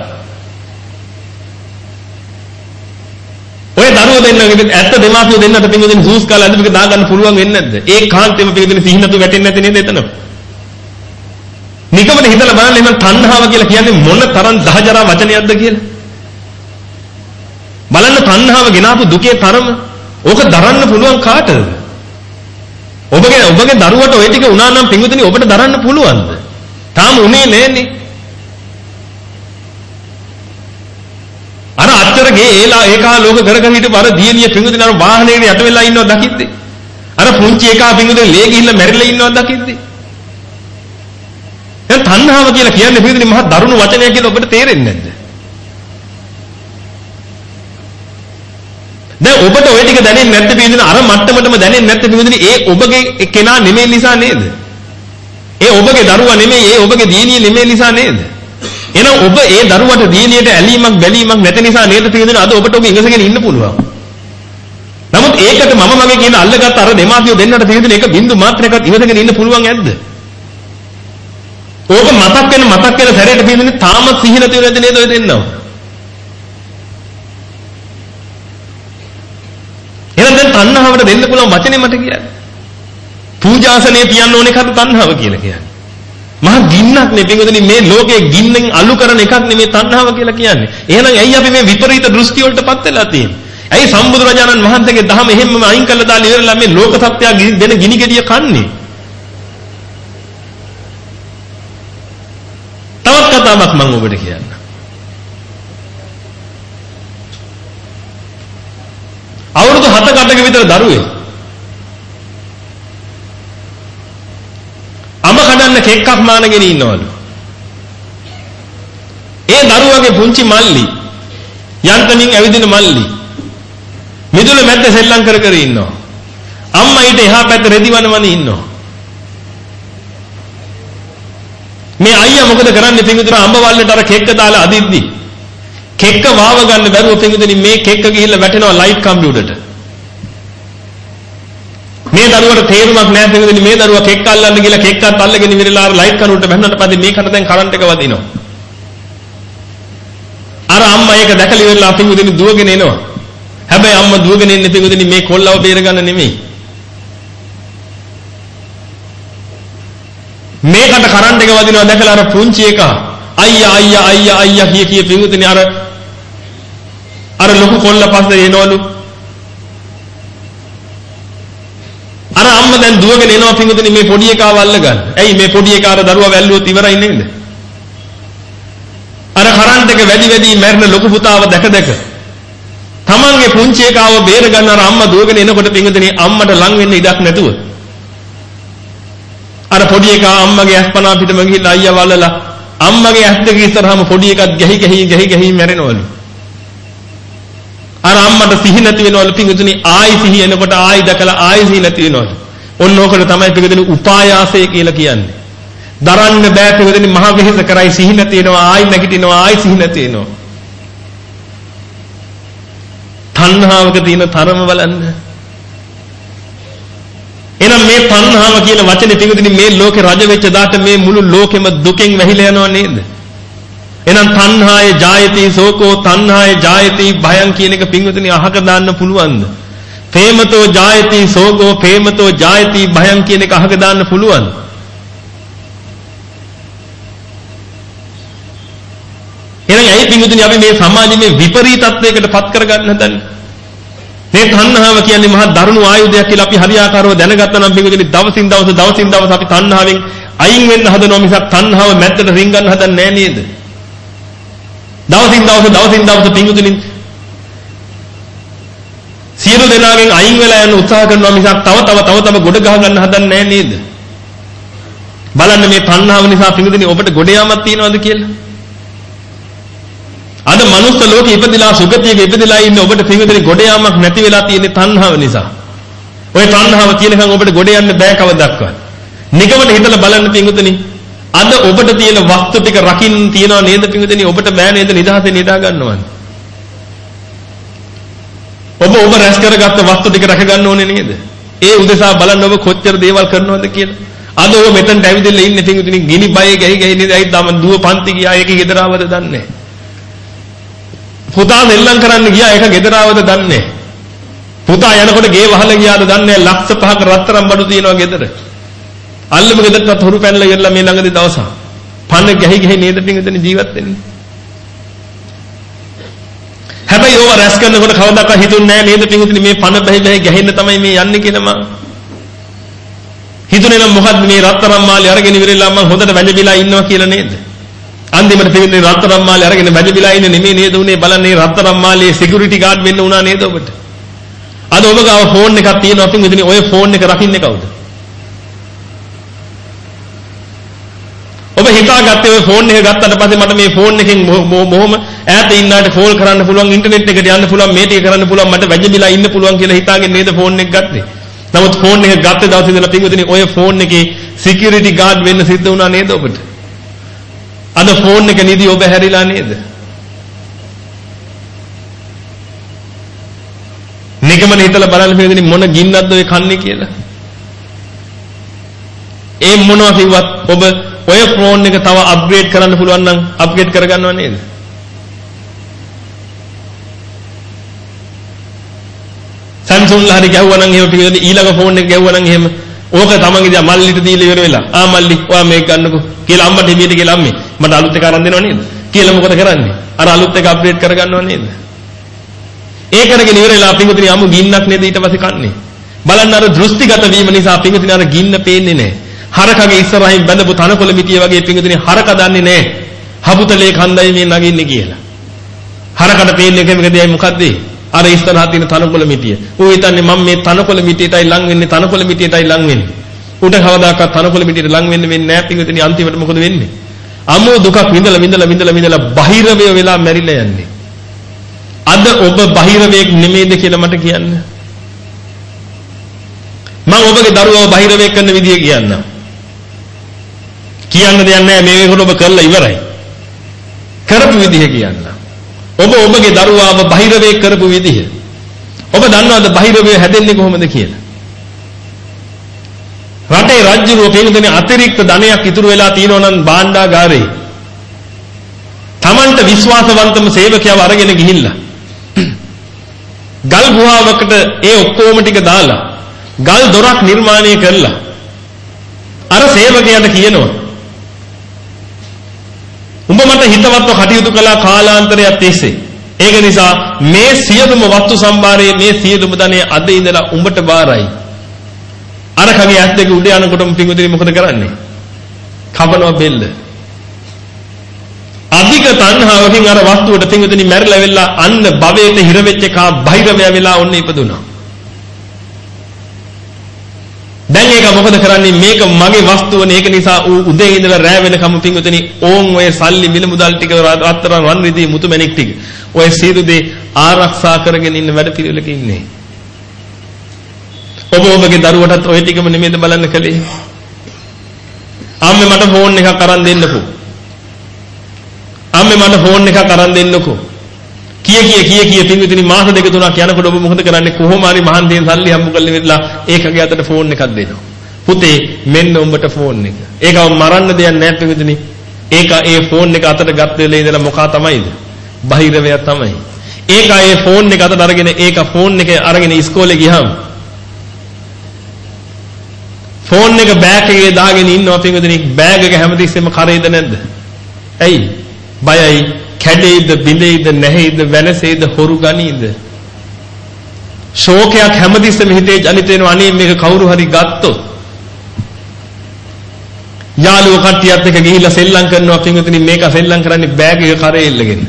ඔය දරුවා දෙන්න ඇත්ත දෙමාපියෝ දෙන්නට මින්ගදනේ සූස් ගාලා ඇද්දක දාගන්න පුළුවන් වෙන්නේ නැද්ද? ඒ කාන්තේම මින්ගදනේ සිහිනතු වැටෙන්නේ නැති නේද එතන? නිකමද හිතලා බලන්න එහෙනම් තණ්හාව කියලා කියන්නේ මොන තරම් දහජරා වචනයක්ද කියලා? බලන්න තණ්හාව ගෙනාපු දුකේ තරම. ඕක දරන්න පුළුවන් කාටද? ඔබගේ ඔබගේ දරුවට ওই ටික වුණා නම් පින්විතනි ඔබට දරන්න පුළුවන්ද? තාම උනේ නෑනේ. අර අච්චරගේ ඒලා ඒකා ලෝක කර කර හිටපු අර දියණිය පින්විතනි අර වාහනේට යට වෙලා ඉන්නව දකිද්දි. අර පුංචි එකා පින්විතනි ලේ ගිහිල්ලා මැරිලා ඉන්නව දකිද්දි. දැන් තණ්හාව කියලා කියන්නේ පින්විතනි මහා දරුණු වචනයක් කියලා ඔබට තේරෙන්නේ නැද්ද? දැන් ඔබට ওই ටික දැනෙන්නේ නැත්te පිළිඳින අර මට්ටමටම දැනෙන්නේ නැත්te පිළිඳින ඒ ඔබගේ කෙනා නෙමෙයි නිසා නේද? ඒ ඔබගේ දරුවා නෙමෙයි ඒ ඔබගේ දියණිය නෙමෙයි නිසා නේද? එහෙනම් ඔබ ඒ දරුවට දියණියට ඇලීමක් බැලීමක් නැති නිසා නේද පිළිඳින අද ඔබට ඔබ ඉඟසගෙන ඉන්න පුළුවන්. නමුත් ඒකට මම මගේ කියන අල්ලගත්ත අර දෙමාපියෝ දෙන්නට පිළිදෙන එක බින්දු මාත්‍රයක්වත් ඉවදගෙන ඉන්න පුළුවන් ඇද්ද? ඕක මතක් වෙන මතක් වෙන සැරේට පිළිදෙන තාම සිහි නැති වෙනද නේද ඔය දෙන්නව? දැන් තණ්හාවට දෙන්න පුළුවන් වචනේ මට කියන්නේ. පූජාසනේ තියන්න ඕන එකට තණ්හාව කියලා කියන්නේ. මහා ගින්නක් නේ පින්වතුනි මේ ලෝකයේ ගින්නෙන් අලු කරන එකක් නෙමේ තණ්හාව කියලා කියන්නේ. එහෙනම් ඇයි අපි මේ විපරීත දෘෂ්ටි වලටපත් වෙලා තියෙන්නේ? ඇයි සම්බුදුරජාණන් වහන්සේගේ දහම එහෙම්ම අයින් කළා දාලා ඉවරලා මේ ලෝක සත්‍යය දෙන ගිනි ගෙඩිය කන්නේ? තවත් කතාවක් මම ඔබට කියන්නම්. 7කටක විතර දරුවෙක්. අම කඩන්න කෙක්කක් මානගෙන ඉන්නවලු. ඒ දරුවගේ පුංචි මල්ලි යන්තමින් ඇවිදින මල්ලි මිදුල මැද්ද සෙල්ලම් කර කර ඉන්නවා. අම්මා ඊට එහා පැත්තේ රෙදිවනවන ඉන්නවා. මේ අයියා මොකද කරන්නේ පිඟුදුර අඹ වල්ලට අර කෙක්ක දාලා අදිද්දි කෙක්ක වාව ගන්න බැරුව පිඟුදුනි මේ කෙක්ක ගිහිල්ලා වැටෙනවා ලයිට් කම්බි උඩට. මේ දරුවට තේරුමක් නැහැ පිළිදෙනි මේ දරුවා කෙක් අල්ලන්න ගිහලා කෙක්කත් අල්ලගෙන ඉවරලා අර ලයිට් කනුවට බැන්නට පස්සේ මේකට දැන් කරන්ට් එක වදිනවා. අර අම්මා ඒක දැකලා ඉවරලා පිළිදෙනි දුවගෙන එනවා. හැබැයි අම්මා දුවගෙන එන්නේ පිළිදෙනි මේ කොල්ලව බේරගන්න නෙමෙයි. මේකට කරන්ට් එක වදිනවා දැකලා අර පුංචි එකා අයියා අයියා අයියා අයියා කිය කිය පිළිදෙනි අර අර ලොකු කොල්ල පස්සේ එනවලු අර අම්මා දැන් දුවගෙන එනවා පිංගුතුනි මේ පොඩි එකාව අල්ලගන්න. ඇයි මේ පොඩි එකාට දරුවා වැල්ලුවොත් ඉවරයි නේද? අර කරන්ට් එක වැඩි වැඩි මැරෙන ලොකු පුතාව දැක දැක තමන්ගේ පුංචි එකාව බේර ගන්න අර අම්මා දුවගෙන එනකොට පිංගුතුනි අම්මට ලං වෙන්න ඉඩක් නැතුව අර පොඩි එකා අම්මගේ අස්පනා පිටම ගිහිල්ලා අයියා වල්ලලා අම්මගේ ඇස් දෙක ඉස්සරහම පොඩි එකත් ගැහි ගැහි ගැහි ගැහි මැරෙනවලු. අර අම්මට සිහි නැති වෙනවලු පිඟුතුනි ආයි සිහි එනකොට ආයි දැකලා ආයි සිහි නැති වෙනවලු. ඔන්න ඕකට තමයි පිඟුතුනි උපායාසය කියලා කියන්නේ. දරන්න බෑ පිඟුතුනි මහ වෙහෙස කරයි සිහි නැති වෙනවා ආයි නැගිටිනවා ආයි සිහි නැති වෙනවා. තණ්හාවක තියෙන තරම බලන්න. එහෙනම් මේ තණ්හාව කියන වචනේ පිඟුතුනි මේ ලෝකේ රජ වෙච්ච දාට මේ මුළු ලෝකෙම දුකෙන් වැහිලා යනව නේද? එහෙනම් තණ්හාය ජායති සෝකෝ තණ්හාය ජායති භයං කියන එක පින්වතුනි අහක දාන්න පුළුවන්ද? ප්‍රේමතෝ ජායති සෝකෝ ප්‍රේමතෝ ජායති භයං කියන එක අහක දාන්න පුළුවන්ද? එහෙනම් ඇයි පින්වතුනි අපි මේ සමාජයේ මේ විපරීතත්වයකට පත් කරගන්න හදන්නේ? මේ තණ්හාව කියන්නේ මහා දරුණු ආයුධයක් කියලා අපි හරියාකාරව දැනගත්තා නම් පින්වතුනි දවසින් දවස දවසින් දවස අපි තණ්හාවෙන් අයින් වෙන්න හදනවා මිසක් තණ්හාව මැද්දට රිංගන්න හදන්නේ නැහැ නේද? දවසින් දවස දවසින් දවස පිංගුතුනි සියලු දෙනාගෙන් අයින් වෙලා යන උත්සාහ කරනවා මිසක් තව තව තව තව ගොඩ ගහ ගන්න හදන්නේ නැහැ නේද? බලන්න මේ තණ්හාව නිසා පිංගුතුනි ඔබට ගොඩ යාමක් තියනවද කියලා? අද මනුස්ස ලෝකෙ ඉපදිලා සුගතියක ඉපදිලා ඉන්න ඔබට පිංගුතුනි ගොඩ යාමක් නැති වෙලා තියෙන්නේ තණ්හාව නිසා. ওই තණ්හාව තියෙනකන් ඔබට ගොඩ යන්න බෑ කවදාවත්. නිකමට හිතලා බලන්න පිංගුතුනි අද ඔබට තියෙන වස්තු ටික රකින්න තියනවා නේද පිංගුදෙනි ඔබට බෑ නේද නිදහසේ නිදා ගන්නවද ඔබ ඔබ රැස් කරගත්ත වස්තු ටික රැක ගන්න ඕනේ නේද? ඒ උදෙසා බලන්න ඔබ කොච්චර දේවල් කරනවද කියලා. අද ඔබ මෙතනට ඇවිදලා ඉන්නේ පිංගුදෙනි ගිනි බයේ ගහි ගහි නේද ඇයි තම දුව පන්ති ගියා? ඒක ගෙදර ආවද දන්නේ? පුතා දෙල්ලම් කරන්න ගියා ඒක ගෙදර ආවද දන්නේ? පුතා යනකොට ගේ වහලා ගියාද දන්නේ? ලක්ෂ පහක රත්තරන් බඩු තියෙනවා ගෙදර. අල්ලම ගෙදරටත් හොරු පැනලා ඉවරලා මේ ළඟදී දවසක්. පන්න ගැහි ගැහි නේද පිටින් ජීවත් වෙන්නේ. හැබැයි ඕව රැස් කරනකොට කවදාකවත් හිතුන්නේ නැහැ නේද පිටින් මේ පන බැහි බැහි ගැහෙන්න තමයි මේ යන්නේ කියලා මම. හිතුනේ නම් මොකද්ද මේ රත්තරන් මාලේ අරගෙන ඉවරලා මම හොඳට වැජබිලා ඉන්නවා කියලා නේද? අන්තිමට පිටින් රත්තරන් මාලේ අරගෙන වැජබිලා ඉන්නේ නෙමෙයි නේද උනේ බලන්නේ රත්තරන් මාලේ සිකියුරිටි ගාඩ් වෙන්න උනා නේද ඔබට? අද ඔබ ගාව ෆෝන් එකක් තියෙනවා පිටින් ඔය ෆෝන් එක රකින්නේ කවුද? ඔබ හිතාගත්තේ ඔය ෆෝන් එක ගත්තට පස්සේ මට මේ ෆෝන් එකෙන් මොහොම ඈත ඉන්නාට කෝල් කරන්න පුළුවන් ඉන්ටර්නෙට් එකට යන්න පුළුවන් මේ ටික කරන්න පුළුවන් මට වැජබිලා ඉන්න පුළුවන් කියලා හිතාගෙන නේද ෆෝන් එක ගත්තේ. නමුත් ෆෝන් එක ගත්ත දවසේ ඉඳලා පින්වතුනි ඔය ෆෝන් එකේ සිකියුරිටි ගාඩ් වෙන්න සිද්ධ වුණා නේද ඔබට? අද ෆෝන් එක නිදි ඔබ හැරිලා නේද? නිකම නිකමන හිතලා බලන්න පිළිදෙනි මොන ගින්නක්ද ඔය කන්නේ කියලා. ඒ මොනවා කිව්වත් ඔබ ඔය ෆෝන් එක තව අප්ග්‍රේඩ් කරන්න පුළුවන් නම් අප්ග්‍රේඩ් කරගන්නව නේද? Samsung ලා හරි ගැහුවා නම් එහෙම පිළිදෙනි ඊළඟ ෆෝන් එක ගැහුවා නම් එහෙම ඕක තමන්ගේ දිහා මල්ලිට දීලා ඉවර වෙලා. ආ මල්ලි ඔයා මේක ගන්නකෝ. කියලා අම්මට හිමියට කියලා අම්මේ. මට අලුත් එක අරන් දෙනව නේද? කියලා මොකද කරන්නේ? අර අලුත් එක අප්ඩේට් කරගන්නව නේද? ඒ කරගෙන ඉවර වෙලා පිඟුතුනි අමු ගින්නක් නේද ඊට පස්සේ කන්නේ? බලන්න අර දෘෂ්ටිගත වීම නිසා පිඟුතුනි අර ගින්න පේන්නේ නැහැ. හරකගේ ඉස්සරහින් බැඳපු තනකොළ මිටිය වගේ පිඟුතුනි හරක දන්නේ නැහැ හබුතලේ කන්දයි මේ නගින්නේ කියලා හරකට පේන්නේ කෙනෙක් දෙයයි මොකද්ද අර ඉස්සරහා තියෙන තනකොළ මිටිය. ඌ හිතන්නේ මම මේ තනකොළ මිටියටයි ලං වෙන්නේ තනකොළ මිටියටයි ලං වෙන්නේ. ඌට කවදාකවත් තනකොළ මිටියට ලං වෙන්න වෙන්නේ නැහැ පිටින් අන්තිමට මොකද වෙන්නේ? අමෝ දුකක් විඳලා විඳලා විඳලා විඳලා බහිරවය වෙලා මැරිලා යන්නේ. අද ඔබ බහිරවයෙක් නෙමෙයිද කියලා මට කියන්න. මම ඔබගේ දරුවව බහිරවයෙක් කරන විදිය කියන්නම්. කියන්න දෙයක් නැහැ මේකට ඔබ කරලා ඉවරයි. කරපු විදිය කියන්න. ඔබ ඔබගේ දරුවාව බහිරවේ කරපු විදිහ. ඔබ දන්නවද බහිරවේ හැදෙන්නේ කොහොමද කියලා? රටේ රාජ්‍යරුව පින්දෙනේ අතිරික්ත ධනයක් ඉතුරු වෙලා තියෙනවා නම් භාණ්ඩාගාරේ. Tamanට විශ්වාසවන්තම සේවකයව අරගෙන ගිහිල්ලා. ගල් ගුහාවකට ඒ ඔක්කොම ටික දාලා ගල් දොරක් නිර්මාණය කරලා අර සේවකයාට කියනවා උඹ මට හිතවත්ව කටයුතු කළා කාලාන්තරයක් තිස්සේ. ඒක නිසා මේ සියලුම වස්තු සම්භාරයේ මේ සියලුම ධනෙ අද ඉඳලා උඹට බාරයි. අර කගේ ඇස් දෙක උඩ යනකොටම පිංගුදිරි මොකද කරන්නේ? කපනවා බෙල්ල. අධික තණ්හාවකින් අර වස්තුවට පිංගුදිරි මැරිලා වෙලා අන්න භවයට හිර වෙච්ච කා බහිරවය වෙලා ඔන්න ඉපදුනා. දැන් ඒක මොකද කරන්නේ? මේක මගේ වස්තුවනේ. ඒක නිසා ඌ උදේ ඉඳලා රෑ වෙනකම් පිංගුතනි ඕන් ඔය සල්ලි මිල මුදල් ටික රත්තරන් වන් රිදී මුතුමැණික් ටික. ඔය සියලු දේ ආරක්ෂා කරගෙන ඉන්න වැඩ පිළිවෙලක ඉන්නේ. ඔබ ඔබගේ දරුවටත් ඔය ටිකම නෙමෙයිද බලන්න කලේ අම්මේ මට ෆෝන් එකක් අරන් දෙන්නකෝ. අම්මේ මට ෆෝන් එකක් අරන් දෙන්නකෝ. කිය කිය කිය කිය පින්විතනි මාස දෙක තුනක් යනකොට ඔබ මොකද කරන්නේ? කොහොම හරි මහන්සියෙන් සල්ලි හම්බ කරලා ඉවරලා ඒකගේ අතට ෆෝන් එකක් දෙනවා. පුතේ මෙන්න උඹට ෆෝන් එක. ඒකව මරන්න දෙයක් නැහැ පින්විතනි. ඒක ඒ ෆෝන් එක අතට ගත්ත වෙලේ ඉඳලා මොකා තමයිද බහිරවය තමයි. ඒක ඒ ෆෝන් එක අතට අරගෙන ඒක ෆෝන් එක අරගෙන ඉස්කෝලේ ගියාම ෆෝන් එක බෑග් එකේ දාගෙන ඉන්නවා පින්විතනි. බෑග් එක හැමතිස්සෙම කරේද නැද්ද? ඇයි? බයයි කැඩෙයිද බිඳෙයිද නැහැයිද වෙනසෙයිද හොරු ගනීද? ශෝකයක් හැමතිස්සෙම හිතේ ජනිත වෙනවා. අනේ මේක කවුරු හරි ගත්තොත් යාළුවෝ කට්ටියත් එක්ක ගිහිල්ලා සෙල්ලම් කරනවා කින්විතනි මේක සෙල්ලම් කරන්නේ බෑග් එක කරේ ඉල්ලගෙන.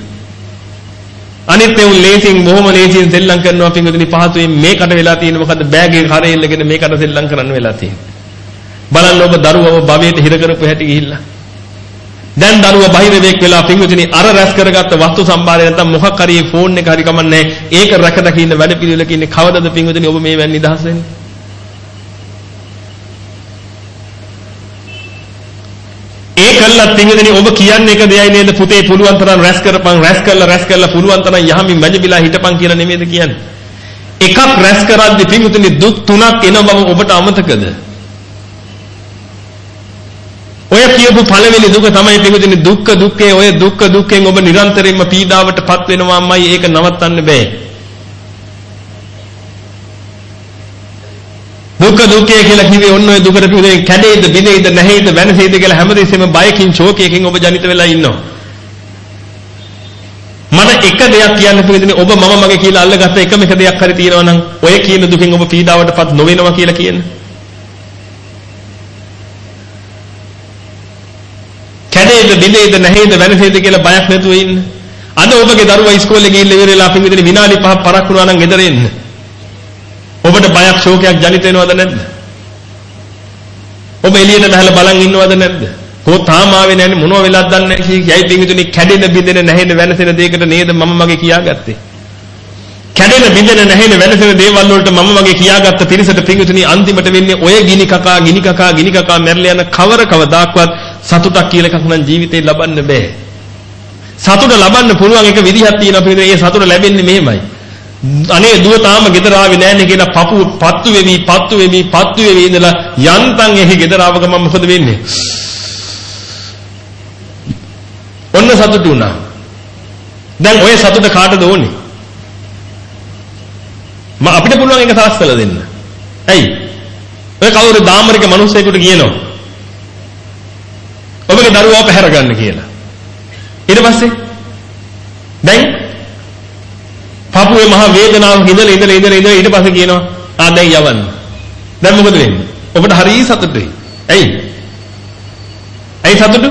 අනිත් ඒ ලේසින් බොහොම ලේසියෙන් සෙල්ලම් කරනවා කින්විතනි පහතුවෙන් මේකට වෙලා තියෙන්නේ මොකද්ද? බෑග් එක කරේ ඉල්ලගෙන මේකට සෙල්ලම් කරන්න වෙලා තියෙන්නේ. බලන්න ඔබ දරුවව භවයට හිර කරපු හැටි ගිහිල්ලා. දැන් දරුවා බහිරවේක් වෙලා පින්විතනි අර රැස් කරගත්ත වස්තු සම්භාරය නැත්තම් මොකක් හරි ෆෝන් එක හරි කමන්නේ ඒක රැක දකින්න වැඩ පිළිවෙලක ඉන්නේ. කවදද පින්විතනි ඔබ මේ වැන් නිදහස් වෙන්නේ? ඒ කළත් පින්විතනි ඔබ කියන්නේ එක දෙයයි නේද? පුතේ පුළුවන් තරම් රැස් කරපන් රැස් කරලා රැස් කරලා පුළුවන් තරම් යහමින් මැජබිලා හිටපන් කියලා නෙමෙයිද කියන්නේ? එකක් රැස් කරද්දි පින්විතනි දුක් තුනක් එන බව ඔබට අමතකද? ඔය කියපු පළවෙනි දුක තමයි පිටුදින දුක්ඛ දුක්ඛේ. ඔය දුක්ඛ දුක්ඛෙන් ඔබ නිරන්තරයෙන්ම පීඩාවටපත් වෙනවාමයි. ඒක නවත්තන්න බෑ. දුක්ඛ දුක්ඛේ කියලා කිව්වේ ඔන්න ඔය දුකට පිටුදින කැඩෙයිද බිඳෙයිද නැහැයිද වෙනසෙයිද කියලා හැමදෙස්සෙම බයකින් ශෝකයකින් ඔබ ජනිත වෙලා ඉන්නවා. මට එක දෙයක් කියන්න පිටුදින ඔබ මම මගේ කියලා අල්ලගත්ත එකම එක දෙයක් හරි තියෙනවා නම් ඔය කියන දුකෙන් ඔබ පීඩාවටපත් නොවෙනවා කියලා කියන්නේ. කැඩේද බිඳේද නැහැද වෙනසේද කියලා බයක් නැතුව ඉන්න. අද ඔබගේ දරුවා ඉස්කෝලේ ගිහිල්ලා ඉවර වෙලා අපි මෙතන විනාඩි 5ක් පරක් වුණා නම් ගෙදර එන්න. ඔබට බයක් ශෝකයක් ජනිත වෙනවද නැද්ද? ඔබ එළියට බහලා බලන් ඉන්නවද නැද්ද? කො තාම ආවේ නැන්නේ මොනව වෙලක්ද දන්නේ නැහැ. යයි පිංගුතුනි කැඩෙන බිඳෙන නැහෙන වෙනසෙන දෙයකට නේද මම මගේ කියාගත්තේ. කැඩෙන බිඳෙන නැහෙන වෙනසෙන දේවල් වලට මම මගේ කියාගත්ත පිරිසට පිංගුතුනි අන්තිමට වෙන්නේ ඔය ගිනි කකා ගිනි කකා ගිනි කකා මැරලා යන කවර කවදාක්වත් සතුටක් කියලා එකක් නම් ජීවිතේ ලබන්න බෑ. සතුට ලබන්න පුළුවන් එක විදිහක් තියෙනවා පිළිදේ ඒ සතුට ලැබෙන්නේ මෙහෙමයි. අනේ දුව තාම ගෙදර ආවේ නෑනේ කියලා පපු පත්තු වෙවි පත්තු වෙවි පත්තු වෙවි ඉඳලා යන්තම් එහි ගෙදර ආව ගමන් මොකද වෙන්නේ? ඔන්න සතුටු වුණා. දැන් ඔය සතුට කාටද ඕනේ? මම අපිට පුළුවන් ඒක සලස් කරලා දෙන්න. ඇයි? ඔය කවුරු දාමරික මිනිස්සෙකුට කියනවා. ඔබගේ දරුවා පැහැර ගන්න කියලා. ඊට පස්සේ දැන් පපුවේ මහ වේදනාවක් ඉඳලා ඉඳලා ඉඳලා ඉඳලා ඊට පස්සේ කියනවා ආ දැන් යවන්න. දැන් මොකද වෙන්නේ? ඔබට හරිය සතුටුයි. ඇයි? ඇයි සතුටු?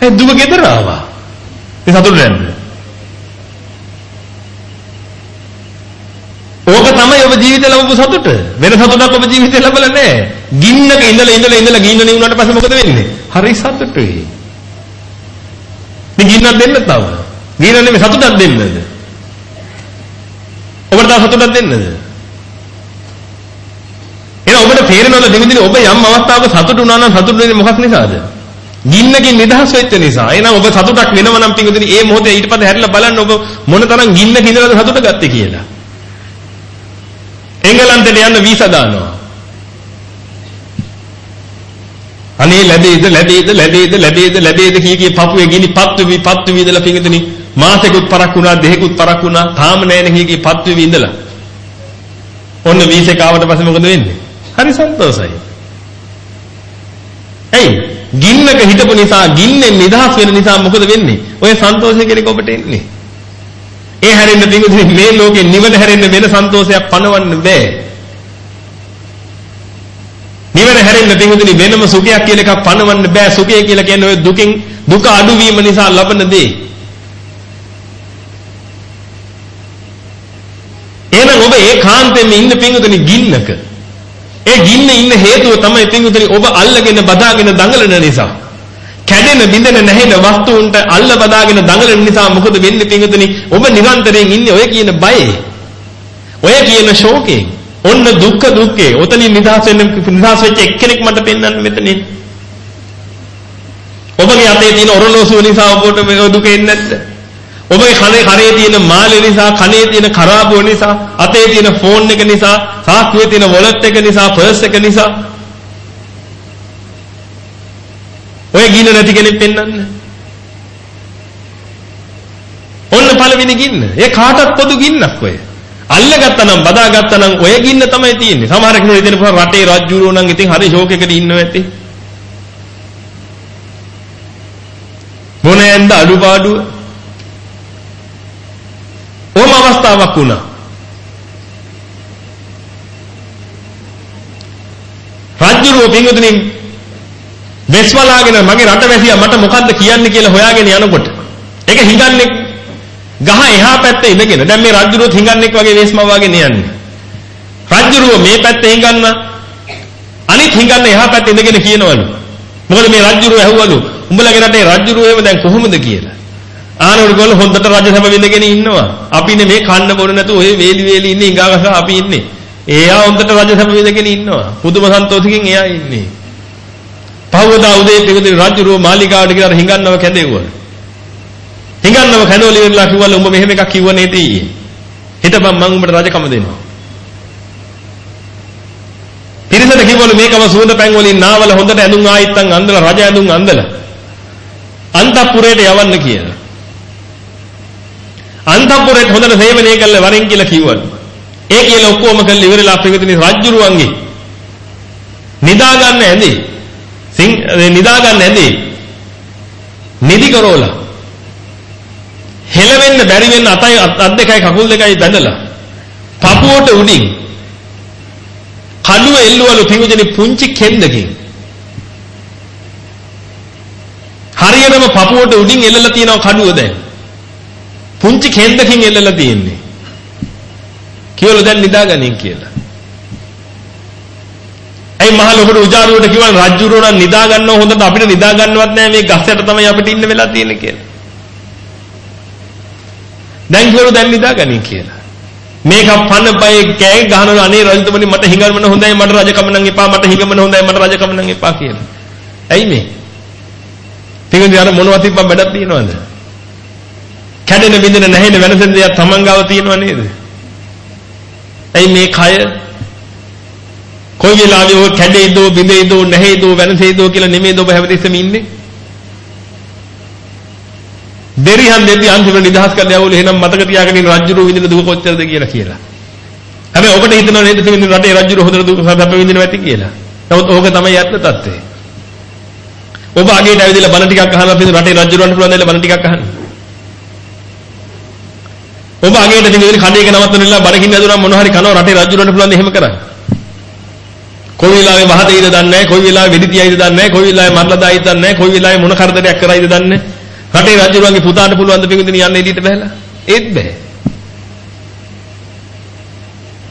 ඒ දුව ගෙදර ආවා. ඒ සතුටු නැද්ද? ඕක තමයි ඔබ ජීවිතේ ලැබපු සතුට. වෙන සතුටක් ඔබ ජීවිතේ ලැබලා නැහැ. ගින්නක ඉඳලා ඉඳලා ඉඳලා ගින්න නිවුණාට පස්සේ මොකද වෙන්නේ? හරි සතුටුයි. මේ ගින්නක් දෙන්න තව. ගින්න නෙමෙයි සතුටක් දෙන්නද? ඔබට තව සතුටක් දෙන්නද? එහෙනම් ඔබට තේරෙනවද දෙවිදින ඔබ යම් අවස්ථාවක සතුටු වුණා නම් සතුටු වෙන්නේ මොකක් නිසාද? ගින්නකින් නිදහස් වෙච්ච නිසා. එහෙනම් ඔබ සතුටක් වෙනව නම් පින්විතනි ඒ මොහොතේ ඊට පස්සේ හැරිලා බලන්න ඔබ මොන තරම් ගින්නක ඉඳලාද සතුට ගත්තේ කියලා. එංගලන්තයට යන්න වීසා දානවා. අනේ ලැබෙයිද ලැබෙයිද ලැබෙයිද ලැබෙයිද ලැබෙයිද කිය කී පපුවේ ගිනි පත්තු වි පත්තු වි ඉඳලා පිංගුතුනි මාසෙකුත් පරක් වුණා දෙහෙකුත් පරක් වුණා තාම නෑනේ කිය කී පත්තු වි ඉඳලා. ඔන්න වීසේ කාවට පස්සේ මොකද වෙන්නේ? හරි සන්තෝසයි. එයි ගින්නක හිටපු නිසා ගින්නෙන් නිදහස් වෙන නිසා මොකද වෙන්නේ? ඔය සන්තෝෂය කියන එක ඔබට එන්නේ. ඒ හැරෙන්න පිඟුතුනි මේ ලෝකේ නිවන හැරෙන්න වෙන සන්තෝෂයක් පණවන්න බෑ. නිවන හැරෙන්න පිඟුතුනි වෙනම සුඛයක් කියලා එකක් පණවන්න බෑ. සුඛය කියලා කියන්නේ ඔය දුකෙන් දුක අඩුවීම නිසා ලබන දේ. එහෙනම් ඔබ ඒකාන්තයෙන්ම ඉන්න පිඟුතුනි ගින්නක. ඒ ගින්න ඉන්න හේතුව තමයි පිඟුතුනි ඔබ අල්ලගෙන බදාගෙන දඟලන නිසා. කැඩෙන බිඳෙන නැහෙන වස්තුන්ට අල්ල බදාගෙන දඟලන නිසා මොකද වෙන්නේ පිංගුතුනි? ඔබ නිරන්තරයෙන් ඉන්නේ ඔය කියන බයේ. ඔය කියන ශෝකේ. ඔන්න දුක්ඛ දුක්ඛේ. ඔතනින් නිදහස් වෙන්න නිදහස් වෙච්ච එක්කෙනෙක් මට පෙන්වන්න මෙතනින් ඔබගේ අතේ තියෙන ඔරලෝසුව නිසා ඔබට මේ දුක එන්නේ නැද්ද? ඔබගේ කනේ කරේ තියෙන මාළේ නිසා කනේ තියෙන කරාබුව නිසා අතේ තියෙන ෆෝන් එක නිසා සාක්කුවේ තියෙන වොලට් එක නිසා පර්ස් එක නිසා ඔය ගින්න නැති කෙනෙක් පෙන්වන්න. ඔන්න පළවෙනි ගින්න. ඒ කාටත් පොදු ගින්නක් ඔය. අල්ලගත්තා නම් බදාගත්තා නම් ඔය ගින්න තමයි තියෙන්නේ. සමහර කෙනෙක් ඉතින් පුළුවන් රටේ රජ්ජුරුවෝ නම් ඉතින් හරි ෂෝක් එකකට ඉන්නව ඇති. මොනෙන්ද අඩුපාඩුව? ඕම අවස්ථාවක් වුණා. රජ්ජුරුවෝ පින්වතුනි වෙස් වලාගෙන මගේ රටවැසියා මට මොකද්ද කියන්නේ කියලා හොයාගෙන යනකොට ඒක හිඟන්නේ ගහ එහා පැත්තේ ඉඳගෙන. දැන් මේ රජුරුවත් හිඟන්නෙක් වගේ වෙස්ම වගේ යන්නේ. රජුරුව මේ පැත්තේ හිඟන්න. අනිත් හිඟන්න එහා පැත්තේ ඉඳගෙන කියනවලු. මොකද මේ රජුරුව ඇහුවලු උඹලගේ රටේ රජුරුව එහෙම දැන් කොහොමද? කියලා. ආනෝട് ගොල්ල හොඳට රජසභ විඳගෙන ඉන්නවා අපිනේ මේ කන්න බොන නැතුව ඔය වේලි වේලි ඉන්නේ ඉඟාගස අපි ඉන්නේ එයා හොඳට රජසභ විඳගෙන ඉන්නවා පුදුම සන්තෝෂකින් එයා ඉන්නේ පහවදා උදේ පිළිදෙන රජුරෝ මාලිගාවට ගිහලා හිඟන්නව කැඳෙව්වා. හිඟන්නව කැඳවල ඉවරලා කිව්වල උඹ මෙහෙම එකක් කිව්ව නේද ඊයේ. හිටපන් මං උඹට රජකම දෙනවා. පිරිසට කිව්වලු මේකම සුවඳ පැන් වලින් නාවල හොඳට ඇඳුම් ආයිත්තන් අඳලා රජ ඇඳුම් අඳලා අන්තපුරයට යවන්න කියලා. අන්තපුරයට හොඳට සේවනය කළ වරෙන් කියලා කිව්වලු. ඒ කියලා ඔක්කොම කළ ඉවරලා පිළිදෙන රජුරුවන්ගේ නිදා ගන්න ඇඳේ. සිං නිදා ගන්න ඇදී නිදි කරෝලා. හෙලවෙන්න බැරි වෙන්න අතයි අත් දෙකයි කකුල් දෙකයි බැඳලා. පපුවට උඩින්. කඩුව එල්ලුවලු පිඟුජනේ පුංචි කෙන්දකින්. හරියටම පපුවට උඩින් එල්ලලා තියෙනවා කඩුව දැන්. පුංචි කෙන්දකින් එල්ලලා තියෙන්නේ කියවල දැන් නිදාගනින් කියලා ඇයි මහ ලොකුට උජාරුවට කිව්වම රජ්ජුරුව නම් නිදා ගන්නව හොඳට අපිට නිදා ගන්නවත් නැහැ මේ ගස් යට තමයි අපිට ඉන්න වෙලා තියෙන්නේ කියලා. දැන් කිව්වලු දැන් නිදා ගනින් කියලා. මේක පන බය කෑ ගහනවා අනේ රජතුමනි මට හිඟමන හොඳයි මට රජකම නම් එපා මට හිඟමන හොඳයි මට රජකම නම් එපා කියලා. ඇයි මේ? තිගුණේ අර මොනවද තිබ්බ වැඩක් තියෙනවද? කැඩෙන බිඳෙන නැහෙන වෙනසෙන දෙයක් තමන් ගාව තියෙනව නේද? ඇයි මේ කය කොයි වෙලාවෙ ඔය කැඩෙයිද බිඳෙයිද නැහෙයිද වෙනසෙයිද කියලා නෙමෙයි ඔබ හැමතිස්සෙම ඉන්නේ? දෙරිහන් දෙවි අන්තිමට නිදහස් කරලා යවුල එහෙනම් මතක තියාගෙන ඉන්න රජුරු විඳින දුක කොච්චරද කියලා කියලා. හැබැයි ඔබට හිතනවා නේද මේ රටේ රජුරු හොඳට දුක සැප විඳිනවා ඇති කියලා. නමුත් ඕක තමයි ඇත්ත తත්ත්වය. ඔබ අගේට ඇවිදලා බණ ටිකක් අහලා අපි රටේ රජුරවන්ට පුළුවන් දෙයක් බණ ටිකක් අහන්න. ඔබ අගේට තියෙන කඩේක නවත්තනilla බණකින් ඇදුනම මොන හරි කනවා රටේ රජුරවන්ට පුළුවන් එහෙම කරන්න. කොයි වෙලාවෙ වහතේද දන්නේ නැහැ, කොයි වෙලාවෙ වෙඩි තියයිද දන්නේ නැහැ, කොයි වෙලාවෙ මරලා දායිද දන්නේ නැහැ, කොයි වෙලාවෙ මොන කරදරයක් කරයිද දන්නේ නැහැ. රටේ රජුරවන්ගේ පුතාට පුළුවන් ද පිඟුදින යන්න එළියට බහැලා? ඒත් බෑ.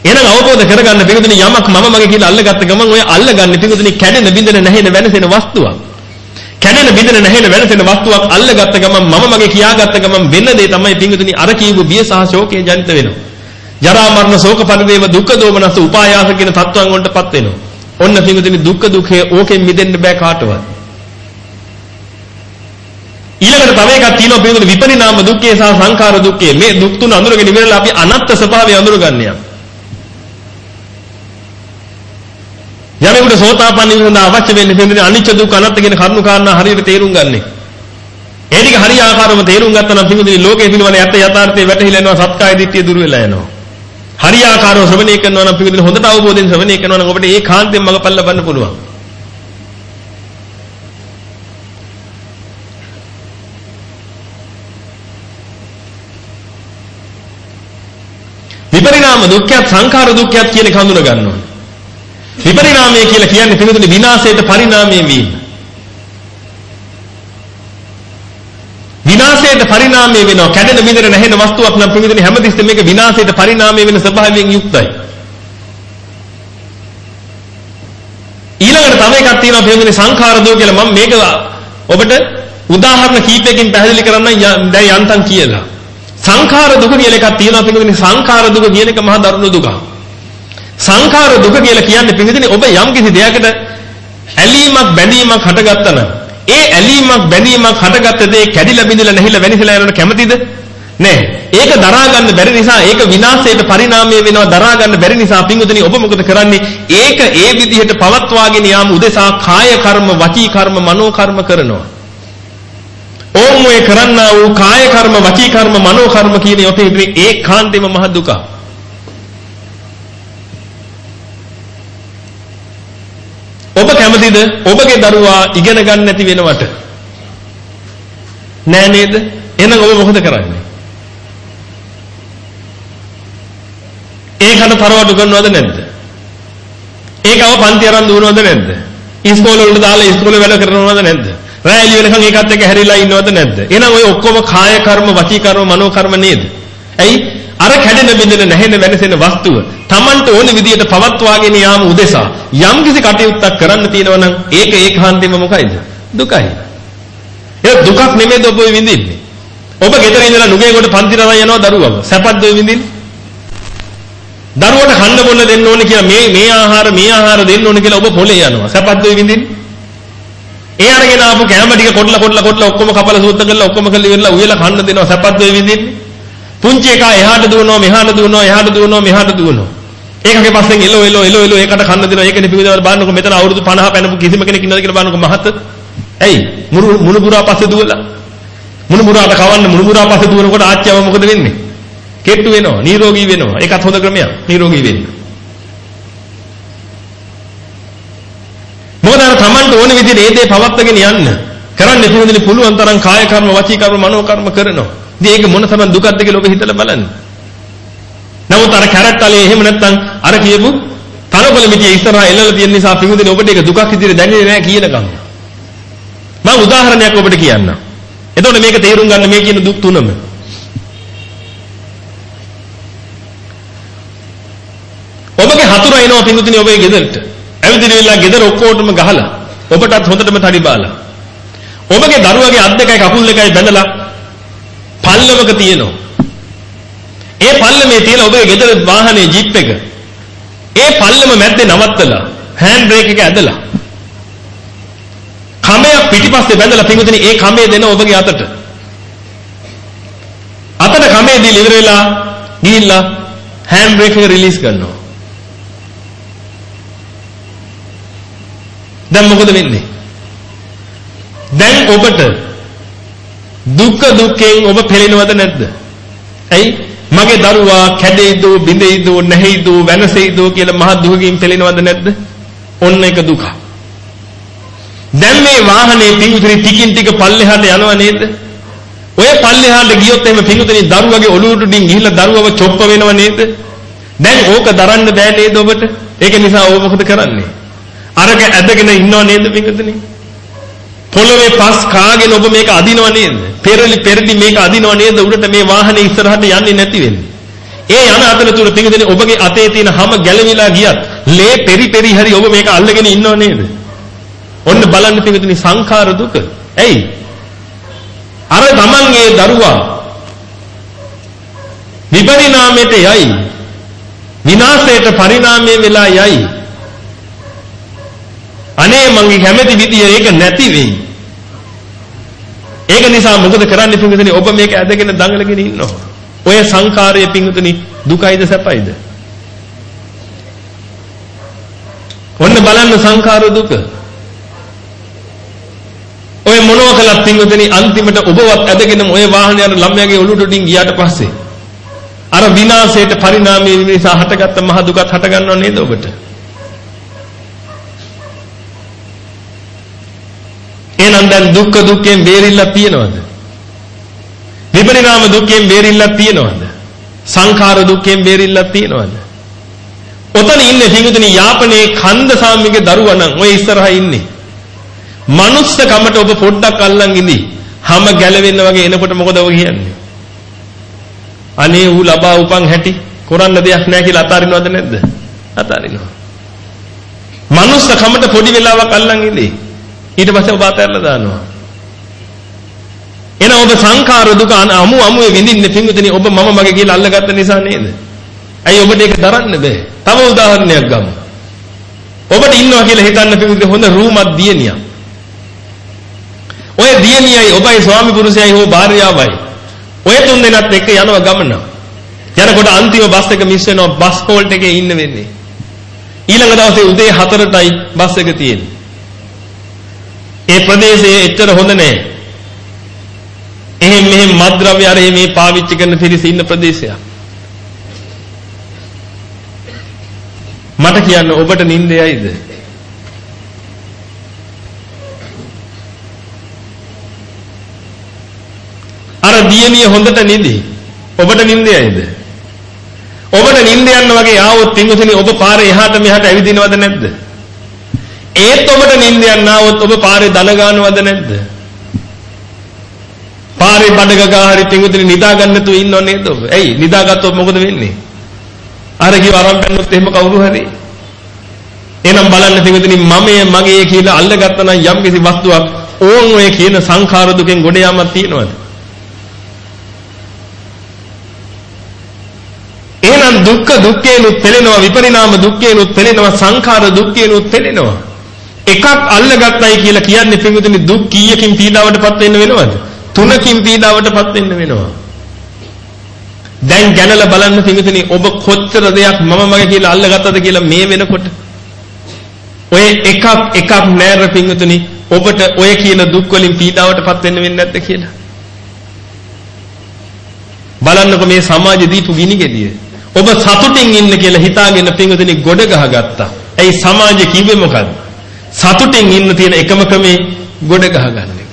එහෙනම් අවබෝධ කරගන්න පිඟුදින යමක් මම මගේ කියලා අල්ලගත්ත ගමන් ඔය අල්ලගන්නේ පිඟුදින කැඩෙන බින්දෙන නැහෙන වෙනසෙන වස්තුවක්. කැඩෙන බිඳෙන නැහෙන වෙනසෙන වස්තුවක් අල්ලගත්ත ගමන් මම මගේ කියාගත්ත ගමන් වෙන දේ තමයි පිඟුතුනි අර කියපු බිය සහ ශෝකේ ජනිත වෙනවා. ජරා මරණ ශෝක පරිදේව දුක්ඛ දෝමනස උපායාස කියන තත්ත්වයන් වලටපත් වෙනවා. ඔන්න පිඟුතුනි දුක්ඛ දුක්ඛය ඕකෙන් මිදෙන්න බෑ කාටවත්. ඊළඟට තව එකක් තියෙනවා පිඟුතුනි විපරිණාම දුක්ඛය සහ සංඛාර දුක්ඛය. මේ දුක් තුන අඳුරගෙන ඉවරලා අපි අනත්ත් ස්වභාවය අඳුරගන්නේ. යමෙකුට සෝතාපන්න වෙන අවශ්‍ය වෙන්නේ පින්දින අනිච්ච දුක්ඛ අනාත්ම කියන කරුණු කාරණා හරියට තේරුම් ගන්න. ඒ ටික හරි ආකාරව තේරුම් ගත්තා නම් පින්දින ලෝකයේ පිළිවෙල යත් යථාර්ථයේ වැටහිලා යනවා සත්කාය දිට්ඨිය දුර වෙලා යනවා. හරි ආකාරව ශ්‍රවණය කරනවා නම් පින්දින හොඳට අවබෝධයෙන් ශ්‍රවණය කරනවා නම් ඔබට ඒ කාන්තෙන් මඟපල් ලබන්න පුළුවන්. විපරිණාම දුක්ඛයත් සංඛාර දුක්ඛයත් කියන එක හඳුන ගන්න ඕනේ. විපරිණාමය කියලා කියන්නේ පිළිතුරු විනාශයට පරිණාමය වීම. විනාශයට පරිණාමය වෙනවා. කැඩෙන බිඳෙන නැහෙන වස්තුවක් නම් පිළිතුරු හැමතිස්සෙම මේක විනාශයට පරිණාමය වෙන ස්වභාවයෙන් යුක්තයි. ඊළඟට තව එකක් තියෙනවා පිළිතුරු සංඛාර දෝ කියලා මම මේක ඔබට උදාහරණ කීපයකින් පැහැදිලි කරන්න දැන් යන්තම් කියලා. සංඛාර දුක කියලා එකක් තියෙනවා පිළිතුරු සංඛාර දුක කියන එක මහා දරුණු දුකක්. සංඛාර දුක කියලා කියන්නේ පිළිදෙනේ ඔබ යම් කිසි දෙයකට ඇලීමක් බැඳීමක් හටගත්තා නම් ඒ ඇලීමක් බැඳීමක් හටගත්ත දේ කැඩිලා බිඳිලා නැහිලා වෙනිසලා යනකොට කැමතිද? නෑ. ඒක දරා ගන්න බැරි නිසා ඒක විනාශයට පරිණාමය වෙනවා දරා ගන්න බැරි නිසා පිංගුතුනි ඔබ මොකද කරන්නේ? ඒක ඒ විදිහට පවත්වාගෙන යාම උදෙසා කාය කර්ම, වචී කර්ම, මනෝ කර්ම කරනවා. ඕම් ඔය කරන්නා වූ කාය කර්ම, වචී කර්ම, මනෝ කර්ම කියන යොතේ ඒකාන්තෙම මහ දුකක්. ඔබ කැමතිද ඔබගේ දරුවා ඉගෙන ගන්න නැති වෙනවට? නෑ නේද? එහෙනම් ඔබ මොකද කරන්නේ? ඒකට තරවටු කරනවද නැද්ද? ඒකව පන්ති අරන් දුවනවද නැද්ද? ඉස්කෝලේ වලට දාලා ඉස්කෝලේ වැඩ කරනවද නැද්ද? රැය එළි වෙනකන් ඒකත් එක්ක හැරිලා ඉන්නවද නැද්ද? එහෙනම් ඔය ඔක්කොම කාය කර්ම, වචී කර්ම, මනෝ කර්ම නේද? ඇයි? අර කැඩෙන බිඳෙන නැහෙන වෙනසෙන වස්තුව Tamanට ඕන විදියට පවත්වාගෙන යාම උදෙසා යම් කිසි කටයුත්තක් කරන්න තියෙනවා නම් ඒක ඒකාන්තයෙන්ම මොකයිද? දුකයි. ඒ දුකක් නෙමෙයිද ඔබ විඳින්නේ? ඔබ ගෙදර ඉඳලා නුගේ කොට පන්ති රවයි යනවා දරුවව. සැපද්ද ඔය විඳින්නේ? දරුවට කන්න බොන්න දෙන්න ඕනේ කියලා මේ මේ ආහාර මේ ආහාර දෙන්න ඕනේ කියලා ඔබ පොලේ යනවා. සැපද්ද ඔය විඳින්නේ? ඒ අරගෙන ආපු කැම ටික කොටලා කොටලා කොටලා ඔක්කොම කපලා සූත්ත කරලා ඔක්කොම කරලා ඉවරලා උයලා කන්න දෙනවා. සැපද්ද ඔය විඳින්නේ? පුංචි එකා එහාට දුවනවා මෙහාට දුවනවා එහාට දුවනවා මෙහාට දුවනවා. ඒකගේ පස්සෙන් එලෝ එලෝ එලෝ එලෝ ඒකට කන්න දෙනවා. ඒකනේ පිවිදවල බලන්නකො මෙතන අවුරුදු 50 පැනපු කිසිම කෙනෙක් ඉන්නවද කියලා බලන්නකො මහත. ඇයි? මුණු මුණුපුරා පස්සේ දුවලා. මුණුපුරාට කවන්න මුණුපුරා පස්සේ දුවනකොට ආච්චිව මොකද වෙන්නේ? කෙට්ටු වෙනවා, නිරෝගී වෙනවා. ඒකත් හොඳ ක්‍රමයක්. නිරෝගී වෙන්න. මොකද අර Tamanට ඕන විදිහට ඒ දේ පවත්වාගෙන යන්න. කරන්න පුළුවන් පුළුවන් තරම් කාය කර්ම, වචී කර්ම, මනෝ කර්ම කරනවා. ඉතින් ඒක මොන තරම් දුකක්ද කියලා ඔබ හිතලා බලන්න. නමුත් අර කැරට්ටලේ එහෙම නැත්නම් අර කියපු තනකොළ මිටිය ඉස්සරහා එල්ලලා තියෙන නිසා පිඟුදින ඔබට ඒක දුකක් විදිහට දැනෙන්නේ නැහැ කියනකම්. මම උදාහරණයක් ඔබට කියන්නම්. එතකොට මේක තේරුම් ගන්න මේ කියන දුක් තුනම. ඔබගේ හතුර එනවා පිඟුදින ඔබේ ගෙදරට. ඇවිදිනවිලා ගෙදර ඔක්කොටම ගහලා ඔබටත් හොඳටම තඩි බාලා. ඔබගේ දරුවගේ අත් දෙකයි කකුල් දෙකයි බැඳලා පල්ලමක තියෙනවා. ඒ පල්ලමේ තියෙන ඔබේ ගෙදර වාහනේ ජීප් එක. ඒ පල්ලම මැද්දේ නවත්තලා හෑන්ඩ් බ්‍රේක් එක ඇදලා කමයක් පිටිපස්සේ බැඳලා පිඟුතුනි ඒ කමේ දෙන ඔබගේ අතට. දීලා ඉවර වෙලා ගිහිල්ලා හෑන්ඩ් බ්‍රේක් එක රිලීස් කරනවා. දැන් මොකද වෙන්නේ? දැන් ඔබට දුක්ඛ දුක්ඛෙන් ඔබ පෙළෙනවද නැද්ද? ඇයි? මගේ දරුවා කැඩෙයිද, බිඳෙයිද, නැහැයිද, වෙනසෙයිද කියලා මහ දුකකින් පෙළෙනවද නැද්ද? ඔන්න එක දුක. දැන් මේ වාහනේ පිඟුතුනි ටිකින් ටික පල්ලෙහාට යනවා නේද? ඔය පල්ලෙහාට ගියොත් එහෙම පිඟුතුනි දරුවගේ ඔළුවට ඩින් ගිහිල්ලා දරුවව චොප්ප වෙනව නේද? දැන් ඕක දරන්න බෑ නේද ඔබට? ඒක නිසා ඔබ මොකද කරන්නේ? අරක ඇදගෙන ඉන්නව නේද පිඟුතුනි? පොළවේ පස් කාගෙන ඔබ මේක අදිනව නේද? පෙරලි පෙරලි මේක අදිනව නේද? උඩට මේ වාහනේ ඉස්සරහට යන්නේ නැති වෙන්නේ. ඒ යන අතරතුර පිඟුතුනි ඔබගේ අතේ තියෙන හැම ගැලවිලා ගියත් ලේ පෙරි පෙරි හරි ඔබ මේක අල්ලගෙන ඉන්නව නේද? ඔන්න බලන්න පිඟුතුනි සංඛාර දුක. ඇයි? අර තමන්ගේ දරුවා විපරිණාමයට යයි. විනාශයට පරිණාමය වෙලා යයි. අනේ මංගේ කැමැති විදිය ඒක නැති වෙයි. ඒක නිසා මොකද කරන්නේ පිංගුතුනි ඔබ මේක ඇදගෙන දඟලගෙන ඉන්නවා. ඔය සංකාරයේ පිංගුතුනි දුකයිද සැපයිද? ඔන්න බලන්න සංකාර දුක. ඔය මොනව කළත් පිංගුතුනි අන්තිමට ඔබවත් ඇදගෙන ඔය වාහනේ යන ළමයාගේ ඔළුවට උඩින් ගියාට පස්සේ අර විනාශයට පරිණාමයේ නිසා හටගත්ත මහ දුකත් හට ගන්නව නේද ඔබට? එහෙනම් දැන් දුක්ඛ දුක්ඛයෙන් බේරිල්ලක් තියනවද? විපරිණාම දුක්ඛයෙන් බේරිල්ලක් තියනවද? සංඛාර දුක්ඛයෙන් බේරිල්ලක් තියනවද? ඔතන ඉන්නේ පිඟුතුනි යාපනයේ කන්ද සාමිගේ දරුවා නම් ඔය ඉස්සරහා ඉන්නේ. මනුස්ස කමට ඔබ පොඩ්ඩක් අල්ලන් ඉඳි. හැම ගැලවෙන්න වගේ එනකොට මොකද ඔබ කියන්නේ? අනේ ඌ ලබා උපන් හැටි කරන්න දෙයක් නැහැ කියලා අතාරිනවද නැද්ද? අතාරිනවා. මනුස්ස කමට පොඩි වෙලාවක් අල්ලන් ඉඳි. ඊට පස්සේ ඔබ අතහැරලා දානවා. එන ඔබ සංඛාර දුක අමු අමුවේ විඳින්නේ පින්විතනි ඔබ මම මගේ කියලා අල්ලගත්ත නිසා නේද? ඇයි ඔබට ඒක දරන්න බෑ? තව උදාහරණයක් ගමු. ඔබට ඉන්නවා කියලා හිතන්න පින්විතනි හොඳ රූමක් දියණියක්. ඔය දියණියයි ඔබයි ස්වාමි පුරුෂයයි හෝ භාර්යාවයි. ඔය තුන් දෙනාත් එක්ක යනවා ගමන. යනකොට අන්තිම බස් එක මිස් වෙනවා බස් හෝල්ට් එකේ ඉන්න වෙන්නේ. ඊළඟ දවසේ උදේ 4ටයි බස් එක තියෙන්නේ. ඒ ප්‍රදේශයේ එච්චර හොඳ නැහැ. එහෙන් මෙහෙන් මත්ද්‍රව්‍ය අර මේ පාවිච්චි කරන පිරිස ඉන්න ප්‍රදේශයක්. මට කියන්න ඔබට නිින්දයයිද? අර දියණිය හොඳට නිදි. ඔබට නිින්දයයිද? ඔබට නිින්ද යන්න වගේ ආවොත් තින්ගුතුනි ඔබ පාරේ එහාට මෙහාට ඇවිදිනවද නැද්ද? ඒත් ඔබට නිින්ද යන්න ආවොත් ඔබ පාරේ දන ගන්නවද නැද්ද? පාරේ බඩග ගා හරි තින්ගුතුනි නිදා ගන්න තු ඉන්නව නේද ඔබ? ඇයි නිදාගත්තොත් මොකද වෙන්නේ? අර කිව්ව අරන් බැන්නොත් එහෙම කවුරු හරි එහෙනම් බලන්න තින්ගුතුනි මමයේ මගේ කියලා අල්ලගත්තා නම් යම් කිසි වස්තුවක් ඕන් ඔය කියන සංඛාර දුකෙන් ගොඩ යාමක් තියෙනවද? එහෙනම් දුක්ඛ දුක්ඛේනුත් පෙළෙනවා විපරිණාම දුක්ඛේනුත් පෙළෙනවා සංඛාර දුක්ඛේනුත් පෙළෙනවා එකක් අල්ලගත්තයි කියලා කියන්නේ පින්විතනි දුක් කීයකින් පීඩාවටපත් වෙන්න වෙනවද? තුනකින් පීඩාවටපත් වෙන්න වෙනවා. දැන් ගැනලා බලන්න පින්විතනි ඔබ කොච්චර දෙයක් මම මගේ කියලා අල්ලගත්තද කියලා මේ වෙනකොට? ඔය එකක් එකක් නෑර පින්විතනි ඔබට ඔය කියන දුක් වලින් පීඩාවටපත් වෙන්න වෙන්නේ නැද්ද කියලා? බලන්නකො මේ සමාජ දීපු ගිනි ගෙඩිය ඔබ සතුටින් ඉන්න කියලා හිතාගෙන පින්වතුනි ගොඩ ගහගත්තා. ඇයි සමාජය කිව්වේ මොකද්ද? සතුටින් ඉන්න තියෙන එකම ක්‍රමේ ගොඩ ගහ ගන්න එක.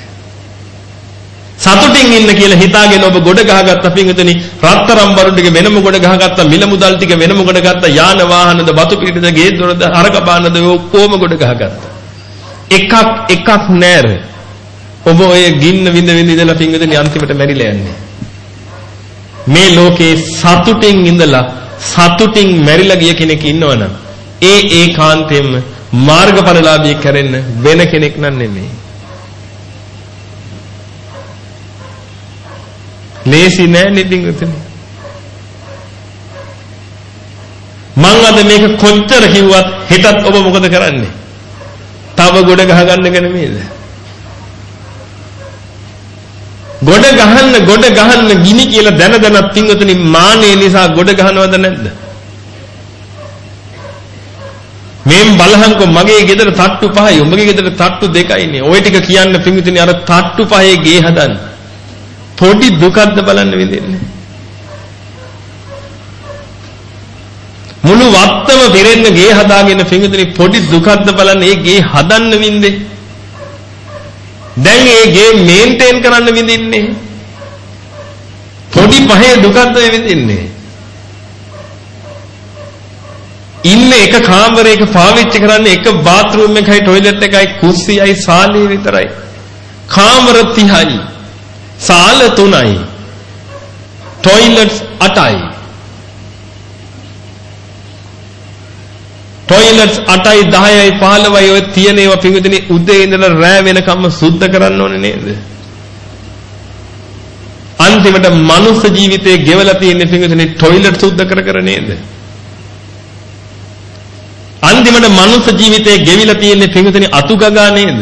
සතුටින් ඉන්න කියලා හිතාගෙන ඔබ ගොඩ ගහගත්තා පින්වතුනි රත්තරම් බරු ටික වෙනම ගොඩ ගහගත්තා මිල මුදල් ටික වෙනම ගොඩ ගත්තා යාන වාහනද බතු පිටිද ගේ දොරද හරක බානද ඔක්කොම ගොඩ ගහගත්තා. එකක් එකක් නෑර. ඔබ ඔය ගින්න විඳ විඳ ඉඳලා පින්වතුනි අන්තිමට මැරිලා යන්නේ. මේ ලෝකේ සතුටින් ඉඳලා සතුටින් මැරිලා ගිය කෙනෙක් ඉන්නවනම් ඒ ඒකාන්තයෙන්ම මාර්ගඵලලාභී කරෙන්න වෙන කෙනෙක් නන් නෙමෙයි. ලේසි නෑ නිදින්ගතනේ. මං අද මේක කොච්චර කිව්වත් හෙටත් ඔබ මොකද කරන්නේ? තව ගොඩ ගහ ගන්නක නෙමෙයිද? ගොඩ ගහන්න ගොඩ ගහන්න ගිනි කියලා දැන දැනත් පින්වතුනි මානෙ නිසා ගොඩ ගහනවද නැද්ද? මේන් බලහන්කො මගේ ගෙදර තට්ටු පහයි උඹගේ ගෙදර තට්ටු දෙකයිනේ. ওই ටික කියන්න පින්වතුනි අර තට්ටු පහේ ගේ හදන්න. පොඩි දුකක්ද බලන්න විඳින්නේ. මුළු වත්තම පිරෙන්න ගේ හදාගෙන පින්වතුනි පොඩි දුකක්ද බලන්න ඒ ගේ හදන්න වින්දේ. දැන් ඒ ගේ මේන්ටේන් කරන්න විඳින්නේ. පොඩි පහේ දුකක්ද විඳින්නේ. ඉන්නේ එක කාමරයක පාවිච්චි කරන්නේ එක බාත් รู ම් එකයි টয়ලට් එකයි කුස්සියයි සාලේ විතරයි. කාමර 30යි. සාල 3යි. টয়ලට්ස් 8යි. টয়ලට්ස් 8යි 10යි 15යි ඔය තියෙන ඒවා පිඟුදෙනි උදේ ඉඳලා රෑ වෙනකම්ම සුද්ධ කරන්න ඕනේ නේද? අන්තිමට මනුස්ස ජීවිතේ ගෙවලා තියෙන පිඟුදෙනි টয়ලට් සුද්ධ කර කර නේද? අන්තිමට මනුස්ස ජීවිතේ ගෙවිලා තියෙන පිඟුදිනේ අතු ගගා නේද?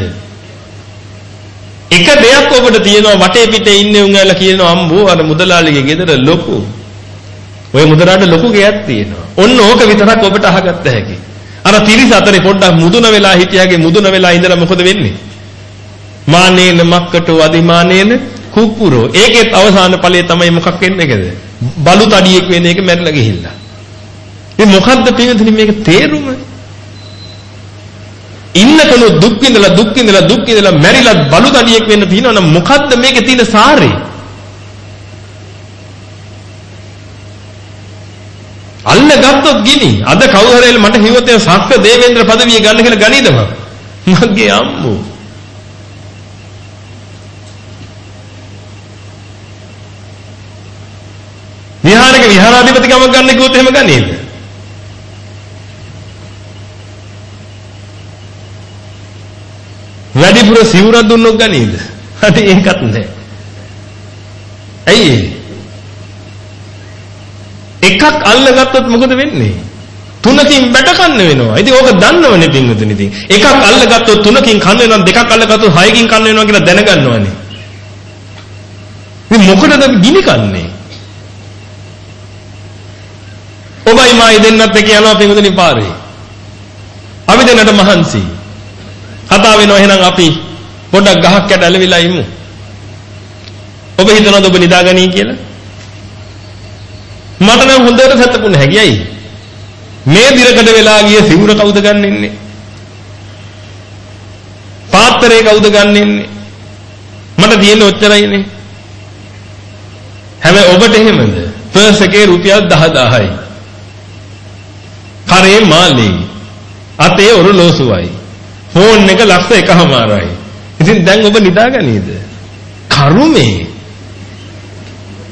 එක දෙයක් ඔබට තියෙනවා වටේ පිටේ ඉන්නේ උන් ඇවිල්ලා කියනවා අම්බෝ අර මුදලාලිගේ ගෙදර ලොකු. ඔය මුදලාට ලොකු ගෙයක් තියෙනවා. ඔන්න ඕක විතරක් ඔබට අහගත්ත හැකි. අර තිරිස අතරේ පොඩ්ඩක් මුදුන වෙලා හිටියාගේ මුදුන වෙලා ඉඳලා මොකද වෙන්නේ? මානේන මක්කට අදිමානේන කුක්කුරෝ. ඒකෙත් අවසාන ඵලය තමයි මොකක් වෙන්නේ එකද? බලු තඩියෙක් වෙන එක මැරිලා ගිහිල්ලා. මේ මොකද්ද පින්වතුනි මේක තේරුම? ඉන්නකලු දුක් විඳලා දුක් විඳලා දුක් විඳලා මැරිලා බලු තඩියෙක් වෙන්න තියෙනවනම් මොකද්ද මේකේ තියෙන සාරේ? අල්ල ගත්තොත් ගිනි. අද කවුරු හරි මට හිව්වොත් ඒ සක්‍ර දේවේන්ද්‍ර পদවිය ගන්න කියලා ගනීද මම? මගේ අම්මෝ. විහාරක විහාරාධිපතිකමක් ගන්න කිව්වොත් එහෙම ගනීද? වැඩිපුර සිවුරක් දුන්නොත් ගනීද? හරි ඒකත් නැහැ. ඇයි? එකක් අල්ලගත්තොත් මොකද වෙන්නේ? තුනකින් බැට කන්න වෙනවා. ඉතින් ඕක දන්නවනේ පින්වතුනි ඉතින්. එකක් අල්ලගත්තොත් තුනකින් කන්න වෙනවා, දෙකක් අල්ලගත්තොත් හයකින් කන්න වෙනවා කියලා දැනගන්නවනේ. මේ මොකටද ගිනි කන්නේ? ඔබයි මායි දෙන්නත් එක්ක යනවා පින්වතුනි පාරේ. අපි දෙන්නට මහන්සි. කතා වෙනවා එහෙනම් අපි පොඩ්ඩක් ගහක් යට ඇලවිලා ඉමු. ඔබ හිතනවද ඔබ නිදාගනී කියලා? මට නම් හොඳට සැතපුණ හැකියි. මේ දිරකට වෙලා ගිය සිවුර කවුද ගන්න ඉන්නේ? පාත්‍රය කවුද ගන්න ඉන්නේ? මට තියෙන ඔච්චරයිනේ. හැබැයි ඔබට එහෙමද? පර්ස් එකේ රුපියල් 10000යි. කරේ මාළේ. අතේ ඔරලෝසුවයි. ෆෝන් එක ලක්ෂ එකමාරයි. ඉතින් දැන් ඔබ නිදාගනීද? කරුමේ.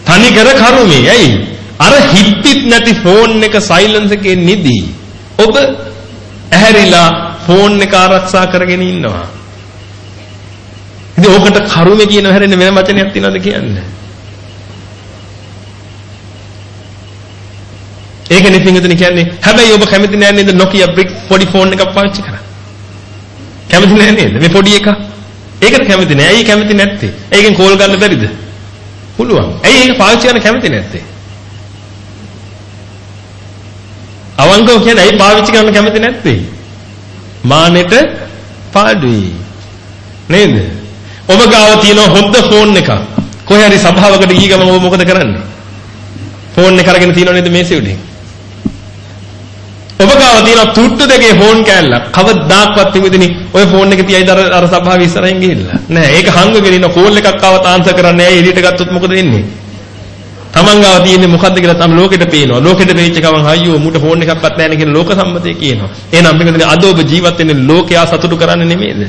තනි කර කරුමේ. ඇයි? අර හිට්ටිත් නැති ෆෝන් එක සයිලන්ස් එකේ නිදි. ඔබ ඇහැරිලා ෆෝන් එක ආරක්ෂා කරගෙන ඉන්නවා. ඉතින් ඕකට කරුමේ කියන හැරෙන්නේ වෙන වචනයක් තියනවද කියන්නේ? ඒක නිතින්ගතන කියන්නේ හැබැයි ඔබ කැමති නෑ නේද Nokia brick පොඩි ෆෝන් එකක් පාවිච්චි කරන්න. කැමති නෑ නේද මේ පොඩි එක? ඒකට කැමති නෑ. ඇයි කැමති නැත්තේ? ඒකෙන් කෝල් ගන්න බැරිද? පුළුවන්. ඇයි ඒක පාවිච්චි කරන්න කැමති නැත්තේ? අවංකව කියන්නේ ඇයි පාවිච්චි කරන්න කැමති නැත්තේ? මානෙට පාඩුයි. නේද? ඔබ ගාව තියෙන හොද්ද ෆෝන් එකක්. කොහේ හරි සභාවකට ගිය ගමන් ඔබ මොකද කරන්නේ? ෆෝන් එක අරගෙන තියෙනව නේද මේසෙ උඩින්? ඔබ ගාව තියෙන තුට්ටු දෙකේ ෆෝන් කෑල්ලක්. කවදාක්වත් තිබෙදිනි ඔය ෆෝන් එක තියයිද අර අර සභාවේ ඉස්සරහින් ගිහිල්ලා. නෑ ඒක හංගගෙන ඉන්න කෝල් එකක් ආවත් ආන්සර් කරන්නේ නෑ එළියට ගත්තොත් මොකද වෙන්නේ? තමන් ගාව තියෙන්නේ මොකද්ද කියලා තමයි ලෝකෙට පේනවා. ලෝකෙට පේච්ච ගමන් අයියෝ මුට ෆෝන් එකක්වත් නැහැ නේ කියලා ලෝක සම්මතය කියනවා. එහෙනම් මේකද අද ඔබ ජීවත් වෙන්නේ ලෝකයා සතුටු කරන්නේ නෙමෙයිද?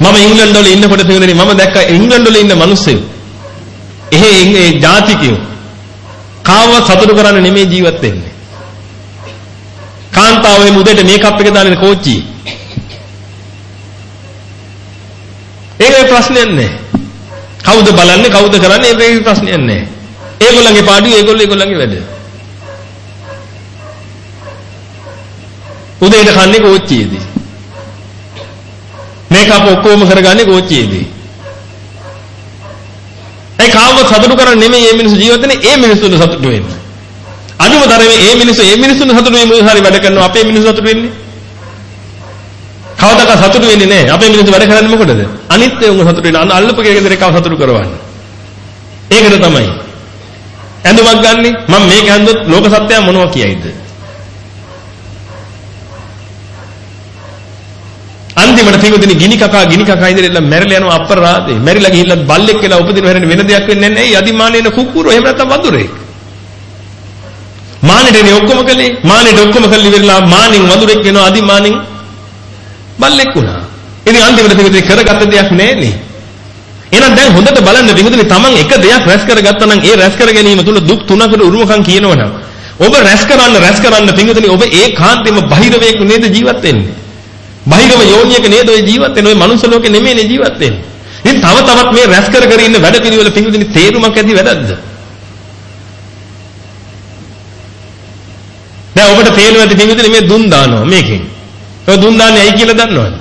මම ඉංග්‍රීසි වල ඉන්නකොට තේරුණේ මම දැක්ක ඉංග්‍රීසි වල ඉන්න මිනිස්සු. එහෙ ඒ ජාතිකයෝ කාව සතුටු කරන්නේ නෙමෙයි ජීවත් වෙන්නේ. කාන්තාවේ මුදේට මේකප් එක දාන්නේ කෝච්චි. ඒක ප්‍රශ්නයක් නෑ. කවුද බලන්නේ කවුද කරන්නේ ඒක ප්‍රශ්නයක් නැහැ. ඒගොල්ලන්ගේ පාඩුවේ ඒගොල්ලෝ ඒගොල්ලන්ගේ වැඩ. උදේට කන්නේ කෝච්චියේදී. මේක අප ඔක්කොම කරගන්නේ කෝච්චියේදී. ඒ කාම සතුටු කරන්නේ නෙමෙයි මේ මිනිස්සු ජීවත් වෙන්නේ ඒ මිනිස්සුන්ට සතුටු වෙන්න. අනුම තරමේ මේ මිනිස්සු ඒ මිනිස්සුන්ට සතුටු වෙන්නේ මොකද හරි වැඩ කරනවා අපේ මිනිස්සු සතුටු වෙන්නේ. කවදාක සතුටු වෙන්නේ නැහැ. අපේ මිනිස්සු වැඩ කරන්නේ මොකටද? අනිත් ඒවා සතුටු වෙන අල්ලපු කෙනෙක් එකව සතුටු කරවන්න. ඒකට තමයි. ඇඳුමක් ගන්නෙ මම මේක ඇඳුත් ලෝක සත්‍යය මොනවා කියයිද? අන්තිමට පිඟුදින ගිනි කකා ගිනි කකා ඉඳලා මැරිලා යනවා අපරාධේ. මැරිලා ගිහිල්ලා බල්ලෙක් කියලා උපදින හැරෙන වෙන දෙයක් වෙන්නේ නැහැ. ඒ අදිමානේන කුක්කුරු එහෙම නැත්නම් වඳුරේ. මානෙටනේ ඔක්කොම කළේ. මානෙට ඔක්කොම කළි ඉවරලා මානින් වඳුරෙක් වෙනවා අදිමානින් බල්ලෙක් වුණා. ඉතින් අන්තිමට පිඟුදින කරගත්ත දෙයක් නැහැනේ. එහෙනම් දැන් හොඳට බලන්න පිඟුදින තමන් එක දෙයක් රැස් කරගත්තා නම් ඒ රැස් කර ගැනීම තුල දුක් තුනකට උරුමකම් කියනවනම් ඔබ රැස් කරන්න රැස් කරන්න පිඟුදින ඔබ ඒකාන්තයෙන්ම බහිරවේක නේද ජීවත් වෙන්නේ. බහිරව යෝනියක නේද ඔය ජීවත් වෙන්නේ ඔය මනුස්ස ලෝකේ නෙමෙයිනේ ජීවත් වෙන්නේ. ඉතින් තව තවත් මේ රැස් කර කර ඉන්න වැඩ පිළිවෙල පිඟුදින තේරුමක් ඇති වැඩක්ද? දැන් ඔබට තේරෙනවා ඇති පිඟුදින මේ දුන් දානවා මේකෙන්. ඔය දුන් දාන්නේ ඇයි කියලා දන්නවද?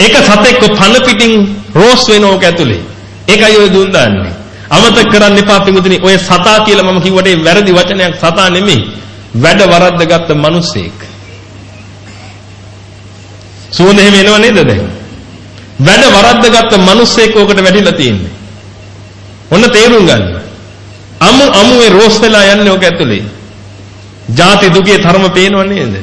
එක සතෙක්ව පන පිටින් රෝස් වෙන ඕක ඇතුලේ. ඒකයි ඔය දුන් දාන්නේ. අමතක කරන්න එපා පිඟුදින ඔය සතා කියලා මම කිව්වට ඒ වැරදි වචනයක් සතා නෙමෙයි. වැඩ වරද්දගත්ත මිනිසෙක්. සුවඳ එහෙම එනව නේද දැන්? වැඩ වරද්දගත්ත මිනිස්සෙක් ඕකට වැටිලා තියෙන්නේ. ඔන්න තේරුම් ගන්න. අමු අමුවේ රෝස් වෙලා යන්නේ ඕක ඇතුලේ. ජාති දුකේ ධර්ම පේනව නේද?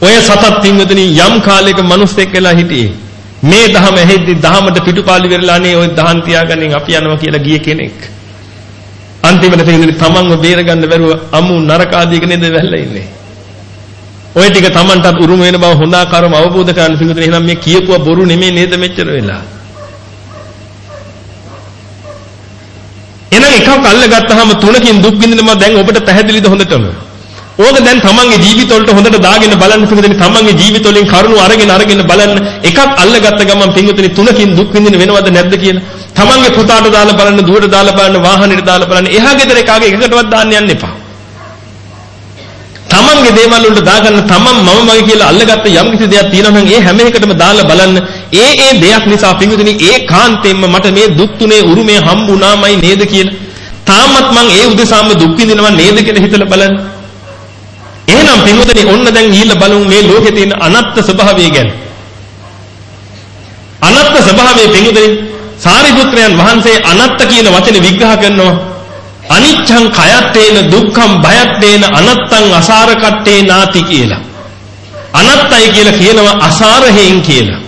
ඔය සතත් පින්වතුනි යම් කාලයක මිනිස්සෙක් වෙලා හිටියේ. මේ දහම ඇහෙද්දි දහමට පිටුපාලි වෙරලානේ ওই දහන් තියාගන්නේ අපි යනවා කියලා ගිය කෙනෙක්. අන්තිමට තේරෙන්නේ තමන්ව බේරගන්න බැරුව අමු නරක ආදීක නේද වැල්ලා ඉන්නේ. ওই ටික තමන්ටත් උරුම වෙන බව හොඳ ආකාරව අවබෝධ කරගන්න පිටුතේ එහෙනම් මේ කියපුවා බොරු නෙමෙයි නේද මෙච්චර වෙලා. එහෙනම් එකක් අල්ලගත්තාම තුනකින් දුක් විඳින මම දැන් ඔබට පැහැදිලිද හොඳටම? ඕක දැන් තමන්ගේ ජීවිතවලට හොඳට දාගෙන බලන්න පිටුතේ තමන්ගේ ජීවිතවලින් කරුණු අරගෙන අරගෙන බලන්න එකක් අල්ලගත්ත ගමන් පිටුතේ තුනකින් දුක් විඳින වෙනවද නැද්ද කියලා. තමන්ගේ පුතාට දාලා බලන්න දුවට දාලා බලන්න වාහනේට දාලා බලන්න එහා ගෙදර එකාගේ එකකටවත් දාන්න යන්න එපා. තමන්ගේ දේවල් වලට දාගන්න තමන් මම මගේ කියලා අල්ලගත්ත යම් කිසි දෙයක් තියෙනවා නම් ඒ හැම එකටම දාලා බලන්න ඒ ඒ දෙයක් නිසා පිඟුදිනේ ඒ කාන්තෙන්ම මට මේ දුක් තුනේ උරුමේ හම්බුණාමයි නේද කියලා. තාමත් මං ඒ උදෙසාම දුක් විඳිනවා නේද කියලා හිතලා බලන්න. එහෙනම් පිඟුදිනේ ඔන්න දැන් ඊළ බලමු මේ ලෝකේ තියෙන අනත්ත් ස්වභාවය ගැන. අනත්ත් ස්වභාවයේ පිඟුදිනේ සාරිපුත්‍රයන් වහන්සේ අනත්ත කියන වචනේ විග්‍රහ කරනවා අනිච්ඡං කයත්තේන දුක්ඛං භයත්තේන අනත්තං අසාරකට්ටේ නාති කියලා. අනත්තයි කියලා කියනවා අසාරහෙන් කියලා.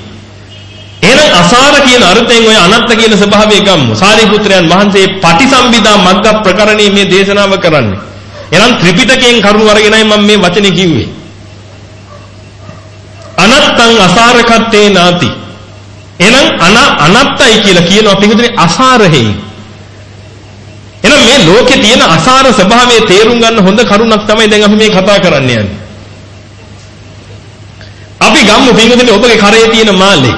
එහෙනම් අසාර කියන අර්ථයෙන් ඔය අනත්ත කියන ස්වභාවය ගම්මු. සාරිපුත්‍රයන් වහන්සේ පටිසම්භිදා මග්ග ප්‍රකරණයේ මේ දේශනාව කරන්නේ. එහෙනම් ත්‍රිපිටකයෙන් කරුණු අරගෙනයි මම මේ වචනේ කිව්වේ. අනත්තං අසාරකට්ටේ නාති එහෙනම් අන අනත්තයි කියලා කියනවා පිටුදේ අසාරහෙයි. එහෙනම් මේ ලෝකේ තියෙන අසාර ස්වභාවය තේරුම් ගන්න හොඳ කරුණක් තමයි දැන් අපි මේ කතා කරන්න යන්නේ. අපි ගම්මු පිටුදේ ඔබගේ කරේ තියෙන මාළේ.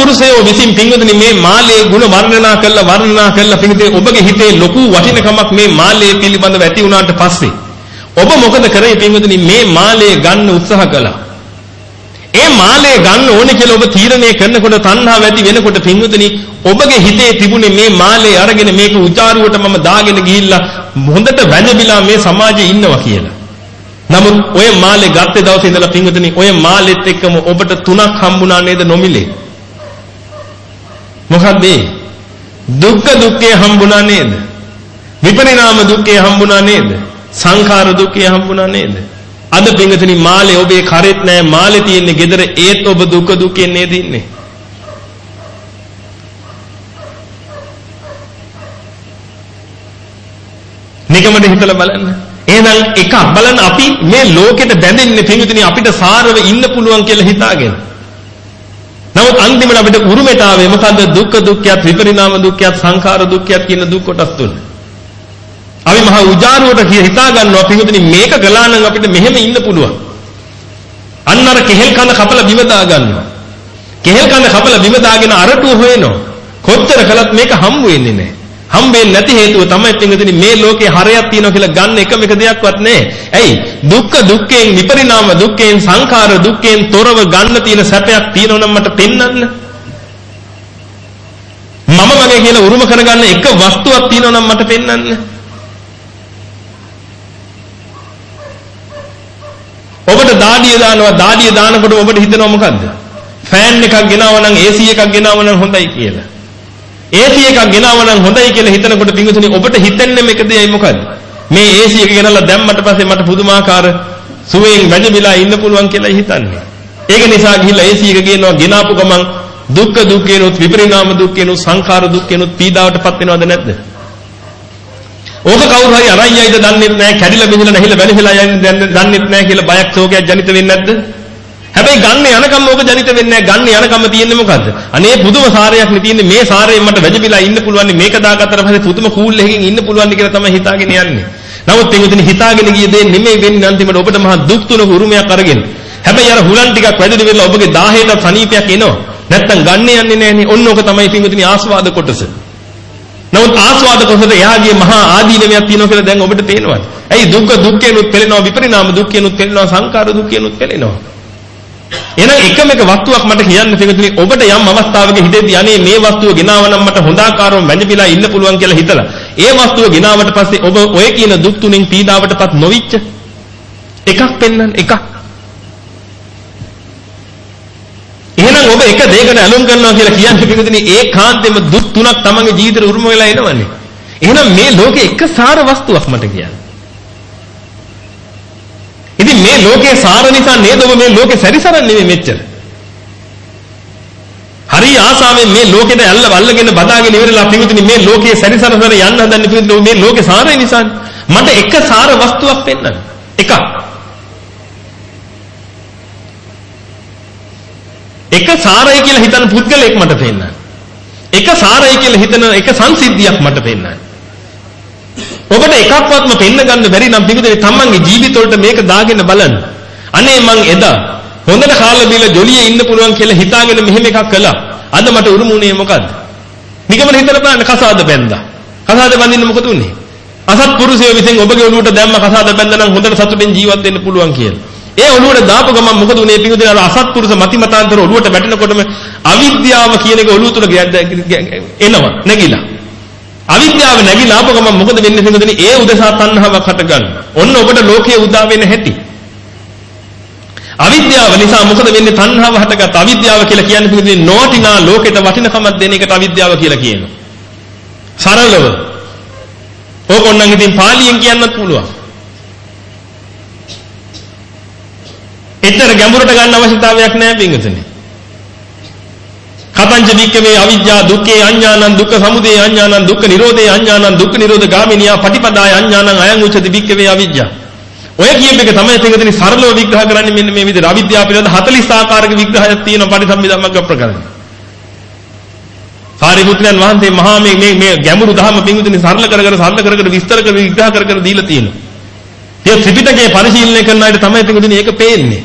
අසත්පුරුෂයෝ විසින් පින්වතුනි මේ මාළේ ಗುಣ වර්ණනා කළා වර්ණනා කළා පින්වතුනි ඔබගේ හිතේ ලොකු වටිනකමක් මේ මාළේ පිළිබඳව ඇති වුණාට පස්සේ ඔබ මොකද කරේ පින්වතුනි මේ මාළය ගන්න උත්සාහ කළා. ඒ මාළය ගන්න ඕනේ කියලා ඔබ තීරණය කරනකොට තණ්හාව ඇති වෙනකොට පින්වතුනි ඔබගේ හිතේ තිබුණේ මේ මාළය අරගෙන මේක උචාරුවට මම දාගෙන ගිහිල්ලා හොඳට වැජබිලා මේ සමාජයේ ඉන්නවා කියලා. නමුත් ඔය මාළේ ගත්තේ දවසේ ඉඳලා පින්වතුනි ඔය මාළෙත් එක්කම ඔබට තුනක් හම්බුණා නේද නොමිලේ? මොකද්ද ඒ? දුක්ඛ දුක්ඛේ හම්බුණා නේද? විපරිණාම දුක්ඛේ හම්බුණා නේද? සංඛාර දුක්ඛය හම්බුණා නේද? අද පින්ගතනි මාලේ ඔබේ කරෙත් නෑ මාලේ තියෙන්නේ gedara ඒත් ඔබ දුක දුකෙන් නේද ඉන්නේ? නිකමද හිතලා බලන්න. එහෙනම් එකක් බලන්න අපි මේ ලෝකෙට බැඳෙන්නේ පින්ගතනි අපිට සාරව ඉන්න පුළුවන් කියලා හිතාගෙන. නමුත් අන්තිමට අපිට උරුමෙට ආවේ මොකද්ද? දුක්ඛ දුක්ඛයත් විපරිණාම දුක්ඛයත් සංඛාර දුක්ඛයත් කියන දුක් කොටස් තුන. අපි මහා උජාරුවට කිය හිතා ගන්නවා පිටුදින මේක කළා නම් අපිට මෙහෙම ඉන්න පුළුවන්. අන්න අර කෙහෙල් කන කපලා බිම දා ගන්නවා. කෙහෙල් කන කපලා බිම දාගෙන අරටුව හොයනවා. කොච්චර කළත් මේක හම්බ වෙන්නේ නැහැ. හම්බෙන්නේ නැති හේතුව තමයි පින්විතනි මේ ලෝකේ හරයක් තියෙනවා කියලා ගන්න එකම එක දෙයක්වත් නැහැ. ඇයි? දුක්ඛ දුක්ඛයෙන් විපරිණාම දුක්ඛයෙන් සංඛාර දුක්ඛයෙන් තොරව ගන්න තියෙන සැපයක් තියෙනවා නම් මට පෙන්වන්න. මම මගේ කියලා උරුම කරගන්න එක වස්තුවක් තියෙනවා නම් මට පෙන්වන්න. ඔබට දාඩිය දානවා දාඩිය දානකොට ඔබට හිතෙනවා මොකද්ද? ෆෑන් එකක් ගෙනාව නම් AC එකක් ගෙනාව නම් හොඳයි කියලා. AC එකක් ගෙනාව නම් හොඳයි කියලා හිතනකොට පින්විතනි ඔබට හිතෙන්නේ මේක දෙයයි මොකද්ද? මේ AC එක ගෙනල්ලා දැම්මට පස්සේ මට පුදුමාකාර සුවයෙන් වැජබිලා ඉන්න පුළුවන් කියලා හිතන්නේ. ඒක නිසා ගිහිල්ලා AC එක ගෙනවා ගෙනාපු ගමන් දුක්ඛ දුක්ඛේනොත් විපරිණාම දුක්ඛේනොත් සංඛාර දුක්ඛේනොත් පීඩාවටපත් වෙනවද නැද්ද? ඕක කවුරු හරි අරන් යයිද දන්නේ නැහැ කැඩිලා බිඳිලා නැහිලා වැලිලා යන්නේ දන්නේ නැහැ කියලා බයක් ශෝකයක් ජනිත වෙන්නේ නැද්ද? හැබැයි ගන්න යනකම් ඕක ජනිත වෙන්නේ නැහැ. ගන්න යනකම් තියෙන්නේ මොකද්ද? අනේ පුදුම සාරයක් නේ තියෙන්නේ. මේ සාරයෙන් මට වැජබිලා ඉන්න පුළුවන් මේක දාගත්තට පස්සේ පුදුම කූල් එකකින් ඉන්න පුළුවන් කියලා තමයි හිතාගෙන යන්නේ. නමුත් එංගුදින හිතාගෙන ගිය දේ නෙමෙයි වෙන්නේ අන්තිමට ඔබට මහා දුක් තුනක උරුමයක් අරගෙන. හැබැයි අර හුලන් ටිකක් වැදෙදි වෙලා ඔබගේ 1000ට සනීපයක් එනවා. නැත්තම් ගන්න යන්නේ නැහනේ. ඔන්න ඕක තමයි පිංගුදින ආස්වාද කොටස. නමුත් ආස්වාද කොටසට එයාගේ මහා ආදීනමයක් තියෙනවා කියලා දැන් ඔබට පේනවද? ඇයි දුක්ඛ දුක්ඛේනුත් පෙළෙනවා විපරිණාම දුක්ඛේනුත් පෙළෙනවා සංඛාර දුක්ඛේනුත් පෙළෙනවා. එහෙනම් එකම එක වස්තුවක් මට කියන්න තියෙන්නේ ඔබට යම් අවස්ථාවක හිතෙද්දී අනේ මේ වස්තුව ගෙනාව නම් මට හොඳාකාරව වැඳපිලා ඉන්න පුළුවන් කියලා හිතලා ඒ වස්තුව ගෙනාවට පස්සේ ඔබ ඔය කියන දුක් තුනෙන් පීඩාවටපත් නොවිච්ච එකක් පෙන්වන්න එකක් එහෙනම් ඔබ එක දෙයකට ඇලුම් කරනවා කියලා කියන්නේ පිටුදිනේ ඒකාන්තයෙන්ම දුක් තුනක් තමන්ගේ ජීවිතේ උරුම වෙලා එනවනේ. එහෙනම් මේ ලෝකේ එක සාර වස්තුවක් මට කියන්න. ඉතින් මේ ලෝකේ සාර නිසා නේද ඔබ මේ ලෝකේ සැරිසරන්නේ මෙච්චර. හරි ආසාවෙන් මේ ලෝකෙට ඇල්ල වල්ලගෙන බදාගෙන ඉවරලා පිටුදිනේ මේ ලෝකේ සැරිසරසර යන්න හදන්නේ පිටුදිනේ මේ ලෝකේ සාරය නිසානේ. මට එක සාර වස්තුවක් පෙන්වන්න. එකක්. එක සාරය කියලා හිතන පුද්ගලයෙක් මට පේන්න. එක සාරය කියලා හිතන එක සංසිද්ධියක් මට පේන්න. ඔබට එකක්වත්ම පෙන්න ගන්න බැරි නම් පිටුදේ තමන්ගේ ජීවිතවලට මේක දාගෙන බලන්න. අනේ මං එදා හොඳට කාලා බීලා ජොලියේ ඉන්න පුළුවන් කියලා හිතාගෙන මෙහෙම එකක් කළා. අද මට උරුමුනේ මොකද්ද? නිගමන හිතලා බලන්න කසාද බැන්දා. කසාද බඳින්න මොකද උනේ? අසත්පුරුෂයෝ විසින් ඔබගේ ඔළුවට දැම්ම කසාද බැන්දා නම් හොඳට සතුටින් ජීවත් වෙන්න පුළුවන් කියලා. ඒ ඔළුවට දාපු ගමන් මොකද උනේ පිඟුදින අර අසත්පුරුෂ මතිමතාන්තර ඔළුවට වැටෙනකොටම අවිද්‍යාව කියන එක ඔළුව තුල එනවා නැగిලා. අවිද්‍යාව නැగిලා ආපු ගමන් මොකද වෙන්නේ පිඟුදින ඒ උදසා තණ්හාවක් හට ගන්න. ඔන්න ඔබට ලෝකයේ උදා වෙන හැටි. අවිද්‍යාව නිසා මොකද වෙන්නේ තණ්හාව හටගත් අවිද්‍යාව කියලා කියන්නේ පිඟුදින නොවටිනා ලෝකෙට වටිනකමක් දෙන එකට අවිද්‍යාව කියලා කියනවා. සරලව. ඕක ඕනනම් ඉතින් පාලියෙන් කියන්නත් පුළුවන්. එතර ගැඹුරට ගන්න අවශ්‍යතාවයක් නැහැ පින්වතුනි. කතංච වික්කමේ අවිජ්ජා දුක්ඛේ අඥානං දුක්ඛ සමුදය අඥානං දුක්ඛ නිරෝධේ අඥානං දුක්ඛ නිරෝධ ගාමිනියා පටිපදාය අඥානං අයං උච්චති වික්කමේ අවිජ්ජා. ඔය කියප එක තමයි පින්වතුනි සරලව විග්‍රහ කරන්නේ මෙන්න මේ විදිහට අවිද්‍යාව පිළිබඳ 40 ආකාරයක විග්‍රහයක් තියෙනවා පටිසම්භිදම්මග්ග ප්‍රකරණය. සාරිපුත්‍රයන් වහන්සේ මහා මේ මේ මේ ගැඹුරු ධර්ම පින්වතුනි සරල කර කර සරල කර කර විස්තර කර විග්‍රහ කර කර දීලා තියෙනවා. ඒ ත්‍රිපිටකය පරිශීලනය කරන අයට තමයි පින්වතුනි ඒක පේන්නේ.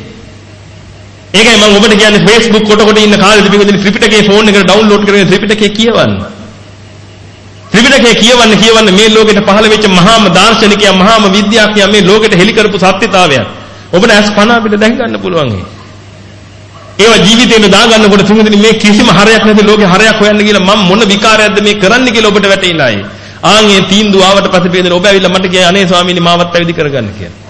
ඒකයි මම ඔබට කියන්නේ Facebook කොට කොට ඉන්න කාලෙදි පිටුදින ත්‍රිපිටකයේ ෆෝන් එකට ඩවුන්ලෝඩ් කරගෙන ත්‍රිපිටකය කියවන්න. ත්‍රිපිටකය කියවන්න කියවන්න මේ ලෝකෙට පහළ වෙච්ච මහාම දාර්ශනිකයා මහාම විද්‍යාඥයා මේ ලෝකෙට හෙළි කරපු සත්‍යතාවයක්. ඔබට ඇස් පන අපිට දැක ගන්න පුළුවන් ඒ. ඒවා ජීවිතේට දාගන්නකොට තුමුදින මේ කිසිම හරයක් නැති ලෝකේ හරයක් හොයන්න කියලා මම මොන විකාරයක්ද මේ කරන්න කියලා ඔබට වැටහිලායි. ආන් ඒ තීන්දුව ආවට පස්සේ පේන ඔබ ඇවිල්ලා මට කියයි අනේ ස්වාමීනි මාවත් පැවිදි කරගන්න කියලා.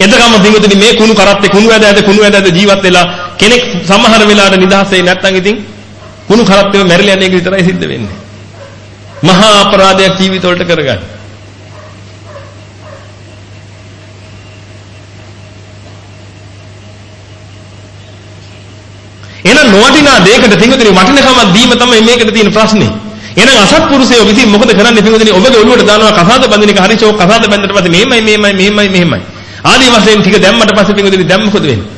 එතකම පිඟුතුනි මේ කුණු කරත්තේ කුණු ඇද ඇද කුණු ඇද ඇද ජීවත් වෙලා කෙනෙක් සමහර වෙලාවට නිදහස් වෙයි නැත්නම් ඉතින් කුණු කරත්තේම මැරිලා යන එක විතරයි සිද්ධ වෙන්නේ. මහා අපරාධයක් ජීවිතවලට කරගන්න. එහෙනම් නොවටිනා දෙයකට පිඟුතුනි වටිනකමක් දීම තමයි මේකට තියෙන ප්‍රශ්නේ. එහෙනම් අසත්පුරුෂයෝ විසින් මොකද කරන්නේ පිඟුතුනි ඔබගේ ඔළුවට දානවා කසාද බඳින එක හරි ෂෝක් කසාද බැඳලා පස්සේ මෙහෙමයි මෙහෙමයි මෙහෙමයි මෙහෙමයි ආදී වශයෙන් ටික දැම්මට පස්සේ පින්වදින දැන් මොකද වෙන්නේ?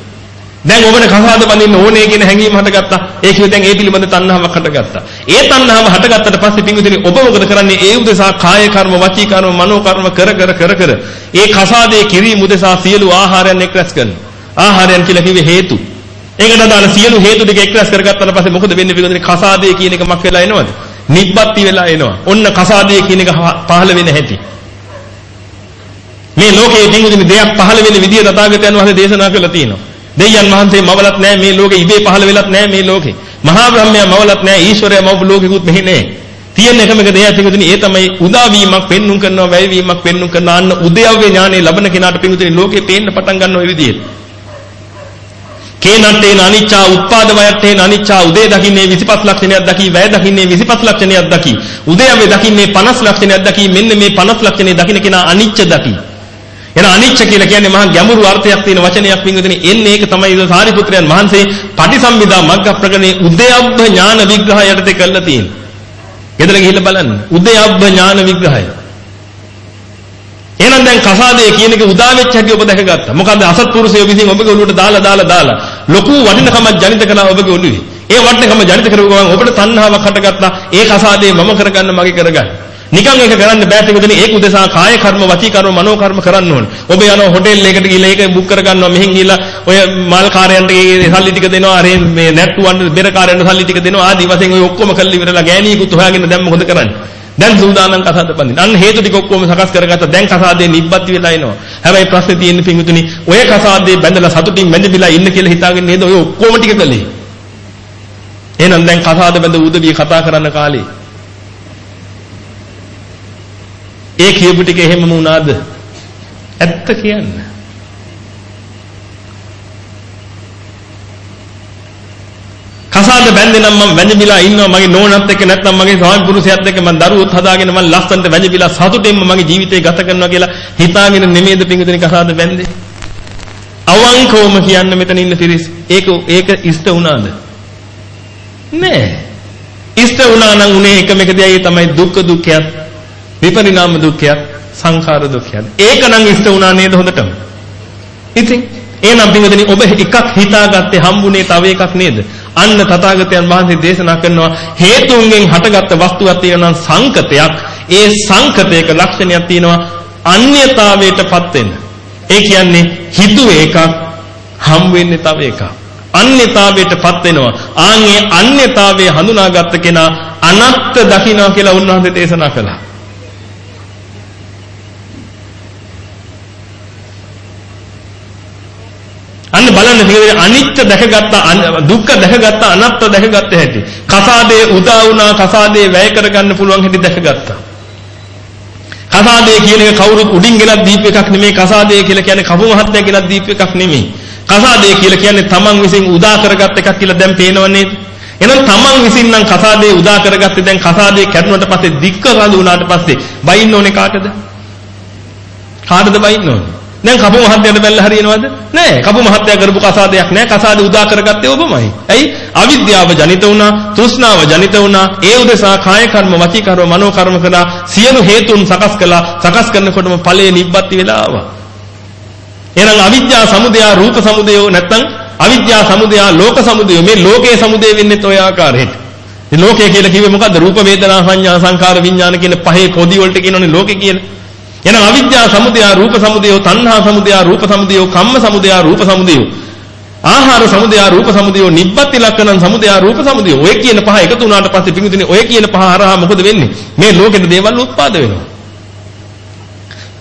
දැන් ඔබට කසාද බඳින්න ඕනේ කියන හැඟීම හටගත්තා. ඒ කිව්ව දැන් ඒ පිළිබඳ තණ්හාවක් හටගත්තා. ඒ තණ්හාව හටගත්තට පස්සේ පින්වදින ඔබ මොකද කරන්නේ? ඒ උදෙසා කාය කර්ම, වචී කර්ම, මනෝ කර්ම කර කර කර කර ඒ කසාදේ කිරීම උදෙසා සියලු ආහාරයන් එක් රැස් කරනවා. ආහාරයන් කියලා කිව්වේ හේතු. ඒකට අදාළ සියලු හේතු ටික එක්රැස් කරගත්තාට පස්සේ මොකද වෙන්නේ පිළිගන්නේ කසාදේ කියන එක මක් වෙලා එනවද? නිබ්බත්ති වෙලා එනවා. ඔන්න කසාදේ කියන එක පහළ වෙන හැටි. මේ ලෝකයේ තියෙන දෙයක් පහළ වෙන විදිය තථාගතයන් වහන්සේ දේශනා කළා තියෙනවා. දෙයයන් වහන්සේ මවලත් නැහැ මේ ලෝකේ ඉබේ පහළ වෙලත් නැහැ මේ ලෝකේ. මහා බ්‍රහ්මයා මවලත් නැහැ ඊශ්වරයා මවපු ලෝකෙකුත් මෙහි නැහැ. තියෙන එකම එක දෙයක් පිටුතුනි ඒ තමයි උදාවීමක් පෙන්눔 කරනවා වැයවීමක් පෙන්눔 කරන අන්න උදයව්‍ය ඥානෙ ලබන කෙනාට පිටුතුනි ලෝකේ පේන්න පටන් ගන්න ওই විදියට. කේනට්ටේන අනිච්චා උප්පාද වයට්ටේන අනිච්චා උදේ දකින්නේ 25 ලක්ෂණයක් දකි වැය දකින්නේ 25 ලක්ෂණයක් දකි උදයවේ දකින්නේ 50 ලක්ෂණයක් දකි මෙන්න මේ 50 ලක්ෂණේ දකින්න කෙනා අනිච්ච දකි එන අනිච්ච කියලා කියන්නේ මහා ගැඹුරු අර්ථයක් තියෙන වචනයක් වින්දුනේ එන්නේ ඒක තමයි සාරිපුත්‍රයන් වහන්සේ පටිසම්භිදා මග්ග ප්‍රකරණේ උදයබ්බ ඥාන විග්‍රහයටදී කරලා තියෙන්නේ. ගෙදර ගිහිල්ලා බලන්න. උදයබ්බ ඥාන විග්‍රහය. එහෙනම් දැන් කසාදේ කියන එක උදා වෙච්ච හැටි ඔබ දැකගත්තා. මොකද අසත්පුරුෂය විසින් ඔබගේ ඔළුවට දාලා දාලා දාලා ලොකු වටිනකමක් ජනිත කළා ඔබගේ ඔළුවේ. ඒ වටිනකම ජනිත කරපු ගමන් ඔබට තණ්හාවක් හටගත්තා. ඒ කසාදේ මම කරගන්න මගේ කරගන්න. නිකන් ඒක කරන්න බෑ පිටුදෙන ඒක උදෙසා කාය කර්ම වචී කර්ම මනෝ කර්ම කරන්න ඕනේ. ඔබ යනවා හොටෙල් එකකට ගිහලා ඒක බුක් කරගන්නවා මෙහෙන් ගිහලා ඔය මල් කාර්යයන්ට ඒ සල්ලි ටික දෙනවා අර මේ නැට්ටුවන්ට බෙර කාර්යයන්ට සල්ලි ටික දෙනවා ආදි වශයෙන් ඔය ඔක්කොම කරලා ඉවරලා ගෑණියෙකුත් හොයාගෙන දැන් මොකද කරන්නේ? දැන් සූදානම් කසාද බඳින්න. අන්න හේතු ටික ඔක්කොම සකස් කරගත්තා. දැන් කසාදේ නිබ්බත් වෙලා එනවා. හැබැයි ප්‍රශ්නේ තියෙන්නේ පින්විතුනි ඔය කසාදේ බැඳලා සතුටින් බැඳිලා ඉන්න කියලා හිතාගෙන නේද ඔය ඔක්කොම ටික කළේ. එහෙනම් දැන් කසාද බැඳ උදවිය කතා කරන්න කාලේ ඒ කියපු ටික එහෙමම වුණාද? ඇත්ත කියන්න. කසාද බැඳෙනම් මම වැඳිලා ඉන්නවා මගේ නෝනත් එක්ක නැත්නම් මගේ ස්වාමි පුරුෂයාත් එක්ක මම දරුවොත් හදාගෙන මම ලස්සනට වැඳිලා සතුටින්ම මගේ ජීවිතේ ගත කරනවා කියලා හිතාගෙන නෙමෙයිද පිංගුදෙනි කසාද බැඳේ? අවංකවම කියන්න මෙතන ඉන්න පිරිස් ඒක ඒක ඉෂ්ට වුණාද? නෑ. ඉෂ්ට වුණා නම් උනේ එකම එක දෙයයි තමයි දුක්ඛ දුක්ඛයත් විපරිණාම දුක්ඛයත් සංඛාර දුක්ඛයත්. ඒක නම් ඉෂ්ට වුණා නේද හොඳටම? ඉතින් එහෙනම් පින්වතුනි ඔබ එකක් හිතාගත්තේ හම්බුනේ තව එකක් නේද? අන්න තථාගතයන් වහන්සේ දේශනා කරනවා හේතුන්ගෙන් හටගත්ත වස්තුවක් තියෙනවා නම් සංකතයක්. ඒ සංකතයක ලක්ෂණයක් තියෙනවා අන්‍යතාවයටපත් වෙන. ඒ කියන්නේ හිතුවේ එකක් හම් වෙන්නේ තව එකක්. අන්‍යතාවයටපත් වෙනවා. ආන්ගේ අන්‍යතාවයේ හඳුනාගත්ත කෙනා අනත්ත දකින්නවා කියලා උන්වහන්සේ දේශනා කළා. අන්න බලන්න තියෙන්නේ අනිත්‍ය දැකගත්ත දුක්ඛ දැකගත්ත අනාත්ම දැකගත්ත හැටි. කසාදේ උදා වුණා කසාදේ වැය කරගන්න පුළුවන් හැටි දැකගත්තා. කසාදේ කියන එක කවුරුත් උඩින් ගෙනත් දීප එකක් නෙමෙයි කසාදේ කියලා කියන්නේ කපු මහත්මයා ගෙනත් දීප එකක් නෙමෙයි. කසාදේ කියලා කියන්නේ තමන් විසින් උදා කරගත් එකක් කියලා දැන් පේනව නේද? එහෙනම් තමන් විසින් නම් කසාදේ උදා කරගත්තේ දැන් කසාදේ කැඩුනට පස්සේ දික්ක රඳ වුණාට පස්සේ බයින්න ඕනේ කාටද? කාටද බයින්න ඕනේ? දැන් කපු මහත්තයාට බැලලා හරියනවද? නෑ. කපු මහත්තයා කරපු කසාදයක් නෑ. කසාද උදා කරගත්තේ ඔබමයි. ඇයි? අවිද්‍යාව ජනිත වුණා, තෘෂ්ණාව ජනිත වුණා. ඒ උදෙසා කාය කර්ම, වචී කර්ම, මනෝ කර්ම කළා. සියලු හේතුන් සකස් කළා. සකස් කරනකොටම ඵලයේ නිබ්බත් වෙලා ආවා. එහෙනම් අවිද්‍යා සමුදය, රූප සමුදය නැත්තම් අවිද්‍යා සමුදය, ලෝක සමුදය. මේ ලෝකයේ සමුදය වෙන්නේ ඔය ආකාරයට. මේ ලෝකය කියලා කිව්වේ මොකද්ද? රූප වේදනා සංඥා සංකාර විඥාන කියන පහේ පොදි වලට කියනෝනේ ලෝකේ කියලා. එහෙනම් අවිද්‍යා සමුදය රූප සමුදය තණ්හා සමුදය රූප සමුදය කම්ම සමුදය රූප සමුදය. ආහාර සමුදය රූප සමුදය නිබ්බති ලක්ෂණං සමුදය රූප සමුදය. ඔය කියන පහ එකතු වුණාට පස්සේ පිඟුතුනේ ඔය කියන පහ හරහා මොකද වෙන්නේ? මේ ලෝකෙට දේවල් උත්පාද වෙනවා.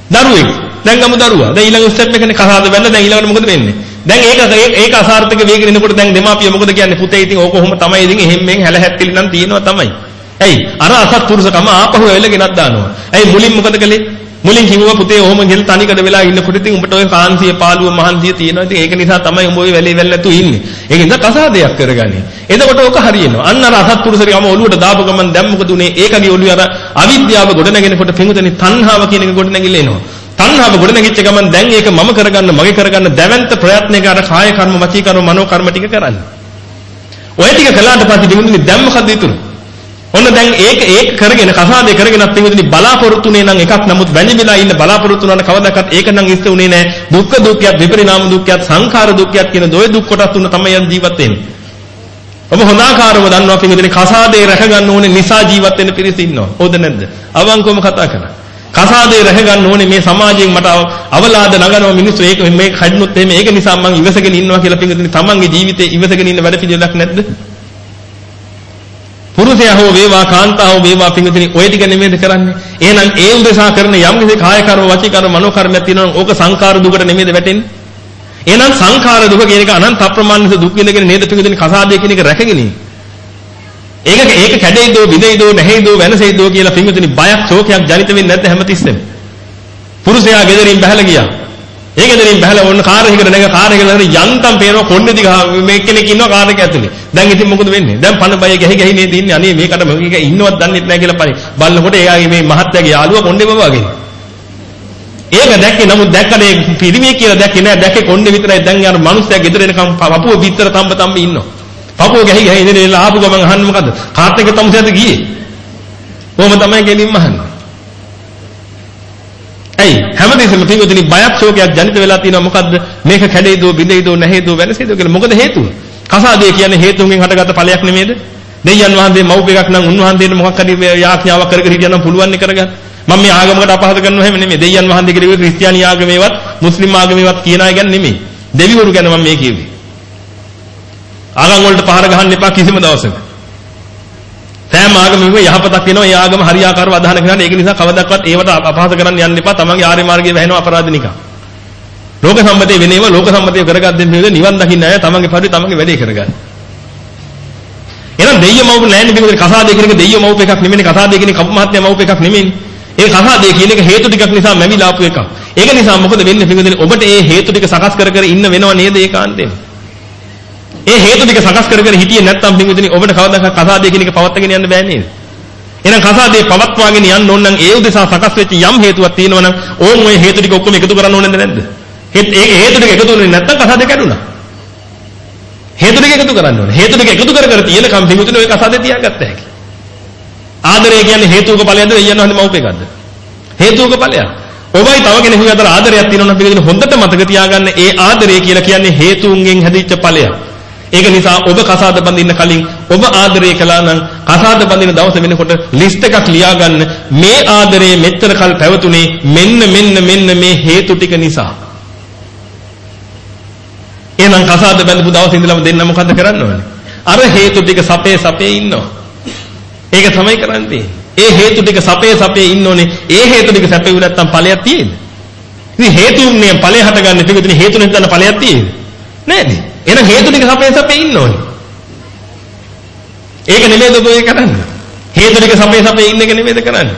දරුවෙක්. දැන් ගමු දරුවා. දැන් ඊළඟ ස්ටෙප් එකනේ කසාද වෙන්න දැන් ඊළඟට මොකද වෙන්නේ? දැන් ඒක ඒක අසාර්ථක වේගෙන එනකොට දැන් දෙමාපිය මොකද කියන්නේ? පුතේ ඉතින් ඕක කොහොම තමයි ඉතින් එහෙම් මෙන් හැල හැප්පිලි නම් තියෙනවා තමයි. ඇයි? අර අසත්පුරුෂකම ආපහු එල්ල ගෙනත් දානවා. ඇයි මුලින් මොකද කළේ? මුලින් කිව්වා පුතේ ඔහොම ගෙල් තනිකඩ වෙලා ඉන්නකොට ඉතින් උඹට ඔය කාන්සිය පාළුව මහන්සිය තියෙනවා. ඉතින් ඒක නිසා තමයි උඹ ඔය වැලේ වැල් නැතු ඉන්නේ. ඒකින්ද කසාදයක් කරගන්නේ. එතකොට ඕක හරියනවා. අන්න අර අසත්පුරුෂරියම ඔළුවට දාපු ගමන් දැන් මොකද උනේ? ඒකගේ ඔළුවේ අර අවිද්‍යාව ගොඩ නැගෙනකොට පිඟුතනි තණ්හාව කියන එක ගොඩ නැගිලා එනවා. තණ්හාව ගොඩ නැගිච්ච ගමන් දැන් ඒක මම කරගන්න මගේ කරගන්න දැවැන්ත ප්‍රයත්නයක අර කාය කර්ම, වචී කර්ම, මනෝ කර්ම ටික කරන්නේ. ඔය ටික කළාට පස්සේ පිඟුතනි දැන් මොකද ඉතුරු? ඔන්න දැන් ඒක ඒක කරගෙන කසාදේ කරගෙනත් පින්විතනි බලාපොරොත්තුනේ නම් එකක්. නමුත් වැඳිලා ඉන්න බලාපොරොත්තු වුණාට කවදාකවත් ඒක නම් ඉස්ත උනේ නැහැ දුක්ඛ දුක්ඛයත් විපරිණාම දුක්ඛයත් සංඛාර දුක්ඛයත් කියන දොය දුක් කොටස් තුන තමයි යන් ජීවත් වෙන්නේ. ඔබ හොඳාකාරව දන්නවා පින්විතනි කසාදේ රැක ගන්න ඕනේ නිසා ජීවත් වෙන්න පිරිස ඉන්නවා. හොද නැද්ද? අවංකවම කතා කරා කසාදේ රැහ ගන්න ඕනේ මේ සමාජයෙන් මට අවලාද නගනවා මිනිස්සු. ඒක මේක හැදුනොත් එහෙම ඒක නිසා මම ඉවසගෙන ඉන්නවා කියලා පින්විතනි තමන්ගේ ජීවිතේ ඉවසගෙන ඉන්න වැඩ පිළිවෙලක් නැද්ද? පුරුෂයා හෝ වේවා කාන්තාව හෝ වේවා පින්විතනි ඔය ටික නෙමෙයිද කරන්නේ? එහෙනම් ඒ උදෙසා කරන යම් කිසි කාය කර්ම වචී කර්ම මනෝ කර්මයක් තියෙනවා නම් ඕක සංකාර දුකට නෙමෙයිද වැටෙන්නේ? එහෙනම් සංඛාර දුක කියන එක අනන්ත අප්‍රමාණිත දුක් විඳගෙන නේද පිටුදින කසාදේ කියන එක රැකගෙන ඒක ඒක කැඩෙයිදෝ බිඳෙයිදෝ නැහැයිදෝ වෙනසෙයිදෝ කියලා පිටුදින බයක් ශෝකයක් ජනිත වෙන්නේ නැද්ද හැමතිස්සෙම පුරුෂයා ගෙදරින් බහලා ගියා ඒ ගෙදරින් බහලා වොන්න කාර් එකකට නැග කාර් එකට නැග යන්තම් පේනවා කොණ්ඩේ දිග මේ කෙනෙක් ඉන්නවා කාර් එක ඇතුලේ. දැන් ඉතින් මොකද වෙන්නේ? දැන් පණ බය ගැහි ගැහි නේද ඉන්නේ? අනේ මේකට මේක ඉන්නවත් දන්නේ නැහැ කියලා පරි. බලනකොට එයාගේ මේ මහත්තයාගේ යාළුවා කොණ්ඩේ බබාගේ ඒක දැක්කේ නමුත් දැක්කනේ පිරිමිය කියලා දැක්කේ නෑ දැක්කේ කොණ්ඩේ විතරයි. දැන් යාර මිනිස්සයා ගෙදර එනකම් පපුව පිටර තම්බ තම්බ ඉන්නවා. පපුව ගැහි ගැහි ඉඳලා ආපු ගමන් අහන්නේ මොකද්ද? කාත් එක තමුසෙද ගියේ? කොහොම තමයි ගෙලින්ම අහන්නේ ඇයි? හැමදේසෙම පින්වතුනි බයක් ශෝකයක් ජනිත වෙලා තියෙනවා. මොකද්ද? මේක කැඩෙයිදෝ බිඳෙයිදෝ නැහැයිදෝ වෙනසෙයිදෝ කියලා. මොකද හේතුව? කසාදේ කියන්නේ හේතුන්ගෙන් හටගත්ත ඵලයක් නෙමේද? දෙයයන් වහන්සේ මව් එකක් නම් උන්වහන්සේට මොකක් හරි යාඥාවක් කරගෙන හිටියනම් පුළුවන් නේ කරගන්න. මම මේ ආගමකට අපහාස කරනවා එහෙම නෙමෙයි දෙයයන් වහන්සේ කියලා ක්‍රිස්තියානි ආගමේවත් මුස්ලිම් ආගමේවත් කියන අය ගැන නෙමෙයි දෙවිවරු ගැන මම මේ කියුවේ ආගම් වලට පහර ගහන්න එපා කිසිම දවසක. සෑම ආගමකම යහපතක් වෙනවා ඒ ආගම හරියාකාරව අදහන කරන්නේ. ඒක නිසා කවදාවත් ඒවට අපහාස කරන්න යන්න එපා. තමන්ගේ ආර්ය මාර්ගයේ වැහෙනවා අපරාධනිකා ලෝක සම්මතයේ වෙනේව ලෝක සම්මතයේ කරගත්තෙන් නේද නිවන් දකින්න අය තමන්ගේ පරිදි තමන්ගේ වැඩේ කරගන්න. එහෙනම් දෙයිය මව් නෑනේ මේක කසාදේ කියන එක දෙයිය මව් එකක් නෙමෙයි කසාදේ කියන කපු මහත්මයා මව් එකක් නෙමෙයි ඒ කසාදේ කියන එක හේතු ටිකක් නිසා මැවිලා ආපු එකක්. ඒක නිසා මොකද වෙන්නේ? පිටුදෙනේ ඔබට ඒ හේතු ටික සකස් කර කර ඉන්න වෙනව නේද? ඒකාන්තයෙන්. ඒ හේතු ටික සකස් කර කර හිටියේ නැත්නම් පිටුදෙනේ ඔබට කවදාකවත් කසාදේ කියන එක පවත්වාගෙන යන්න බෑ නේද? එහෙනම් කසාදේ පවත්වාගෙන යන්න ඕන නම් ඒ උදෙසා සකස් වෙච්ච යම් හේතුවක් තියෙනවා නම් ඕන් ওই හේතු ටික ඔක්කොම එකතු කරන්න ඕනද නැද්ද? ඒ හේතු ටික එකතු වෙන්නේ නැත්නම් කසාදේ කැඩුනා. හේතු ටික එකතු කරන්න ඕනේ. හේතු ටික එකතු කර කර තියෙනකම් පිටුදෙනේ ඔය කසාදේ තියාගත්ත හැකි. ආදරය කියන්නේ හේතුක ඵලයක්ද දෙයයන් වහන්සේ මව් එකක්ද? හේතුක ඵලයක්. ඔබයි තව කෙනෙකු අතර ආදරයක් තියෙනවා නම් පිළිගන්න හොඳට මතක තියාගන්න ඒ ආදරය කියලා කියන්නේ හේතුන්ගෙන් හැදිච්ච ඵලයක්. ඒක නිසා ඔබ කසාද බඳින්න කලින් ඔබ ආදරය කළා නම් කසාද බඳින දවස වෙනකොට ලිස්ට් එකක් ලියාගන්න මේ ආදරය මෙච්චර කල් පැවතුනේ මෙන්න මෙන්න මෙන්න මේ හේතු ටික නිසා. එහෙනම් කසාද බඳපු දවසේ ඉඳලම දෙන්න මොකද්ද කරන්න ඕනේ? අර හේතු ටික සපේ සපේ ඉන්නවා. ඒක තමයි කරන්නේ. ඒ හේතු ටික සපේ සපේ ඉන්න ඕනේ. ඒ හේතු ටික සැපෙවු නැත්තම් ඵලයක් තියෙන්නේ. ඉතින් හේතුන්නේ ඵලය හටගන්න පිටින් හේතු නැත්නම් ඵලයක් තියෙන්නේ. නේද? එහෙනම් හේතු ටික සපේ සපේ ඉන්න ඕනේ. ඒක නෙමෙයිද ඔබ ඒ කරන්නේ? හේතු ටික සපේ සපේ ඉන්න එක නෙමෙයිද කරන්නේ?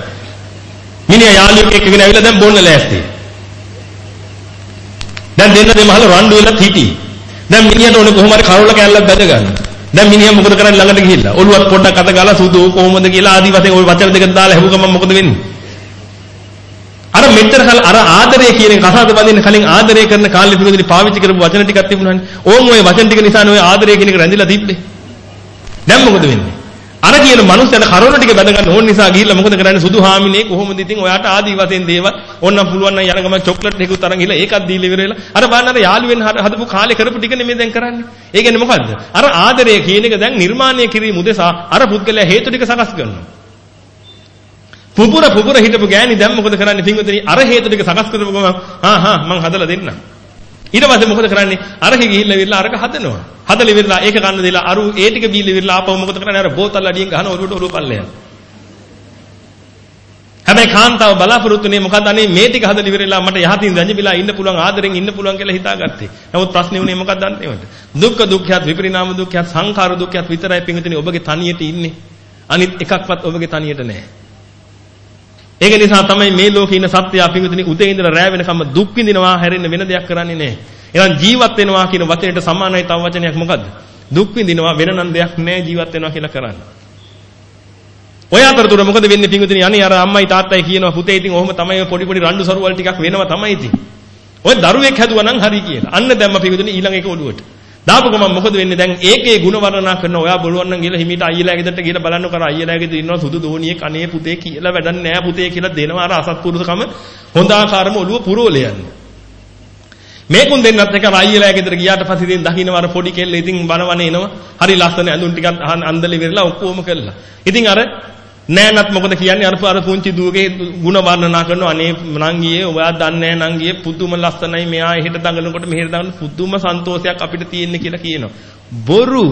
මිනිහා යාළුවෙක් එක්කගෙන ඇවිල්ලා දැන් බොන්න ලෑස්ති. දැන් දෙන්න දෙමහල රණ්ඩු වෙලත් හිටි. දැන් මිනිහට ඕනේ කොහොම හරි කරවල කැල්ලක් බැද ගන්න. දැන් මිනිහා මොකද කරන්නේ ළඟට ගිහිල්ලා ඔළුවත් පොඩ්ඩක් අත ගාලා සුදු කොහොමද කියලා ආදි වශයෙන් ওই වචන දෙක දාලා හැමු ගමන් මොකද වෙන්නේ අර මෙච්චර කල අර ආදරය කියන කසාද බඳින්න කලින් ආදරය කරන කාලෙ පිළිදෙනි පාවිච්චි කරපු වචන ටිකක් තිබුණානේ ඕම් ওই වචන ටික නිසානේ ওই ආදරය කියන එක රැඳිලා තිබ්බේ දැන් මොකද වෙන්නේ අර කියන මනුස්සයන කරවන ටික බඳ ගන්න ඕන නිසා ගිහිල්ලා මොකද කරන්නේ සුදු හාමිනේ කොහොමද ඉතින් ඔයාට ආදි වශයෙන් දේවල් ඕන්නම් පුළුවන් නම් යන ගමන් චොක්ලට් එකකුත් අරන් ගිහලා ඒකත් දීලා ඉවර වෙලා අර බලන්න අර යාළුවෙන් හදපු කාලේ කරපු ටික නෙමෙයි දැන් කරන්නේ. ඒ කියන්නේ මොකද්ද? අර ආදරය කියන එක දැන් නිර්මාණය කිරීම උදෙසා අර පුද්ගලයා හේතු ටික සකස් කරනවා. පුපුර පුපුර හිටපු ගෑණි දැන් මොකද කරන්නේ? පින්වතුනි අර හේතු ටික සකස් කරපු ගමන් හා හා මං හදලා දෙන්නම්. ඊට පස්සේ මොකද කරන්නේ? අරක ගිහිල්ලා ඉවරලා අරක හදනවා. හදලා ඉවරලා ඒක ගන්න දෙලා අරු ඒ ටික බීලා ඉවරලා ආපහු මොකද කරන්නේ? අර බෝතල් අඩියෙන් ගහන ඔළුවට ඔළුව පල්ලෙයන්. හැබැයි කාන්තාව බලාපොරොත්තුනේ මොකද අනේ මේ ටික හදලා ඉවරලා මට යහතින් රැඳිලා ඉන්න පුළුවන් ආදරෙන් ඉන්න පුළුවන් කියලා හිතාගත්තේ. නමුත් ප්‍රශ්නේ උනේ මොකක්ද දන්නේවද? දුක්ඛ දුක්ඛයත් විපරිණාම දුක්ඛයත් සංඛාර දුක්ඛයත් විතරයි පිංගුතුනි ඔබගේ තනියට ඉන්නේ. අනිත් එකක්වත් ඔබගේ තනියට නැහැ. ඒක නිසා තමයි මේ ලෝකේ ඉන්න සත්‍යය පිංගුතුනි උදේ ඉඳලා රෑ වෙනකම් දුක් විඳිනවා හැරෙන්න වෙන දෙයක් කරන්නේ නැහැ. එහෙනම් ජීවත් වෙනවා කියන වචනයට සමානයි තව වචනයක් මොකද්ද? දුක් විඳිනවා වෙන නම් දෙයක් නැහැ ජීවත් වෙනවා කියලා කරන්නේ. ඔය අතරතුර මොකද වෙන්නේ පිංගුතුනි අනේ අර අම්මයි තාත්තයි කියනවා පුතේ ඉතින් ඔහොම තමයි පොඩි පොඩි රණ්ඩු සරුවල් ටිකක් වෙනවා තමයි ඉතින්. ඔය දරුවෙක් හැදුවා නම් හරි කියලා. අන්න දැම්ම පිංගුතුනි ඊළඟ එක ඔළුවට. දාපු ගමන් මොකද වෙන්නේ දැන් ඒකේ ಗುಣ වර්ණනා කරන ඔයා බලුවන් නම් ගිහලා හිමීට අයියලා ගෙදරට ගිහලා බලන්නකො අර අයියලා ගෙදර ඉන්නවා සුදු දෝණියේ කනේ පුතේ කියලා වැඩක් නැහැ පුතේ කියලා දෙනවා අර අසත්පුරුෂකම හොඳ ආකාරම ඔළුව පුරවල යන්නේ. මේකුන් දෙන්නත් එක අයියලා ගෙදර ගියාට පස්සේ ඉතින් දකින්න අර පොඩි කෙල්ල ඉතින් බනවන එනවා. හරි ලස්සන ඇඳුම් ටිකක් අන්දලි විරලා ඔක්කොම කළා. ඉතින් අර නෑනත් මොකද කියන්නේ? අර අර පුංචි දුවගේ ಗುಣ වර්ණනා කරනවා. අනේ නංගියේ ඔයා දන්නේ නෑ නංගියේ පුදුම ලස්සනයි මෙයා එහෙට දඟලනකොට මෙහෙට දඟලන පුදුම සන්තෝෂයක් අපිට තියෙන්නේ කියලා කියනවා. බොරු.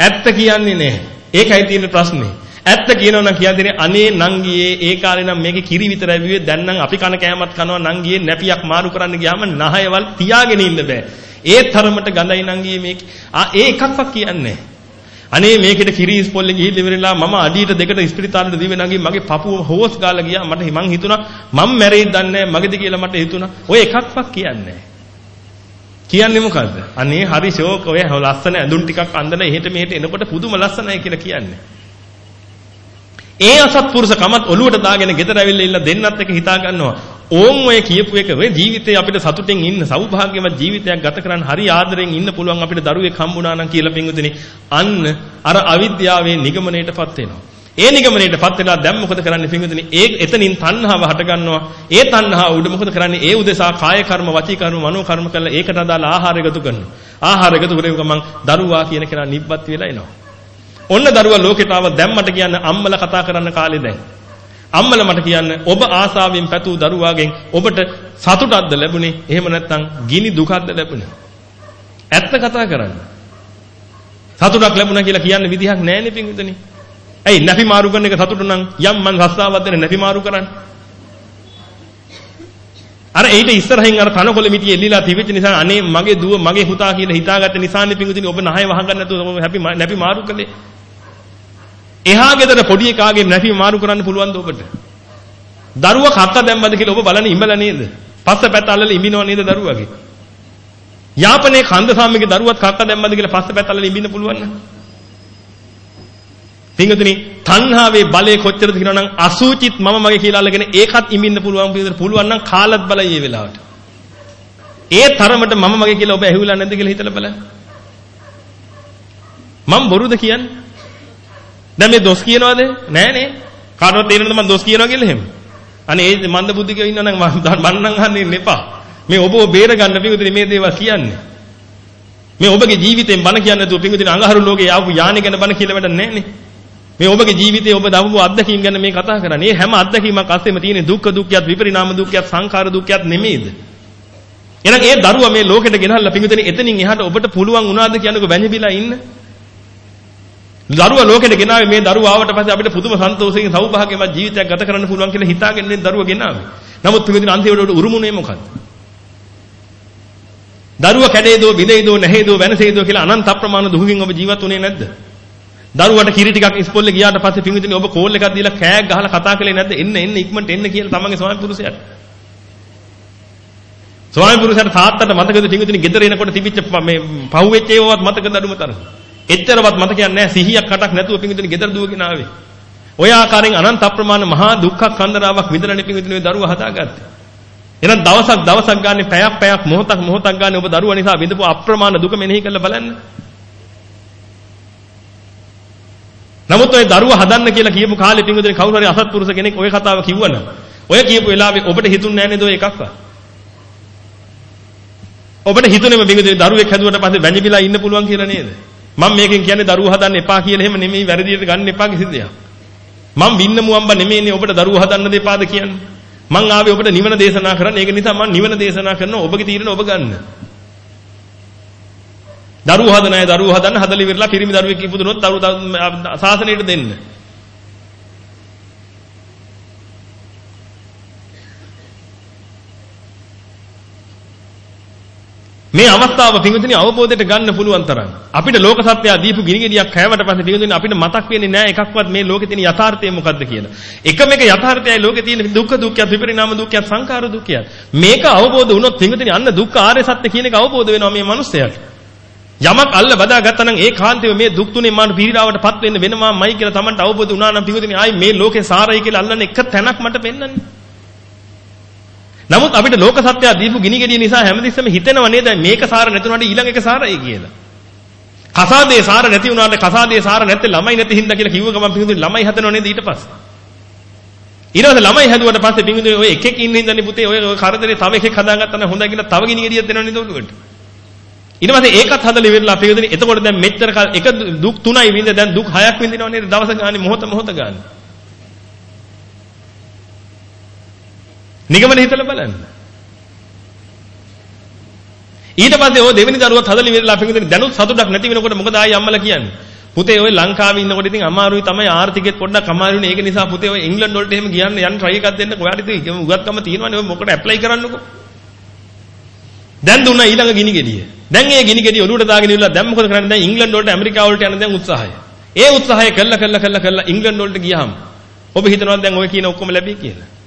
ඇත්ත කියන්නේ නෑ. ඒකයි තියෙන ප්‍රශ්නේ. ඇත්ත කියනවා නම් කියන්නේ අනේ නංගියේ ඒ කාලේ නම් මේකේ කිරි විතරයි විවේ දැන් නම් අපි කන කෑමත් කනවා. නංගියේ නැපියක් මාරු කරන්න ගියාම නහයවල් තියාගෙන ඉන්න බෑ. ඒ තරමට ගඳයි නංගියේ මේක. ආ ඒ එකක්වත් කියන්නේ අනේ මේකෙට කිරි ඉස්පොල්ලේ ගිහිල්ලා ඉවරලා මම අඩියට දෙකට ඉස්පිරිතාලෙට දිවෙ නගින් මගේ පපුව හොස් ගාලා ගියා. මට මං හිතුණා. මම මැරෙයිද දන්නේ නැහැ. මගේද කියලා මට හිතුණා. ඔය එකක්වත් කියන්නේ කියන්නේ මොකද්ද? අනේ හරි ෂෝක්. ඔය ලස්සන ඇඳුම් ටිකක් අඳලා එහෙට මෙහෙට එනකොට පුදුම ලස්සනයි කියලා කියන්නේ. ඒ අසත්පුරුෂ කමත් ඔලුවට දාගෙන ගෙදර ඇවිල්ලා ඉන්න දෙන්නත් එක හිතා ගන්නවා. ඕම් ඔය කියපු එක ඔය ජීවිතේ අපිට සතුටින් ඉන්න සෞභාග්‍යවත් ජීවිතයක් ගත කරන්න හරි ආදරෙන් ඉන්න පුළුවන් අපිට දරුවෙක් හම්බුණා නම් කියලා පින්විතනේ අන්න අර අවිද්‍යාවේ නිගමනයටපත් වෙනවා. ඒ නිගමනයටපත් වෙලා දැන් මොකද කරන්නේ පින්විතනේ? ඒ එතනින් තණ්හාව හට ගන්නවා. ඒ තණ්හාව උඩ මොකද කරන්නේ? ඒ උදෙසා කාය කර්ම, වචී කර්ම, මනෝ කර්ම කරලා ඒකට අදාළ ආහාර එකතු කරනවා. ආහාර එකතු කරේ ගමන් දරුවා කියන කෙනා නිබ්බත් වෙලා එනවා. ඔන්න දරුවා ලෝකෙට ආව දැම්මට කියන්න අම්මලා කතා කරන්න කාලේ දැන්. අම්මලා මට කියන්න ඔබ ආසාවෙන් පැතූ දරුවාගෙන් ඔබට සතුටක්ද ලැබුණේ? එහෙම නැත්නම් ගිනි දුකක්ද ලැබුණේ? ඇත්ත කතා කරන්න. සතුටක් ලැබුණා කියලා කියන්න විදිහක් නැහැනේ පිංගුතනේ. ඇයි නැපි මාරු කරන එක සතුට නම් යම් මං රස්සාවක් දෙන නැපි මාරු කරන්නේ. අර ඊට ඉස්සරහින් අර කනකොල මිටියේ එල්ලීලා තිබෙච්ච නිසා අනේ මගේ දුව මගේ පුතා කියලා හිතාගත්ත නිසානේ පිංගුතුනි ඔබ නහය වහගන්න නැතුව ඔබ හැපි නැපි මාරු කළේ. එහා ගෙදර පොඩි එකාගේ නැපි මාරු කරන්න පුළුවන්ද ඔබට? දරුවා කක්ක දැම්මද කියලා ඔබ බලන්නේ ඉඹලා නේද? පස්ස පැත්ත අල්ලලා ඉඹිනව නේද දරුවාගේ? යාපනයේ කන්දසාමිගේ දරුවත් කක්ක දැම්මද කියලා පස්ස පැත්ත අල්ලලා ඉඹින්න පුළුවන් නේද? පින්වතුනි තණ්හාවේ බලය කොච්චරද කියනවා නම් අසුචිත් මම මගේ කියලා අල්ලගෙන ඒකත් ඉමින්න පුළුවන් පිළිදර පුළුවන් නම් කාලත් බලයි මේ වෙලාවට. ඒ තරමට මම මගේ කියලා ඔබ ඇහුවිලා නැද්ද කියලා හිතලා බලන්න. මම බොරුද කියන්නේ? දැන් මේ දොස් කියනවද? නෑනේ. කාටවත් තේරෙනවද මම දොස් කියනවා කියලා එහෙම? අනේ ඒ මන්ද බුද්ධිකයෝ ඉන්නවනම් මම නම් අහන්නේ එපා. මේ ඔබව බේර ගන්න පිටුදින මේ දේවල් කියන්නේ. මේ ඔබගේ ජීවිතෙන් බණ කියන්නේ නැතුව පිටුදින අඟහරු ලෝකේ ආපු යානෙ ගැන බණ කියලා වැඩක් නෑනේ. මේ ඔබගේ ජීවිතයේ ඔබ දවපු අත්දැකීම් ගැන මේ කතා කරන්නේ. මේ හැම අත්දැකීමක් අස්සෙම තියෙන දුක්ඛ දුක්ඛයත් විපරිණාම දුක්ඛයත් සංඛාර දුක්ඛයත් නෙමෙයිද? එහෙනම් ඒ දරුවා මේ ලෝකෙට ගෙනල්ලා පිඟුතනේ එතනින් එහාට ඔබට පුළුවන් වුණාද කියන්නකො වැඳිලා ඉන්න? දරුවා ලෝකෙට ගෙනාවේ මේ දරුවා ආවට පස්සේ අපිට පුදුම සන්තෝෂයෙන් සෞභාග්‍යවත් ජීවිතයක් ගත කරන්න පුළුවන් කියලා හිතාගෙන මේ දරුවා ගෙනාවේ. නමුත් පිඟුතනේ අන්තිමට උරුමුනේ මොකද්ද? දරුවා කැඩේදෝ බිඳේදෝ නැහේදෝ වෙනසේදෝ කියලා අනන්ත අප්‍රමාණ දුකකින් ඔබ ජීවත් වුණේ නැද්ද? දරුවට කිරි ටිකක් ඉස්පොල්ලේ ගියාට පස්සේ පිංගුතුනි ඔබ කෝල් එකක් දීලා කෑග් ගහලා කතා කළේ නැද්ද? එන්න එන්න ඉක්මනට එන්න කියලා තමන්ගේ ස්වාමි පුරුෂයාට. ස්වාමි පුරුෂයාට තාත්තට මතකද පිංගුතුනි ගෙදර එනකොට තිබිච්ච මේ පහුවෙච්ච ඒවාවත් මතකද අඩුම තරම. එච්චරවත් මතකයක් නැහැ සිහියක් කටක් නැතුව පිංගුතුනි ගෙදර දුවගෙන ආවේ. ඔය ආකාරයෙන් අනන්ත අප්‍රමාණ මහා දුක්ඛ කන්දරාවක් විඳලානේ පිංගුතුනි ඔය දරුවා හදාගත්තේ. එහෙනම් දවසක් දවසක් ගානේ පැයක් පැයක් මොහොතක් මොහොතක් ගානේ ඔබ දරුවා නිසා විඳපු අප්‍රමාණ දුක මෙනෙහි කරලා බලන්න. නමුත් ඔය දරුවා හදන්න කියලා කියපු කාලේ පිංගුදෙන කවුරු හරි අසත්පුරුෂ කෙනෙක් ඔය කතාව කිව්වනම් ඔය කියපු වෙලාවේ ඔබට හිතුන්නේ නැහැ නේද ඔය එකක්වත්? ඔබට හිතුනේම පිංගුදෙන දරුවෙක් හැදුවට පස්සේ වැඳිවිලා ඉන්න පුළුවන් කියලා නේද? මම මේකෙන් කියන්නේ දරුවා හදන්න එපා කියලා එහෙම නෙමෙයි වැරදියට ගන්න එපා කිසි දෙයක්. මම වින්නමු අම්බා නෙමෙයිනේ ඔබට දරුවා හදන්න දෙපාද කියන්නේ. මං ආවේ ඔබට නිවන දේශනා කරන්න. ඒක නිසා මම නිවන දේශනා කරනවා ඔබගේ තීරණ ඔබ ගන්න. දරුවෝ හදන අය දරුවෝ හදන්න හදලා ඉවරලා පිරිමි දරුවෙක් ඉපදුනොත් දරුවෝ සාසනයට දෙන්න. මේ අවස්ථාව පිඟුතුනි අවබෝධයට ගන්න පුළුවන් තරම් අපිට ලෝක සත්‍යය දීපු ගිනිගෙඩියක් කෑවට පස්සේ පිඟුතුනි අපිට මතක් වෙන්නේ නැහැ එකක්වත් මේ ලෝකේ තියෙන යථාර්ථය මොකද්ද කියලා. එකම එක යථාර්ථයයි ලෝකේ තියෙන දුක්ඛ දුක්ඛය විපරිණාම දුක්ඛය සංඛාර දුක්ඛය. මේක අවබෝධ වුණොත් පිඟුතුනි අන්න දුක්ඛ ආර්ය සත්‍ය කියන එක අවබෝධ වෙනවා මේ මිනිස්සයාට. යමක් අල්ල බදා ගත්තා නම් ඒ කාන්තේ මේ දුක් තුනේ මාන පීඩාවටපත් වෙන්න වෙනවාමයි කියලා Tamanට අවබෝධ වුණා නම් පිටුදිනේ ආයි මේ ලෝකේ සාරයි කියලා අල්ලන්න එක තැනක් මට පෙන්වන්න. නමුත් අපිට ලෝක සත්‍යය දීපු ගිනි ගෙඩිය නිසා හැමතිස්සෙම හිතෙනව නේද මේක සාර නැතුණාට ඊළඟ එක සාරයි කියලා. කසාදේ සාර නැති වුණාට කසාදේ සාර නැත්තේ ළමයි නැති හින්දා කියලා කිව්ව ගමන් පිටුදිනේ ළමයි හදනව නේද ඊට පස්සේ. ඊළඟට ළමයි හැදුවට පස්සේ පිටුදිනේ ඔය එකෙක් ඉන්න හින්දානේ පුතේ ඔය ඔය කරදරේ තව එකෙක් හදාගත්තා නම් හොඳයි කියලා තව ගිනි ගෙඩියක් දෙනව නේද ඔළුවට. ඊට පස්සේ ඒකත් හදලා ඉවරලා පිළිදෙන. එතකොට දැන් මෙච්චර කාල එක දුක් තුනයි විඳ දැන් දුක් හයක් විඳිනව නේද දවස ගානේ මොහොත මොහොත ගානේ. නිගමන හිතලා බලන්න. ඊට පස්සේ ඔය දෙවෙනි දරුවත් හදලා ඉවරලා පිළිදෙන දැනුත් සතුටක් නැති වෙනකොට මොකද ආයි අම්මලා කියන්නේ? පුතේ ඔය ලංකාවේ ඉන්නකොට ඉතින් අමාරුයි තමයි ආර්ථිකෙත් පොඩ්ඩක් අමාරුනේ ඒක නිසා පුතේ ඔය ඉංග්ලන්ඩ් වලට එහෙම ගියන්න යන්න try එකක් දෙන්න ඔයාට ඉතින් උගත්කම තියෙනවනේ. ඔය මොකට ඇප්ලයි කරන්නකෝ? දැන් දුන්නා ඊළඟ ගිනි ගෙඩිය. දැන් ඒ ගිනි ගෙඩිය ඔලුවට දාගෙන ඉවරලා දැන් මොකද කරන්නේ? දැන් ඉංග්ලන්ඩ් වලට ඇමරිකාව වලට යන දැන් උත්සාහය. ඒ උත්සාහය කළා කළා කළා කළා ඉංග්ලන්ඩ් වලට ගියාම ඔබ හිතනවද දැන් ඔය කියන ඔක්කොම ලැබෙයි කියලා.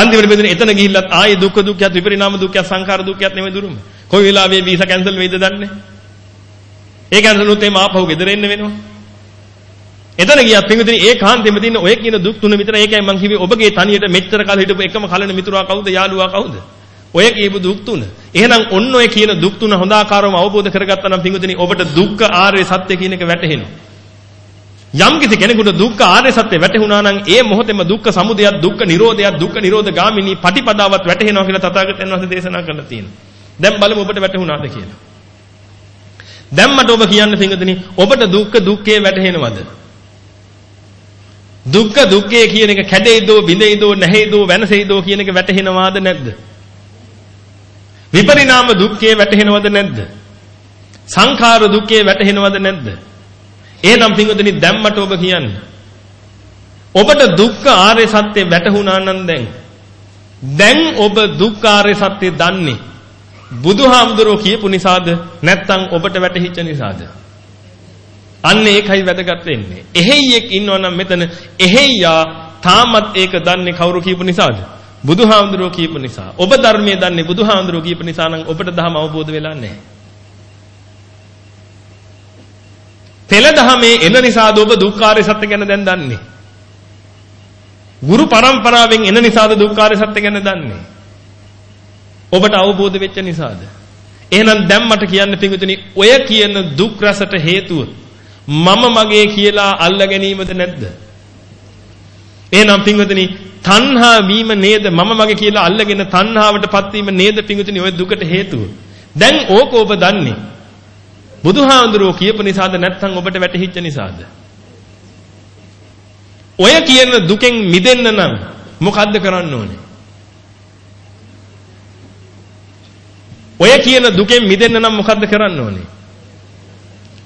අන්තිමට බෙදෙන එතන ගිහිල්ලත් ආයේ දුක්ඛ දුක්ඛයත් විපරිණාම දුක්ඛයත් සංඛාර දුක්ඛයත් නෙමෙයි දුරුම කොයි වෙලාවෙ වීසා කැන්සල් වෙයිද දන්නේ ඒ කැන්සලුත් එම ආපහු ගෙදර එන්න වෙනවා. එතන ගියත් පින්විතනි ඒ කාන්තෙම තියෙන ඔය කියන දුක් තුන විතර ඒකයි මං කිව්වේ ඔබගේ තනියට මෙච්චර කාල හිටපු එකම කලන මිතුරා කවුද යාළුවා කවුද? ඔය කියපු දුක් තුන. එහෙනම් ඔන්න ඔය කියන දුක් තුන හොඳ ආකාරවම අවබෝධ කරගත්තා නම් පින්විතනි ඔබට දුක්ඛ ආර්ය සත්‍ය කියන එක වැටහෙනවා. යම් කිසි කෙනෙකුට දුක්ඛ ආර්ය සත්‍ය වැටහුණා නම් ඒ මොහොතේම දුක්ඛ සමුදයත් දුක්ඛ නිරෝධයත් දුක්ඛ නිරෝධ ගාමිනී පටිපදාවත් වැටහෙනවා කියලා තථාගතයන් වහන්සේ දේශනා කරලා තියෙනවා. දැන් බලමු ඔබට වැටහුණාද කියලා. දැන් මට ඔබ කියන්න පිංගුතුනි ඔබට දුක්ඛ දුක්ඛේ වැටහෙනවද? දුක්ඛ දුක්ඛේ කියන එක කැඩෙයිදෝ බිඳෙයිදෝ නැහැයිදෝ වෙනසෙයිදෝ කියන එක වැටහෙනවද නැද්ද? විපරිණාම දුක්ඛේ වැටහෙනවද නැද්ද? සංඛාර දුක්ඛේ වැටහෙනවද නැද්ද? එහෙනම් පිංගුතුනි දැන් මට ඔබ කියන්න. ඔබට දුක්ඛ ආර්ය සත්‍ය වැටහුණා නම් දැන් දැන් ඔබ දුක්ඛ ආර්ය සත්‍ය දන්නේ බුදුහාමුදුරුවෝ කියපු නිසාද නැත්නම් ඔබට වැටහිච්ච නිසාද? අන්න ඒකයි වැදගත් වෙන්නේ. එහෙයියෙක් ඉන්නවනම් මෙතන එහෙයියා තාමත් ඒක දන්නේ කවුරු කියපු නිසාද? බුදුහාමුදුරුවෝ කියපු නිසා. ඔබ ධර්මයේ දන්නේ බුදුහාමුදුරුවෝ කියපු නිසා නම් ඔබට ධර්ම අවබෝධ වෙලා නැහැ. පෙළ දහමේ එන නිසාද ඔබ දුක්ඛාරය සත්‍ය ගැන දැන් දන්නේ? ගුරු පරම්පරාවෙන් එන නිසාද දුක්ඛාරය සත්‍ය ගැන දන්නේ? ඔබට අවබෝධ වෙච්ච නිසාද? එහෙනම් දැන් මට කියන්න පිඟුතුනි ඔය කියන දුක් රසට හේතුව මම මගේ කියලා අල්ල ගැනීමද නැද්ද? එහෙනම් පිඟුතුනි තණ්හා වීම නේද මම මගේ කියලා අල්ලගෙන තණ්හාවටපත් වීම නේද පිඟුතුනි ඔය දුකට හේතුව? දැන් ඕක ඔබ දන්නේ. බුදුහාඳුරෝ කියපු නිසාද නැත්නම් ඔබට වැටහිච්ච නිසාද? ඔය කියන දුකෙන් මිදෙන්න නම් මොකද්ද කරන්න ඕනේ? ඔය කියන දුකෙන් මිදෙන්න නම් මොකද්ද කරන්න ඕනේ?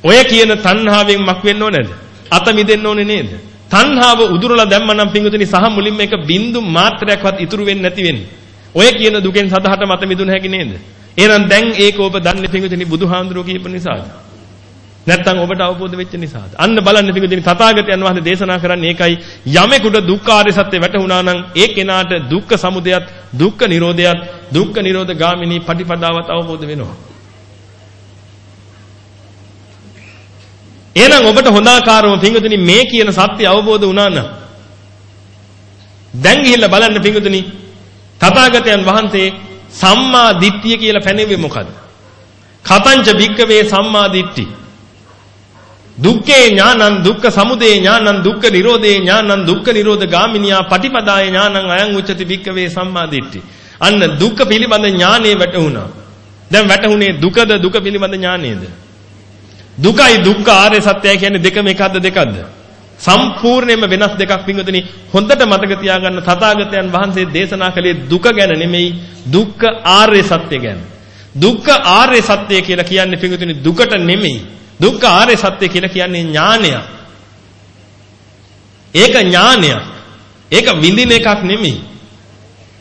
ඔය කියන තණ්හාවෙන් මක් වෙන්න ඕනේද? අත මිදෙන්න ඕනේ නේද? තණ්හාව උදුරලා දැම්මනම් පිංගුතුනි සහ මුලින්ම එක බින්දු මාත්‍රයක්වත් ඉතුරු වෙන්නේ නැති වෙන්නේ. ඔය කියන දුකෙන් සදහට මත මිදුන හැකි නේද? එහෙනම් දැන් ඒක ඔබ දන්නේ පිංගුතුනි බුදුහාඳුරෝ කියපු නිසාද? නැත්තම් ඔබට අවබෝධ වෙච්ච නිසාද? අන්න බලන්න පිටුදින තථාගතයන් වහන්සේ දේශනා කරන්නේ ඒකයි යමෙකුට දුක්ඛාරය සත්‍ය වැටහුණා නම් ඒ කෙනාට දුක්ඛ සමුදයත් දුක්ඛ නිරෝධයත් දුක්ඛ නිරෝධ ගාමිනී පටිපදාවත් අවබෝධ වෙනවා. එහෙනම් ඔබට හොඳාකාරව පිටුදින මේ කියන සත්‍ය අවබෝධ වුණා නම් දැන් ගිහිල්ලා බලන්න පිටුදින තථාගතයන් වහන්සේ සම්මා දිට්ඨිය කියලා පැනෙන්නේ මොකද්ද? කතංච භික්කවේ සම්මා දිට්ඨි දුක්ඛේ ඥානං දුක්ඛ සමුදය ඥානං දුක්ඛ නිරෝධේ ඥානං දුක්ඛ නිරෝධ ගාමිනියා පටිපදාය ඥානං අයං උච්චති භික්කවේ සම්මාදිට්ඨි. අන්න දුක්ඛ පිළිබඳ ඥානෙ වැටුණා. දැන් වැටුනේ දුකද දුක පිළිබඳ ඥානෙද? දුකයි දුක්ඛ ආර්ය සත්‍යය කියන්නේ දෙකම එකක්ද දෙකක්ද? සම්පූර්ණයෙන්ම වෙනස් දෙකක් පින්වතුනි හොඳට මතක තියාගන්න තථාගතයන් වහන්සේ දේශනා කළේ දුක ගැන නෙමෙයි දුක්ඛ ආර්ය සත්‍ය ගැන. දුක්ඛ ආර්ය සත්‍ය කියලා කියන්නේ පින්වතුනි දුකට නෙමෙයි දුක්ඛ ආර්ය සත්‍ය කියලා කියන්නේ ඥානයක්. ඒක ඥානයක්. ඒක විඳින එකක් නෙමෙයි.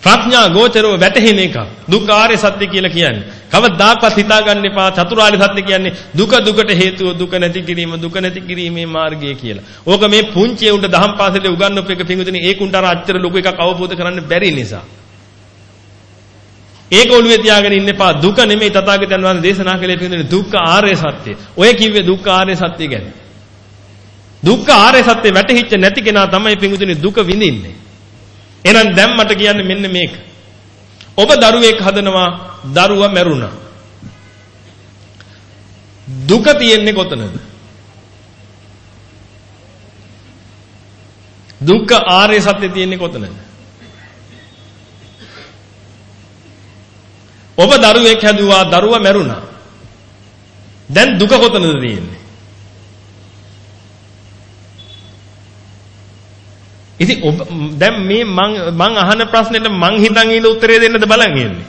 ප්‍රඥා ගෝචරව වැටහෙන එකක්. දුක්ඛ ආර්ය සත්‍ය කියලා කියන්නේ. කවදාකවත් හිතාගන්න එපා චතුරාර්ය සත්‍ය කියන්නේ දුක දුකට හේතුව දුක නැති කිරීම දුක නැති කිරීමේ මාර්ගය කියලා. ඕක මේ පුංචි උන්ට දහම් පාසලේ උගන්වපු එක පිඟුතුනේ ඒකුන්ට අර අච්චර ලොකු එකක් අවබෝධ කරන්න බැරි නිසා. ඒක ඔළුවේ තියාගෙන ඉන්න එපා. දුක නෙමෙයි තථාගතයන් වහන්සේ දේශනා කළේ පිළිඳින දුක්ඛ ආර්ය සත්‍ය. ඔය කිව්වේ දුක්ඛ ආර්ය සත්‍ය ගැන. දුක්ඛ ආර්ය සත්‍ය වැටහිච්ච නැති කෙනා තමයි පිළිඳින දුක විඳින්නේ. එහෙනම් දැන් මට කියන්නේ මෙන්න මේක. ඔබ දරුවෙක් හදනවා දරුවා මැරුණා. දුක තියෙන්නේ කොතනද? දුක්ඛ ආර්ය සත්‍ය තියෙන්නේ කොතනද? ඔබ දරුවෙක් හැදුවා දරුවා මැරුණා. දැන් දුක කොතනද තියෙන්නේ? ඉතින් ඔබ දැන් මේ මං මං අහන ප්‍රශ්නෙට මං හිතන් ඉන්න උත්තරේ දෙන්නද බලන් ඉන්නේ.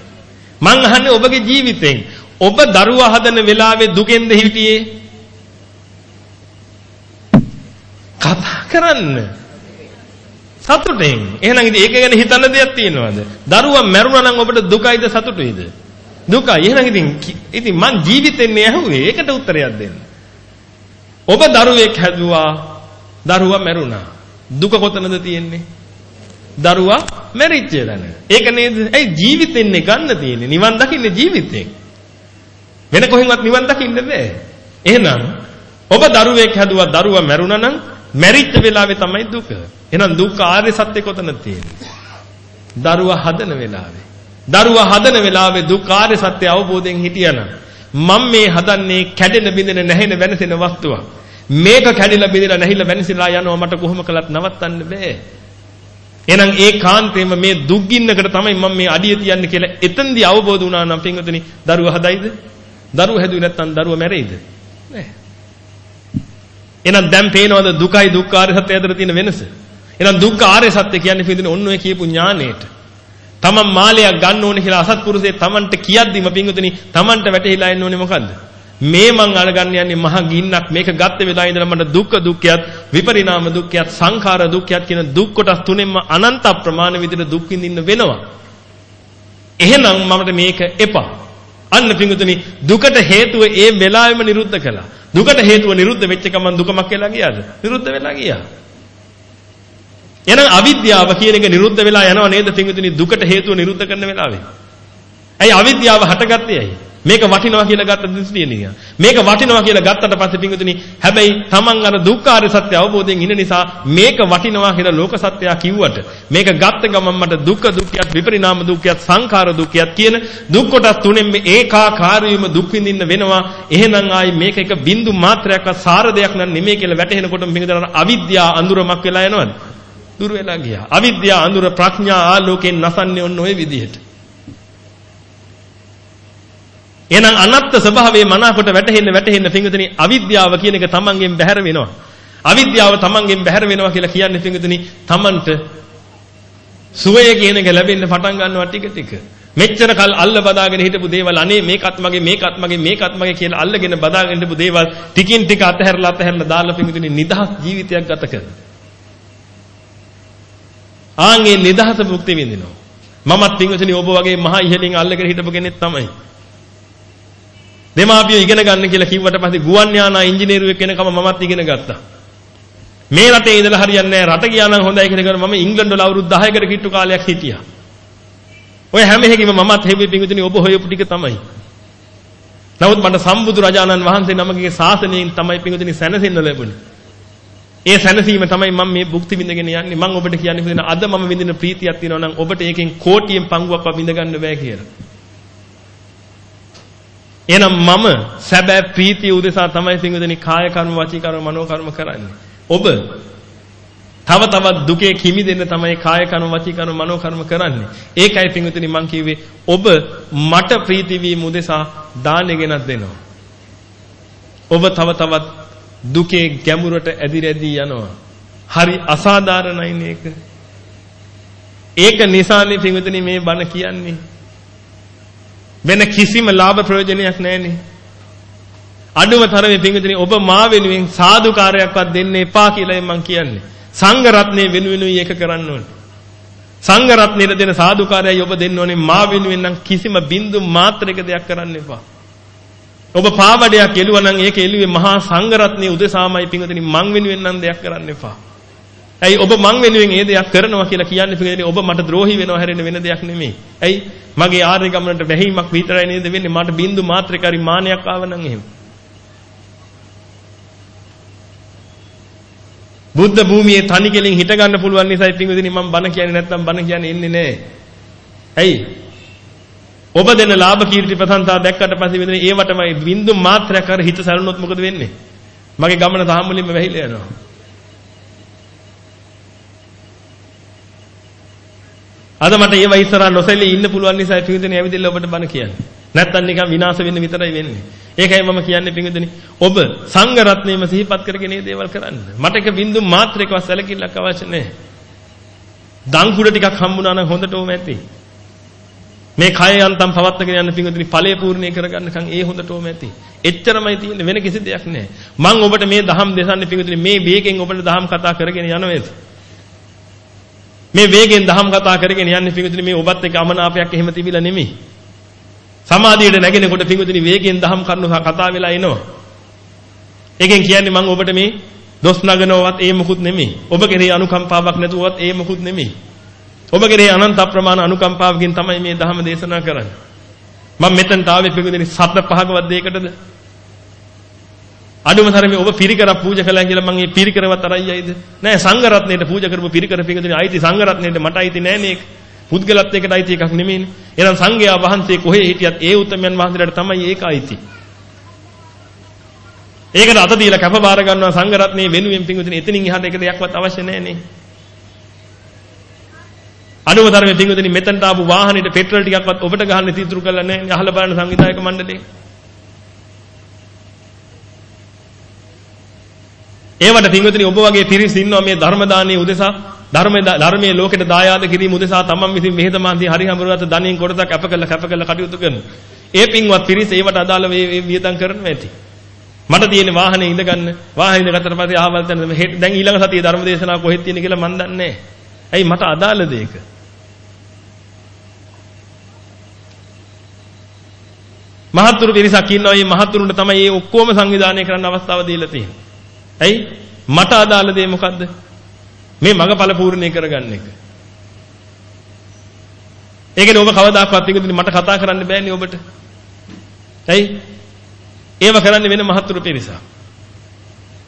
මං අහන්නේ ඔබගේ ජීවිතෙන් ඔබ දරුවා හදන වෙලාවේ දුකෙන්ද හිටියේ? කතා කරන්න. සතුටෙන්. එහෙනම් ඉතින් ඒක ගැන හිතන්න දෙයක් තියෙනවද? දරුවා මැරුණා නම් ඔබට දුකයිද සතුටුයිද? දුකයි. එහෙනම් ඉතින් ඉතින් මං ජීවිතෙන්නේ ඇහුවේ ඒකට උත්තරයක් දෙන්න. ඔබ දරුවෙක් හැදුවා දරුවා මැරුණා. දුක කොතනද තියෙන්නේ? දරුවා මැරිච්ච දන. ඒක නේද? ඇයි ජීවිතෙන්නේ ගන්න තියෙන්නේ? නිවන් දකින්නේ ජීවිතෙන්. වෙන කොහෙන්වත් නිවන් දකින්න බෑ. එහෙනම් ඔබ දරුවෙක් හැදුවා දරුවා මැරුණා නම් මැරිච්ච වෙලාවේ තමයි දුක. එහෙනම් දුක් ආර්ය සත්‍ය කොතනද තියෙන්නේ? දරුවා හදන වෙලාවේ. දරුවා හදන වෙලාවේ දුක් ආර්ය සත්‍ය අවබෝධයෙන් හිටියනම් මම මේ හදන්නේ කැඩෙන බිඳෙන නැහෙන වෙනසෙන වස්තුවක්. මේක කැඩිලා බිඳිලා නැහිලා වෙනසිලා යනවා මට කොහොම කළත් නවත්තන්න බෑ. එහෙනම් ඒ කාන්තේම මේ දුක් ගින්නකට තමයි මම මේ අඩිය තියන්නේ කියලා එතෙන්දී අවබෝධ වුණා නම් පින්වතුනි දරුවා හදයිද? දරුවා හැදුවේ නැත්නම් දරුවා මැරෙයිද? නෑ. එහෙනම් දැන් පේනවද දුකයි දුක්ඛාරය සත්‍ය අතර තියෙන වෙනස? එහෙනම් දුක්ඛාරය සත්‍ය කියන්නේ පිටින් ඔන්න ඔය කියපු ඥානෙට. තමන් මාලයක් ගන්න ඕනේ කියලා අසත්පුරුෂේ තමන්ට කියද්දිම පින්වතුනි තමන්ට වැටහිලා එන්න ඕනේ මොකද්ද? මේ මං අරගන්න යන්නේ මහ ගින්නක් මේක ගත්ත වෙලාව ඉඳලා මට දුක්ඛ දුක්ඛයත් විපරිණාම දුක්ඛයත් සංඛාර දුක්ඛයත් කියන දුක් කොටස් තුනෙන්ම අනන්ත ප්‍රමාණ විදිහට දුක් විඳින්න වෙනවා. එහෙනම් මමට මේක එපා. අන්න පිංගුතුනි දුකට හේතුව ඒ වෙලාවෙම නිරුද්ධ කළා. දුකට හේතුව නිරුද්ධ වෙච්ච ගමන් දුකමක් වෙලා ගියාද? නිරුද්ධ වෙලා ගියා. එහෙනම් අවිද්‍යාව කියන එක නිරුද්ධ වෙලා යනව නේද පිංගුතුනි දුකට හේතුව නිරුද්ධ කරන වෙලාවේ? ඇයි අවිද්‍යාව හටගත්තේ ඇයි? මේක වටිනවා කියලා ගත්ත දෘෂ්ටිය නිකන්. මේක වටිනවා කියලා ගත්තට පස්සේ පිංගුතුනි හැබැයි Taman අර දුක්ඛාර සත්‍ය අවබෝධයෙන් ඉන්න නිසා මේක වටිනවා කියලා ලෝක සත්‍යය කිව්වට මේක ගත්ත ගමන් මට දුක්ඛ දුක්ඛයත් විපරිණාම දුක්ඛයත් සංඛාර දුක්ඛයත් කියන දුක් කොටස් තුනෙන් මේ ඒකාකාරීවම දුක් විඳින්න වෙනවා. එහෙනම් ආයි මේක එක බින්දු මාත්‍රයක්වත් සාර දෙයක් නන් නෙමෙයි කියලා වැටහෙනකොට පිංගුතුනි අවිද්‍යාව අඳුරමක් වෙලා යනවද? දුර වෙලා ගියා. අවිද්‍යාව අඳුර ප්‍රඥා ආලෝකයෙන් නසන්නේ ඔන්න ඔය විදිහට. එහෙනම් අනත්ත් ස්වභාවයේ මනාකොට වැටහෙන්න වැටහෙන්න පිංගුතුනි අවිද්‍යාව කියන එක තමන්ගෙන් බැහැර වෙනවා. අවිද්‍යාව තමන්ගෙන් බැහැර වෙනවා කියලා කියන්නේ පිංගුතුනි තමන්ට සුවය කියන එක ලැබෙන්න පටන් ගන්නවා ටික ටික. මෙච්චර කල් අල්ල බදාගෙන හිටපු දේවල් අනේ මේකත් මගේ මේකත් මගේ මේකත් මගේ කියලා අල්ලගෙන බදාගෙන හිටපු දේවල් ටිකින් ටික අතහැරලා අතහැරලා දාලා පිංගුතුනි නිදහස් ජීවිතයක් ගත කරනවා. ආන්ගේ නිදහස භුක්ති විඳිනවා. මමත් පිංගුතුනි ඔබ වගේ මහා ඉහළින් අල්ලගෙන හිටපු කෙනෙක් තමයි. දෙමාපියෝ ඉගෙන ගන්න කියලා කිව්වට පස්සේ ගුවන් යානා ඉංජිනේරුවෙක් වෙනකම මමත් ඉගෙන ගත්තා. මේ රටේ ඉඳලා හරියන්නේ නැහැ. රට ගියා නම් හොඳයි කියලා කරන මම ඉංග්‍රීසි වල අවුරුදු 10කට කිට්ටු කාලයක් හිටියා. ඔය හැම එකකින්ම මමත් හෙව්වේ පිංගුතුනි ඔබ හොයපු ටික තමයි. නමුත් මට සම්බුදු රජාණන් වහන්සේ නමකගේ ශාසනයෙන් තමයි පිංගුතුනි සැනසෙන්න ලැබුණේ. ඒ සැනසීම තමයි මම මේ භුක්ති විඳගෙන යන්නේ. මම ඔබට කියන්නේ අද මම විඳින ප්‍රීතියක් තියෙනවා නම් ඔබට ඒකෙන් කෝටියෙන් පංගුවක්වත් විඳ ගන්න බෑ කියලා. එහෙනම් මම සැබෑ ප්‍රීතිය උදෙසා තමයි පින්වදනි කාය කර්ම වචී කර්ම මනෝ කර්ම කරන්නේ. ඔබ තව තවත් දුකේ කිමි දෙන්න තමයි කාය කර්ම වචී කර්ම මනෝ කර්ම කරන්නේ. ඒකයි පින්වදනි මං කිව්වේ ඔබ මට ප්‍රීති වීම උදෙසා දානෙ ගෙනත් දෙනවා. ඔබ තව තවත් දුකේ ගැඹුරට ඇදිරි ඇදී යනවා. හරි අසාධාරණයි මේක. ඒක නිසානේ පින්වදනි මේ බණ කියන්නේ. වෙන කිසිම ලාභ ප්‍රයෝජනයක් නැහැනේ. අඩුම තරමේ පිංගුතුනි ඔබ මා වෙනුවෙන් සාදුකාරයක්වත් දෙන්න එපා කියලා මම කියන්නේ. සංඝ රත්නයේ වෙනුවෙනුයි ඒක කරන්න ඕනේ. සංඝ රත්නයේ දෙන සාදුකාරයයි ඔබ දෙන්න ඕනේ මා වෙනුවෙන් නම් කිසිම බින්දු මාත්‍රයක දෙයක් කරන්න එපා. ඔබ පාවඩයක් එළුවා නම් ඒක එළුවේ මහා සංඝ රත්නයේ උදෙසාමයි පිංගුතුනි මං වෙනුවෙන් නම් දෙයක් කරන්න එපා. ඇයි ඔබ මං වෙනුවෙන් ඒ දෙයක් කරනවා කියලා කියන්නේ පිළිගන්නේ ඔබ මට ද්‍රෝහි වෙනවා හැරෙන්න වෙන දෙයක් නෙමෙයි. ඇයි මගේ ආර්ය ගමනට වැහිීමක් විතරයි නේද වෙන්නේ මට බින්දු මාත්‍රකාරී මානයක් ආව නම් එහෙම. බුද්ධ භූමියේ තනි කෙලින් හිට ගන්න පුළුවන් නිසායි පින්විතනි මම බණ කියන්නේ නැත්නම් බණ කියන්නේ එන්නේ නැහැ. ඇයි? ඔබ දෙන ලාභ කීර්ති ප්‍රසංසා දැක්කට පස්සේ මෙතන ඒවටමයි බින්දු මාත්‍රයක් අර හිත සැලුනොත් මොකද වෙන්නේ? මගේ ගමන තාම මුලින්ම වැහිලා යනවා. අද මට ඒව ඉස්සරහා නොසැලී ඉන්න පුළුවන් නිසා පිඟුතුනි ඇවිදilla ඔබට බණ කියන්නේ. නැත්තම් නිකන් විනාශ වෙන්න විතරයි වෙන්නේ. ඒකයි මම කියන්නේ පිඟුතුනි ඔබ සංඝ රත්නයේම සිහිපත් කරගෙන මේ දේවල් කරන්න. මට එක බින්දු මාත්‍රයකවත් සැලකිල්ලක් අවශ්‍ය නැහැ. දන් කුඩ ටිකක් හම්බුනා නම් හොඳට ඕම ඇති. මේ කය යන්තම් පවත්වාගෙන යන්න පිඟුතුනි ඵලයේ පූර්ණේ කරගන්නකම් ඒ හොඳට ඕම ඇති. එච්චරමයි තියෙන්නේ වෙන කිසි දෙයක් නැහැ. මම ඔබට මේ දහම් දෙසන්නේ පිඟුතුනි මේ වේගෙන් ඔබට දහම් කතා කරගෙන යනවේද? මේ වේගෙන් දහම් කතා කරගෙන යන්නේ පිඟුතුනි මේ ඔබත් එක්ක අමනාපයක් එහෙම තිබිලා නෙමෙයි. සමාධියට නැගෙනකොට පිඟුතුනි වේගෙන් දහම් කරුණු කතා වෙලා එනවා. ඒකෙන් කියන්නේ මම ඔබට මේ දොස් නගනවවත් ඒ මොකුත් නෙමෙයි. ඔබ කෙරෙහි අනුකම්පාවක් නැතුවත් ඒ මොකුත් නෙමෙයි. ඔබ කෙරෙහි අනන්ත ප්‍රමාණ අනුකම්පාවකින් තමයි මේ ධර්ම දේශනා කරන්නේ. මම මෙතනට ආවේ පිඟුතුනි සත පහකවත් දෙයකටද? අඩුම තරමේ ඔබ පිරිකර පූජා කළා කියලා මම මේ පිරිකරවත් අරයියයිද? නෑ සංඝ රත්නයට පූජා කරපු පිරිකර පිඟුතුනි අයිති සංඝ රත්නයට මට අයිති නෑනේ ඒක. පුද්ගලත්වයකට අයිති එකක් නෙමෙයිනේ. එහෙනම් සංඝයා වහන්සේ කොහේ හිටියත් ඒ උත්තරමයන් වහන්සේලාට තමයි ඒක අයිති. ඒකට අත දීලා කැප බාර ගන්නවා සංඝ රත්නයේ වෙනුවෙන් පිඟුතුනි එතනින් එහාට එක දෙයක්වත් අවශ්‍ය නෑනේ. අඩුම තරමේ පිඟුතුනි මෙතනට ආපු වාහනේට පෙට්‍රල් ටිකක්වත් ඔබට ගහන්න තීතුරු කරලා නෑ අහලා බලන සංවිධායක මණ්ඩලේ. ඒවට පින්වතුනි ඔබ වගේ පිරිස් ඉන්නවා මේ ධර්ම දානයේ උදෙසා ධර්ම ධර්මයේ ලෝකෙට දායාද කිරීම උදෙසා තමන් විසින් මෙහෙත මාන්ති හරි හඹරවත් ධනෙන් කොටසක් අප කළ කැප කළ කටයුතු කරන. ඒ පින්වත් පිරිස් ඒවට අදාළ වේ වියදම් කරනවා ඇති. මට තියෙන වාහනේ ඉඳගන්න වාහනේ ඉඳගත්තට පස්සේ ආවල් දැන් දැන් ඊළඟ සතියේ ධර්ම දේශනාව කොහෙද තියෙන කියලා මන් දන්නේ නැහැ. ඇයි මට අදාළද ඒක? මහත්තුරු පිරිසක් ඉන්නවා මේ මහත්තුරුන්ට තමයි මේ ඔක්කොම සංවිධානය කරන්න අවස්ථාව දීලා තියෙන්නේ. ඇයි? මට අදාළ දේ මොකද්ද? මේ මගපල පූර්ණේ කරගන්න එක. ඒකනේ ඔබ කවදාකවත් ඉතින් මට කතා කරන්න බෑනේ ඔබට. ඇයි? ඒව කරන්නේ වෙන මහත්තුරු පිරිසක්.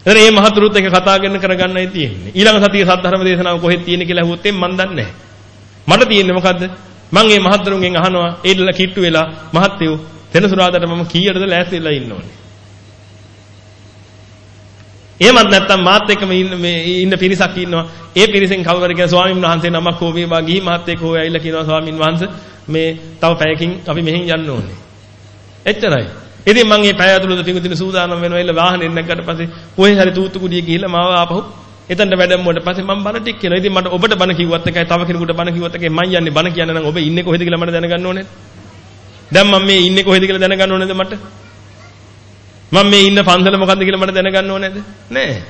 එතන මේ මහත්තුරුත් එක කතා කරන කරගන්නයි තියෙන්නේ. ඊළඟ සතියේ සද්ධර්ම දේශනාව කොහෙද තියෙන්නේ කියලා අහුවොත් මම දන්නේ නැහැ. මට තියෙන්නේ මොකද්ද? මම මේ මහත්තුරුන්ගෙන් අහනවා ඒදලා කිට්ටු වෙලා මහත්යෝ සෙනසුරාදාට මම කීයටද ලෑස්ති වෙලා ඉන්න ඕනේ. එහෙමත් නැත්නම් මාත් එක්කම ඉන්න මේ ඉන්න පිරිසක් ඉන්නවා. ඒ පිරිසෙන් කවුරු කියන ස්වාමීන් වහන්සේ නමක් හෝ වේවා ගිහි මහත් එක්ක හෝ ඇවිල්ලා කියනවා ස්වාමීන් වහන්සේ මේ තව පැයකින් අපි මෙහෙන් යන්න ඕනේ. එච්චරයි. ඉතින් මම මේ පැය ඇතුළත පිඟුදින සූදානම් වෙනවා එල්ල වාහනේ නැග්ගට පස්සේ කොහේ හරි තූතුකුඩිය ගිහිල්ලා මාව ආපහු එතනට වැඩමුවට පස්සේ මම බණ ටික කියනවා. ඉතින් මට ඔබට බණ කිව්වත් එකයි තව කෙනෙකුට බණ කිව්වත් එකයි මම යන්නේ බණ කියන්න නම් ඔබ ඉන්නේ කොහෙද කියලා මට දැනගන්න ඕනේ. දැන් මම මේ ඉන්නේ කොහෙද කියලා දැනගන්න ඕනේද මට? මම මේ ඉන්න පන්සල මොකද්ද කියලා මට දැනගන්න ඕනේද? නෑ.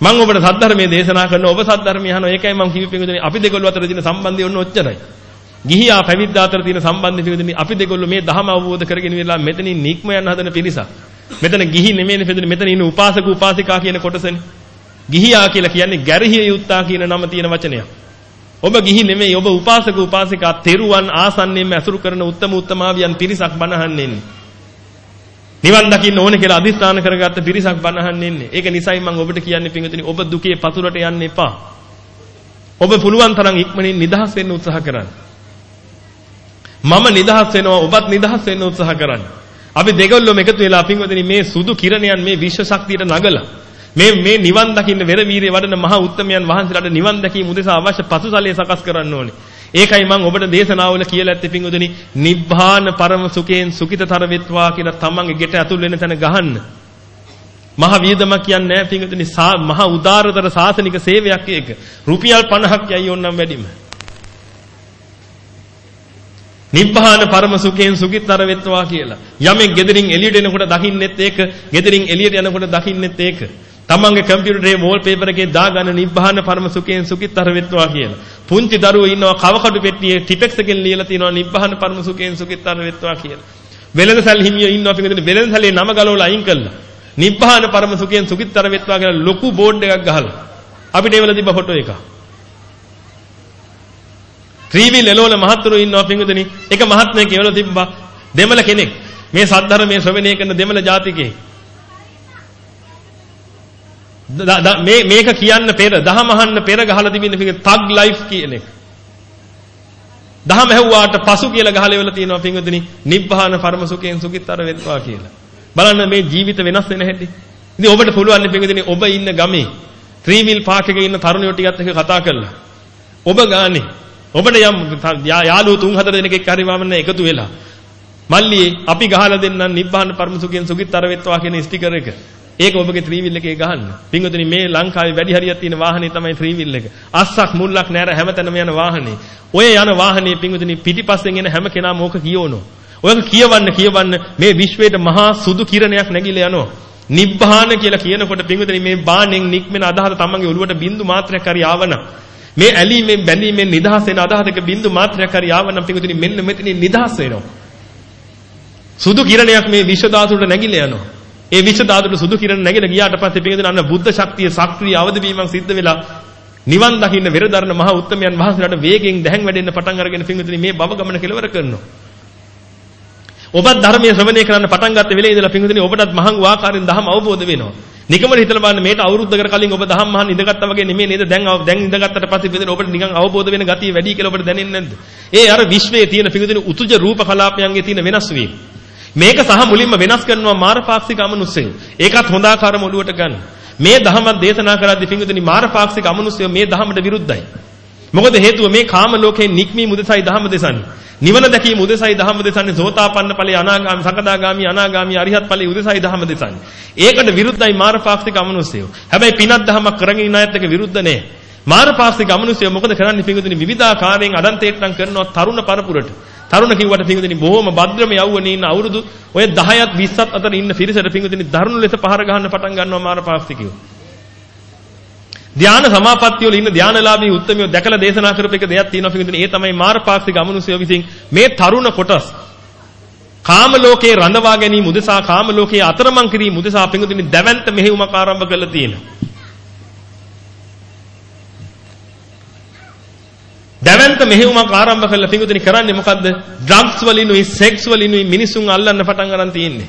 මම ඔබට සද්ධර්මයේ දේශනා කරන ඔබ සද්ධර්මය අහනවා. ඒකයි මම කිව්වේ පිටුදෙනේ අපි දෙකොල්ල අතර තියෙන සම්බන්ධය ඔන්න ඔච්චරයි. ගිහියා පැවිද්දා අතර තියෙන සම්බන්ධය පිටුදෙනේ අපි දෙකොල්ල මේ ධහම අවබෝධ කරගෙන ඉවරලා මෙතනින් නික්ම යන හදන පිරිසක්. මෙතන ගිහි නෙමෙයිනේ පිටුදෙනේ මෙතන ඉන්න උපාසක උපාසිකා කියන කොටසනේ. ගිහියා කියලා කියන්නේ ගැරහිය යුත්තා කියන නම තියෙන වචනයක්. ඔබ ගිහි නෙමෙයි ඔබ උපාසක උපාසිකා තෙරුවන් ආසන්නයෙන්ම ඇසුරු කරන උත්තම උත්තමාවියන් පිරිසක් බණහන්නේ. නිවන් දකින්න ඕනේ කියලා අදිස්ථාන කරගත්ත පිරිසක් බණහන්නේ ඉන්නේ. ඒක නිසයි මම ඔබට කියන්නේ පින්විතනි ඔබ දුකේ පතුරට යන්න එපා. ඔබ පුළුවන් තරම් ඉක්මනින් නිදහස් වෙන්න උත්සාහ කරන්න. මම නිදහස් වෙනවා ඔබත් නිදහස් වෙන්න උත්සාහ කරන්න. අපි දෙගොල්ලොම එකතු වෙලා පින්විතනි මේ සුදු කිරණයන් මේ විශ්ව ශක්තියට නගලා මේ මේ නිවන් දකින්න වෙර වීරිය වඩන මහා උත්තමයන් වහන්සේලාට නිවන් දැකීම උදෙසා අවශ්‍ය පසුසලයේ සකස් කරන්න ඕනේ. ඒකයි මම ඔබට දේශනාවල කියලා ඇත්තේ පින්වතුනි නිබ්බාන පරම සුඛයෙන් සුඛිතතර වෙත්වා කියලා තමන්ගේ ගෙට ඇතුල් වෙන තැන ගහන්න. මහ වියදමක් කියන්නේ නැහැ පින්වතුනි මහ උදාරතර සාසනික සේවයක් ඒක. රුපියල් 50ක් යයි ඕනනම් වැඩිම. නිබ්බාන පරම සුඛයෙන් සුඛිතතර වෙත්වා කියලා. යමෙක් gederin එළියට එනකොට දකින්නෙත් ඒක, gederin එළියට යනකොට දකින්නෙත් ඒක. තමන්ගේ කම්පියුටරේ වෝල්පේපර් එකේ දාගන්න නිබ්බාන පරම සුඛයෙන් සුඛිතතර වෙත්වා කියලා. පුංචි දරුවෝ ඉන්නවා කවකඩු පෙට්ටියේ ටිපෙක්ස් එකෙන් ලියලා තියෙනවා නිබ්බාන පරම සුඛයෙන් සුඛිතතර වෙත්වා කියලා. වෙළඳසල් හිමියෝ ඉන්නවා පිටින් වෙළඳසලේ නම ගලවලා අයින් කළා. නිබ්බාන පරම සුඛයෙන් සුඛිතතර වෙත්වා කියලා ලොකු බෝඩ් එකක් ගහලා. අපිට ඒවල තිබ්බ ෆොටෝ එකක්. ත්‍රිවිල් එළවල මහත්තුරු ඉන්නවා පින්විතනි. එක මහත්මයෙක් ඒවල තිබ්බා දෙමළ කෙනෙක්. මේ සද්ධර්මයේ ශ්‍රවණය කරන දෙමළ ජාතිකයෙක්. මේ මේක කියන්න පෙර දහම අහන්න පෙර ගහලා තිබින්න පිංග තග් ලයිෆ් කියන එක. දහම ඇහුවාට පසු කියලා ගහලා ඉවල තියෙනවා පිංගුදෙනි නිබ්බාන පරම සුඛයෙන් සුඛිතතර වෙත්වා කියලා. බලන්න මේ ජීවිත වෙනස් වෙන හැටි. ඉතින් ඔබට පුළුවන් පිංගුදෙනි ඔබ ඉන්න ගමේ ත්‍රිවිල් පාක් එකේ ඉන්න තරුණයෝ ටිකත් එක්ක කතා කරලා ඔබ ගානේ ඔබට යම් යාළුවෝ තුන් හතර දෙනෙක් එක්ක හරි වමන එකතු වෙලා මල්ලි අපි ගහලා දෙන්නම් නිබ්බාන පරම සුඛයෙන් සුඛිතර වෙත්වා කියන ස්ටිකර් එක. ඒක ඔබගේ ත්‍රිවිල් එකේ ගහන්න. පින්වතුනි මේ ලංකාවේ වැඩි හරියක් තියෙන වාහනේ තමයි ත්‍රිවිල් එක. අස්සක් මුල්ලක් නැර හැමතැනම යන වාහනේ. ඔය යන වාහනේ පින්වතුනි පිටිපස්සෙන් එන හැම කෙනාම ඕක කියවනවා. ඔයක කියවන්න කියවන්න මේ විශ්වයට මහා සුදු කිරණයක් නැගිලා යනවා. නිබ්බාන කියලා කියනකොට පින්වතුනි මේ බාණෙන් නික්මෙන අදහස තමන්ගේ ඔළුවට බින්දු මාත්‍රයක් හරි ආවනම් මේ ඇලීමෙන් බැඳීමෙන් නිදහස් වෙන අදහසක බින්දු මාත්‍රයක් හරි ආවනම් පින්වතුනි මෙන්න මෙතනින් නිදහස් වෙනවා. සුදු කිරණයක් මේ විශ්ව ධාතුවට නැගිලා යනවා. ඒ විශ්ව ධාතුවට සුදු කිරණ නැගිලා ගියාට පස්සේ පිටින් අන්න බුද්ධ ශක්තිය සක්‍රීය අවදි වීමක් සිද්ධ වෙලා නිවන් දකින්න වෙරදරන මහ උත්තමයන් වහන්සේලාට වේගෙන් දැහැන් වැඩෙන්න පටන් අරගෙන පින්විතනි මේ භව ගමන කෙලවර කරනවා. ඔබත් ධර්මයේ ශ්‍රවණය කරන්න පටන් ගත්ත වෙලේ ඉඳලා පින්විතනි ඔබටත් මහඟු ආකාරයෙන් ධර්ම අවබෝධ වෙනවා. නිකමල හිතලා බලන්න මේට අවුරුද්දකට කලින් ඔබ දහම් මහන් ඉඳගත්තා වගේ නෙමෙයි නේද දැන් දැන් ඉඳගත්තට පස්සේ පින්විතනි ඔබට නිකන් අවබෝධ වෙන ගතිය වැඩි කියලා ඔබට දැනෙන්නේ නැද්ද? ඒ අර විශ්වයේ තියෙන පින්විතනි උතුජ රූප කලාපයන්ගේ තියෙන වෙනස් වීම. මේක සහ මුලින්ම වෙනස් කරනවා මාරපාක්ෂික අමනුෂ්‍යයෝ. ඒකත් හොඳ ආකාරම ඔළුවට ගන්න. මේ ධහමත් දේශනා කරද්දී පිංගුතුනි මාරපාක්ෂික අමනුෂ්‍යයෝ මේ ධහමට විරුද්ධයි. මොකද හේතුව මේ කාම ලෝකේ නික්මී මුදසයි ධහම දෙසන්නේ. නිවන දැකීම උදෙසයි ධහම දෙසන්නේ සෝතාපන්න ඵලයේ අනාගාමි සකදාගාමි අනාගාමි අරිහත් ඵලයේ උදෙසයි ධහම දෙසන්නේ. ඒකට විරුද්ධයි මාරපාක්ෂික අමනුෂ්‍යයෝ. හැබැයි පිනක් ධහමක් කරගෙන ඉන්න අයත් එක්ක විරුද්ධ නෑ. මාරපාක්ෂික අමනුෂ්‍යයෝ මොකද කරන්නේ පිංගුතුනි විවිධාකාරයෙන් අදන්තේට්ටම් කරනවා තරුණ පරපුරට. තරුණ කිව්වට පිංගුතුනි බොහොම භද්‍රම යවුවනේ ඉන්න අවුරුදු ඔය 10ත් 20ත් අතර ඉන්න පිරිසට පිංගුතුනි දරුණු ලෙස පහර ගහන්න පටන් ගන්නවා මාරපාක්ෂිකයෝ. ධාන සමාපත්තිය වල ඉන්න ධානලාභී උත්මයෝ දැකලා දේශනා කරපු එක දෙයක් තියෙනවා පිංගුතුනි ඒ තමයි මාරපාක්ෂික අමනුෂ්‍යයෝ විසින් මේ තරුණ කොටස් කාම ලෝකේ රඳවා ගැනීම උදෙසා කාම ලෝකේ අතරමං කිරීම උදෙසා පිංගුතුනි දැවැන්ත මෙහෙයුමක් ආරම්භ කරලා තියෙනවා. දැවැන්ත මෙහෙයුමක් ආරම්භ කරලා පිංගුතුනි කරන්නේ මොකද්ද? ඩ්‍රග්ස් වලිනුයි සෙක්ස් වලිනුයි මිනිසුන් අල්ලන්න පටන් ගන්න තියෙන්නේ.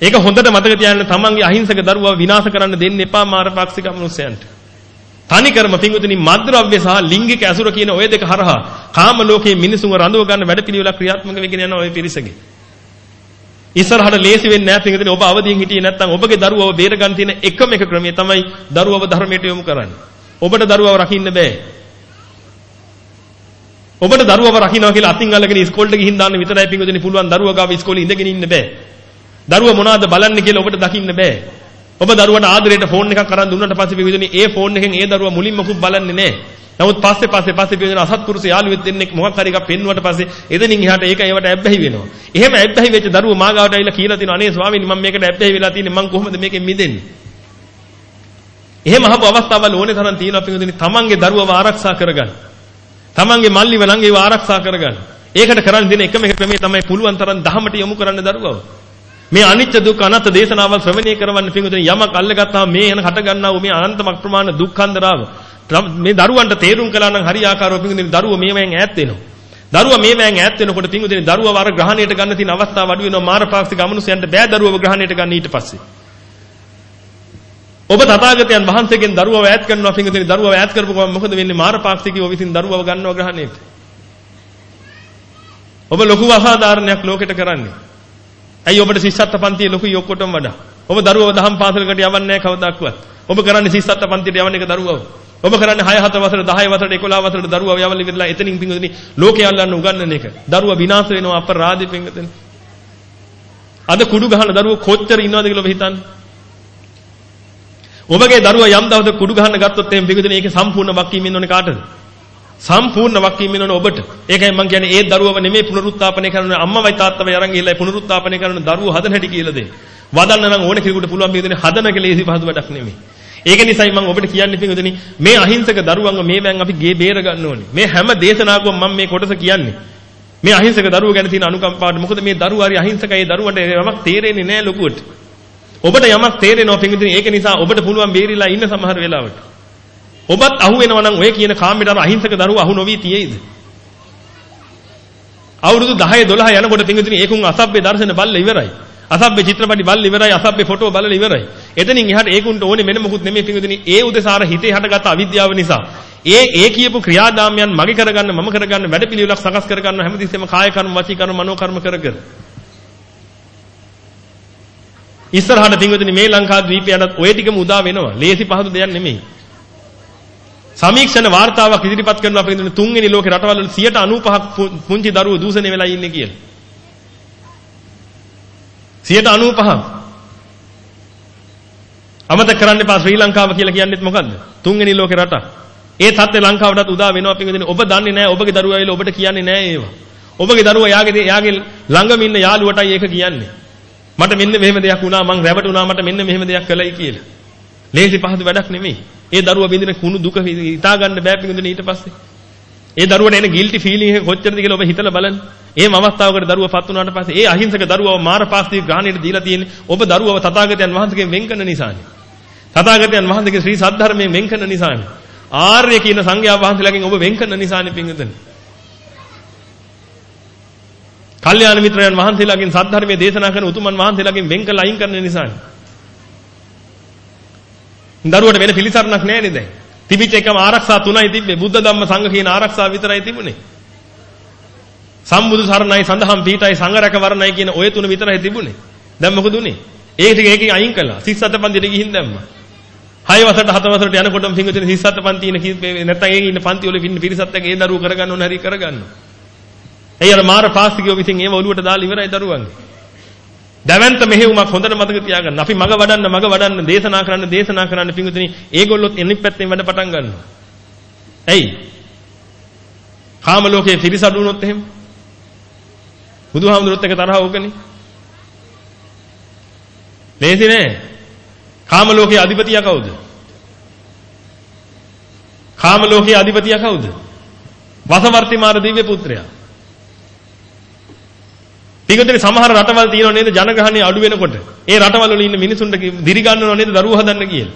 ඒක හොඳට මතක තියාගන්න තමන්ගේ අහිංසක දරුවා විනාශ කරන්න දෙන්න එපා මාරපාක්ෂික මනුස්සයන්ට. තනිකරම පිංගුතුනි මද්ද්‍රව්‍ය සහ ලිංගික ඇසුර කියන ওই දෙක හරහා කාම ලෝකයේ මිනිසුන්ව රඳව ගන්න වැඩපිළිවෙලක් ක්‍රියාත්මක වෙගෙන යන ওই පිරිසගේ. ඉස්සරහට ලේසි වෙන්නේ නැහැ පිංගුතුනි ඔබ අවදියෙන් හිටියේ නැත්නම් ඔබගේ දරුවව බේර ගන්න තියෙන එකම එක ක්‍රමය තමයි දරුවව ධර්මයට යොමු කරන්නේ. ඔබට දරුවව රකින්න බෑ. ඔබට දරුවව රකින්නවා කියලා අතින් අල්ලගෙන ඉස්කෝලේට ගිහින් දාන්න විතරයි පිංගුතුනි පුළුවන් දරුවා ගාව ඉස්කෝලේ ඉඳගෙන ඉන්න බෑ. දරුවා මොනවද බලන්නේ කියලා ඔබට දකින්න බෑ. ඔබ දරුවට ආදරයට ෆෝන් එකක් අරන් දුන්නාට පස්සේ පිංගුතුනි ඒ ෆෝන් එකෙන් ඒ දරුවා මුලින්ම කුක් බලන්නේ නෑ. නමුත් පස්සේ පස්සේ පස්සේ පිංගුතුනි අසත්පුරුෂ යාළුවෙක් දෙන්නෙක් මොකක් හරි එකක් පෙන්නුවට පස්සේ එතනින් එහාට ඒක ඒවට ඇබ්බැහි වෙනවා. එහෙම ඇබ්බැහි වෙච්ච දරුවා මාගාවට ඇවිල්ලා කියලා තිනවා අනේ ස්වාමීනි මම මේකට ඇබ්බැහි වෙලා තියෙන්නේ මං කොහොමද මේකෙන් මිදෙන්නේ? එහෙම අහපු අවස්ථාවල් ඕනේ තරම් තියෙනවා පිංගුතුනි තමන්ගේ දරුවව ආරක්ෂා කරගන්න. තමන්ගේ මල්ලිව ළඟ ඒව ආරක්ෂා කරගන්න. ඒකට කරන්න දෙන එකම එක ක්‍රමය තමයි පුළුවන් තරම් දහමට යොමු කරන්න දරුවව. මේ අනිත්‍ය දුක් අනාත්ම දේශනාවල් ශ්‍රවණය කරවන්න පිඟුතුනි යමක් අල්ලගත්තාම මේ එන හට ගන්නා වූ මේ අනන්ත ප්‍රමාණ දුක්ඛන්දරාව මේ දරුවන්ට තේරුම් කළා නම් හරියාකාරව පිඟුතුනි දරුව මේවෙන් ඈත් වෙනවා. දරුවා මේවෙන් ඈත් වෙනකොට පිඟුතුනි දරුවව අර ග්‍රහණයට ගන්න තියෙන අවස්ථාව අඩු වෙනවා මාරපාක්ෂික අමනුෂයන්ට බෑ දරුවව ග්‍රහණයට ගන්න ඊට පස්සේ. ඔබ තථාගතයන් වහන්සේගෙන් දරුවව ඈත් කරනවා පිංගුතුනි දරුවව ඈත් කරපු ගමන් මොකද වෙන්නේ? මාරපාක්ෂිකයෝ විසින් දරුවව ගන්නවා ග්‍රහණයට. ඔබ ලොකු අසාධාරණයක් ලෝකෙට කරන්නේ. ඇයි ඔබට ශිෂ්‍යත්ව පන්තියේ ලොකුයි ඔක්කොටම වඩා? ඔබ දරුවව දහම් පාසලකට යවන්නේ නැහැ කවදාක්වත්. ඔබ කරන්නේ ශිෂ්‍යත්ව පන්තියට යවන්න එක දරුවව. ඔබ කරන්නේ 6 7 වසර 10 වසර 11 වසර දරුවව යවලා ඉවරලා එතනින් පිංගුතුනි ලෝකේ අල්ලන්න උගන්නන එක. දරුවා විනාශ වෙනවා අපරාධි පිංගුතුනි අද කුඩු ගහන දරුවෝ කොච්චර ඉන්නවද කියලා ඔබ හිතන්නේ. ඔබගේ දරුවා යම් දවසක කුඩු ගහන්න ගත්තොත් එහෙනම් පිටුදින ඒකේ සම්පූර්ණ වක්කීම් ඉන්න ඕනේ කාටද? සම්පූර්ණ වක්කීම් ඉන්න ඕනේ ඔබට. ඒකයි මම කියන්නේ ඒ දරුවව නෙමෙයි පුනරුත්ථාපනය කරන අම්මවයි තාත්තවයි අරන් ගිහලා පුනරුත්ථාපනය කරන දරුවෝ හදන හැටි කියලා දෙන්න. වදන්න නම් ඕනේ කෙනෙකුට පුළුවන් පිටුදින හදන කෙලෙසි පහසු වැඩක් නෙමෙයි. ඒක නිසායි මම ඔබට කියන්නේ පිටුදින මේ අහිංසක දරුවන්ව මේවෙන් අපි ගේ බේර ගන්න ඕනේ. මේ හැම දේශනාවකම මම මේ කොටස කියන්නේ. මේ අහිංසක දරුවෝ ගැන තියෙන අනුකම්පාවට මොකද මේ දරුවා හරි අහිංසකයි ඒ දරුවන්ට යමක් තේරෙන්නේ නැහැ ලොකුවට. ඔබට යමක් තේරෙනවා පින්විතනි ඒක නිසා ඔබට පුළුවන් බේරිලා ඉන්න සමහර වෙලාවට. ඔබත් අහු වෙනවා නම් ඔය කියන කාමයට අර අහිංසක දරුවෝ අහු නොවි තියෙයිද? අවුරුදු 10 12 යනකොට පින්විතනි ඒකුන් අසභ්‍ය දර්ශන බල්ල ඉවරයි. අසභ්‍ය චිත්‍රපටි බල්ල ඉවරයි අසභ්‍ය ෆොටෝ බලලා ඉවරයි. එතනින් එහාට ඒකුන්ට ඕනේ මෙන්න මොකුත් නෙමෙයි පින්විතනි ඒ උදෙසාර හිතේ හටගත් අවිද්‍යාව නිසා ඒ ඒ කියපු ක්‍රියාදාමයන් මගේ කරගන්න මම කරගන්න වැඩපිළිවෙලක් සකස් කරගන්න හැමතිස්සෙම කාය කර්ම වචී කර්ම මනෝ කර්ම කර කර ඉස්සරහට පින්වතුනි මේ ලංකා ද්වීපයටත් ඔය ටිකම උදා වෙනවා. ලේසි පහසු දෙයක් නෙමෙයි. සමීක්ෂණ වාර්තාවක් ඉදිරිපත් කරනවා පින්වතුනි තුන්වෙනි ලෝකේ රටවල් වල 95ක් පුංචි දරුවෝ දූෂණය වෙලා ඉන්නේ කියලා. 95ක්. අමතක කරන්න එපා ශ්‍රී ලංකාව කියලා කියන්නේත් මොකද්ද? තුන්වෙනි ලෝකේ රටක්. ඒ තත්ත්වය ලංකාවටත් උදා වෙනවා පින්වතුනි. ඔබ දන්නේ නැහැ ඔබගේ දරුවා ඇවිල්ලා ඔබට කියන්නේ නැහැ ඒවා. ඔබගේ දරුවා යාගේ යාගේ ළඟම ඉන්න යාළුවටයි ඒක කියන්නේ. මට මෙන්න මෙහෙම දෙයක් වුණා මං රැවටුණා මට මෙන්න මෙහෙම දෙයක් කළයි කියලා. ලේසි පහසු වැඩක් නෙමෙයි. ඒ දරුවා විඳින කුණු දුක හිතා ගන්න බෑ පිටුදින ඊට පස්සේ. ඒ දරුවට එන ගිල්ටි ෆීලිං එක කොච්චරද කියලා ඔබ හිතලා බලන්න. එහෙම අවස්ථාවකට දරුවා පත් වුණාට පස්සේ ඒ අහිංසක දරුවව මාරපාස්ති ග්‍රහණයට දීලා තියෙන්නේ ඔබ දරුවව තථාගතයන් වහන්සේගෙන් වෙන් කරන නිසානේ. තථාගතයන් වහන්සේගේ ශ්‍රී සද්ධර්මයෙන් වෙන් කරන නිසානේ. ආර්ය කියන සංඝයා වහන්සේලාගෙන් ඔබ වෙන් කරන නිසානේ පින්විතනේ. කල්යාණ මිත්‍රයන් වහන්සේලාගෙන් සද්ධර්මයේ දේශනා කරන උතුමන් වහන්සේලාගෙන් වෙන් කළ අයින් කරන නිසානේ. දරුවට වෙන පිළිසරණක් නැහැ නේද? තිබිච්ච එකම ආරක්ෂා තුනයි තිබ්බේ. බුද්ධ ධම්ම සංඝ කියන ආරක්ෂා විතරයි තිබුණේ. සම්බුදු සරණයි සඳහම් පීඨයි සංඝ රැකවරණයි කියන ඔය තුන විතරයි තිබුණේ. දැන් මොකද උනේ? ඒක ටික ඒකෙන් අයින් කළා. සිස්සත පන්තියට ගිහින් දැම්මා. 6 වසරට 7 වසරට යනකොටම පිංගුතුනේ සිස්සත පන්ති ඉන්න නැත්තම් ඒකේ ඉන්න පන්ති වල ඉන්න පිරිසත් එක්ක ඒ දරුවෝ කරගන්න ඕන හරි කරගන්නවා. එයි අර මාර පාස්තිකයෝ විසින් ඒව ඔලුවට දාලා ඉවරයි දරුවන්ගේ. දැවැන්ත මෙහෙයුමක් හොඳට මතක තියාගන්න. අපි මග වඩන්න මග වඩන්න දේශනා කරන්න දේශනා කරන්න පිංගුතුනි ඒගොල්ලොත් එනිත් පැත්තෙන් වැඩ පටන් ගන්නවා. ඇයි? කාම ලෝකයේ පිරිසඩු වුණොත් එහෙම. බුදුහාමුදුරුවොත් එක තරහ ඕකනේ. ලේසි නෑ. කාම ලෝකයේ අධිපතියා කවුද? කාම ලෝකයේ අධිපතියා කවුද? වසවර්තිමාර දිව්‍ය පුත්‍රයා. පිටුදේ සමහර රටවල් තියෙනව නේද ජනගහනය අඩු වෙනකොට ඒ රටවල් වල ඉන්න මිනිසුන්ට දිරි ගන්නව නේද දරුවෝ හදන්න කියලා.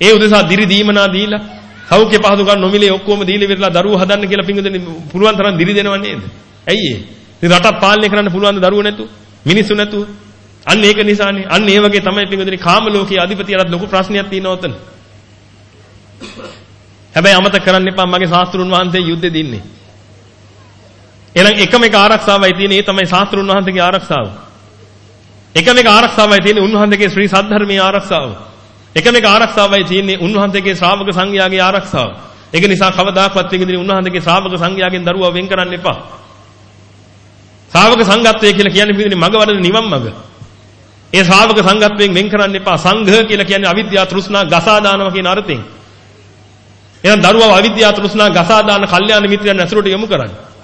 ඒ උදෙසා දිරි දීමනා දීලා සෞඛ්‍ය පහසුකම් නොමිලේ ඔක්කොම දීලා ඉවරලා දරුවෝ හදන්න කියලා පිටුදේ පුළුවන් තරම් දිරි දෙනව නේද? ඇයි ඒ? ඉතින් රටක් පාලනය කරන්න පුළුවන් දරුවෝ නැතුව මිනිස්සු නැතුව අන්න ඒක නිසානේ අන්න ඒ වගේ තමයි පිටුදේ කාම ලෝකයේ අධිපතියලත් ලොකු ප්‍රශ්නයක් තියෙනවා උතන. හැබැයි අමතක කරන්න එපා මගේ ශාස්ත්‍රුන් වහන්සේ යුද්ධෙ දින්නේ. එහෙනම් එකම එක ආරක්ෂාවයි තියෙන්නේ ඒ තමයි ශාස්ත්‍රුන් වහන්සේගේ ආරක්ෂාව. එකම එක ආරක්ෂාවයි තියෙන්නේ උන්වහන්සේගේ ශ්‍රී සද්ධර්මයේ ආරක්ෂාව. එකම එක ආරක්ෂාවයි තියෙන්නේ උන්වහන්සේගේ ශ්‍රාවක සංඝයාගේ ආරක්ෂාව. ඒක නිසා කවදාකවත් පිටින් උන්වහන්සේගේ ශ්‍රාවක සංඝයාගෙන් දරුවා වෙන් කරන්න එපා. ශ්‍රාවක සංඝත්වය කියලා කියන්නේ පිටින් මග වඩන නිවන් මඟ. ඒ ශ්‍රාවක සංඝත්වයෙන් වෙන් කරන්න එපා. සංඝ කියලා කියන්නේ අවිද්‍යාව තෘෂ්ණා ගසා දානවා කියන අර්ථයෙන්. එහෙනම් දරුවව අවිද්‍යාව තෘෂ්ණා ගසා දාන කල්යාණ මිත්‍රයන් ඇසුරට යොමු කරන්නේ.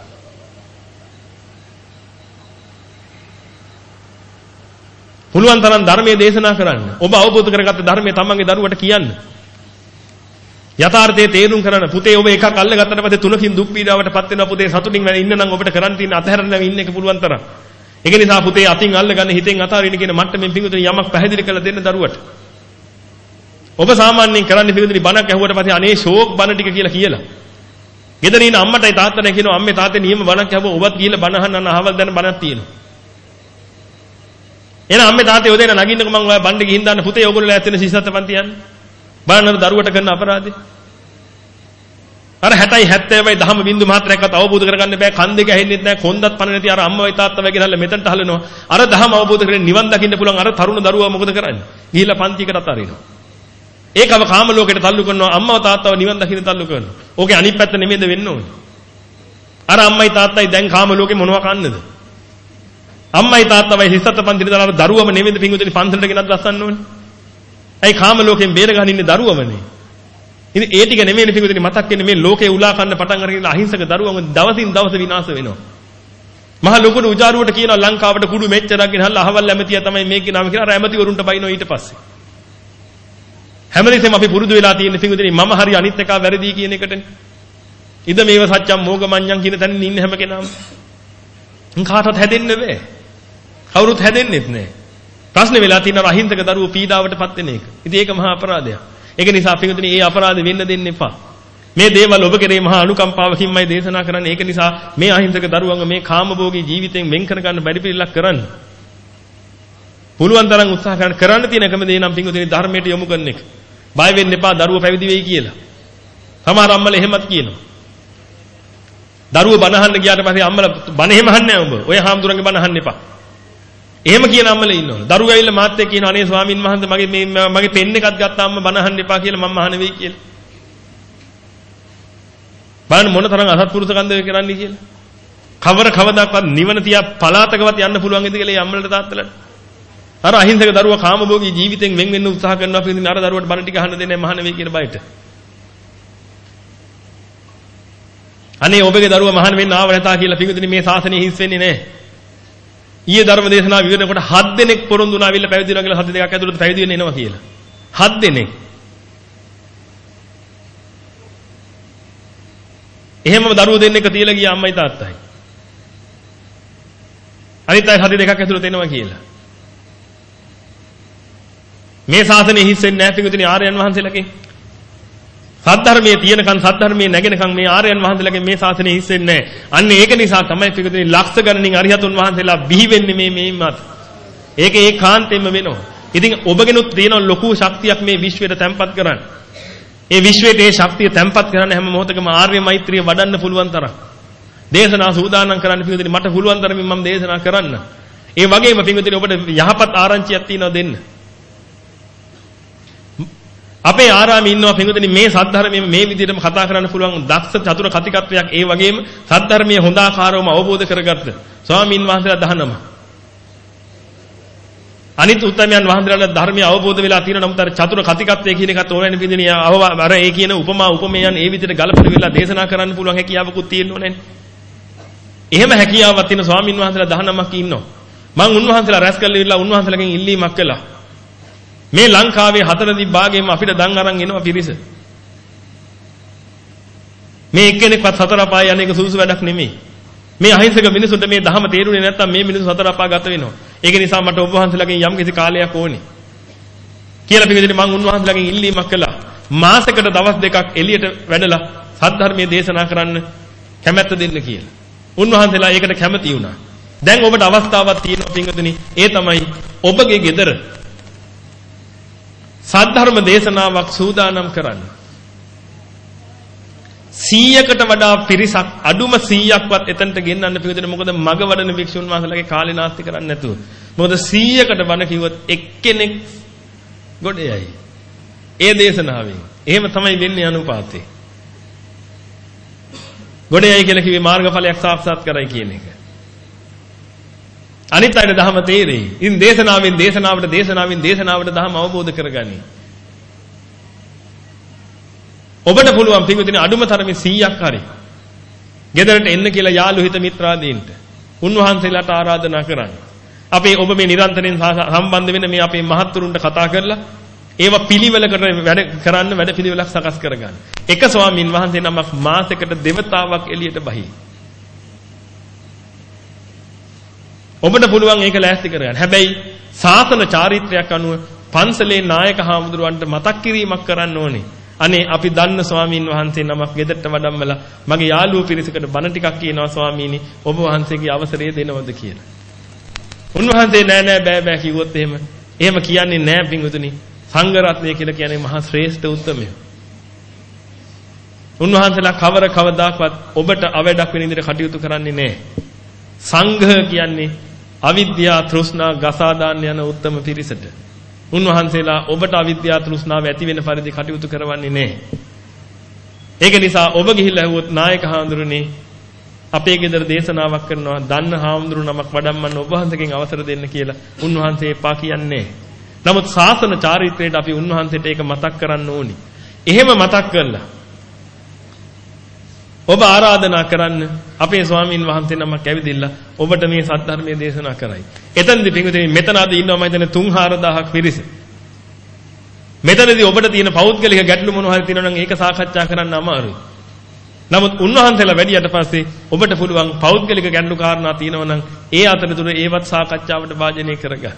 පුළුවන් තරම් ධර්මයේ දේශනා කරන්න. ඔබ අවබෝධ කරගත්ත ධර්මයේ තමන්ගේ දරුවට කියන්න. යථාර්ථයේ තේරුම් කරන්න. පුතේ ඔබ එකක් අල්ලගත්තට පස්සේ තුනකින් දුක් පීඩාවටපත් වෙනවා පුතේ සතුටින් වැඩ ඉන්න නම් ඔබට කරන්න තියෙන අතහැරලා ඉන්න එක පුළුවන් තරම්. ඒක නිසා පුතේ අතින් අල්ලගන්න හිතෙන් අතාරින්න කියන මට්ටමින් පිඟුතුනි යමක් පැහැදිලි කරලා දෙන්න දරුවට. ඔබ සාමාන්‍යයෙන් කරන්නේ පිඟුතුනි බණක් ඇහුවට පස්සේ අනේ ෂෝක් බණ ටික කියලා කියලා. ගෙදර ඉන්න අම්මටයි තාත්තටයි කියනවා අම්මේ තාත්තේ නියම බණක් ඇහුවා ඔබත් ගිහලා බණ අහන්න අහවල් දැන බණක් තියෙනවා. එහෙනම් අම්මේ තාත්තේ ඔදේන නගින්නකො මං ඔය බණ්ඩේ ගිහින් දාන්න පුතේ ඕගොල්ලෝ ඇත්තෙන සිසත්ත පන්ති යන්න. බලන්න දරුවට කරන අපරාධේ. අර 60යි 70යි දහම බින්දු මාත්‍රයක්වත් අවබෝධ කරගන්න බෑ කන් දෙක ඇහෙන්නෙත් නෑ කොන්දත් පණ නැති අර අම්මවයි තාත්තවයි කියලා මෙතනට හලනවා. අර දහම අවබෝධ කරගෙන නිවන් දකින්න පුළුවන් අර තරුණ දරුවා මොකද කරන්නේ? ගිහිල්ලා පන්තියකට අතාරිනවා. ඒකව කාම ලෝකයට තල්ලු කරනවා අම්මව තාත්තව නිවන් දකින්න තල්ලු කරනවා. ඕකේ අනිත් පැත්ත නෙමෙයිද වෙන්න ඕනේ. අර අම්මයි තාත්තයි දැන් කාම ලෝකේ මොනවා කන්නද? අම්මයි තාත්තවයි හිස්සත් පන්තිට දාලා දරුවම නෙමෙයිද පිංගුතුනි පන්සලට ගෙනත් ලස්සන්න ඕනේ. ඇයි කාම ලෝකෙන් බේර ගන්න ඉන්නේ දරුවමනේ. ඉතින් ඒ ටික නෙමෙයිනේ පිංගුතුනි මතක් වෙන්නේ මේ ලෝකේ උලා කන්න පටන් අරගෙන අහිංසක දරුවම දවසින් දවස විනාශ වෙනවා. මහ ලොකුට උජාරුවට කියනවා ලංකාවට කුඩු මෙච්චරක් ගෙනහල්ලා අහවල් ඇමතියා තමයි මේකේ නම කියලා අර ඇමතිවරුන්ට බයිනෝ ඊට පස්සේ. හැමදෙස්සෙම අපි පුරුදු වෙලා තියෙන පිංගුතුනි මම හරි අනිත් එකා වැරදි කියන එකටනේ. ඉද මේව සත්‍යම් මෝගමඤ්ඤම් කියන තැනින් ඉන්න හැම කෙනාම. කාටවත් හැදෙන්න බෑ. කවුරුත් හැදෙන්නෙත් නෑ. ප්‍රශ්නේ වෙලා තියෙන අහිංසක දරුවෝ පීඩාවටපත් වෙන එක. ඉතින් ඒක මහා අපරාධයක්. ඒක නිසා පිටුදින මේ අපරාධ වෙන්න දෙන්න එපා. මේ දේවල් ඔබ කෙරේ මහා අනුකම්පාවකින්මයි දේශනා කරන්නේ. ඒක නිසා මේ අහිංසක දරුවන්ව මේ කාමභෝගී ජීවිතෙන් වෙන් කරගන්න බැරි පිළිලක් කරන්න. පුළුවන් තරම් උත්සාහ කරන්න කරන්න තියෙන එකම දේ නම් පිටුදින ධර්මයට යොමු කරන එක. බය වෙන්න එපා දරුවෝ පැවිදි වෙයි කියලා. සමහර අම්මලා එහෙමත් කියනවා. දරුවෝ බනහන්න ගියාට පස්සේ අම්මලා බන එහෙම අහන්නේ නැහැ ඔබ. ඔය හාමුදුරන්ගේ බන අහන්න එපා. එහෙම කියන අම්මලා ඉන්නවලු. දරුවෝ ඇවිල්ලා මාත් එක්ක කියනවා අනේ ස්වාමින් වහන්සේ මගේ මේ මගේ පෙන් එකක් ගත්තාම බණ අහන්න එපා කියලා මම අහන වෙයි කියලා. බලන්න මොන තරම් අසත්පුරුෂකම්ද වේ කරන්නේ කියලා. කවර කවදාකවත් නිවන තියා පලාතකවත් යන්න පුළුවන් ඉද කියලා අම්මලට තාත්තලට. අර අහිංසක දරුවා කාමභෝගී ජීවිතෙන් වෙන් වෙන්න උත්සාහ කරනවා පිටින් අර දරුවට බණ ටික අහන්න දෙන්නේ මහාන වෙයි කියන බයට. අනේ ඔබගේ දරුවා මහාන වෙන්න ආව නැතා කියලා පිටුදින මේ ශාසනය හිස් වෙන්නේ නැහැ. ඊයේ ධර්ම දේශනාව විවරනකොට හත් දෙනෙක් පොරොන්දු වුණා අවිල්ල පැවිදි වෙනවා කියලා හත් දෙකක් ඇතුළත පැවිදි වෙන්න එනවා කියලා. හත් දෙනෙක්. එහෙමම දරුවෝ දෙන්නෙක් තියලා ගියා අම්මයි තාත්තයි. අනිත් අය හත් දෙකක් ඇතුළත එනවා කියලා. මේ ශාසනය හිස් වෙන්නේ නැහැ පිටුදින ආර්යයන් වහන්සේලාගේ. සද්ධර්මයේ තියෙනකන් සද්ධර්මයේ නැගෙනකන් මේ ආර්යයන් වහන්සේලාගේ මේ ශාසනය හිස් වෙන්නේ නැහැ. අන්න ඒක නිසා තමයි පිටුදින ලක්ෂ ගණනින් අරිහතුන් වහන්සේලා බිහි වෙන්නේ මේ මේ මත. ඒක ඒකාන්තයෙන්ම වෙනවා. ඉතින් ඔබගෙනුත් තියෙන ලොකු ශක්තියක් මේ විශ්වයට තැම්පත් කරන්න. ඒ විශ්වයට ඒ ශක්තිය තැම්පත් කරන්න හැම මොහොතකම ආර්ය මෛත්‍රිය වඩන්න පුළුවන් තරම්. දේශනා සූදානම් කරන්න පිටුදින මට පුළුවන් තරමින් මම දේශනා කරන්න. ඒ වගේම පිටුදින ඔබට යහපත් ආරංචියක් තියෙනවා දෙන්න. අපේ ආරාමේ ඉන්නවා පින්වතුනි මේ සද්ධර්මයේ මේ විදිහටම කතා කරන්න පුළුවන් දක්ෂ චතුර කතිකත්වයක් ඒ වගේම සද්ධර්මයේ හොඳ ආකාරවම අවබෝධ කරගත්ත ස්වාමින් වහන්සේලා 19 අනිත් උත්තමයන් වහන්සේලාට ධර්මය අවබෝධ වෙලා තියෙන නමුත් අර චතුර කතිකත්වයේ කියන එකත් ඕනෑනේ පින්වතුනි අර ඒ කියන උපමා උපමේයන් ඒ විදිහට ගලපලා වෙලා දේශනා කරන්න පුළුවන් හැකියාවකුත් තියෙන්න ඕනෑනේ එහෙම හැකියාවක් තියෙන ස්වාමින් වහන්සේලා 19ක් ඉන්නවා. මම උන්වහන්සේලා රැස් කරලා ඉල්ලා උන්වහන්සේලාගෙන් ඉල්ලීමක් කළා. මේ ලංකාවේ හතර දිබ්බාගෙම අපිට දන් අරන් එනවා පිරිස. මේ එක්කෙනෙක්වත් හතර අපාය යන එක සුසු වැඩක් නෙමෙයි. මේ අහිංසක මිනිසුන්ට මේ ධහම තේරුනේ නැත්තම් මේ මිනිස්සු හතර අපාය ගත වෙනවා. ඒක නිසා මට ඔබ වහන්සේලාගෙන් යම් කිසි කාලයක් ඕනේ. කියලා පිළිදෙලි මම උන්වහන්සේලාගෙන් ඉල්ලීමක් කළා. මාසෙකට දවස් දෙකක් එළියට වැඩලා සද්ධර්මයේ දේශනා කරන්න කැමැත්ත දෙන්න කියලා. උන්වහන්සේලා ඒකට කැමති වුණා. දැන් ඔබට අවස්ථාවක් තියෙනවා පින්වතුනි. ඒ තමයි ඔබගේ ගෙදර සද්ධර්ම දේශනාවක් සූදානම් කරන්න. 100කට වඩා පිරිසක් අඩුම 100ක්වත් එතනට ගෙන්නන්න පිළිදෙන මොකද මග වඩන භික්ෂුන් වහන්සේලාගේ කාලේ නාස්ති කරන්නේ නැතුව. මොකද 100කට බණ කිව්වොත් එක්කෙනෙක් ගොඩේයි. ඒ දේශනාවෙන්. එහෙම තමයි වෙන්නේ අනුපාතේ. ගොඩේයි කියලා කිව්වේ මාර්ගඵලයක් සාක්ෂාත් කරයි කියන එක. අනිත් අයට ධහම තේරෙයි. ඉතින් දේශනාවෙන් දේශනාවට දේශනාවෙන් දේශනාවට ධහම අවබෝධ කරගනි. ඔබට පුළුවන් පිටුදින අඩුම තරමේ 100ක් හරි. ගෙදරට එන්න කියලා යාළු හිත මිත්‍රාදීන්ට උන්වහන්සේලාට ආරාධනා කරන්න. අපේ ඔබ මේ නිරන්තරයෙන් සම්බන්ධ වෙන මේ අපේ මහත්තුරුන්ට කතා කරලා ඒව පිළිවෙලකට වැඩ කරන්න වැඩ පිළිවෙලක් සකස් කරගන්න. එක ස්වාමින් වහන්සේ නමක් මාසෙකට දෙවතාවක් එළියට බහි. ඔබට පුළුවන් ඒක ලෑස්ති කරගන්න. හැබැයි සාසන චාරිත්‍රයක් අනුව පන්සලේ නායක හාමුදුරුවන්ට මතක් කිරීමක් කරන්න ඕනේ. අනේ අපි දන්න ස්වාමීන් වහන්සේ නමක් ගෙදරට වඩම්මලා මගේ යාළුවෝ පිරිසකට බණ ටිකක් කියනවා ස්වාමීනි ඔබ වහන්සේගේ අවසරය දෙනවද කියලා. උන්වහන්සේ නෑ නෑ බෑ බෑ කිව්වොත් එහෙම එහෙම කියන්නේ නෑ පිංගුතුනි. සංඝ රත්නය කියලා කියන්නේ මහා ශ්‍රේෂ්ඨ උත්මයෝ. උන්වහන්සේලා කවර කවදාකවත් ඔබට අවඩක් වෙන විදිහට කටයුතු කරන්නේ නෑ. සංඝ කියන්නේ අවිද්‍යා තෘෂ්ණා ගසා දාන්න යන උත්තම පිරිසට උන්වහන්සේලා ඔබට අවිද්‍යා තෘෂ්ණාව ඇති වෙන පරිදි කටයුතු කරවන්නේ නැහැ. ඒක නිසා ඔබ ගිහිල්ලා ඇහුවොත් නායක හාමුදුරනේ අපේ ගෙදර දේශනාවක් කරනවා දන්න හාමුදුරු නමක් වඩම්මන්න ඔබ වහන්සේගෙන් අවසර දෙන්න කියලා උන්වහන්සේ එපා කියන්නේ. නමුත් ශාසන චාරිත්‍රයට අපි උන්වහන්සේට ඒක මතක් කරන්න ඕනි. එහෙම මතක් කරලා ඔබ ආරාධනා කරන්න අපේ ස්වාමින් වහන්සේ නමක් ඇවිදින්න ඔබට මේ සද්ධර්මයේ දේශනා කරයි. එතනදී පිටුදී මෙතන අද ඉන්නවා මම හිතන්නේ 3-4000ක් පිරිස. මෙතනදී ඔබට තියෙන පෞද්ගලික ගැටලු මොනවා හරි තියෙනවා නම් ඒක සාකච්ඡා කරන්න අමාරුයි. නමුත් උන්වහන්සේලා වැඩියට පස්සේ ඔබට පුළුවන් පෞද්ගලික ගැටලු කාරණා තියෙනවා නම් ඒ අතරතුර ඒවත් සාකච්ඡාවට වාජනය කරගන්න.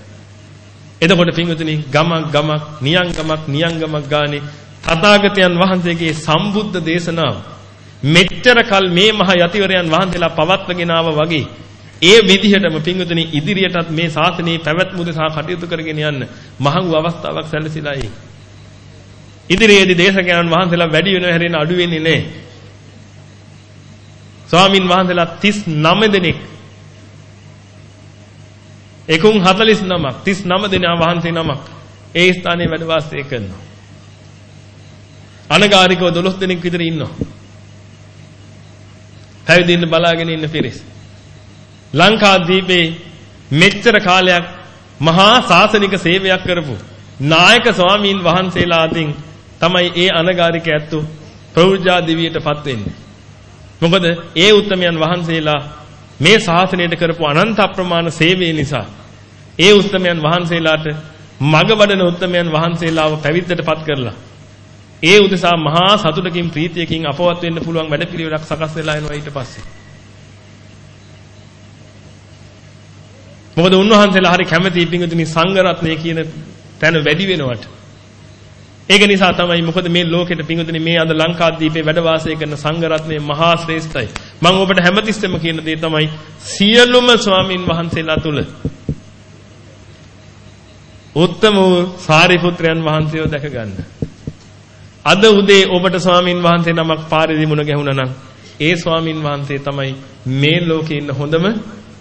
එතකොට පින්වතුනි ගමක් ගමක් නියංගමක් නියංගමක් ගානේ තථාගතයන් වහන්සේගේ සම්බුද්ධ දේශනාව මෙච්චර කල් මේ මහ යතිවරයන් වහන්සේලා පවත්වගෙන ආවා වගේ ඒ විදිහටම පින්වතුනි ඉදිරියටත් මේ ශාසනයේ පැවැත්ම උදෙසා කටයුතු කරගෙන යන්න මහඟු අවස්ථාවක් සැලසීලා ඒ. ඉදිරියේදී දේශකයන් වහන්සේලා වැඩි වෙනව හැරෙන අඩු වෙන්නේ නැහැ. ස්වාමින් වහන්සේලා 39 දෙනෙක් එකුන් 49ක් 39 දෙනා වහන්සේ නමක් ඒ ස්ථානයේ වැඩ වාසය කරනවා. අනගාരികව 12 දෙනෙක් විතර ඉන්නවා. පැවිදින්න බලාගෙන ඉන්න පිරිස. ලංකාදීපේ මෙච්චර කාලයක් මහා සාසනික සේවයක් කරපු නායක ස්වාමීන් වහන්සේලා අතින් තමයි ඒ අනගාരിക ඇත්තු ප්‍රෞජා දිවියටපත් වෙන්නේ. මොකද ඒ උත්තමයන් වහන්සේලා මේ ශාසනයට කරපු අනන්ත අප්‍රමාණ සේවය නිසා ඒ උත්තමයන් වහන්සේලාට මග වඩන උත්තමයන් වහන්සේලාව පැවිද්දටපත් කරලා ඒ උදෙසා මහා සතුටකින් ප්‍රීතියකින් අපවත් වෙන්න පුළුවන් වැඩපිළිවෙලක් සකස් වෙලා එනවා ඊට පස්සේ. මොකද උන්වහන්සේලා හරි කැමැති පිංගුතුනි සංඝ රත්නය කියන තැන වැඩි වෙනවට. ඒක නිසා තමයි මොකද මේ ලෝකෙට පිංගුතුනි මේ අද ලංකාදීපේ වැඩ වාසය කරන සංඝ රත්නය මහා ශ්‍රේෂ්ඨයි. මම ඔබට හැමතිස්සෙම කියන දේ තමයි සියලුම ස්වාමින් වහන්සේලා තුල උත්තම වූ සාරිපුත්‍රයන් වහන්සේව දැක ගන්න. අද උදේ ඔබට ස්වාමින් වහන්සේ නමක් පාරේ මුණ ගැහුණා නම් ඒ ස්වාමින් වහන්සේ තමයි මේ ලෝකේ ඉන්න හොඳම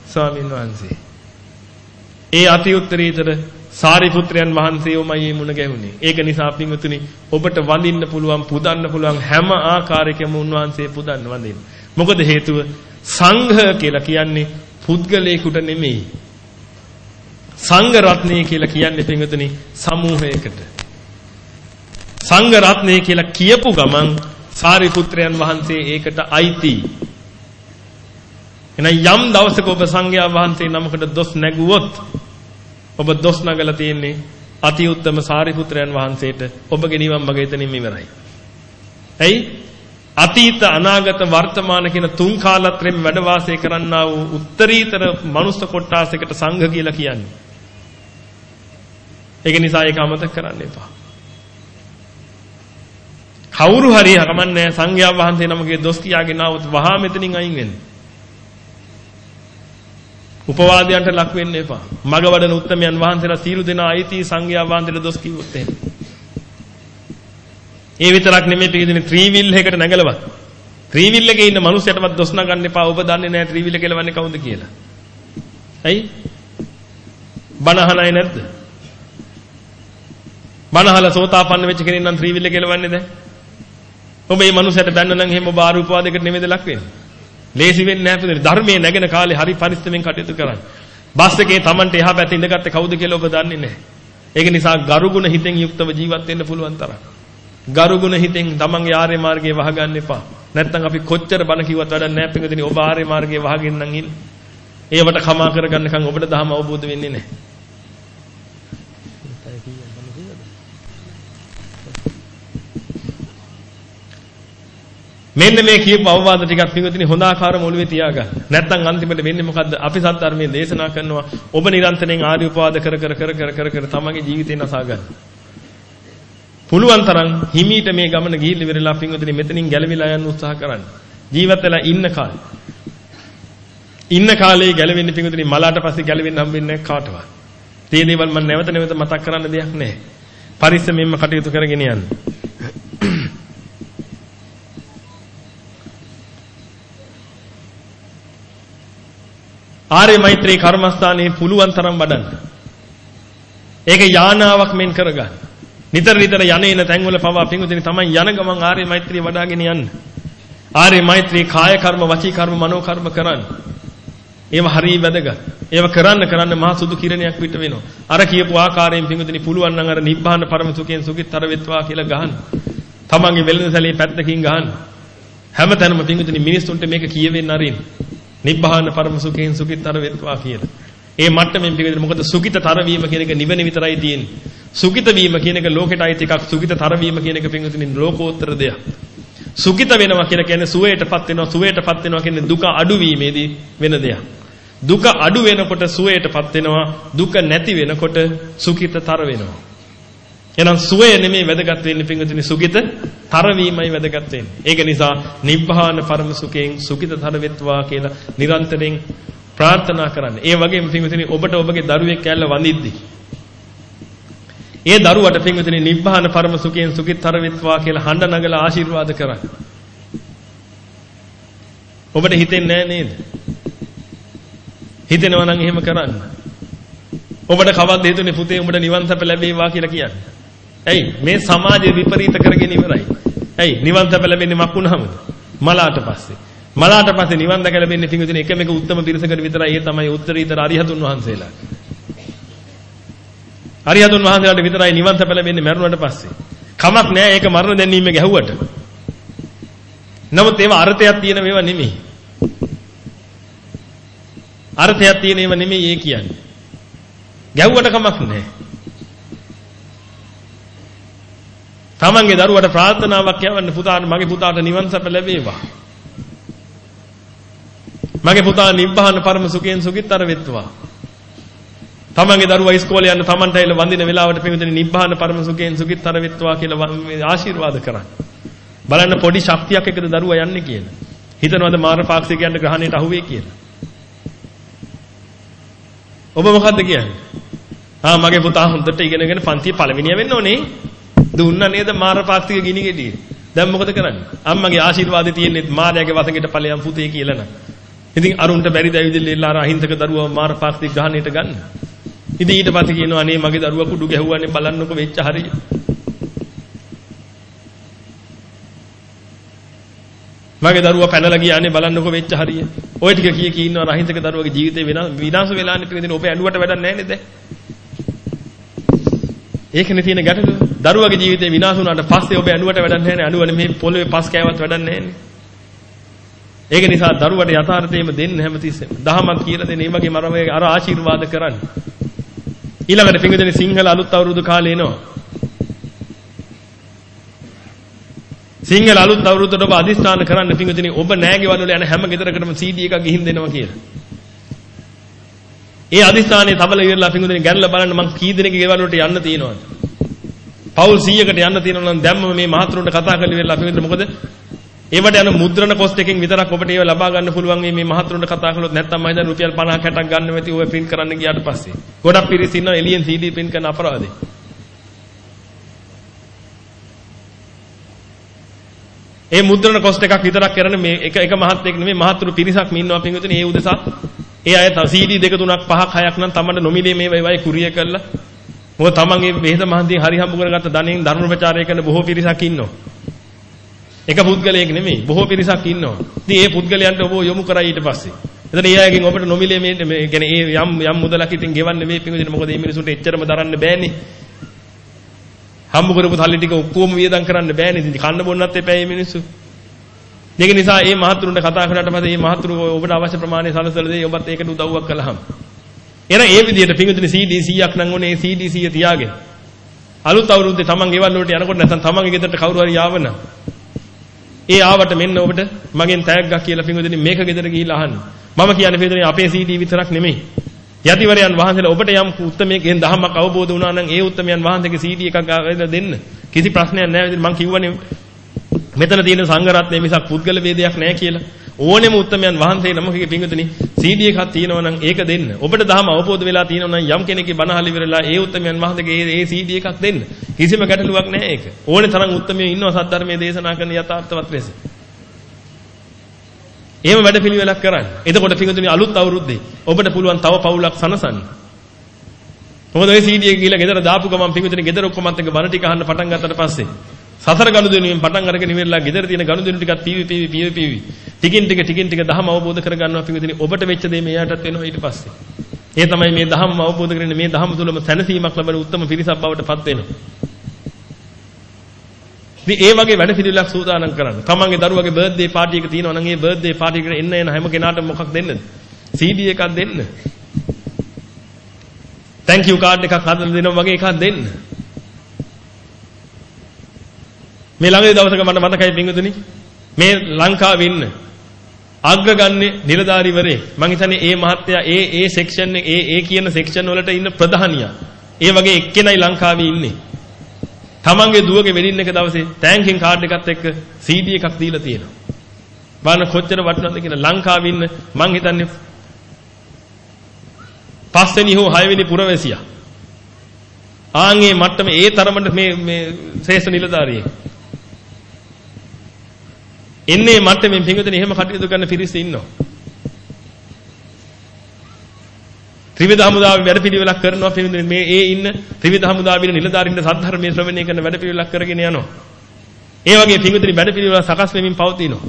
ස්වාමින් වහන්සේ. ඒ අති උත්තරීතර සාරිපුත්‍රයන් වහන්සේවමයි මේ මුණ ගැහුනේ. ඒක නිසා පින්වතුනි ඔබට වඳින්න පුළුවන් පුදන්න පුළුවන් හැම ආකාරයකම උන්වහන්සේ පුදන්න වඳින්න. මොකද හේතුව සංඝ කියලා කියන්නේ පුද්ගලයෙකුට නෙමෙයි. සංඝ රත්නය කියලා කියන්නේ පින්වතුනි සමූහයකට. සංඝ රත්නය කියලා කියපු ගමන් සාරිපුත්‍රයන් වහන්සේ ඒකට අයිති. එහෙනම් යම් දවසක ඔබ සංඝයා වහන්සේ නමකට දොස් නැගුවොත් ඔබ දොස් නගලා තියෙන්නේ අති උත්තම සාරිපුත්‍රයන් වහන්සේට ඔබගේ නිවන් මඟ එතනින්ම ඉවරයි. ඇයි? අතීත අනාගත වර්තමාන කියන තුන් කාලත්‍රයෙන් වැඩ වාසය කරන්නා වූ උත්තරීතර මනුස්ස කොට්ටාසයකට සංඝ කියලා කියන්නේ. ඒක නිසා ඒක අමතක කරන්න එපා. කවුරු හරි කමන්නේ සංඝයා වහන්සේ නමගේ දොස් කියාගෙන આવොත් වහා මෙතනින් අයින් වෙන්න. උපවාදයන්ට ලක් වෙන්න එපා. මග වඩන උත්තමයන් වහන්සේලා සීල දෙනා අයිති සංඝයා වහන්සේලා දොස් කිව්වොත් එහෙම. ඒ විතරක් නෙමෙයි පිළිදෙන ත්‍රිවිල් එකකට නැගලවත්. ත්‍රිවිල් එකේ ඉන්න මිනිස්සයටවත් දොස් නගන්න එපා. ඔබ දන්නේ නැහැ ත්‍රිවිල් කෙලවන්නේ කවුද කියලා. ඇයි? බණහනයි නැද්ද? බණහල සෝතාපන්න වෙච්ච කෙනෙක් නම් ත්‍රිවිල් කෙලවන්නේ නැහැ. ඔබ මේ මනුස්සයට බැන්න නම් එහෙම ඔබ ආරූපවාදයකට නෙමෙයිද ලක් වෙන්නේ. ලේසි වෙන්නේ නැහැ පුතේ. ධර්මයේ නැගෙන කාලේ හරි පරිස්සමෙන් කටයුතු කරන්න. බස් එකේ Tamante එහා පැත්තේ ඉඳගත්තේ කවුද කියලා ඔබ දන්නේ නැහැ. ඒක නිසා ගරුගුණ හිතෙන් යුක්තව ජීවත් වෙන්න පුළුවන් තරම්. ගරුගුණ හිතෙන් තමන්ගේ ආර්ය මාර්ගයේ වහගන්න එපා. නැත්නම් අපි කොච්චර බණ කිව්වත් වැඩක් නැහැ පිටුදිනේ ඔබ ආර්ය මාර්ගයේ වහගෙන නම් ඉන්න. ඒවට කමා කරගන්නකම් ඔබට ධර්ම අවබෝධ වෙන්නේ නැහැ. මෙන්න මේ කියපු අවවාද ටිකක් පිටුදිනේ හොඳ ආකාරම ඔළුවේ තියාගන්න. නැත්නම් අන්තිමට වෙන්නේ මොකද්ද? අපි සත්‍ය දේශනා කරනවා ඔබ නිරන්තරයෙන් ආර්ය උපවාද කර කර කර කර කර කර තමන්ගේ ජීවිතේ නසා ගන්න. පුළුවන් තරම් හිමීට මේ ගමන ගිහිල්ලා ඉවරලා පින්වතුනි මෙතනින් ගැලවිලා යන්න උත්සාහ කරන්න. ජීවත් වෙලා ඉන්න කාලේ. ඉන්න කාලේ ගැලවෙන්න පින්වතුනි මලාට පස්සේ ගැලවෙන්න හම්බෙන්නේ කාටවත්. මේ දේවල් මම නැවත නැවත මතක් කරන්න දෙයක් නැහැ. පරිස්සමෙන්ම කටයුතු කරගෙන යන්න. ආර්ය මෛත්‍රී කර්මස්ථානයේ පුළුවන් තරම් වඩන්න. ඒක යානාවක් මෙන් කරගන්න. නිතර නිතර යන්නේන තැන්වල පවා පිඟුදින තමයි යන ගමන් ආර්ය මෛත්‍රිය වඩ아가ගෙන යන්න. ආර්ය මෛත්‍රී කාය කර්ම, වචී කර්ම, මනෝ කර්ම කරන්න. ඒව හරිය වැදගත්. ඒව කරන්න කරන්න මහා සුදු කිරණයක් පිට වෙනවා. අර කියපු ආකාරයෙන් පිඟුදින පුළුවන් නම් අර නිබ්බාන පරම සුඛයෙන් සුඛිතර වෙත්වා කියලා ගහන්න. තමන්ගේ වෙළඳසැලේ පැත්තකින් ගහන්න. හැමතැනම පිඟුදින මිනිස්සුන්ට මේක කියවෙන්න අරින්න. නිබ්බාන පරම සුඛයෙන් සුඛිතර වෙත්වා කියලා. ඒ මට්ටමින් පිළිගන්න මොකද සුඛිතතර වීම කියන එක නිවන විතරයි තියෙන්නේ. සුඛිත වීම කියන එක ලෝකෙට අයිති එකක් සුඛිතතර වීම කියන එක පිළිගන්නේ ලෝකෝත්තර දෙයක්. සුඛිත වෙනවා කියලා කියන්නේ සුවයටපත් වෙනවා සුවයටපත් වෙනවා කියන්නේ දුක අඩු වීමේදී වෙන දෙයක්. දුක අඩු වෙනකොට සුවයටපත් වෙනවා දුක නැති වෙනකොට සුඛිතතර වෙනවා. එහෙනම් සුවය නෙමෙයි වැදගත් වෙන්නේ පිංගුතුනි සුඛිත තර වීමයි වැදගත් වෙන්නේ. ඒක නිසා නිබ්බාන පරම සුඛයෙන් සුඛිතතර වෙත්වා කියලා නිරන්තරයෙන් ප්‍රාර්ථනා කරන්න. ඒ වගේම පින්විතනි ඔබට ඔබගේ දරුවෙක් කැල්ල වඳිද්දී ඒ දරුවට පින්විතනි නිබ්බාන පරම සුඛයෙන් සුඛිතතර වෙත්වා කියලා හඬ නගලා ආශිර්වාද කරන්න. ඔබට හිතෙන්නේ නැහැ නේද? හිතෙනවා නම් එහෙම කරන්න. ඔබට කවද්ද හිතුනේ පුතේ උඹට නිවන් සැප ලැබේවා කියලා කියන්නේ? ඇයි මේ සමාජය විපරීත කරගෙන ඉවරයි. ඇයි නිවන් සැප ලැබෙන්නේ මක් වුණාමද? මලාට පස්සේ. මලාට පස්සේ නිවන් දැක ලැබෙන්නේ පිංගුතුනි එකම එක උත්තම පිරිසකට විතරයි ඒ තමයි උත්තරීතර අරිහතුන් වහන්සේලා. අරිහතුන් වහන්සේලාට විතරයි නිවන් සැප ලැබෙන්නේ මරුණට පස්සේ. කමක් නෑ ඒක මරණ දැනීමේ ගැහුවට. නමුත් ඒවා අර්ථයක් තියෙන මේවා නෙමෙයි. අර්ථයක් තියෙන ඒවා නෙමෙයි ඒ කියන්නේ. ගැහුවට කමක් නෑ. තමන්ගේ දරුවට ප්‍රාර්ථනාවක් යවන්න පුතාට මගේ පුතාට නිවන් සැප ලැබේවා. මගේ පුතා නිබ්බාන පරම සුඛයෙන් සුඛිතර වෙත්වා. තමන්ගේ දරුවා ඉස්කෝලේ යන තමන්ට ඇවිල්ලා වඳින වෙලාවට පින්විතනේ නිබ්බාන පරම සුඛයෙන් සුඛිතර වෙත්වා කියලා ආශිර්වාද කරන්න. බලන්න පොඩි ශක්තියක් එකද දරුවා යන්නේ කියලා. හිතනවාද මාර පාක්ෂිකයන්ට ග්‍රහණයට අහුවේ කියලා. ඔබ මොකද්ද කියන්නේ? ආ මගේ පුතා හොඳට ඉගෙනගෙන පන්තියේ පළවෙනිය වෙන්න ඕනේ. දුන්නා නේද මාර පාක්ෂික ගිනි ගෙඩිය. දැන් මොකද කරන්නේ? අම්මගේ ආශිර්වාදේ තියෙන්නේ මාර්යාගේ වසඟයට ඵලයන් පුතේ කියලා නේද? ඉතින් අරුන්ට බැරිද ඇවිදilla අර අහිංසක දරුවා මාර පාක්ෂික ග්‍රහණයට ගන්න. ඉතින් ඊට පස්සේ කියනවා අනේ මගේ දරුවා කුඩු ගැහුවානේ බලන්නකො වෙච්ච හරිය. මගේ දරුවා පැනලා ගියානේ බලන්නකො වෙච්ච හරිය. ওই ටික කී කී ඉන්නවා රහිතක දරුවගේ ජීවිතේ විනාශ වෙලානේ පිටින් ඔබ ඇඬුවට වැඩක් නැහැ නේද? ඒකනේ තියෙන ගැටලුව. දරුවගේ ජීවිතේ විනාශ වුණාට පස්සේ ඔබ ඇඬුවට වැඩක් නැහැ නේ. ඇඬුවනේ මේ පොළවේ පස් කෑවත් වැඩක් නැහැ නේ. ඒක නිසා දරුවට යථාර්ථයම දෙන්න හැමතිස්සෙම. දහමක් කියලා දෙන මේ වගේ මරමයේ අර ආශිර්වාද කරන්න. ඊළඟට පිංගුදෙනි සිංහල අලුත් අවුරුදු කාලේ එනවා. සිංහල අලුත් අවුරුද්දට ඔබ අදිස්ථාන කරන්න පිංගුදෙනි ඔබ නෑගේ වල යන හැම ගෙදරකටම CD එකක් ගිහින් දෙනවා කියලා. ඒ අදිස්ථානයේ තබල ඉවරලා පිංගුදෙනි ගැනලා බලන්න මං කී දෙනෙක්ගේ ගෙවල් වලට යන්න තියෙනවද? පවුල් 100කට යන්න තියෙනවා නම් දැම්ම මේ මහතුරුන්ට කතා කරලා ඉවරලා පිංගුදෙනි මොකද? ඒවට යන මුද්‍රණ කොස්ට් එකකින් විතරක් ඔබට ඒව ලබා ගන්න පුළුවන් මේ මහතුරුන්ට කතා කළොත් නැත්නම් මම හිතන්නේ රුපියල් 50 60ක් ගන්න වෙති ඔය print කරන්න ගියාට පස්සේ. ගොඩක් පිරිස් ඉන්නවා එළියෙන් CD print කරන අපරාධේ. ඒ මුද්‍රණ කොස්ට් එකක් විතරක් කරන මේ එක එක මහත්යෙක් නෙමෙයි මහතුරු පිරිසක් ඉන්නවා පින්විතනේ ඒ උදෙසා ඒ අය CD දෙක තුනක් පහක් හයක් නම් තමන්ට නොමිලේ මේ වයි කුරිය කරලා මොකද තමන්ගේ වෙහෙස මහන්සියෙන් හරි හම්බ කරගත්ත ධනෙන් ධර්ම ප්‍රචාරය කරන බොහෝ පිරිසක් ඉන්නවා. එක පුද්ගලයෙක් නෙමෙයි බොහෝ පිරිසක් ඉන්නවා. ඉතින් ඒ පුද්ගලයන්ට ඔබ යොමු කරයි ඊට පස්සේ. එතන ඒ අයගෙන් ඔබට නොමිලේ මේ මේ කියන්නේ ඒ යම් යම් මුදලක් ඉතින් ගෙවන්න මේ පිංගුදින මොකද මේ මිනිසුන්ට එච්චරම දරන්න බෑනේ. හම්බ කරපු සල්ලි ටික ඔක්කොම වියදම් කරන්න බෑනේ. ඉතින් කන්න බොන්නත් එපා මේ මිනිස්සු. ඒක නිසා මේ මහතුරුන්ට කතා කරාට පස්සේ මේ මහතුරු ඔබට අවශ්‍ය ප්‍රමාණය සලසලා දෙයි ඔබත් ඒකට උදව්වක් කළාම. එහෙනම් ඒ විදිහට පිංගුදින CD 100ක් නම් ඕනේ CD 100 තියාගෙන. අලුත් අවුරුද්දේ තමන් ගෙවල් වලට යනකොට නැත්නම් තමන්ගේ ගෙදරට කවුරු හරි ආවනම් ඒ ආවට මෙන්න ඔබට මගෙන් තෑග්ගක් කියලා පින්වදිනේ මේක ගෙදර ගිහිල්ලා අහන්න. මම කියන්නේ පින්වදිනේ අපේ CD විතරක් නෙමෙයි. යතිවරයන් වහන්සේලා ඔබට යම් උත්තරමයකින් දහමක් අවබෝධ වුණා නම් ඒ උත්තරමයන් වහන්සේගේ CD එකක් දෙන්න. කිසි ප්‍රශ්නයක් නැහැ. මම කිව්වනේ මෙතන තියෙන සංඝරත්නය මිසක් පුද්ගල වේදයක් නැහැ කියලා. ඕනෙම උත්තරමයන් වහන්සේ නමකගේ පින්වදිනේ CD එකක් තියෙනවා නම් ඒක දෙන්න. ඔබට දහම අවබෝධ වෙලා තියෙනවා නම් යම් කෙනෙක්ගේ බණ අහලා ඉවරලා ඒ උත්තරමයන් වහන්සේගේ ඒ CD එකක් දෙන්න. කිසිම ගැටලුවක් නැහැ ඒක. ඕනේ තරම් උත්තරමයෝ ඉන්නවා සද්ධර්මයේ දේශනා කරන යථාර්ථවත් ලෙස. එහෙම වැඩපිළිවෙලක් කරන්න. එතකොට පින්වතුනි අලුත් අවුරුද්දේ ඔබට පුළුවන් තව පවුලක් සනසන්න. මොකද ඔය CD එක ගිහලා ගෙදර දාපු ගමන් පින්වතුනි ගෙදර ඔක්කොමත් එක්ක බණ ටික අහන්න පටන් ගත්තට පස්සේ සතර ගනුදෙනුවෙන් පටන් අරගෙන ඉවරලා ගෙදර තියෙන ගනුදෙනු ටිකත් පීවි පීවි පීවි පීවි ටිකින් ටික ටිකින් ටික දහම අවබෝධ කරගන්නවා පින්වතුනි ඔබට වෙච්ච දේ මෙයාටත් වෙනවා ඊට පස්සේ. ඒ තමයි මේ දහම අවබෝධ කරගෙන මේ දහම තුලම සැනසීමක් ලබන උත්තම පිරිසක් බවට පත් වෙනවා. ඉතින් ඒ වගේ වැඩ පිළිවෙලක් සූදානම් කරන්න. තමන්ගේ දරුවගේ බර්ත්ඩේ පාටි එක තියෙනවා නම් ඒ බර්ත්ඩේ පාටි එකට එන්න එන හැම කෙනාටම මොකක් දෙන්නද? CD එකක් දෙන්න. thank you card එකක් හදලා දෙනවා වගේ එකක් දෙන්න. මේ ළඟදී දවසක මට මතකයි පින්වතුනි මේ ලංකාවේ ඉන්න අග්‍රගන්නේ නිලධාරිවරේ මං හිතන්නේ ඒ මහත්තයා ඒ ඒ සෙක්ෂන් ඒ ඒ කියන සෙක්ෂන් වලට ඉන්න ප්‍රධානියා. ඒ වගේ එක්කෙනයි ලංකාවේ ඉන්නේ. තමන්ගේ දුවගේ වෙඩින් එක දවසේ තෑන්කින් කාඩ් එකත් එක්ක CD එකක් දීලා තියෙනවා. බලන්න කොච්චර වටිනවද කියලා ලංකාවේ ඉන්න මං හිතන්නේ පස්වෙනි හෝ හයවෙනි පුරවැසියා. ආන්ගේ මට්ටම ඒ තරමට මේ මේ ශ්‍රේෂ්ඨ නිලධාරියෙක්. එන්නේ මට්ටමින් පිංගුතුනි එහෙම කටයුතු කරන පිරිස ඉන්නවා. ත්‍රිවිධ හමුදාවේ වැඩපිළිවෙලක් කරනවා පින්විතනි මේ ඒ ඉන්න ත්‍රිවිධ හමුදාවේ නිලධාරීන්ට සද්ධර්මයේ ශ්‍රවණය කරන වැඩපිළිවෙලක් කරගෙන යනවා. ඒ වගේ පින්විතනි වැඩපිළිවෙල සකස් වෙමින් පවතිනවා.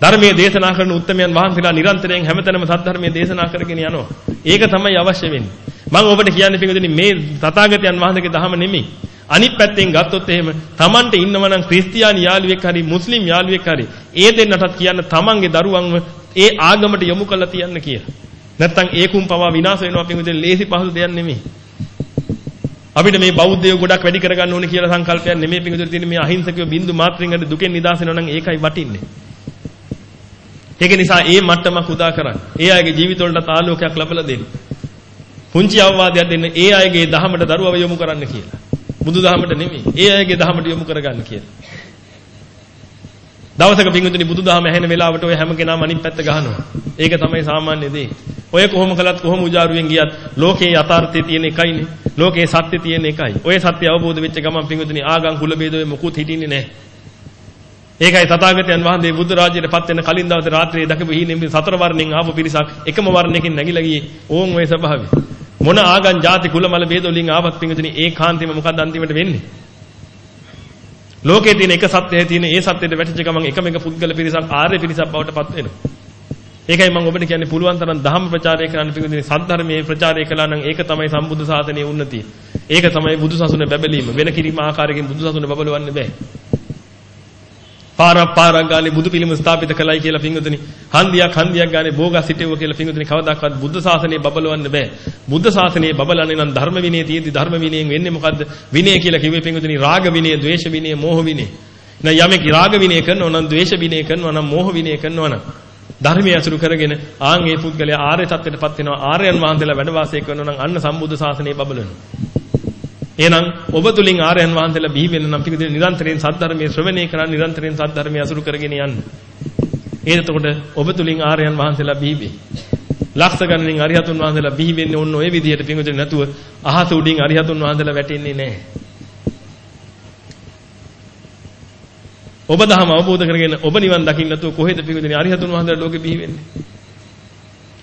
ධර්මයේ දේශනා කරන උත්තමයන් වහන්සේලා නිරන්තරයෙන් හැමතැනම සද්ධර්මයේ දේශනා කරගෙන යනවා. ඒක තමයි අවශ්‍ය වෙන්නේ. මම ඔබට කියන්නේ පින්විතනි මේ තථාගතයන් වහන්සේගේ දහම නෙමෙයි. අනිත් පැත්තෙන් ගත්තොත් එහෙම Tamanට ඉන්නවනම් ක්‍රිස්තියානි යාළුවෙක් හරි මුස්ලිම් යාළුවෙක් හරි ඒ දෙන්නටත් කියන්න Tamanගේ දරුවන්ව ඒ ආගමට යොමු කරලා තියන්න කියලා. නැත්තම් ඒකුම් පවා විනාශ වෙනවා පින්විතනි ලේසි පහසු දෙයක් නෙමෙයි. අපිට මේ බෞද්ධයෝ ගොඩක් වැඩි කරගන්න ඕනේ කියලා සංකල්පයක් නෙමෙයි පින්විතනි තියෙන මේ අහිංසකව බින්දු මාත්‍රෙන් අද දුකෙන් නිදහස් වෙනවා නම් ඒකයි වටින්නේ. ඒක නිසා ඒ මට්ටමක් උදා කරන්න. ඒ අයගේ ජීවිතවලට ආලෝකයක් ලබලා දෙන්න. පුංචි අවවාදයක් දෙන්න ඒ අයගේ දහමට දරුවව යොමු කරන්න කියලා. බුදු දහමට නෙමෙයි. ඒ අයගේ දහමට යොමු කරගන්න කියලා. දවසක පිංගුතුනි බුදු දහම ඇහෙන වෙලාවට ඔය හැම කෙනාම අනිත් පැත්ත ගහනවා. ඒක තමයි සාමාන්‍ය දේ. ඔය කොහොම කළත් කොහොම උජාරුවෙන් ගියත් ලෝකේ යථාර්ථය තියෙන එකයිනේ. ලෝකේ සත්‍ය තියෙන එකයි. ඔය සත්‍ය අවබෝධ වෙච්ච ගමන් පිංගුතුනි ආගම් කුල ભેද ඔය මොකුත් හිටින්නේ නැහැ. ඒකයි තථාගතයන් වහන්සේ බුද්ධ රාජ්‍යයට පත් වෙන කලින් දවසේ රාත්‍රියේ දකපු හීනෙන් සතර වර්ණෙන් ආපු පිරිසක් එකම වර්ණයකින් නැగిලා ගියේ ඕන් ඔය ස්වභාවය. මොන ආගම් ಜಾති කුල මල ભેද වලින් ආවත් පිංගුතුනි ඒකාන්තෙම මොකක්ද අන්තිමට වෙන්නේ? ලෝකයේ තියෙන එක සත්‍යයේ තියෙන ඒ සත්‍යයට වැටිච්ච ගමන් එකම එක පුද්ගල පිරිසක් ආර්ය පිරිසක් බවට පත් වෙනවා. ඒකයි මම ඔබට කියන්නේ පුළුවන් තරම් ධම්ම ප්‍රචාරය කරන්න පිළිගන්නේ සද්ධර්මයේ ප්‍රචාරය කළා නම් ඒක තමයි සම්බුද්ධ ශාසනයේ උන්නතිය. ඒක තමයි බුදුසසුන බැබලීම. වෙන කිරීම ආකාරයකින් බුදුසසුන බබලවන්න බෑ. පාරක් පාරක් ගානේ බුදු පිළිම ස්ථාපිත කළයි කියලා පින්වතුනි. හන්දියක් හන්දියක් ගානේ භෝගස් සිටෙව්ව කියලා පින්වතුනි කවදාකවත් බුද්ධ ශාසනය බබලවන්න බෑ. බුද්ධ ශාසනය බබලන්නේ නම් ධර්ම විනය තියෙද්දි ධර්ම විනයෙන් වෙන්නේ මොකද්ද? විනය කියලා කිව්වේ පින්වතුනි රාග විනය ද්වේෂ විනය මෝහ විනය. නෑ යමෙක් රාග විනය කරනවා නම් ද්වේෂ විනය කරනවා නම් මෝහ විනය කරනවා නම් ධර්මයේ අසුරු කරගෙන ආන් ඒ පුද්ගලයා ආර්ය තත්ත්වයටපත් වෙනවා. ආර්යයන් වහන්සේලා වැඩ වාසය කරනවා නම් අන්න සම්බුද්ධ ශාසනය බබලනවා. එහෙනම් ඔබ තුලින් ආර්යයන් වහන්සේලා බිහි වෙන්න නම් ටික නිරන්තරයෙන් සද්ධර්මයේ ශ්‍රවණය කරන් නිරන්තරයෙන් සද්ධර්මයේ අසුරු කරගෙන යන්න. එතකොට ඔබ තුලින් ආර්යයන් වහන්සේලා බිහි වෙයි. ලක්ෂ ගණනින් අරිහතුන් වහන්සේලා බිහි වෙන්නේ ඔන්න ඔය විදිහට පිඟුතුනේ නැතුව අහස උඩින් අරිහතුන් වහන්සේලා වැටෙන්නේ නැහැ. ඔබ දහම අවබෝධ කරගෙන ඔබ නිවන් දකින්න නැතුව කොහෙද පිඟුතුනේ අරිහතුන් වහන්සේලා ලෝකෙ බිහි වෙන්නේ?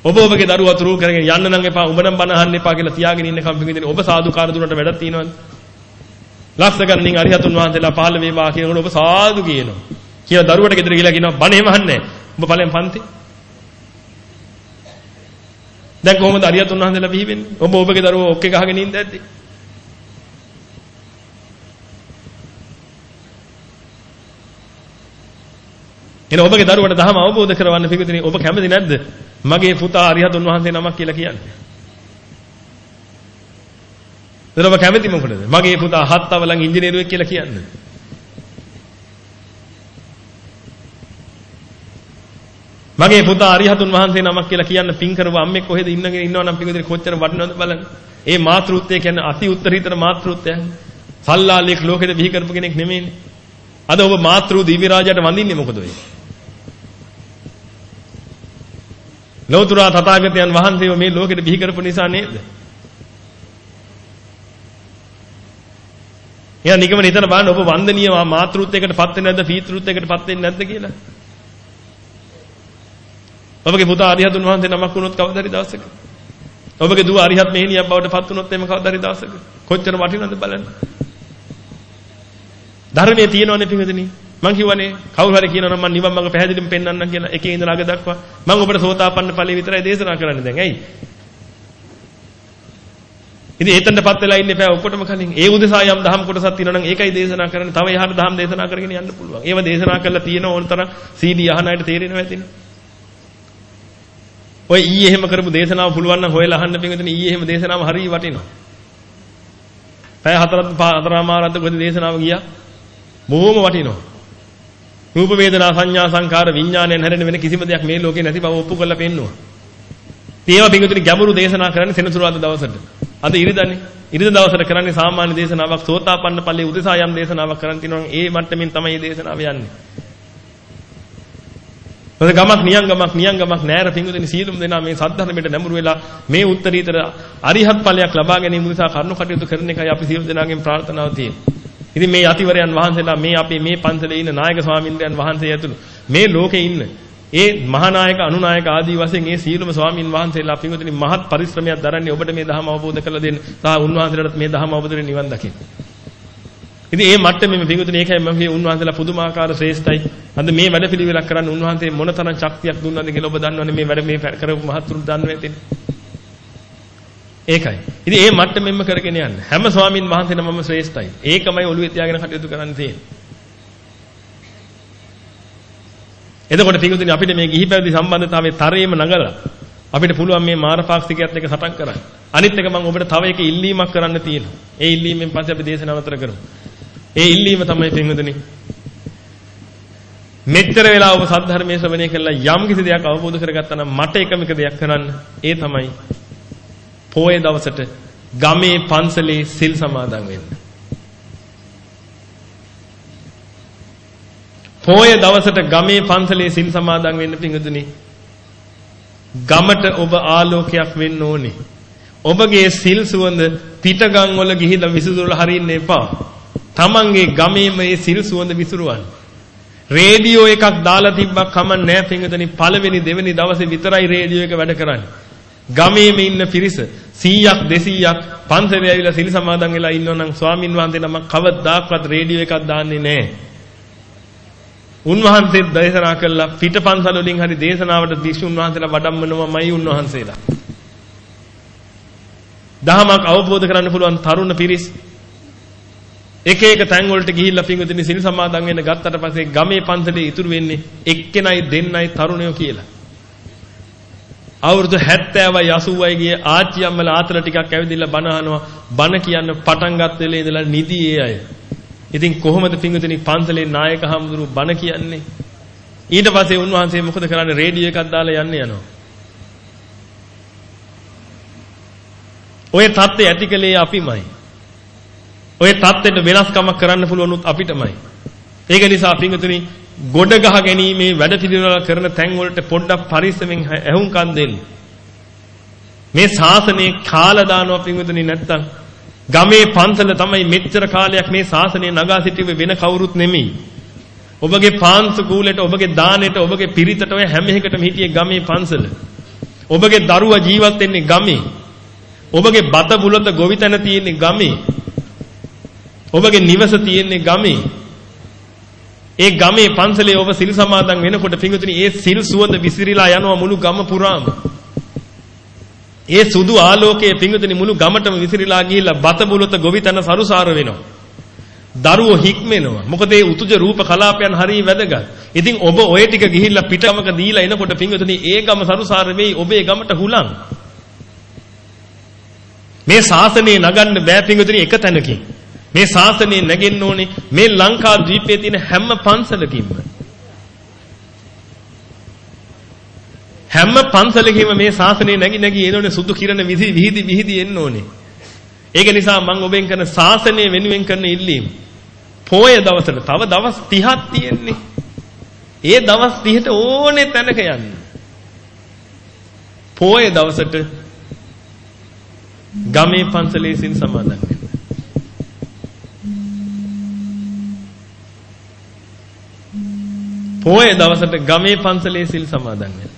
ඔබ ඔබගේ දරුවා තුරු කරගෙන යන්න නම් එපා උඹ නම් බන අහන්න එපා කියලා තියාගෙන ඉන්න කම් පිටින් ඔබ සාදුකාර දුන්නට වැඩක් තියෙනවද? ලක්ෂ ගණනින් අරිහතුන් වහන්සේලා පහළ වේවා කියනකොට ඔබ සාදු කියනවා. කියලා දරුවට ගෙදර ගිහලා කියනවා බණ එහෙම අහන්නේ නැහැ. ඔබ ඵලෙන් පන්ති. දැන් කොහොමද අරිහතුන් වහන්සේලා බිහි වෙන්නේ? ඔබ ඔබගේ දරුවෝ ඔක්කේ ගහගෙන ඉඳ ඇද්දි. එන ඔබගේ දරුවට ධර්ම අවබෝධ කරවන්න පිළිතුරේ ඔබ කැමති නැද්ද? මගේ පුතා අරිහතුන් වහන්සේ නමක් කියලා කියන්නේ. එතන ඔබ කැමති මොකටද? මගේ පුතා හත්වලන් ඉංජිනේරුවෙක් කියලා කියන්නේ. මගේ පුතා අරිහතුන් වහන්සේ නමක් කියලා කියන්න පින් කරව අම්මෙක් කොහෙද ඉන්නගෙන ඉන්නවනම් පිටින් කොච්චර වටිනවද බලන්න. ඒ මාතෘත්වය කියන්නේ අති උත්තරීතර මාතෘත්වයක්. සල්ලාලෙක් ලෝකෙද බිහි කරපු කෙනෙක් නෙමෙයිනේ. අද ඔබ මාතෘ දිව්‍ය රාජයට වඳින්නේ මොකද වෙන්නේ? ලෞතර තථාගතයන් වහන්සේව මේ ලෝකෙට බිහි කරපු නිසා නේද? එයා නිකම නිතර බලන්න ඔබ වන්දනීය මාතෘත්වයකට පත් වෙන්නේ නැද්ද පීතෘත්වයකට පත් වෙන්නේ නැද්ද කියලා. ඔබගේ පුතා අරිහතුන් වහන්සේ නමක් වුණොත් කවදාරි දවසක. ඔබගේ දුව අරිහත් මෙහෙණියක් බවට පත් වුණොත් එimhe කවදාරි දවසක. කොච්චර වටිනවද බලන්න. ධර්මයේ තියෙනවනේ පින්වදනි. මං කියවනේ කවුරු හරි කියනවා නම් මං නිවන් මඟ පැහැදිලිවම පෙන්වන්නම් කියලා එකේ ඉඳලා අග දක්වා. මං ඔබට සෝතාපන්න ඵලයේ විතරයි දේශනා කරන්නේ දැන් ඇයි? ඉතින් ඒතනටපත් වෙලා ඉන්න එපා ඔක්කොටම කලින්. ඒ උදෙසා යම් දහම් කොටසක් තියෙනවා නම් ඒකයි දේශනා කරන්නේ. තව එහාට දහම් දේශනා කරගෙන යන්න පුළුවන්. ඒව දේශනා කරලා තියෙන ඕන තරම් CD අහන අයට තේරෙනවා ඇතිනේ ඔය ඊයේ එහෙම කරපු දේශනාව පුළුවන් නම් හොයලා අහන්න පිටින් ඊයේ එහෙම දේශනාව හරිය වටිනවා. පැය හතරක් හතරමාරක්ද කොහෙද දේශනාව ගියා. බොහොම වටිනවා. රූප වේදනා සංඥා සංකාර විඥානයන් හැරෙන වෙන කිසිම දෙයක් මේ ලෝකේ නැති බව ඔප්පු කරලා පෙන්නවා. ඒවා පිටුතුනි ගැඹුරු දේශනා කරන්නේ සෙනසුරාදා දවසට. අද ඉරිදානේ. ඉරිදා දවසට කරන්නේ සාමාන්‍ය දේශනාවක් සෝතාපන්න ඵලයේ උදෙසා යම් දේශනාවක් කරන් තිනවා ඒ මට්ටමින් තමයි මේ දේශනාව යන්නේ. ඔය ගමක් නියං ගමක් නියං ගමක් නෑර පිංගුදෙනි සීලුම් දෙනා මේ සද්ධර්මයට නැඹුරු වෙලා මේ උත්තරීතර අරිහත් ඵලයක් ලබා ගැනීම උදෙසා කරුණු කටයුතු කරන එකයි අපි සීලුම් දෙනාගෙන් ප්‍රාර්ථනාව තියෙන්නේ. ඉතින් මේ යතිවරයන් වහන්සේලා මේ අපේ මේ පන්සලේ ඉන්න නායක ස්වාමින්දයන් වහන්සේ ඇතුළු මේ ලෝකේ ඉන්න ඒ මහානායක අනුනායක ආදී වශයෙන් ඒ සීලම ස්වාමින් වහන්සේලා පින්වතුනි මහත් පරිශ්‍රමයක් දරන්නේ ඔබට මේ ධර්ම අවබෝධ කරලා දෙන්න සහ උන්වහන්සේලාට මේ ධර්ම අවබෝධ කරගෙන නිවන් දකින්න. ඉතින් මේ මට්ටමේ මේ පින්වතුනි ඒකයි මම කියේ උන්වහන්සේලා පුදුමාකාර ශ්‍රේෂ්ඨයි. අද මේ වැඩපිළිවෙලක් කරන්න උන්වහන්සේ මොනතරම් ශක්තියක් දුන්නද කියලා ඔබ දන්නවනේ මේ වැඩ මේ කරපු මහත්තුරු දන්නව ඇතිනේ. ඒකයි. ඉතින් මේ මට්ටමෙන්ම කරගෙන යන්න. හැම ස්වාමින් වහන්සේ නමම ශ්‍රේෂ්ඨයි. ඒකමයි ඔළුවේ තියාගෙන කටයුතු කරන්න තියෙන්නේ. එතකොට පිටුදින අපිට මේ ගිහි පැවිදි සම්බන්ධතාවයේ තරයේම නගලා අපිට පුළුවන් මේ මාරපාක්ෂිකයත් එක්ක සටන් කරන්න. අනිත් එක මම ඔබට තව එක ඉල්ලීමක් කරන්න තියෙනවා. ඒ ඉල්ලීමෙන් පස්සේ අපි දේශනාව නතර කරමු. ඒ ඉල්ලීම තමයි පිටුදින. මෙච්චර වෙලා ඔබ සද්ධර්මයේ ශ්‍රවණය කළා යම් කිසි දෙයක් අවබෝධ කරගත්තා නම් මට එකම එක දෙයක් කරන්න. ඒ තමයි පොයේ දවසට ගමේ පන්සලේ සිල් සමාදන් වෙන්න. පොය දවසට ගමේ පන්සලේ සිල් සමාදන් වෙන්න පිඟුදුනි. ගමට ඔබ ආලෝකයක් වෙන්න ඕනේ. ඔබගේ සිල් සුවඳ පිටගම් වල ගිහිලා විසුරුවල හරින්න එපා. තමන්ගේ ගමේම මේ සිල් සුවඳ විසුරුවන්න. රේඩියෝ එකක් දාලා තිබ්බක් කමක් නැහැ පිඟුදුනි. පළවෙනි දෙවෙනි දවසේ විතරයි රේඩියෝ එක වැඩ කරන්නේ. ගමේම ඉන්න පිරිස 100ක් 200ක් පන්සලේ ඇවිල්ලා සිල් සමාදන් වෙලා ඉන්නවනම් ස්වාමින් වහන්සේ නමක් කවදාක්වත් රේඩියෝ එකක් දාන්නේ නැහැ. උන්වහන්සේ දේශනා කළා පිටපන්සල වලින් හරි දේශනාවට දිශුන් වහන්සේලා වඩම්මනවමයි උන්වහන්සේලා. දහමක් අවබෝධ කරගන්න පුළුවන් තරුණ පිරිස් එක එක තැන් වලට ගිහිල්ලා පිංගුතුනි සිල් සමාදන් වෙන්න ගත්තට පස්සේ ගමේ පන්සලේ ඉතුරු වෙන්නේ එක්කෙනයි දෙන්නයි තරුණයෝ කියලා. අවුරුදු 70යි 80යි ගිය ආච්චි අම්මලා ආතල ටිකක් ඇවිදilla බණ අහනවා බණ කියන්න පටන් ගත්ත වෙලේ ඉඳලා නිදි ඒ අය. ඉතින් කොහොමද පිංගුතුනි පන්සලේ නායක හමුදුරු බණ කියන්නේ? ඊට පස්සේ උන්වහන්සේ මොකද කරන්නේ රේඩියෝ එකක් දාලා යන්න යනවා. ඔය தත්ත්වය ඇති කලේ අපිමයි. ඔය தත්ත්වෙට වෙනස්කමක් කරන්න පුළුවන් උත් අපිටමයි. ඒක නිසා පිංගුතුනි ගොඩ ගහ ගැනීමේ වැඩ පිළිවෙල කරන තැන් වලට පොඩ්ඩක් පරිස්සමෙන් ඇහුම්කන් දෙන්න. මේ ශාසනයේ කාලා දානවා පිංගුතුනි නැත්තම් ගමේ පන්සල තමයි මෙච්චර කාලයක් මේ ශාසනය නගා සිටුවේ වෙන කවුරුත් නෙමෙයි. ඔබගේ පාන්සු කූලෙට ඔබගේ දානෙට ඔබගේ පිරිතට ඔය හැම එකටම හිටියේ ගමේ පන්සල. ඔබගේ දරුවා ජීවත් වෙන්නේ ගමේ. ඔබගේ බත බුලත ගොවිතැන තියෙන්නේ ගමේ. ඔබගේ නිවස තියෙන්නේ ගමේ. ඒ ගමේ පන්සලේ ඔබ සිල් සමාදන් වෙනකොට පිඟුතුනි ඒ සිල් සුවඳ විසිරීලා යනවා මුළු ගම පුරාම. ඒ සුදු ආලෝකයේ පිඟුතුනි මුළු ගමටම විසිරීලා ගිහිල්ලා බත බුලත ගොවිතැන සරුසාර වෙනවා. දරුවෝ හික්මෙනවා. මොකද ඒ උතුජ රූප කලාපයන් හරිය වැදගත්. ඉතින් ඔබ ඔය ටික ගිහිල්ලා පිටමක දීලා එනකොට පිඟුතුනි ඒ ගම සරුසාර වෙයි ඔබේ ගමට හුලං. මේ ශාසනය නගන්න බෑ පිඟුතුනි එක තැනකින්. මේ ශාසනය නැගෙන්න ඕනේ මේ ලංකා ද්වීපයේ තියෙන හැම පන්සලකින්ම. හැම පන්සලකින්ම මේ ශාසනය නැగి නැగి එනෝනේ සුදු කිරණ විහි විහිදි විහිදි එන්න ඕනේ. ඒක නිසා මම ඔබෙන් කරන ශාසනය වෙනුවෙන් කරන ඉල්ලීම. පොය දවසට තව දවස් 30ක් තියෙන්නේ. ඒ දවස් 30ට ඕනේ තැනක යන්න. පොය දවසට ගමේ පන්සලේ සින් සමාදන් වෙන්න. පොය දවසට ගමේ පන්සලේ සිල් සමාදන් වෙන්න.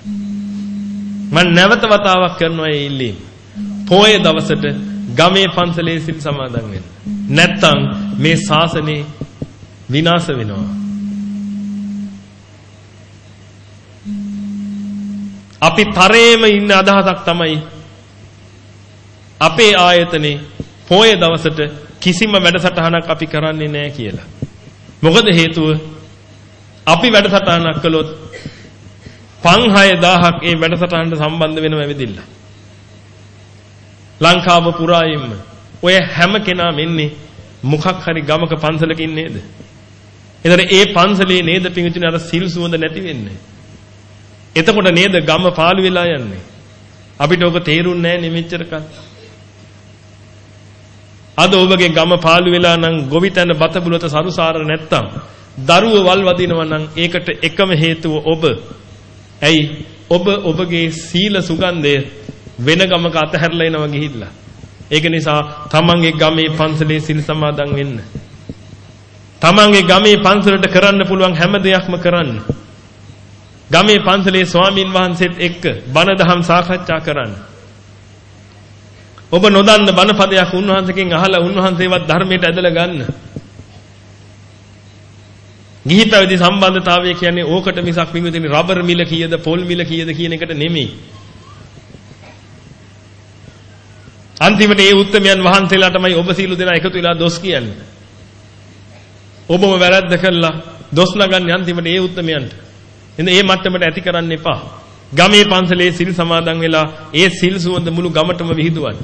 මම නැවත වතාවක් කරනවා ඒ ඉල්ලීම. පොය දවසට ගමේ පන්සලේ සිල් සමාදන් වෙන්න. නැත්තම් මේ ශාසනේ විනාශ වෙනවා. අපි තරේම ඉන්න අදහසක් තමයි අපේ ආයතනේ පොය දවසට කිසිම වැඩසටහනක් අපි කරන්නේ නැහැ කියලා. මොකද හේතුව අපි වැඩසටහනක් කළොත් 5000ක් ඒ වැඩසටහනට සම්බන්ධ වෙනව ඇවිදින්න. ලංකාව පුරායින්ම ඔය හැම කෙනාම ඉන්නේ මොකක් හරි ගමක පන්සලකින් නේද? එතන ඒ පන්සලේ නේද පිඟුතුනේ අර සිල් සුවඳ නැති වෙන්නේ. එතකොට නේද ගම පාළු වෙලා යන්නේ. අපිට ඔබ තේරුන්නේ නැහැ නෙමෙච්චරකල්. අද ඔබගේ ගම පාළු වෙලා නම් ගොවිතැන බත බුලත සරුසාර නැත්තම් දරුව වල් වදිනවා නම් ඒකට එකම හේතුව ඔබ. ඇයි? ඔබ ඔබගේ සීල සුගන්ධය වෙන ගමක අතහැරලා එනවා ගිහිල්ලා. ඒක නිසා තමන්ගේ ගමේ පන්සලේ සිල් සමාදන් වෙන්න. තමන්ගේ ගමේ පන්සලට කරන්න පුළුවන් හැම දෙයක්ම කරන්න. ගමේ පන්සලේ ස්වාමින් වහන්සේත් එක්ක බණ දහම් සාකච්ඡා කරන්න. ඔබ නොදන්න බණ පදයක් උන්වහන්සේගෙන් අහලා උන්වහන්සේවත් ධර්මයට ඇදලා ගන්න. ගිහි පැවිදි සම්බන්ධතාවය කියන්නේ ඕකට මිසක් පින්විතනි රබර් මිල කීයද පොල් මිල කීයද කියන එකට නෙමෙයි. අන්තිමට ඒ උත්තරමයන් වහන්සේලාටමයි ඔබ සීල දෙනා එකතු වෙලා දොස් කියන්නේ. ඔබම වැරද්ද කළා දොස් නගන්නේ අන්තිමට ඒ උත්තරමයන්ට. එන්න ඒ මට්ටමට ඇති කරන්න එපා. ගමේ පන්සලේ සිල් සමාදන් වෙලා ඒ සිල් සුවඳ මුළු ගමටම විහිදුවන්න.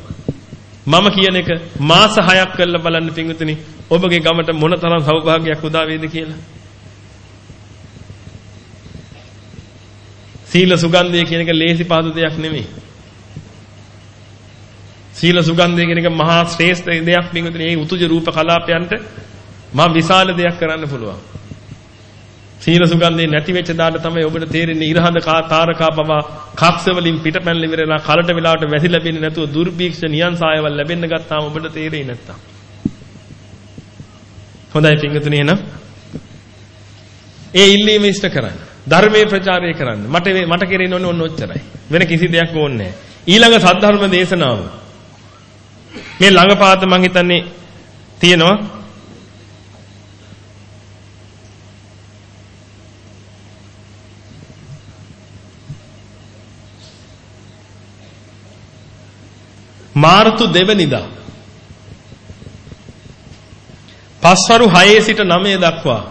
මම කියන එක මාස 6ක් කරලා බලන්න පින්විතනි ඔබගේ ගමට මොනතරම් සෞභාග්‍යයක් උදා වේද කියලා. සීල සුගන්ධය කියන එක ලේසි පාදු දෙයක් නෙමෙයි. සීල සුගන්ධය කියන එක මහා ශ්‍රේෂ්ඨ දෙයක් පින්විතනි මේ උතුජ රූප කලාපයන්ට මා විශාල දෙයක් කරන්න පුළුවන්. සීල සුගන්ධේ නැති වෙච්ච දාට තමයි ඔබට තේරෙන්නේ ඉරහඳ තාරකා පවා කක්ෂ වලින් පිටපැන්ලි විරලා කලට වෙලාවට වැසි ලැබෙන්නේ නැතුව දුර්භීක්ෂ නියන් සායවල් ලැබෙන්න ගත්තාම ඔබට තේරෙන්නේ නැත්තම්. හොඳයි පින්විතනි එහෙනම් ඒ ඉල්ලීම ඉෂ්ට කරන්න. ධර්මයේ ප්‍රචාරය කරන්න. මට මට කෙරෙන්න ඕනේ ඔන්න ඔච්චරයි. වෙන කිසි දෙයක් ඕනේ නැහැ. ඊළඟ සද්ධර්ම දේශනාව. මේ ළඟපාත මං හිතන්නේ තියෙනවා මාර්තු දෙවනිදා පස්වරු 6 සිට 9 දක්වා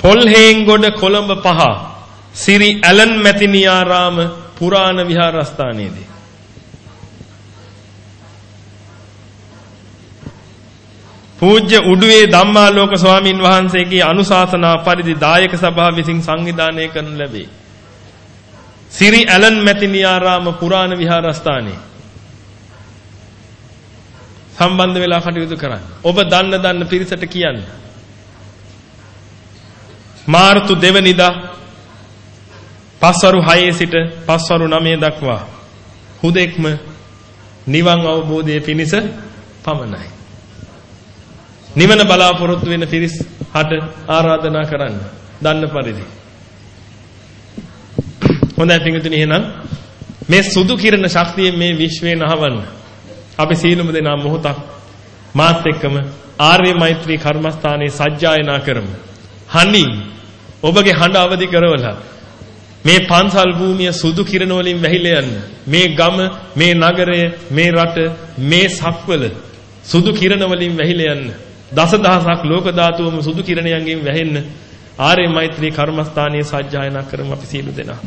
පොල්හේන්ගොඩ කොළඹ පහ සිරි ඇලන් මැතිනියාරාම පුරාණ විහාරස්ථානයේදී පූජ්‍ය උඩුවේ ධම්මාලෝක ස්වාමින් වහන්සේගේ අනුශාසනා පරිදි දායක සභාව විසින් සංවිධානය කරනු ලැබේ. සිරි ඇලන් මැතිනියාරාම පුරාණ විහාරස්ථානයේ සම්බන්ධ වෙලා කටයුතු කරන්න. ඔබ දන්න දන්න පිරිසට කියන්න. මාර්තු දෙවනිදා පස්වරු 6 සිට පස්වරු 9 දක්වා හුදෙක්ම නිවන් අවබෝධයේ පිණිස පමණයි. නිවන බලාපොරොත්තු වෙන පිරිස් හට ආරාධනා කරන්න. දන්න පරිදි. හොඳයි පිටුතුනි එහෙනම් මේ සුදු කිරණ ශක්තියෙන් මේ විශ්වය නහවන්න. අපි සීලමු දෙනා මොහොතක් මාත් එක්කම ආර්ය මෛත්‍රී කර්මස්ථානයේ සජ්ජායනා කරමු. හනින් ඔබගේ හඬ අවදි කරවලා මේ පන්සල් භූමිය සුදු කිරණ වලින් වැහිලා යන්න. මේ ගම, මේ නගරය, මේ රට, මේ සක්වල සුදු කිරණ වලින් වැහිලා යන්න. දසදහසක් ලෝක ධාතුවම සුදු කිරණයන්ගෙන් වැහෙන්න. ආර්ය මෛත්‍රී කර්මස්ථානයේ සජ්ජායනා කරමු අපි සීල දෙනා.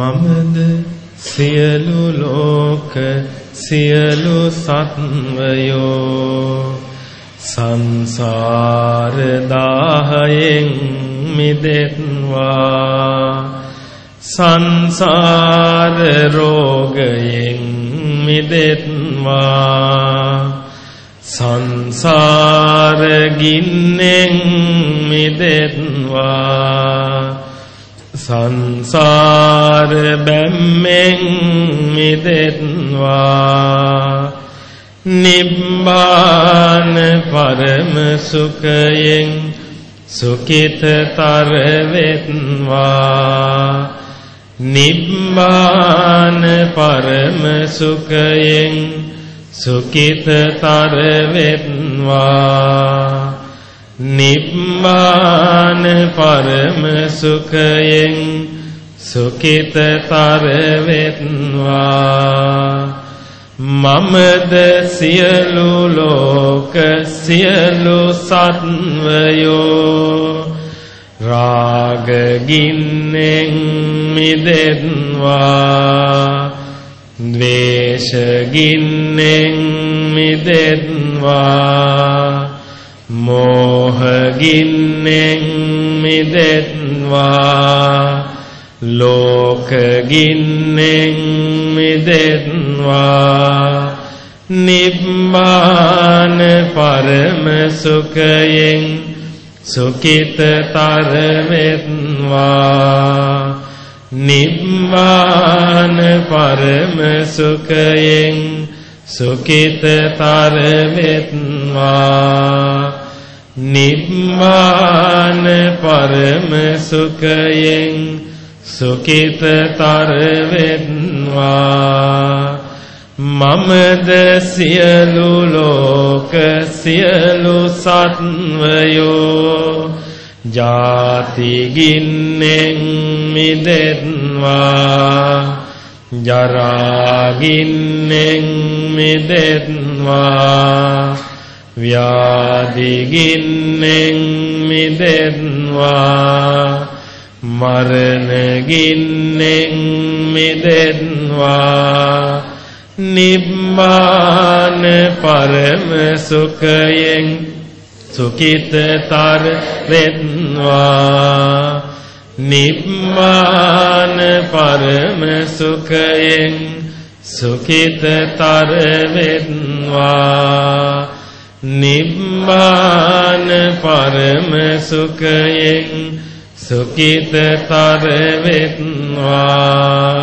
මමද සියලු ලෝක සියලු සත්වයෝ සංසාර දාහයෙන් මිදෙත්වා සංසාර රෝගයෙන් මිදෙත්වා සංසාර ගින්නෙන් මිදෙත්වා සංසාර බැම්මෙන් මිදෙත්වා නිබ්බාන පරම සුඛයෙන් සුඛිතතර වෙත්වා නිබ්බාන පරම සුඛයෙන් සුඛිතතර වෙත්වා නිබ්බාන පරම සුඛයෙන් සුඛිතතර වෙත්වා මමද සියලු ලෝක සියලු සත්වයෝ රාග ගින්නෙන් මිදෙත්වා. ද්වේෂ ගින්නෙන් මිදෙත්වා. මෝහගින්නෙන් මිදෙත්වා ලෝකගින්නෙන් මිදෙත්වා නිබ්බාන පරම සුඛයෙන් සුඛිතතර වෙත්වා නිබ්බාන පරම සුඛයෙන් සුඛිතතර වෙත්වා නිබ්බාන පරම සුඛයෙන් සුඛිතතර වෙත්වා මමද සියලු ලෝක සියලු සත්වයෝ ජාති ගින්නෙන් මිදෙත්වා ජරා ගින්නෙන් මිදෙත්වා ව්‍යාධි ගින්නෙන් මිදෙත්වා මරණ ගින්නෙන් මිදෙත්වා නිබ්බාන පරම සුඛයෙන් සුඛිතතර වෙත්වා නිබ්බාන පරම සුඛයෙන් සුඛිතතර වෙත්වා නිබ්බාන පරම සුඛයෙන් සුඛිතතර වෙත්වා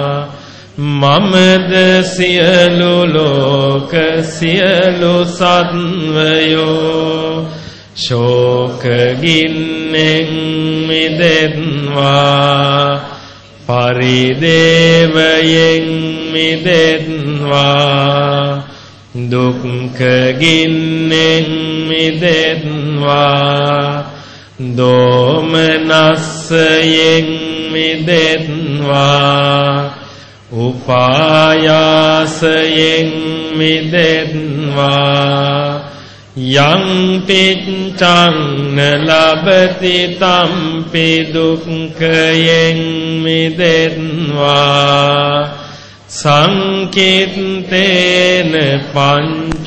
මමද සියලු ලෝක සියලු සත්වයෝ ශෝක ගින්නෙන් මිදෙත්වා පරිදේවයෙන් මිදෙත්වා දුක්ඛ ගින්නෙන් මිදෙත්වා දෝමනස්සයෙන් මිදෙත්වා උපායාසයෙන් මිදෙත්වා යං පිච්ඡං ලබති තම්පි දුක්ඛයෙන් මිදෙත්වා සංකිට්ඨේන පංචෝපාදානස්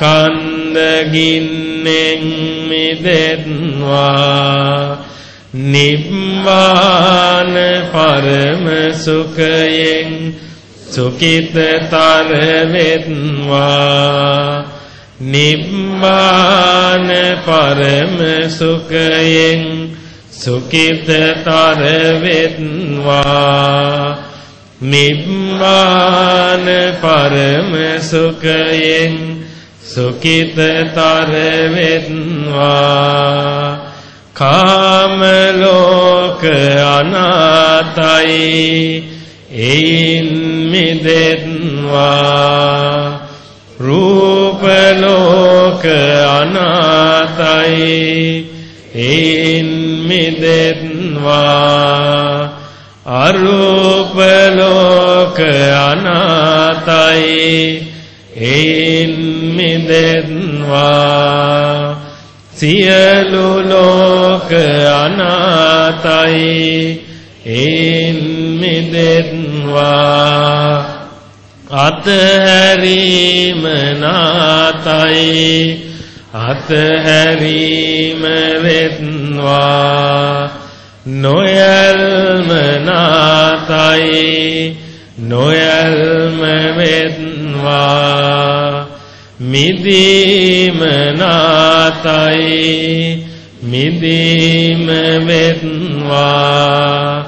කන්දගින්නෙන් මිදෙත්වා නිබ්බාන පරම සුඛයෙන් සුඛිතතර වෙත්වා නිබ්බාන පරම සුඛයෙන් සුඛිතතර වෙත්වා නිබ්බාන පරම සුඛයෙන් සුඛිතතර වෙත්වා කාම ලෝක අනාතයි එයින් මිදෙත්වා රූප ලෝක අනාතයි එයින් මිදෙත්වා අරූප ලෝක අනාතයි එයින් මිදෙත්වා සියලු ලෝක අනාතයි එයින් මිදෙත්වා අතහැරීම නාතයි. අතහැරීම වෙත්වා නොයල්ම නාතයි. නොයල්ම වෙත්වා මිදීම නාතයි. මිදීම වෙත්වා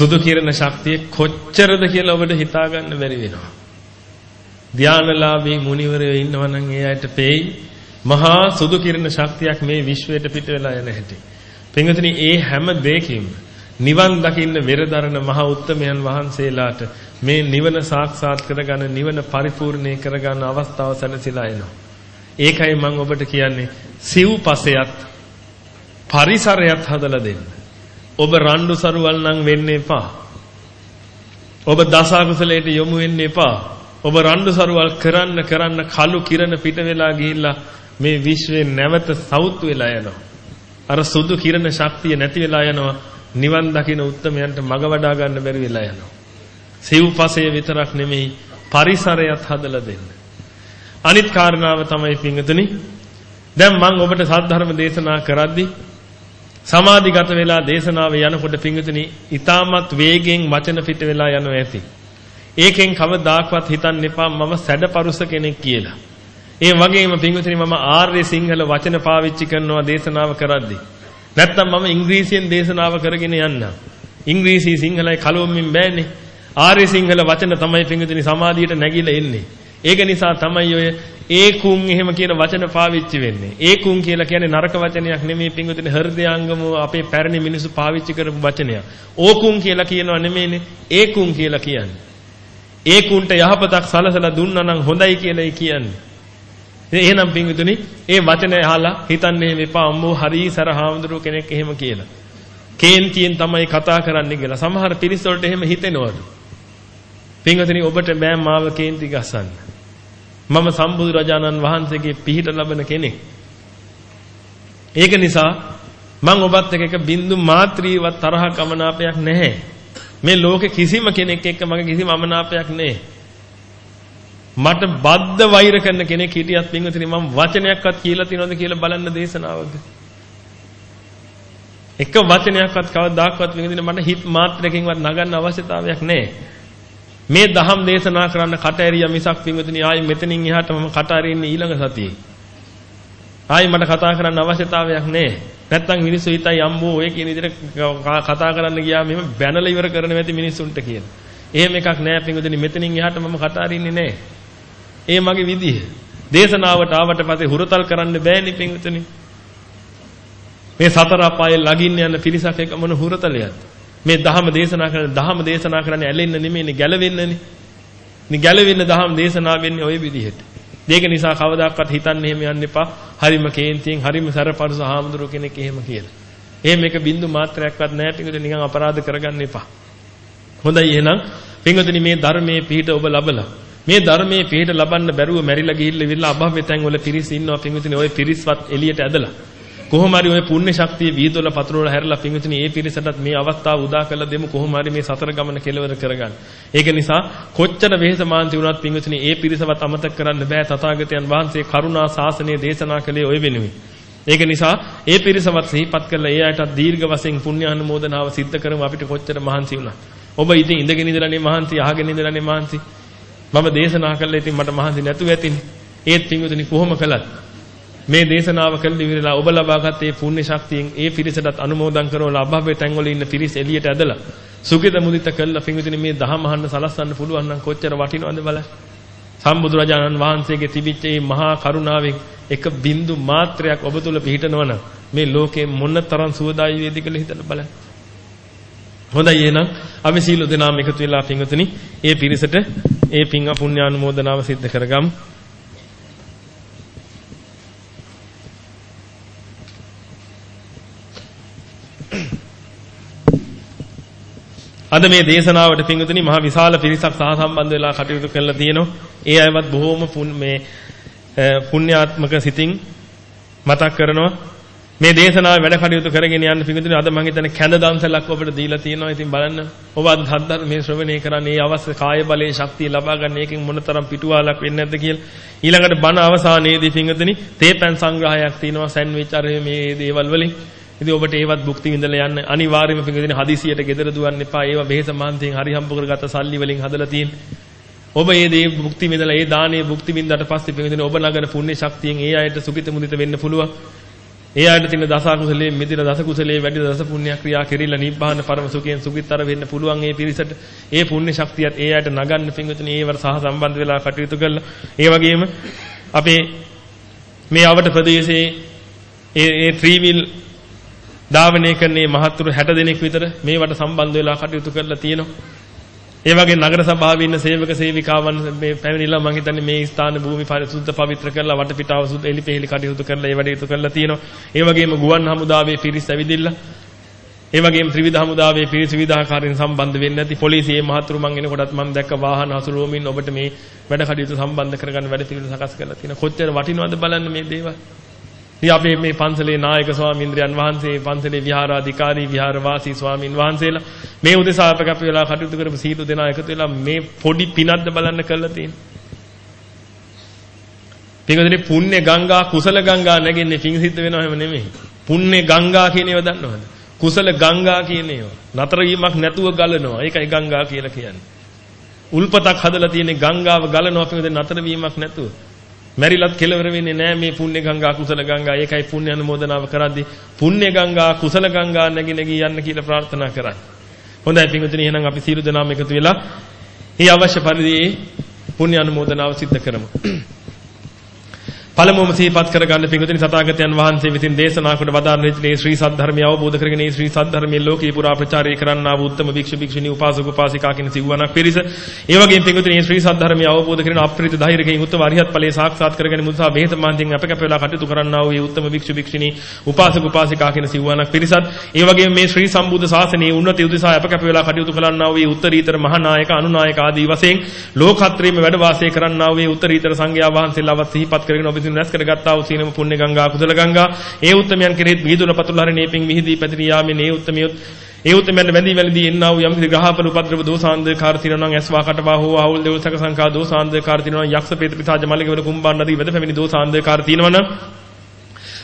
සුදු කිරණ ශක්තිය කොච්චරද කියලා ඔබට හිතා ගන්න බැරි වෙනවා. ධානලාභී මුනිවරයෝ ඉන්නවා නම් ඒ අයට පෙයි මහා සුදු කිරණ ශක්තියක් මේ විශ්වයට පිට වෙලා යන හැටි. පින්වතුනි ඒ හැම දෙයකින්ම නිවන් දකින්න වෙරදරන මහා උත්තමයන් වහන්සේලාට මේ නිවන සාක්ෂාත් කරගන්න නිවන පරිපූර්ණේ කරගන්න අවස්ථාව සැලසීලා එනවා. ඒකයි මම ඔබට කියන්නේ සිව්පසයත් පරිසරයත් හදලා දෙන්න. ඔබ රණ්ඩු සරුවල් නම් වෙන්න එපා. ඔබ දසකුසලයට යොමු වෙන්න එපා. ඔබ රණ්ඩු සරුවල් කරන්න කරන්න කළු කිරණ පිට වෙලා ගිහිල්ලා මේ විශ්වයේ නැවත සවුත් වෙලා යනවා. අර සුදු කිරණ ශක්තිය නැති වෙලා යනවා. නිවන් දකින උත්තමයන්ට මඟ වඩා ගන්න බැරි වෙලා යනවා. සිව්පසය විතරක් නෙමෙයි පරිසරයත් හදලා දෙන්න. අනිත් කාරණාව තමයි පිංගතුනි දැන් මම ඔබට සද්ධර්ම දේශනා කරද්දී සමාධිගත වෙලා දේශනාව යනකොට පිංගතුනි ඊටමත් වේගෙන් වචන පිට වෙලා යනවා ඇති. ඒකෙන් කවදාක්වත් හිතන්න එපා මම සැඩපරුස කෙනෙක් කියලා. ඒ වගේම පිංගතුනි මම ආර්ය සිංහල වචන පාවිච්චි කරනවා දේශනාව කරද්දී. නැත්තම් මම ඉංග්‍රීසියෙන් දේශනාව කරගෙන යන්නම්. ඉංග්‍රීසි සිංහලයි කලවමින් බෑනේ. ආර්ය සිංහල වචන තමයි පිංගතුනි සමාධියට නැගිලා එන්නේ. ඒක නිසා තමයි ඔය ඒකුන් එහෙම කියන වචන පාවිච්චි වෙන්නේ. ඒකුන් කියලා කියන්නේ නරක වචනයක් නෙමෙයි පිංගුතුනි හෘදයාංගම අපේ පැරණි මිනිස්සු පාවිච්චි කරපු වචනයක්. ඕකුන් කියලා කියනවා නෙමෙයිනේ ඒකුන් කියලා කියන්නේ. ඒකුන්ට යහපතක් සලසලා දුන්නා නම් හොඳයි කියලායි කියන්නේ. එහෙනම් පිංගුතුනි ඒ වචනය අහලා හිතන්නේ මෙපා අම්මෝ හරි සර හාමුදුරුව කෙනෙක් එහෙම කියලා. කේන්තියෙන් තමයි කතා කරන්නේ කියලා. සමහර පිරිස් වලට එහෙම හිතෙනවලු. පිංගුතුනි ඔබට බෑ මාව කේන්ති ගස්සන්න. මම සම්බුදු රජාණන් වහන්සේගේ පිහිට ලබන කෙනෙක්. ඒක නිසා මම ඔබත් එක්ක එක බින්දු මාත්‍රීවත් තරහ කමනාපයක් නැහැ. මේ ලෝකේ කිසිම කෙනෙක් එක්ක මගේ කිසිම අමනාපයක් නැහැ. මට බද්ධ වෛර කරන කෙනෙක් හිටියත් පින්වතුනි මම වචනයක්වත් කියලා තියනවද කියලා බලන්න දේශනාවක. එක වචනයක්වත් කවදාක්වත් පින්වතුනි මට හිත මාත්‍රයකින්වත් නගන්න අවශ්‍යතාවයක් නැහැ. මේ දහම් දේශනා කරන්න කට ඇරියා මිසක් පින්වතුනි ආයි මෙතනින් එහාට මම කට ඇරින්නේ ඊළඟ සතියේ. ආයි මට කතා කරන්න අවශ්‍යතාවයක් නැහැ. නැත්තම් මිනිස්සු හිතයි අම්බෝ ඔය කියන විදිහට කතා කරන්න ගියාම එහෙම බැනලා ඉවර කරන්න නැති මිනිස්සුන්ට කියන. එහෙම එකක් නැහැ පින්වතුනි මෙතනින් එහාට මම කට ඇරින්නේ නැහැ. ඒ මගේ විදිහ. දේශනාවට ආවට පස්සේ හුරතල් කරන්න බෑනේ පින්වතුනි. මේ සතර අපායේ ළඟින් යන පිරිසක් එක මොන හුරතලයක්ද? මේ ධහම දේශනා කරන ධහම දේශනා කරන්නේ ඇලෙන්න නෙමෙයිනේ ගැලවෙන්නනේ. නේ ගැලවෙන්න ධහම දේශනා වෙන්නේ ওই විදිහට. ඒක නිසා කවදාකවත් හිතන්න එහෙම යන්න එපා. හරිම කේන්තියෙන් හරිම සරපරුස හාමුදුරුව කෙනෙක් එහෙම කියලා. එහෙම එක බින්දු මාත්‍රයක්වත් නැහැ පිටුද නිකන් අපරාධ කරගන්න එපා. හොඳයි එහෙනම් පින්වතුනි මේ ධර්මයේ පිහිට ඔබ ලබලා මේ ධර්මයේ පිහිට ලබන්න බැරුව මැරිලා ගිහිල්ලා ඉවිල්ලා අභව්‍ය තැන් වල පිරිස් ඉන්නවා පින්වතුනි ওই පිරිස්වත් එළියට ඇදලා කොහොම හරි ওই පුණ්‍ය ශක්තිය වීදොල පතුරවල හැරලා පිංගුතුනි මේ පිරිසටත් මේ අවස්ථාව උදා කරලා දෙමු කොහොම හරි මේ සතර ගමන කෙලවර කරගන්න. ඒක නිසා කොච්චර වෙහෙස මාන්ති වුණත් පිංගුතුනි මේ පිරිසවත් අමතක කරන්න බෑ තථාගතයන් වහන්සේ කරුණා ශාසනය දේශනා කළේ ওই වෙනුවෙන්. ඒක නිසා ඒ පිරිසවත් සිහිපත් කරලා ඒ අයටත් දීර්ඝ වශයෙන් පුණ්‍ය අනුමෝදනාව සිද්ධ කරමු අපිට කොච්චර මහන්සි වුණා. ඔබ ඉතින් ඉඳගෙන ඉඳලානේ මහන්සි අහගෙන ඉඳලානේ මහන්සි. මම දේශනා කළා ඉතින් මට මහන්සි නැතුව ඇතිනේ. ඒත් පිංගුතුනි කොහොම කළත් මේ දේශනාව කළ ඉවරලා ඔබ ලබාගත් ඒ පුණ්‍ය ශක්තියෙන් ඒ පිරිසටත් අනුමෝදන් කරවලා අභව්‍ය තැන්වල ඉන්න පිරිස එළියට ඇදලා සුගිත මුදිත කළා පිංගුතුනි මේ දහම අහන්න සලස්සන්න පුළුවන් නම් කොච්චර වටිනවද බලන්න. සම්බුදුරජාණන් වහන්සේගේ තිබිච්ච මේ මහා කරුණාවෙන් එක බින්දු මාත්‍රයක් ඔබ තුල පිහිටනවනම් මේ ලෝකේ මොන තරම් සුවදායි වේද කියලා හිතලා බලන්න. හොඳයි එහෙනම් අපි සීල දෙනාම එකතු වෙලා පිංගුතුනි ඒ පිරිසට ඒ පිං අපුණ්‍යානුමෝදනාව සිද්ධ කරගමු. අද මේ දේශනාවට පිංගුතුනි මහ විශාල පිරිසක් සහසම්බන්ධ වෙලා කටයුතු කරලා තියෙනවා. ඒ අයවත් බොහෝම මේ පුණ්‍යාත්මක සිතින් මතක් කරනවා. මේ දේශනාවේ වැඩ කටයුතු කරගෙන යන්න පිංගුතුනි අද මම හිතන්නේ කැඳ දම්සලක් ඔබට දීලා තියෙනවා. ඉතින් බලන්න ඔබ අද හද්දර මේ ශ්‍රවණය කරන්නේ ඒ අවශ්‍ය කාය බලයේ ශක්තිය ලබා ගන්න එකෙන් මොනතරම් පිටුවාලක් වෙන්නේ නැද්ද කියලා. ඊළඟට බණ අවසානයේදී පිංගුතුනි තේපැන් සංග්‍රහයක් තියෙනවා සෑන්ඩ්විච් අර මේ දේවල් වලින් ඉතින් ඔබට ඒවත් භුක්ති විඳලා යන්න අනිවාර්යයෙන්ම පිංගුතුනි හදිසියට ගෙදර දුවන්න එපා. ඒවා බෙහෙත මහන්සියෙන් හරි හම්බ කරගත්ත සල්ලි වලින් හදලා තියෙන. ඔබ මේ දේ භුක්ති විඳලා ඒ දානයේ භුක්ති විඳලා පස්සේ පිංගුතුනි ඔබ නගන පුණ්‍ය ශක්තියෙන් ඒ අයට සුඛිත මුදිත වෙන්න පුළුවන්. ඒ අයට තියෙන දස කුසලයේ මිදින දස කුසලයේ වැඩි දස පුණ්‍ය ක්‍රියා කෙරිලා නිබ්බාන පරම සුඛයෙන් සුඛිතතර වෙන්න පුළුවන් ඒ පිරිසට ඒ පුණ්‍ය ශක්තියත් ඒ අයට නගන්න පිංගුතුනි ඒවර සහ සම්බන්ධ වෙලා කටයුතු කළා. ඒ වගේම අපේ මේ අවට ප්‍රදේශයේ ඒ ඒ ත්‍රිවිල් ධාවනය කරන්නේ මහත්තුරු 60 දෙනෙක් විතර මේවට සම්බන්ධ වෙලා කටයුතු කරලා තියෙනවා. ඒ වගේ නගර සභාවේ ඉන්න සේවක සේවිකාවන් මේ පැමිණිලා මම හිතන්නේ මේ ස්ථාන භූමි පරිසුද්ධ පවිත්‍ර කරලා වටපිටාව සුද්ධ එලිපෙහෙලි කටයුතු කරලා ඒ වැඩ යුතු කරලා තියෙනවා. ඒ වගේම ගුවන් හමුදාවේ පිරිස් ඇවිදින්න ඒ වගේම ත්‍රිවිධ හමුදාවේ පිරිස් විවිධාකාරයෙන් සම්බන්ධ වෙන්නේ නැති පොලිසියේ මහතුරු මං එනකොටත් මම දැක්ක වාහන හසුරුවමින් ඔබට මේ වැඩ කටයුතු සම්බන්ධ කරගන්න වැඩ පිළිවෙල සකස් කරලා තියෙනවා. කොච්චර වටිනවද බලන්න මේ දේවල්. ඉතින් අපේ මේ පන්සලේ නායක ස්වාමීන්ද්‍රයන් වහන්සේ පන්සලේ විහාරාධිකාරී විහාරවාසී ස්වාමින් වහන්සේලා මේ උදෙසා අප කැප වෙලා කටයුතු කරපු සීතු දෙනා එකතු වෙලා මේ පොඩි පිනක්ද බලන්න කරලා තියෙන්නේ. පින්වදිනේ පුණ්‍ය ගංගා කුසල ගංගා නැගෙන්නේ පිං සිද්ධ වෙනව හැම නෙමෙයි. පුණ්‍ය ගංගා කියන ඒවා දන්නවද? කුසල ගංගා කියන ඒවා. නතර වීමක් නැතුව ගලනවා. ඒකයි ගංගා කියලා කියන්නේ. උල්පතක් හදලා තියෙන ගංගාව ගලනවා පින්වදිනේ නතර වීමක් නැතුව. මැරිලත් කෙලවර වෙන්නේ නැහැ මේ පුණ්‍ය ගංගා කුසල ගංගා. ඒකයි පුණ්‍ය අනුමෝදනාව කරද්දී පුණ්‍ය ගංගා කුසල ගංගා නැగి නැగి යන්න කියලා ප්‍රාර්ථනා කරන්නේ. හොඳයි පින්වතුනි එහෙනම් අපි සීල දනාම එකතු වෙලා මේ අවශ්‍ය පරිදි පුණ්‍ය අනුමෝදනාව සිද්ධ කරමු. පළමුවම සිහිපත් කරගන්න පිඟුතුනි සතාගතයන් වහන්සේ විසින් දේශනා කොට වදාළ මේ ශ්‍රී සද්ධර්මය අවබෝධ කරගෙන මේ ශ්‍රී සද්ධර්මයේ ලෝකේ පුරා ප්‍රචාරය කරන්නා වූ උත්තම භික්ෂු භික්ෂුණී උපාසක උපාසිකා කියන සිව්වණක් පිරිස. ඒ වගේම පිඟුතුනි මේ ශ්‍රී සද්ධර්මය අවබෝධ කරගෙන අප්‍රිත ධෛර්යයෙන් උත්තම අරිහත් ඵලයේ සාක්ෂාත් කරගෙන මුසා බෙහෙත මාන්තියෙන් අප කැප වෙලා කටයුතු කරන්නා වූ උත්තම භික්ෂු භික්ෂුණී උපාසක උපාසිකා කියන සිව්වණක් පිරිසත්. ඒ වගේම මේ ශ්‍රී සම්බුද්ධ ශාසනයේ උන්නති උදෙසා අප කැප වෙලා කටයුතු කරන්නා වූ උත්තරීතර මහානායක අනුනායක ආදී වශයෙන් ලෝකත්‍රයේම වැඩ වාසය කරන්නා වූ උත්තරීතර සංඝයා වහන්සේලාවත් සිහිපත් කරගෙන ඔබ විසින් රැස් කරගත්තා වූ සීලම පුණ්‍ය ගංගා කුසල ගංගා. ඒ උත්තමයන් කෙරෙහිත් විහිදුන පතුල හරිනේ පිං විහිදී පැතිරී යාමේ ඒ උත්තමියොත් ඒ උත්තමයන් වැඳී වැළඳී එන්නා වූ යම් කිසි ග්‍රහපල උපද්‍රව දෝසාන්දකාර තිරණං ඇස්වා කටවා හෝ ආවුල් දේවසක සංකා දෝසාන්දකාර තිරණං යක්ෂ පේත පිසාජ මලකවල කුම්බාන් නදී වෙද පැමිණි දෝසාන්දකාර තිනවන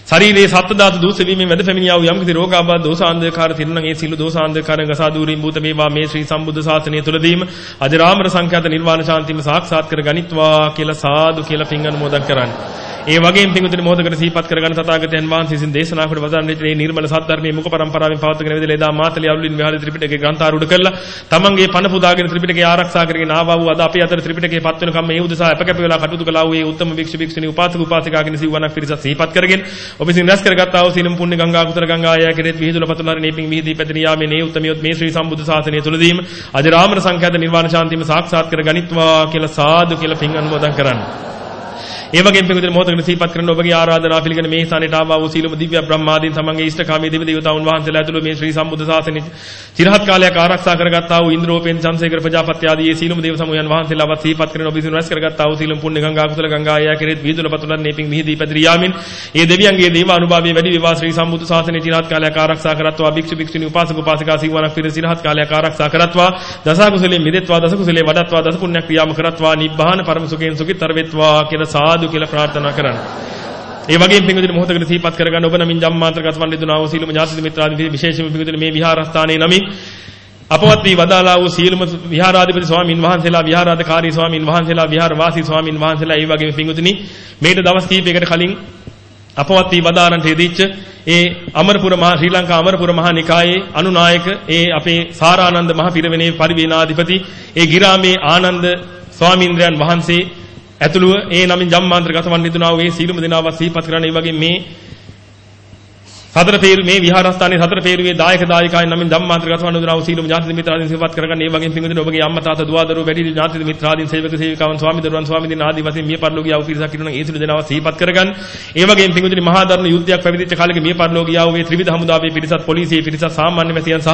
ශරීරයේ සත්ත්ව ධාතු දූෂ වීමෙන් වැද පැමිණියා වූ යම් කිසි රෝගාබාධ දෝසාන්දකාර තිරණං ඒ සිළු දෝසාන්දකාරයන් ගසා දූරින් භූත මේවා මේ ශ්‍රී සම්බුද්ධ ශාසනය තුලදීම අජරාමර සංඛ්‍යාත නිර්වාණ ශාන්තිම සාක්ෂාත් කර ගනිත්වා කියලා සාදු කියලා පින් අනුමෝදන් කරන්නේ. ඒ වගේම පිඟුතුනි මොහොතකට සිහිපත් කරගන්න තථාගතයන් වහන්සේ විසින් දේශනා කොට වදාළ මේ නිර්මල සත්‍ය මුඛ පරම්පරාවෙන් පවත්වගෙන විදලා එදා මාතලිය අවුලින් විහාර ත්‍රිපිටකේ ග්‍රන්ථාරූඪ කරලා තමන්ගේ පණ පුදාගෙන ත්‍රිපිටකේ ආරක්ෂා කරගෙන ආවා වූ අද අපේ අතර ත්‍රිපිටකේ පත් වෙනකම් මේ උදෙසා අපකැප වෙලා කටයුතු කළා වූ ඒ උත්තම භික්ෂු භික්ෂුණී උපාසක උපාසිකාගෙන සිවණක් පිරිස සිහිපත් කරගෙන ඔබ විසින් රැස් කරගත්තා වූ සීලම් පුණ්‍ය ගංගා කුතර ගංගා ආය කෙරෙත් විහිදුල පතුලර නේපින් විහිදී පැතිරී යාමේ මේ උත්තමියොත් මේ ශ්‍රී සම්බුද්ධ ශාසනය තුලදීම අජරාමර සංඛ්‍යාත නිර්වාණ ශාන්තිම සාක්ෂාත් කර ගනිත්වා කියලා සාදු කියලා පින් අනුමෝදන් කරන්නේ. ඒ වගේම පිටුදින මොහොතකට සිහිපත් කරන ඔබගේ ආරාධනා පිළිගෙන මේ ස්ථානයට ආවා වූ සීලම දිව්‍ය බ්‍රහ්මාදීන් තමන්ගේ ඉෂ්ඨකාමී දෙවි දේවතාවුන් වහන්සේලා ඇතුළු මේ ශ්‍රී සම්බුද්ධ ශාසනය චිරහත් කාලයක් ආරක්ෂා කරගත්තා වූ ඉන්ද්‍රෝපෙන් චන්සේකර ප්‍රජාපති ආදී මේ සීලම දේව සමූහයන් වහන්සේලාවත් සිහිපත් කරන ඔබ විසින් රැස් කරගත්තා වූ සීලම් පුණ්‍ය ගංගා කුසල ගංගා ආය කෙරෙත් විදුල පතුලන් නේපින් මිහිදී පැතිරී යාමින් ඒ දෙවියන්ගේ දේව අනුභවයේ වැඩි විවා ශ්‍රී සම්බුද්ධ ශාසනය චිරහත් කාලයක් ආරක්ෂා කරත්වා භික්ෂු භික්ෂුණී උපාසක උපාසිකා සීවණක් පිර චිරහත් කාලයක් ආරක්ෂා කරත්වා දස කුසලයේ මිදෙත්වා දස කුසලයේ වඩත්වා දස පුණ්‍ය ක්‍රියාම කරත්වා නිබ්බාන පරම සුඛයෙන් සුඛිතර වෙත්වා කියලා සාදු කියලා ප්‍රාර්ථනා කරන්න. ඒ වගේම පිංගුදින මොහොතකට සිහිපත් කරගන්න ඔබ නමින් ජම්මාන්තරගත වන්දිතුනා වූ සීලම ඥාති මිත්‍රාදී විශේෂම පිංගුදින මේ විහාරස්ථානයේ නමින් අපවත් වී වදාලා වූ සීලම විහාරාධිපති ස්වාමින් වහන්සේලා විහාරාධකාරී ස්වාමින් වහන්සේලා විහාරවාසී ස්වාමින් වහන්සේලා ඒ වගේම පිංගුදිනි මේට දවස් කිහිපයකට කලින් අපවත් වී වදාරන්ට යෙදිච්ච ඒ අමරපුර මහා ශ්‍රී ලංකා අමරපුර මහා නිකායේ අනුනායක ඒ අපේ සාරානන්ද මහ පිරිවෙනේ පරිවේනාධිපති ඒ ගිරාමේ ආනන්ද ස්වාමීන්ද්‍රයන් වහන්සේ ඇතුළුව ඒ නමින් ජම්මාන්තරගත වන්නේ දුනා වූ ඒ සීලම දෙනාව සිහිපත් කරන ඒ වගේ මේ සතර පේරු මේ විහාරස්ථානයේ සතර පේරුවේ දායක දායිකායන් නමින් ධම්මාන්තරගත වන දුනා වූ සීලම ඥාති මිත්‍රාදීන් සිහිපත් කරගන්න ඒ වගේම පිංගුදින ඔබගේ අම්මා තාත්තා දුව දරුවෝ වැඩි ඥාති මිත්‍රාදීන් සේවක සේවිකාවන් ස්වාමි දරුවන් ස්වාමීන් ආදී වශයෙන් මිය පරලෝකීය ආ වූ පිරිසක් ඉන්නවා නම් ඒ සිළු දෙනාව සිහිපත් කරගන්න. ඒ වගේම පිංගුදින මහා දරුණු යුද්ධයක් පැවිදිච්ච කාලෙක මිය පරලෝකීය ආ වූ මේ ත්‍රිවිධ හමුදාවේ පිරිසත් පොලිසියේ පිරිසත් සාමාන්‍ය මැතියන් සහ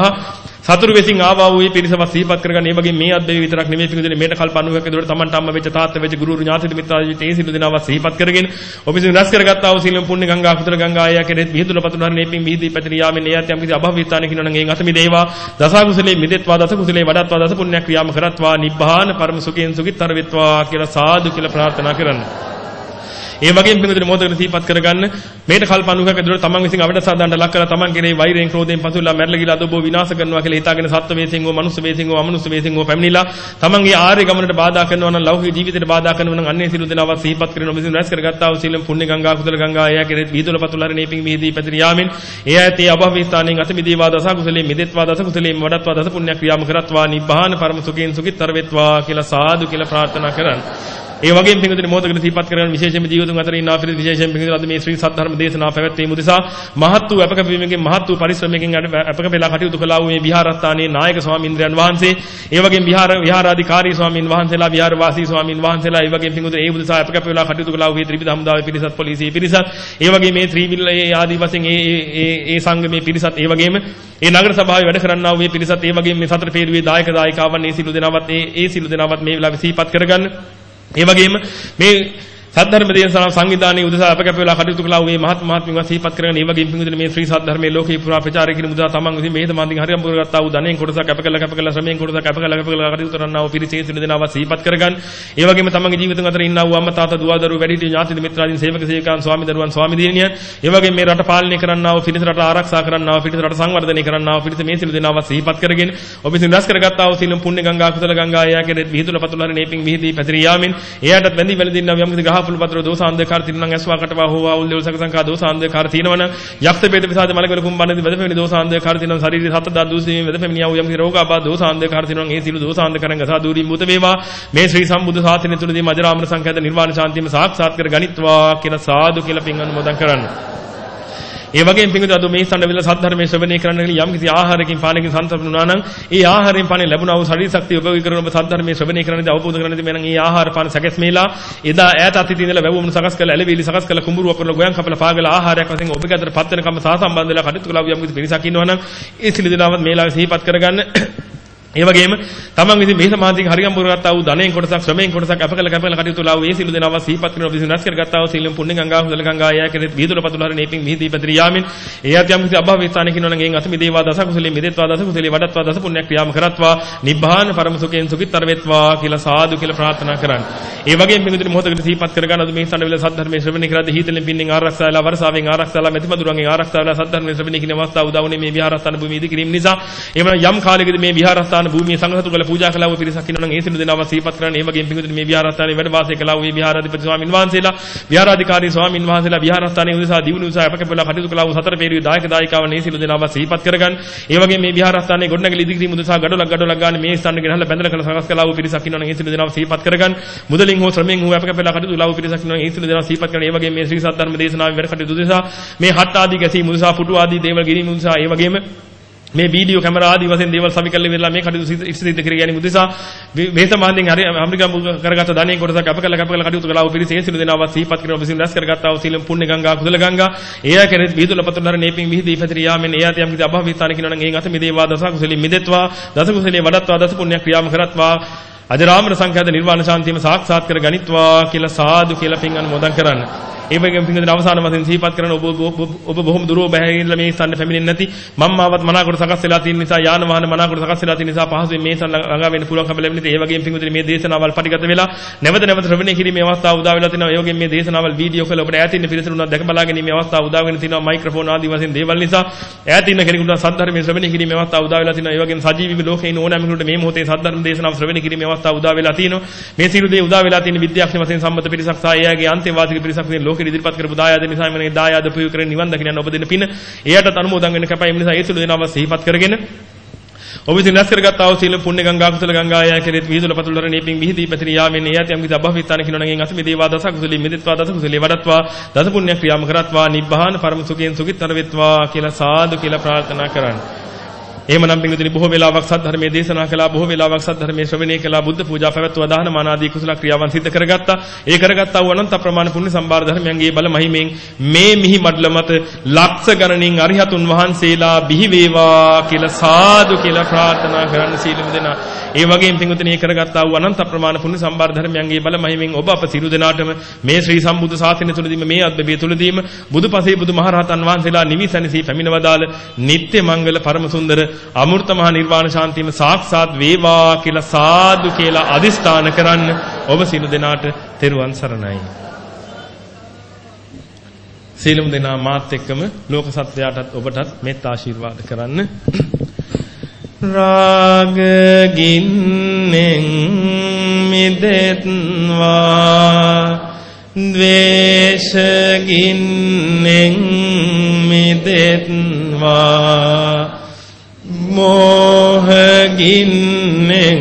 සතුරු වෙසින් ආවා වූ මේ පිරිසවත් සිහිපත් කරගන්න ඒ වගේ මේ අද්දේ විතරක් නෙමෙයි පිංගුදින මේට කල්ප 90ක දුරට Tamanට අම්මා වෙච්ච තාත්තා වෙච්ච ගුරු ඥාති මිත්‍රාදීන් ඒ සිළු දෙනාව සිහිපත් කරගෙන ඔබ විසින් රැස් කරගත්තා වූ සීලම් පුණ්‍ය ගංගා කුතර ගංගා ආය කෙරෙත් විහිදුල පතුන හරි නේපින් විහිදී පැතිර යාමෙන් එයත් යම් කිසි අභව්‍යතාවයක ඉන්නවනම් එයින් අත මිදේවා දස කුසලේ මිදෙත්වා දස කුසලේ වඩත්වා දස පුණ්‍ය ක්‍රියාම කරත්වා නිබ්බාන පරම සුඛයෙන් සුඛිතර වෙත්වා කියලා සාදු කියලා ප්‍රාර්ථනා කරන්න. ඒ වගේම පින්විතනේ මොහොතකට සිහිපත් කරගන්න. මේට කල්ප 90ක ඇතුළත තමන් විසින් අවඩ සාදාන්න ලක් කරලා තමන් කෙරේ වෛරයෙන් ක්‍රෝධයෙන් පසුලා මැරලා ගිලා අදබෝ විනාශ කරනවා කියලා හිතාගෙන සත්ත්ව වේසින් හෝ මනුස්ස වේසින් හෝ අමනුස්ස වේසින් හෝ පැමිණිලා තමන්ගේ ආර්ය ගමනට බාධා කරනවා නම් ලෞකික ජීවිතයට බාධා කරනවා නම් අන්නේ සිළු දෙනවත් සිහිපත් කරන ඔබ විසින් රැස් කරගත්තා වූ සීලම් පුණ්‍ය ගංගා කුසල ගංගා එයා කෙරෙහි වීදුල පතුල හරිනේ පිං මිහිදී පැතිර යාමෙන් ඒ ඇතේ අභව ස්ථානෙන් අත මිදේවා දස කුසලේ මිදෙත්වා දස කුසලේ වඩත්වා දස පුණ්‍ය ක්‍රියාම කරත්වා නිබ්බාන පරම සුඛයෙන් සුඛිතර වෙත්වා කියලා සාදු කියලා ප්‍රාර්ථනා කරන්නේ. ඒ වගේම පින්විතනි මොහොතකට සිහිපත් කරගෙන විශේෂයෙන්ම ජීවිතුන් අතර ඉන්න අපිට විශේෂයෙන් පින්විතනි අද මේ ශ්‍රී සද්ධර්ම දේශනාව පැවැත්වීම උදෙසා මහත් වූ අපකපීමකින් මහත් වූ පරිශ්‍රමයකින් අපකපෙලා කටයුතු කළා වූ මේ විහාරස්ථානයේ නායක ස්වාමීන්ද්‍රයන් වහන්සේ. ඒ වගේම විහාර විහාරාධිකාරී ස්වාමීන් වහන්සේලා විහාරවාසී ස්වාමීන් වහන්සේලා ඒ වගේම පින්විතනි ඒ උදෙසා අපකපෙලා කටයුතු කළා වූ මේ ත්‍රිවිධ හමුදාවේ පිරිසත් පොලිසිය පිරිසත් ඒ වගේම මේ ත්‍රිවිල් ඒ ආදී වශයෙන් ඒ ඒ ඒ සංගමේ පිරිසත් ඒ වගේම ඒ නගර සභාවේ වැඩ කරන්නා වූ මේ පිරිසත් ඒ වගේම මේ සතර පේරුවේ දායක දායිකාවන් ඒ සිළු දෙනාවත් ඒ ඒ සිළු දෙනාවත් මේ වෙලාවේ සිහිපත් කරගන්න. ඒ වගේම මේ සද්ධර්ම දේශනා සංවිධානයේ උදෙසා අපකැප වෙලා කටයුතු කළා වූ මේ මහත් මහත්මියන් සිහිපත් කරගෙන ඒ වගේම පිඟුදින මේ ශ්‍රී සද්ධර්මයේ ලෝකේ පුරා ප්‍රචාරය කිරීම උදෙසා තමන් විසින් මේද මාන්දින් හරියම් පුරගත්තා වූ ධනෙන් කොටසක් අප කළ අප කළ ශ්‍රමයෙන් කොටසක් අප කළ අප කළ කටයුතු කරන්නා වූ පිරිසේ සින දෙනාව සිහිපත් කරගන්න. ඒ වගේම තමන්ගේ ජීවිතන් අතර ඉන්නා වූ අම්මා තාත්තා දුව දරුවෝ වැඩිහිටි ඥාති මිත්‍රාදීන් සේවක සේවිකාන් ස්වාමි දරුවන් ස්වාමි දිනියන් ඒ වගේම මේ රට පාලනය කරන්නා වූ පිරිස රට ආරක්ෂා කරන්නා වූ පිරිස රට සංවර්ධනය කරන්නා වූ පිරිස මේ සින දෙනාව සිහිපත් කරගෙන ඔබ විසින් රැස් කරගත්තා වූ සීලම් පුණ්‍ය ගංගා කුසල ගංගා යා කෙරෙහි විහිදුල පතුල හරි නේපින් විහිදී පැතිරී යාමෙන් එයාටත් වැඳි වැළඳින්න යම් කිසි ගහපුළු පතර දෝසාන්දකාර තිරණං ඇස්වා කටවා හෝවා උල් දෙවල් සංකා දෝසාන්දකාර තියෙනවනම් යක්ෂ බේද විසාද මලකල කුම්බන්නේ වැදපෙමිනි දෝසාන්දකාර තියෙනවා ශරීරය සත දා දූසීමේ වැදපෙමිනියා වූ යම් කිසි රෝගාබා දෝසාන්දකාර තියෙනවා ඒ සිළු දෝසාන්දකරං ගසා දූරින් මුත වේවා මේ ශ්‍රී සම්බුද්ධ ශාසනය තුලදී මජරාමන සංඛ්‍යාත නිර්වාණ ශාන්තියම සාක්ෂාත් කර ගනිත්වා කියලා සාදු කියලා පින් අනුමෝදන් කරන්න. ඒ වගේම පිංගුද අද මේ සඳ වෙල සද්ධර්මයේ ශ්‍රවණය කරන්න කියලා යම් කිසි ආහාරකින් පානකින් සන්තප්ප වුණා නම් ඒ ආහාරයෙන් පානේ ලැබුණා වූ ශරීර ශක්තිය උපයෝගී කරන ඔබ සද්ධර්මයේ ශ්‍රවණය කරන්නදී අවබෝධ කරගන්නදී මෙන්න ඒ ආහාර පාන සැකස්මේලා එදා ඈත අතීතයේ ඉඳලා වැවුමුණු සකස් කළ ඇලවිලි සකස් කළ කුඹුරු වපරල ගෝයන් කපලා පාගලා ආහාරයක් වශයෙන් ඔබ ගැතර පත් වෙනකම් සාසම්බන්ධ වෙලා කටයුතු කළා වූ යම් කිසි පිරිසක් ඉන්නවා නම් ඒ සිලිදනාවත් මේලාවේ සිහිපත් කරගන්න. ඒ වගේම තමන් විසින් මේ සමාධියෙන් හරියම් පුරගත්තා වූ ධනෙන් කොටසක් ශ්‍රමයෙන් කොටසක් අපකල කැපකල කටයුතු ලා වූ ඒ සිළු දෙනාව සිහිපත් කරන විසින් රැස් කරගත්තා වූ සීලම් පුණ්‍ය ගංගා හුදල ගංගා ආය කෙරෙත් විදුල පතුල හරින ඒපින් මිහිදී පැතිරී යාමින් ඒ යත් යම් කිසි අභව ස්ථානයක ඉන්නවනම් එයින් අත මිදේවා දස කුසලේ මිදෙත්වා දස කුසලේ වඩත්වා දස පුණ්‍ය ක්‍රියාම කරත්වා නිබ්බාන පරම සුඛයෙන් සුඛිතර වෙත්වා කියලා සාදු කියලා ප්‍රාර්ථනා කරන්න. ඒ වගේම පින්විතනි මොහොතකට සිහිපත් කරගන්න අද මේ සඳ වෙල සද්ධර්මයේ ශ්‍රවණය කරද්දී හීතලෙන් පින්නෙන් ආරක්ෂාලා වර්ෂාවෙන් ආරක්ෂාලා මෙතිමදුරන්ගෙන් ආරක්ෂාලා සද්ධර්මයේ ශ්‍රවණය කිරීම අවස්ථාව උදා වුණේ මේ විහාරස්ථාන භූමිය ඉදි කිරීම නිසා එහෙම යම් කාලයකදී මේ විහාරස්ථාන භූමිය සංඝසතු කළ පූජා කළා වූ පිරිසක් ඉන්නවා නම් ඒ සිළු දෙනාම සිහිපත් කරන්න. ඒ වගේම පිඟුතුනි මේ විහාරස්ථානයේ වැඩ වාසය කළා වූ මේ විහාරාධිපති ස්වාමින් වහන්සේලා විහාරාධිකාරී ස්වාමින් වහන්සේලා විහාරස්ථානයේ උදෙසා දිනුන උසා අපකපලා කටයුතු කළා වූ සතර පෙරුවේ දායක දායිකාවන් මේ සිළු දෙනාම සිහිපත් කරගන්න. ඒ වගේම මේ විහාරස්ථානයේ ගොඩනැගිලි ඉදි කිරීම උදෙසා ගඩොලක් ගඩොලක් ගන්න මේ ස්ථානෙ ගෙනහලා බැඳලා කළ සකස් කළා වූ පිරිසක් ඉන්නවා නම් ඒ සිළු දෙනාම සිහිපත් කරගන්න. මුදලින් හෝ ශ්‍රමයෙන් හෝ අපකපලා කටයුතු කළා වූ පිරිසක් ඉන්නවා නම් ඒ සිළු දෙනාම සිහිපත් කරන ඒ වගේම මේ ශ්‍රී සත්‍ය ධර්ම දේශනාවේ වැඩ කටයුතු උදෙසා මේ හත් ආදී ගැසීම් උදෙසා පුටු ආදී දේවල් ගෙනීම උදෙසා ඒ වගේම මේ වීඩියෝ කැමරා ආදී වශයෙන් දේවල් සමිකල්ල වෙලා මේ කටයුතු ඉස්සිත කර ගැනීම උදෙසා මේ සම්බන්ධයෙන් හරි ඇමරිකා කරගත ධනෙන් කොටසක් අප කළ අප කළ කටයුතු කළා. වූ පිරිස ඒ සිළු දෙනාව සිහිපත් කරන විසින් රැස් කරගත්තා. වූ සීලම් පුණ්‍ය ගංගා කුසල ගංගා. එයා කෙරෙහි විදුල පතුලර නේපින් විහිදී ඉපදිරි යාමෙන් එයාට යම් කිසි අභව විස්ථාන කියනවා නම් එයින් අත මිදේවා දස කුසලී මිදෙත්වා දස කුසලී වඩත්වා දස පුණ්‍ය ක්‍රියාම කරත්වා. අජරාමර සංඛ්‍යාත නිර්වාණ ශාන්තියම සාක්ෂාත් කර ගනිත්වා කියලා සාදු කියලා පින් අනුමෝදන් කරන්න. ඒ වගේම පින්වදින අවසාන වශයෙන් සිහිපත් කරන ඔබ ඔබ බොහොම දුරව බැහැගෙන මේ ස්ථානෙ පැමිණෙන්නේ නැති මම මාවත් මනාකොට සකස් වෙලා තියෙන නිසා යාන වාහන මනාකොට සකස් වෙලා තියෙන නිසා පහසුවෙන් මේ ස්ථාන ළඟා වෙන්න පුළුවන්කම ලැබෙන්නේ ඒ වගේම පින්වදින මේ දේශනාවල් පරිගත වෙලා නැවත නැවත ශ්‍රවණය කිරීමේ අවස්ථාව උදා වෙලා තිනවා. ඒ වගේම මේ දේශනාවල් වීඩියෝ කළ. ඔබට ඈතින් පිළිසරුණා දැක බලා ගැනීමේ අවස්ථාව උදා වෙන තිනවා. මයික්‍රොෆෝන් ආදී වශයෙන් දේවල් නිසා ඈතින් කෙනෙකුට සද්ධර්මයේ ශ්‍රවණය කිරීමේ අවස්ථාව උදා වෙලා තිනවා. ඒ වගේම සජීවී ලෝකේ ඉන්න ඕනෑම කෙනෙකුට මේ මොහොතේ සද්ධර්ම දේශනාව ශ්‍රවණය කිරීමේ අවස්ථාව උදා වෙලා තිනවා. මේ සියලු දේ උදා වෙලා තියෙන විද්‍යාඥ වශයෙන් සම්මත පිරිසක් සහ එයාගේ අන්තේවාසික පිරිසක් වශයෙන් ලෝකෙ ඉදිරිපත් කරපු දායාද නිසා මේ දායාද පුයු කරගෙන නිවන් දකින්න යන ඔබ දෙන පින. එයටත් අනුමෝදන් වෙන්න කැපයි. නිසා ඒ සියලු දෙනාම සිහිපත් කරගෙන ඔබ විසින් රැස් කරගත්තා වූ සීල පුණ්‍ය ගංගා කුසල ගංගා යා කෙරෙත් විහිදුල පතුල වර නේපින් විහිදී පැතිරී යාමෙන් එයත් යම් කිසි අභවිතාන කිනෝ නගෙන් අස මෙදේවා දස කුසලී මෙදෙත්වා දස කුසලී වඩත්වා දස පුණ්‍ය ක්‍රියාම කරත්වා නිබ්බාන පරම සුඛයෙන් සුඛිතර වෙත්වා කියලා සාදු කියලා ප්‍රාර්ථනා කරන්නේ. එහෙමනම් පින්විතනි බොහෝ වෙලාවක් සද්ධර්මයේ දේශනා කළා බොහෝ වෙලාවක් සද්ධර්මයේ ශ්‍රවණය කළා බුද්ධ පූජා පැවැත්වුවා දාන මාන ආදී කුසල ක්‍රියාවන් සිදු කරගත්තා. ඒ කරගත්තා වූ අනන්ත ප්‍රමාණ පුණ්‍ය සම්භාර ධර්මයන්ගේ බල මහිමෙන් මේ මිහි මඩල මත ලක්ෂ ගණනින් අරිහතුන් වහන්සේලා බිහි වේවා කියලා සාදු කියලා ප්‍රාර්ථනා කරන්න සීලමු දෙනා. ඒ වගේම පින්විතනි කරගත්තා වූ අනන්ත ප්‍රමාණ පුණ්‍ය සම්භාර ධර්මයන්ගේ බල මහිමෙන් ඔබ අප සිරු දෙනාටම මේ ශ්‍රී සම්බුද්ධ ශාසනය තුලදීම මේ අද්භවය තුලදීම බුදුපසේ බුදුමහරහතන් වහන්සේලා නිවිසනසී පැමිණවදාල නිත්‍ය මංගල පරම සුන්දර අමෘත මහ නිර්වාණ ශාන්තියම සාක්ෂාත් වේවා කියලා සාදු කියලා අදිස්ථාන කරන්න. ඔබ සියලු දෙනාට තෙරුවන් සරණයි. සීලමු දෙනා මාත් එක්කම ලෝක සත්වයාටත් ඔබටත් මෙත් ආශිර්වාද කරන්න. රාග ගින්නෙන් මිදෙත්වා ද්වේෂ ගින්නෙන් මිදෙත්වා. මෝහ ගින්නෙන්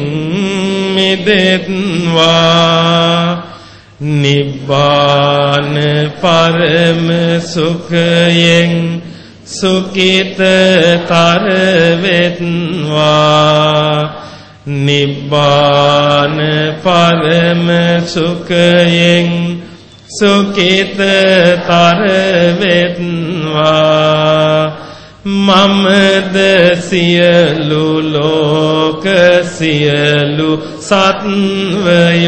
මිදෙත්වා නිබ්බාන පරම සුඛයෙන් සුකිතතර වෙත්වා නිබ්බාන පරම සුඛයෙන් සුකිතතර වෙත්වා මමද සියලු ලෝක සියලු සත්වයෝ.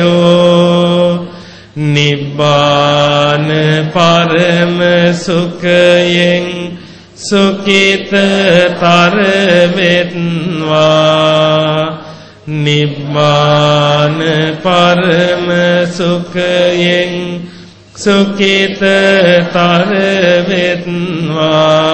නිබ්බාන පරම සුඛයෙන් සුකිතතර වෙත්වා නිබ්බාන පරම සුඛයෙන් සුකිතතර වෙත්වා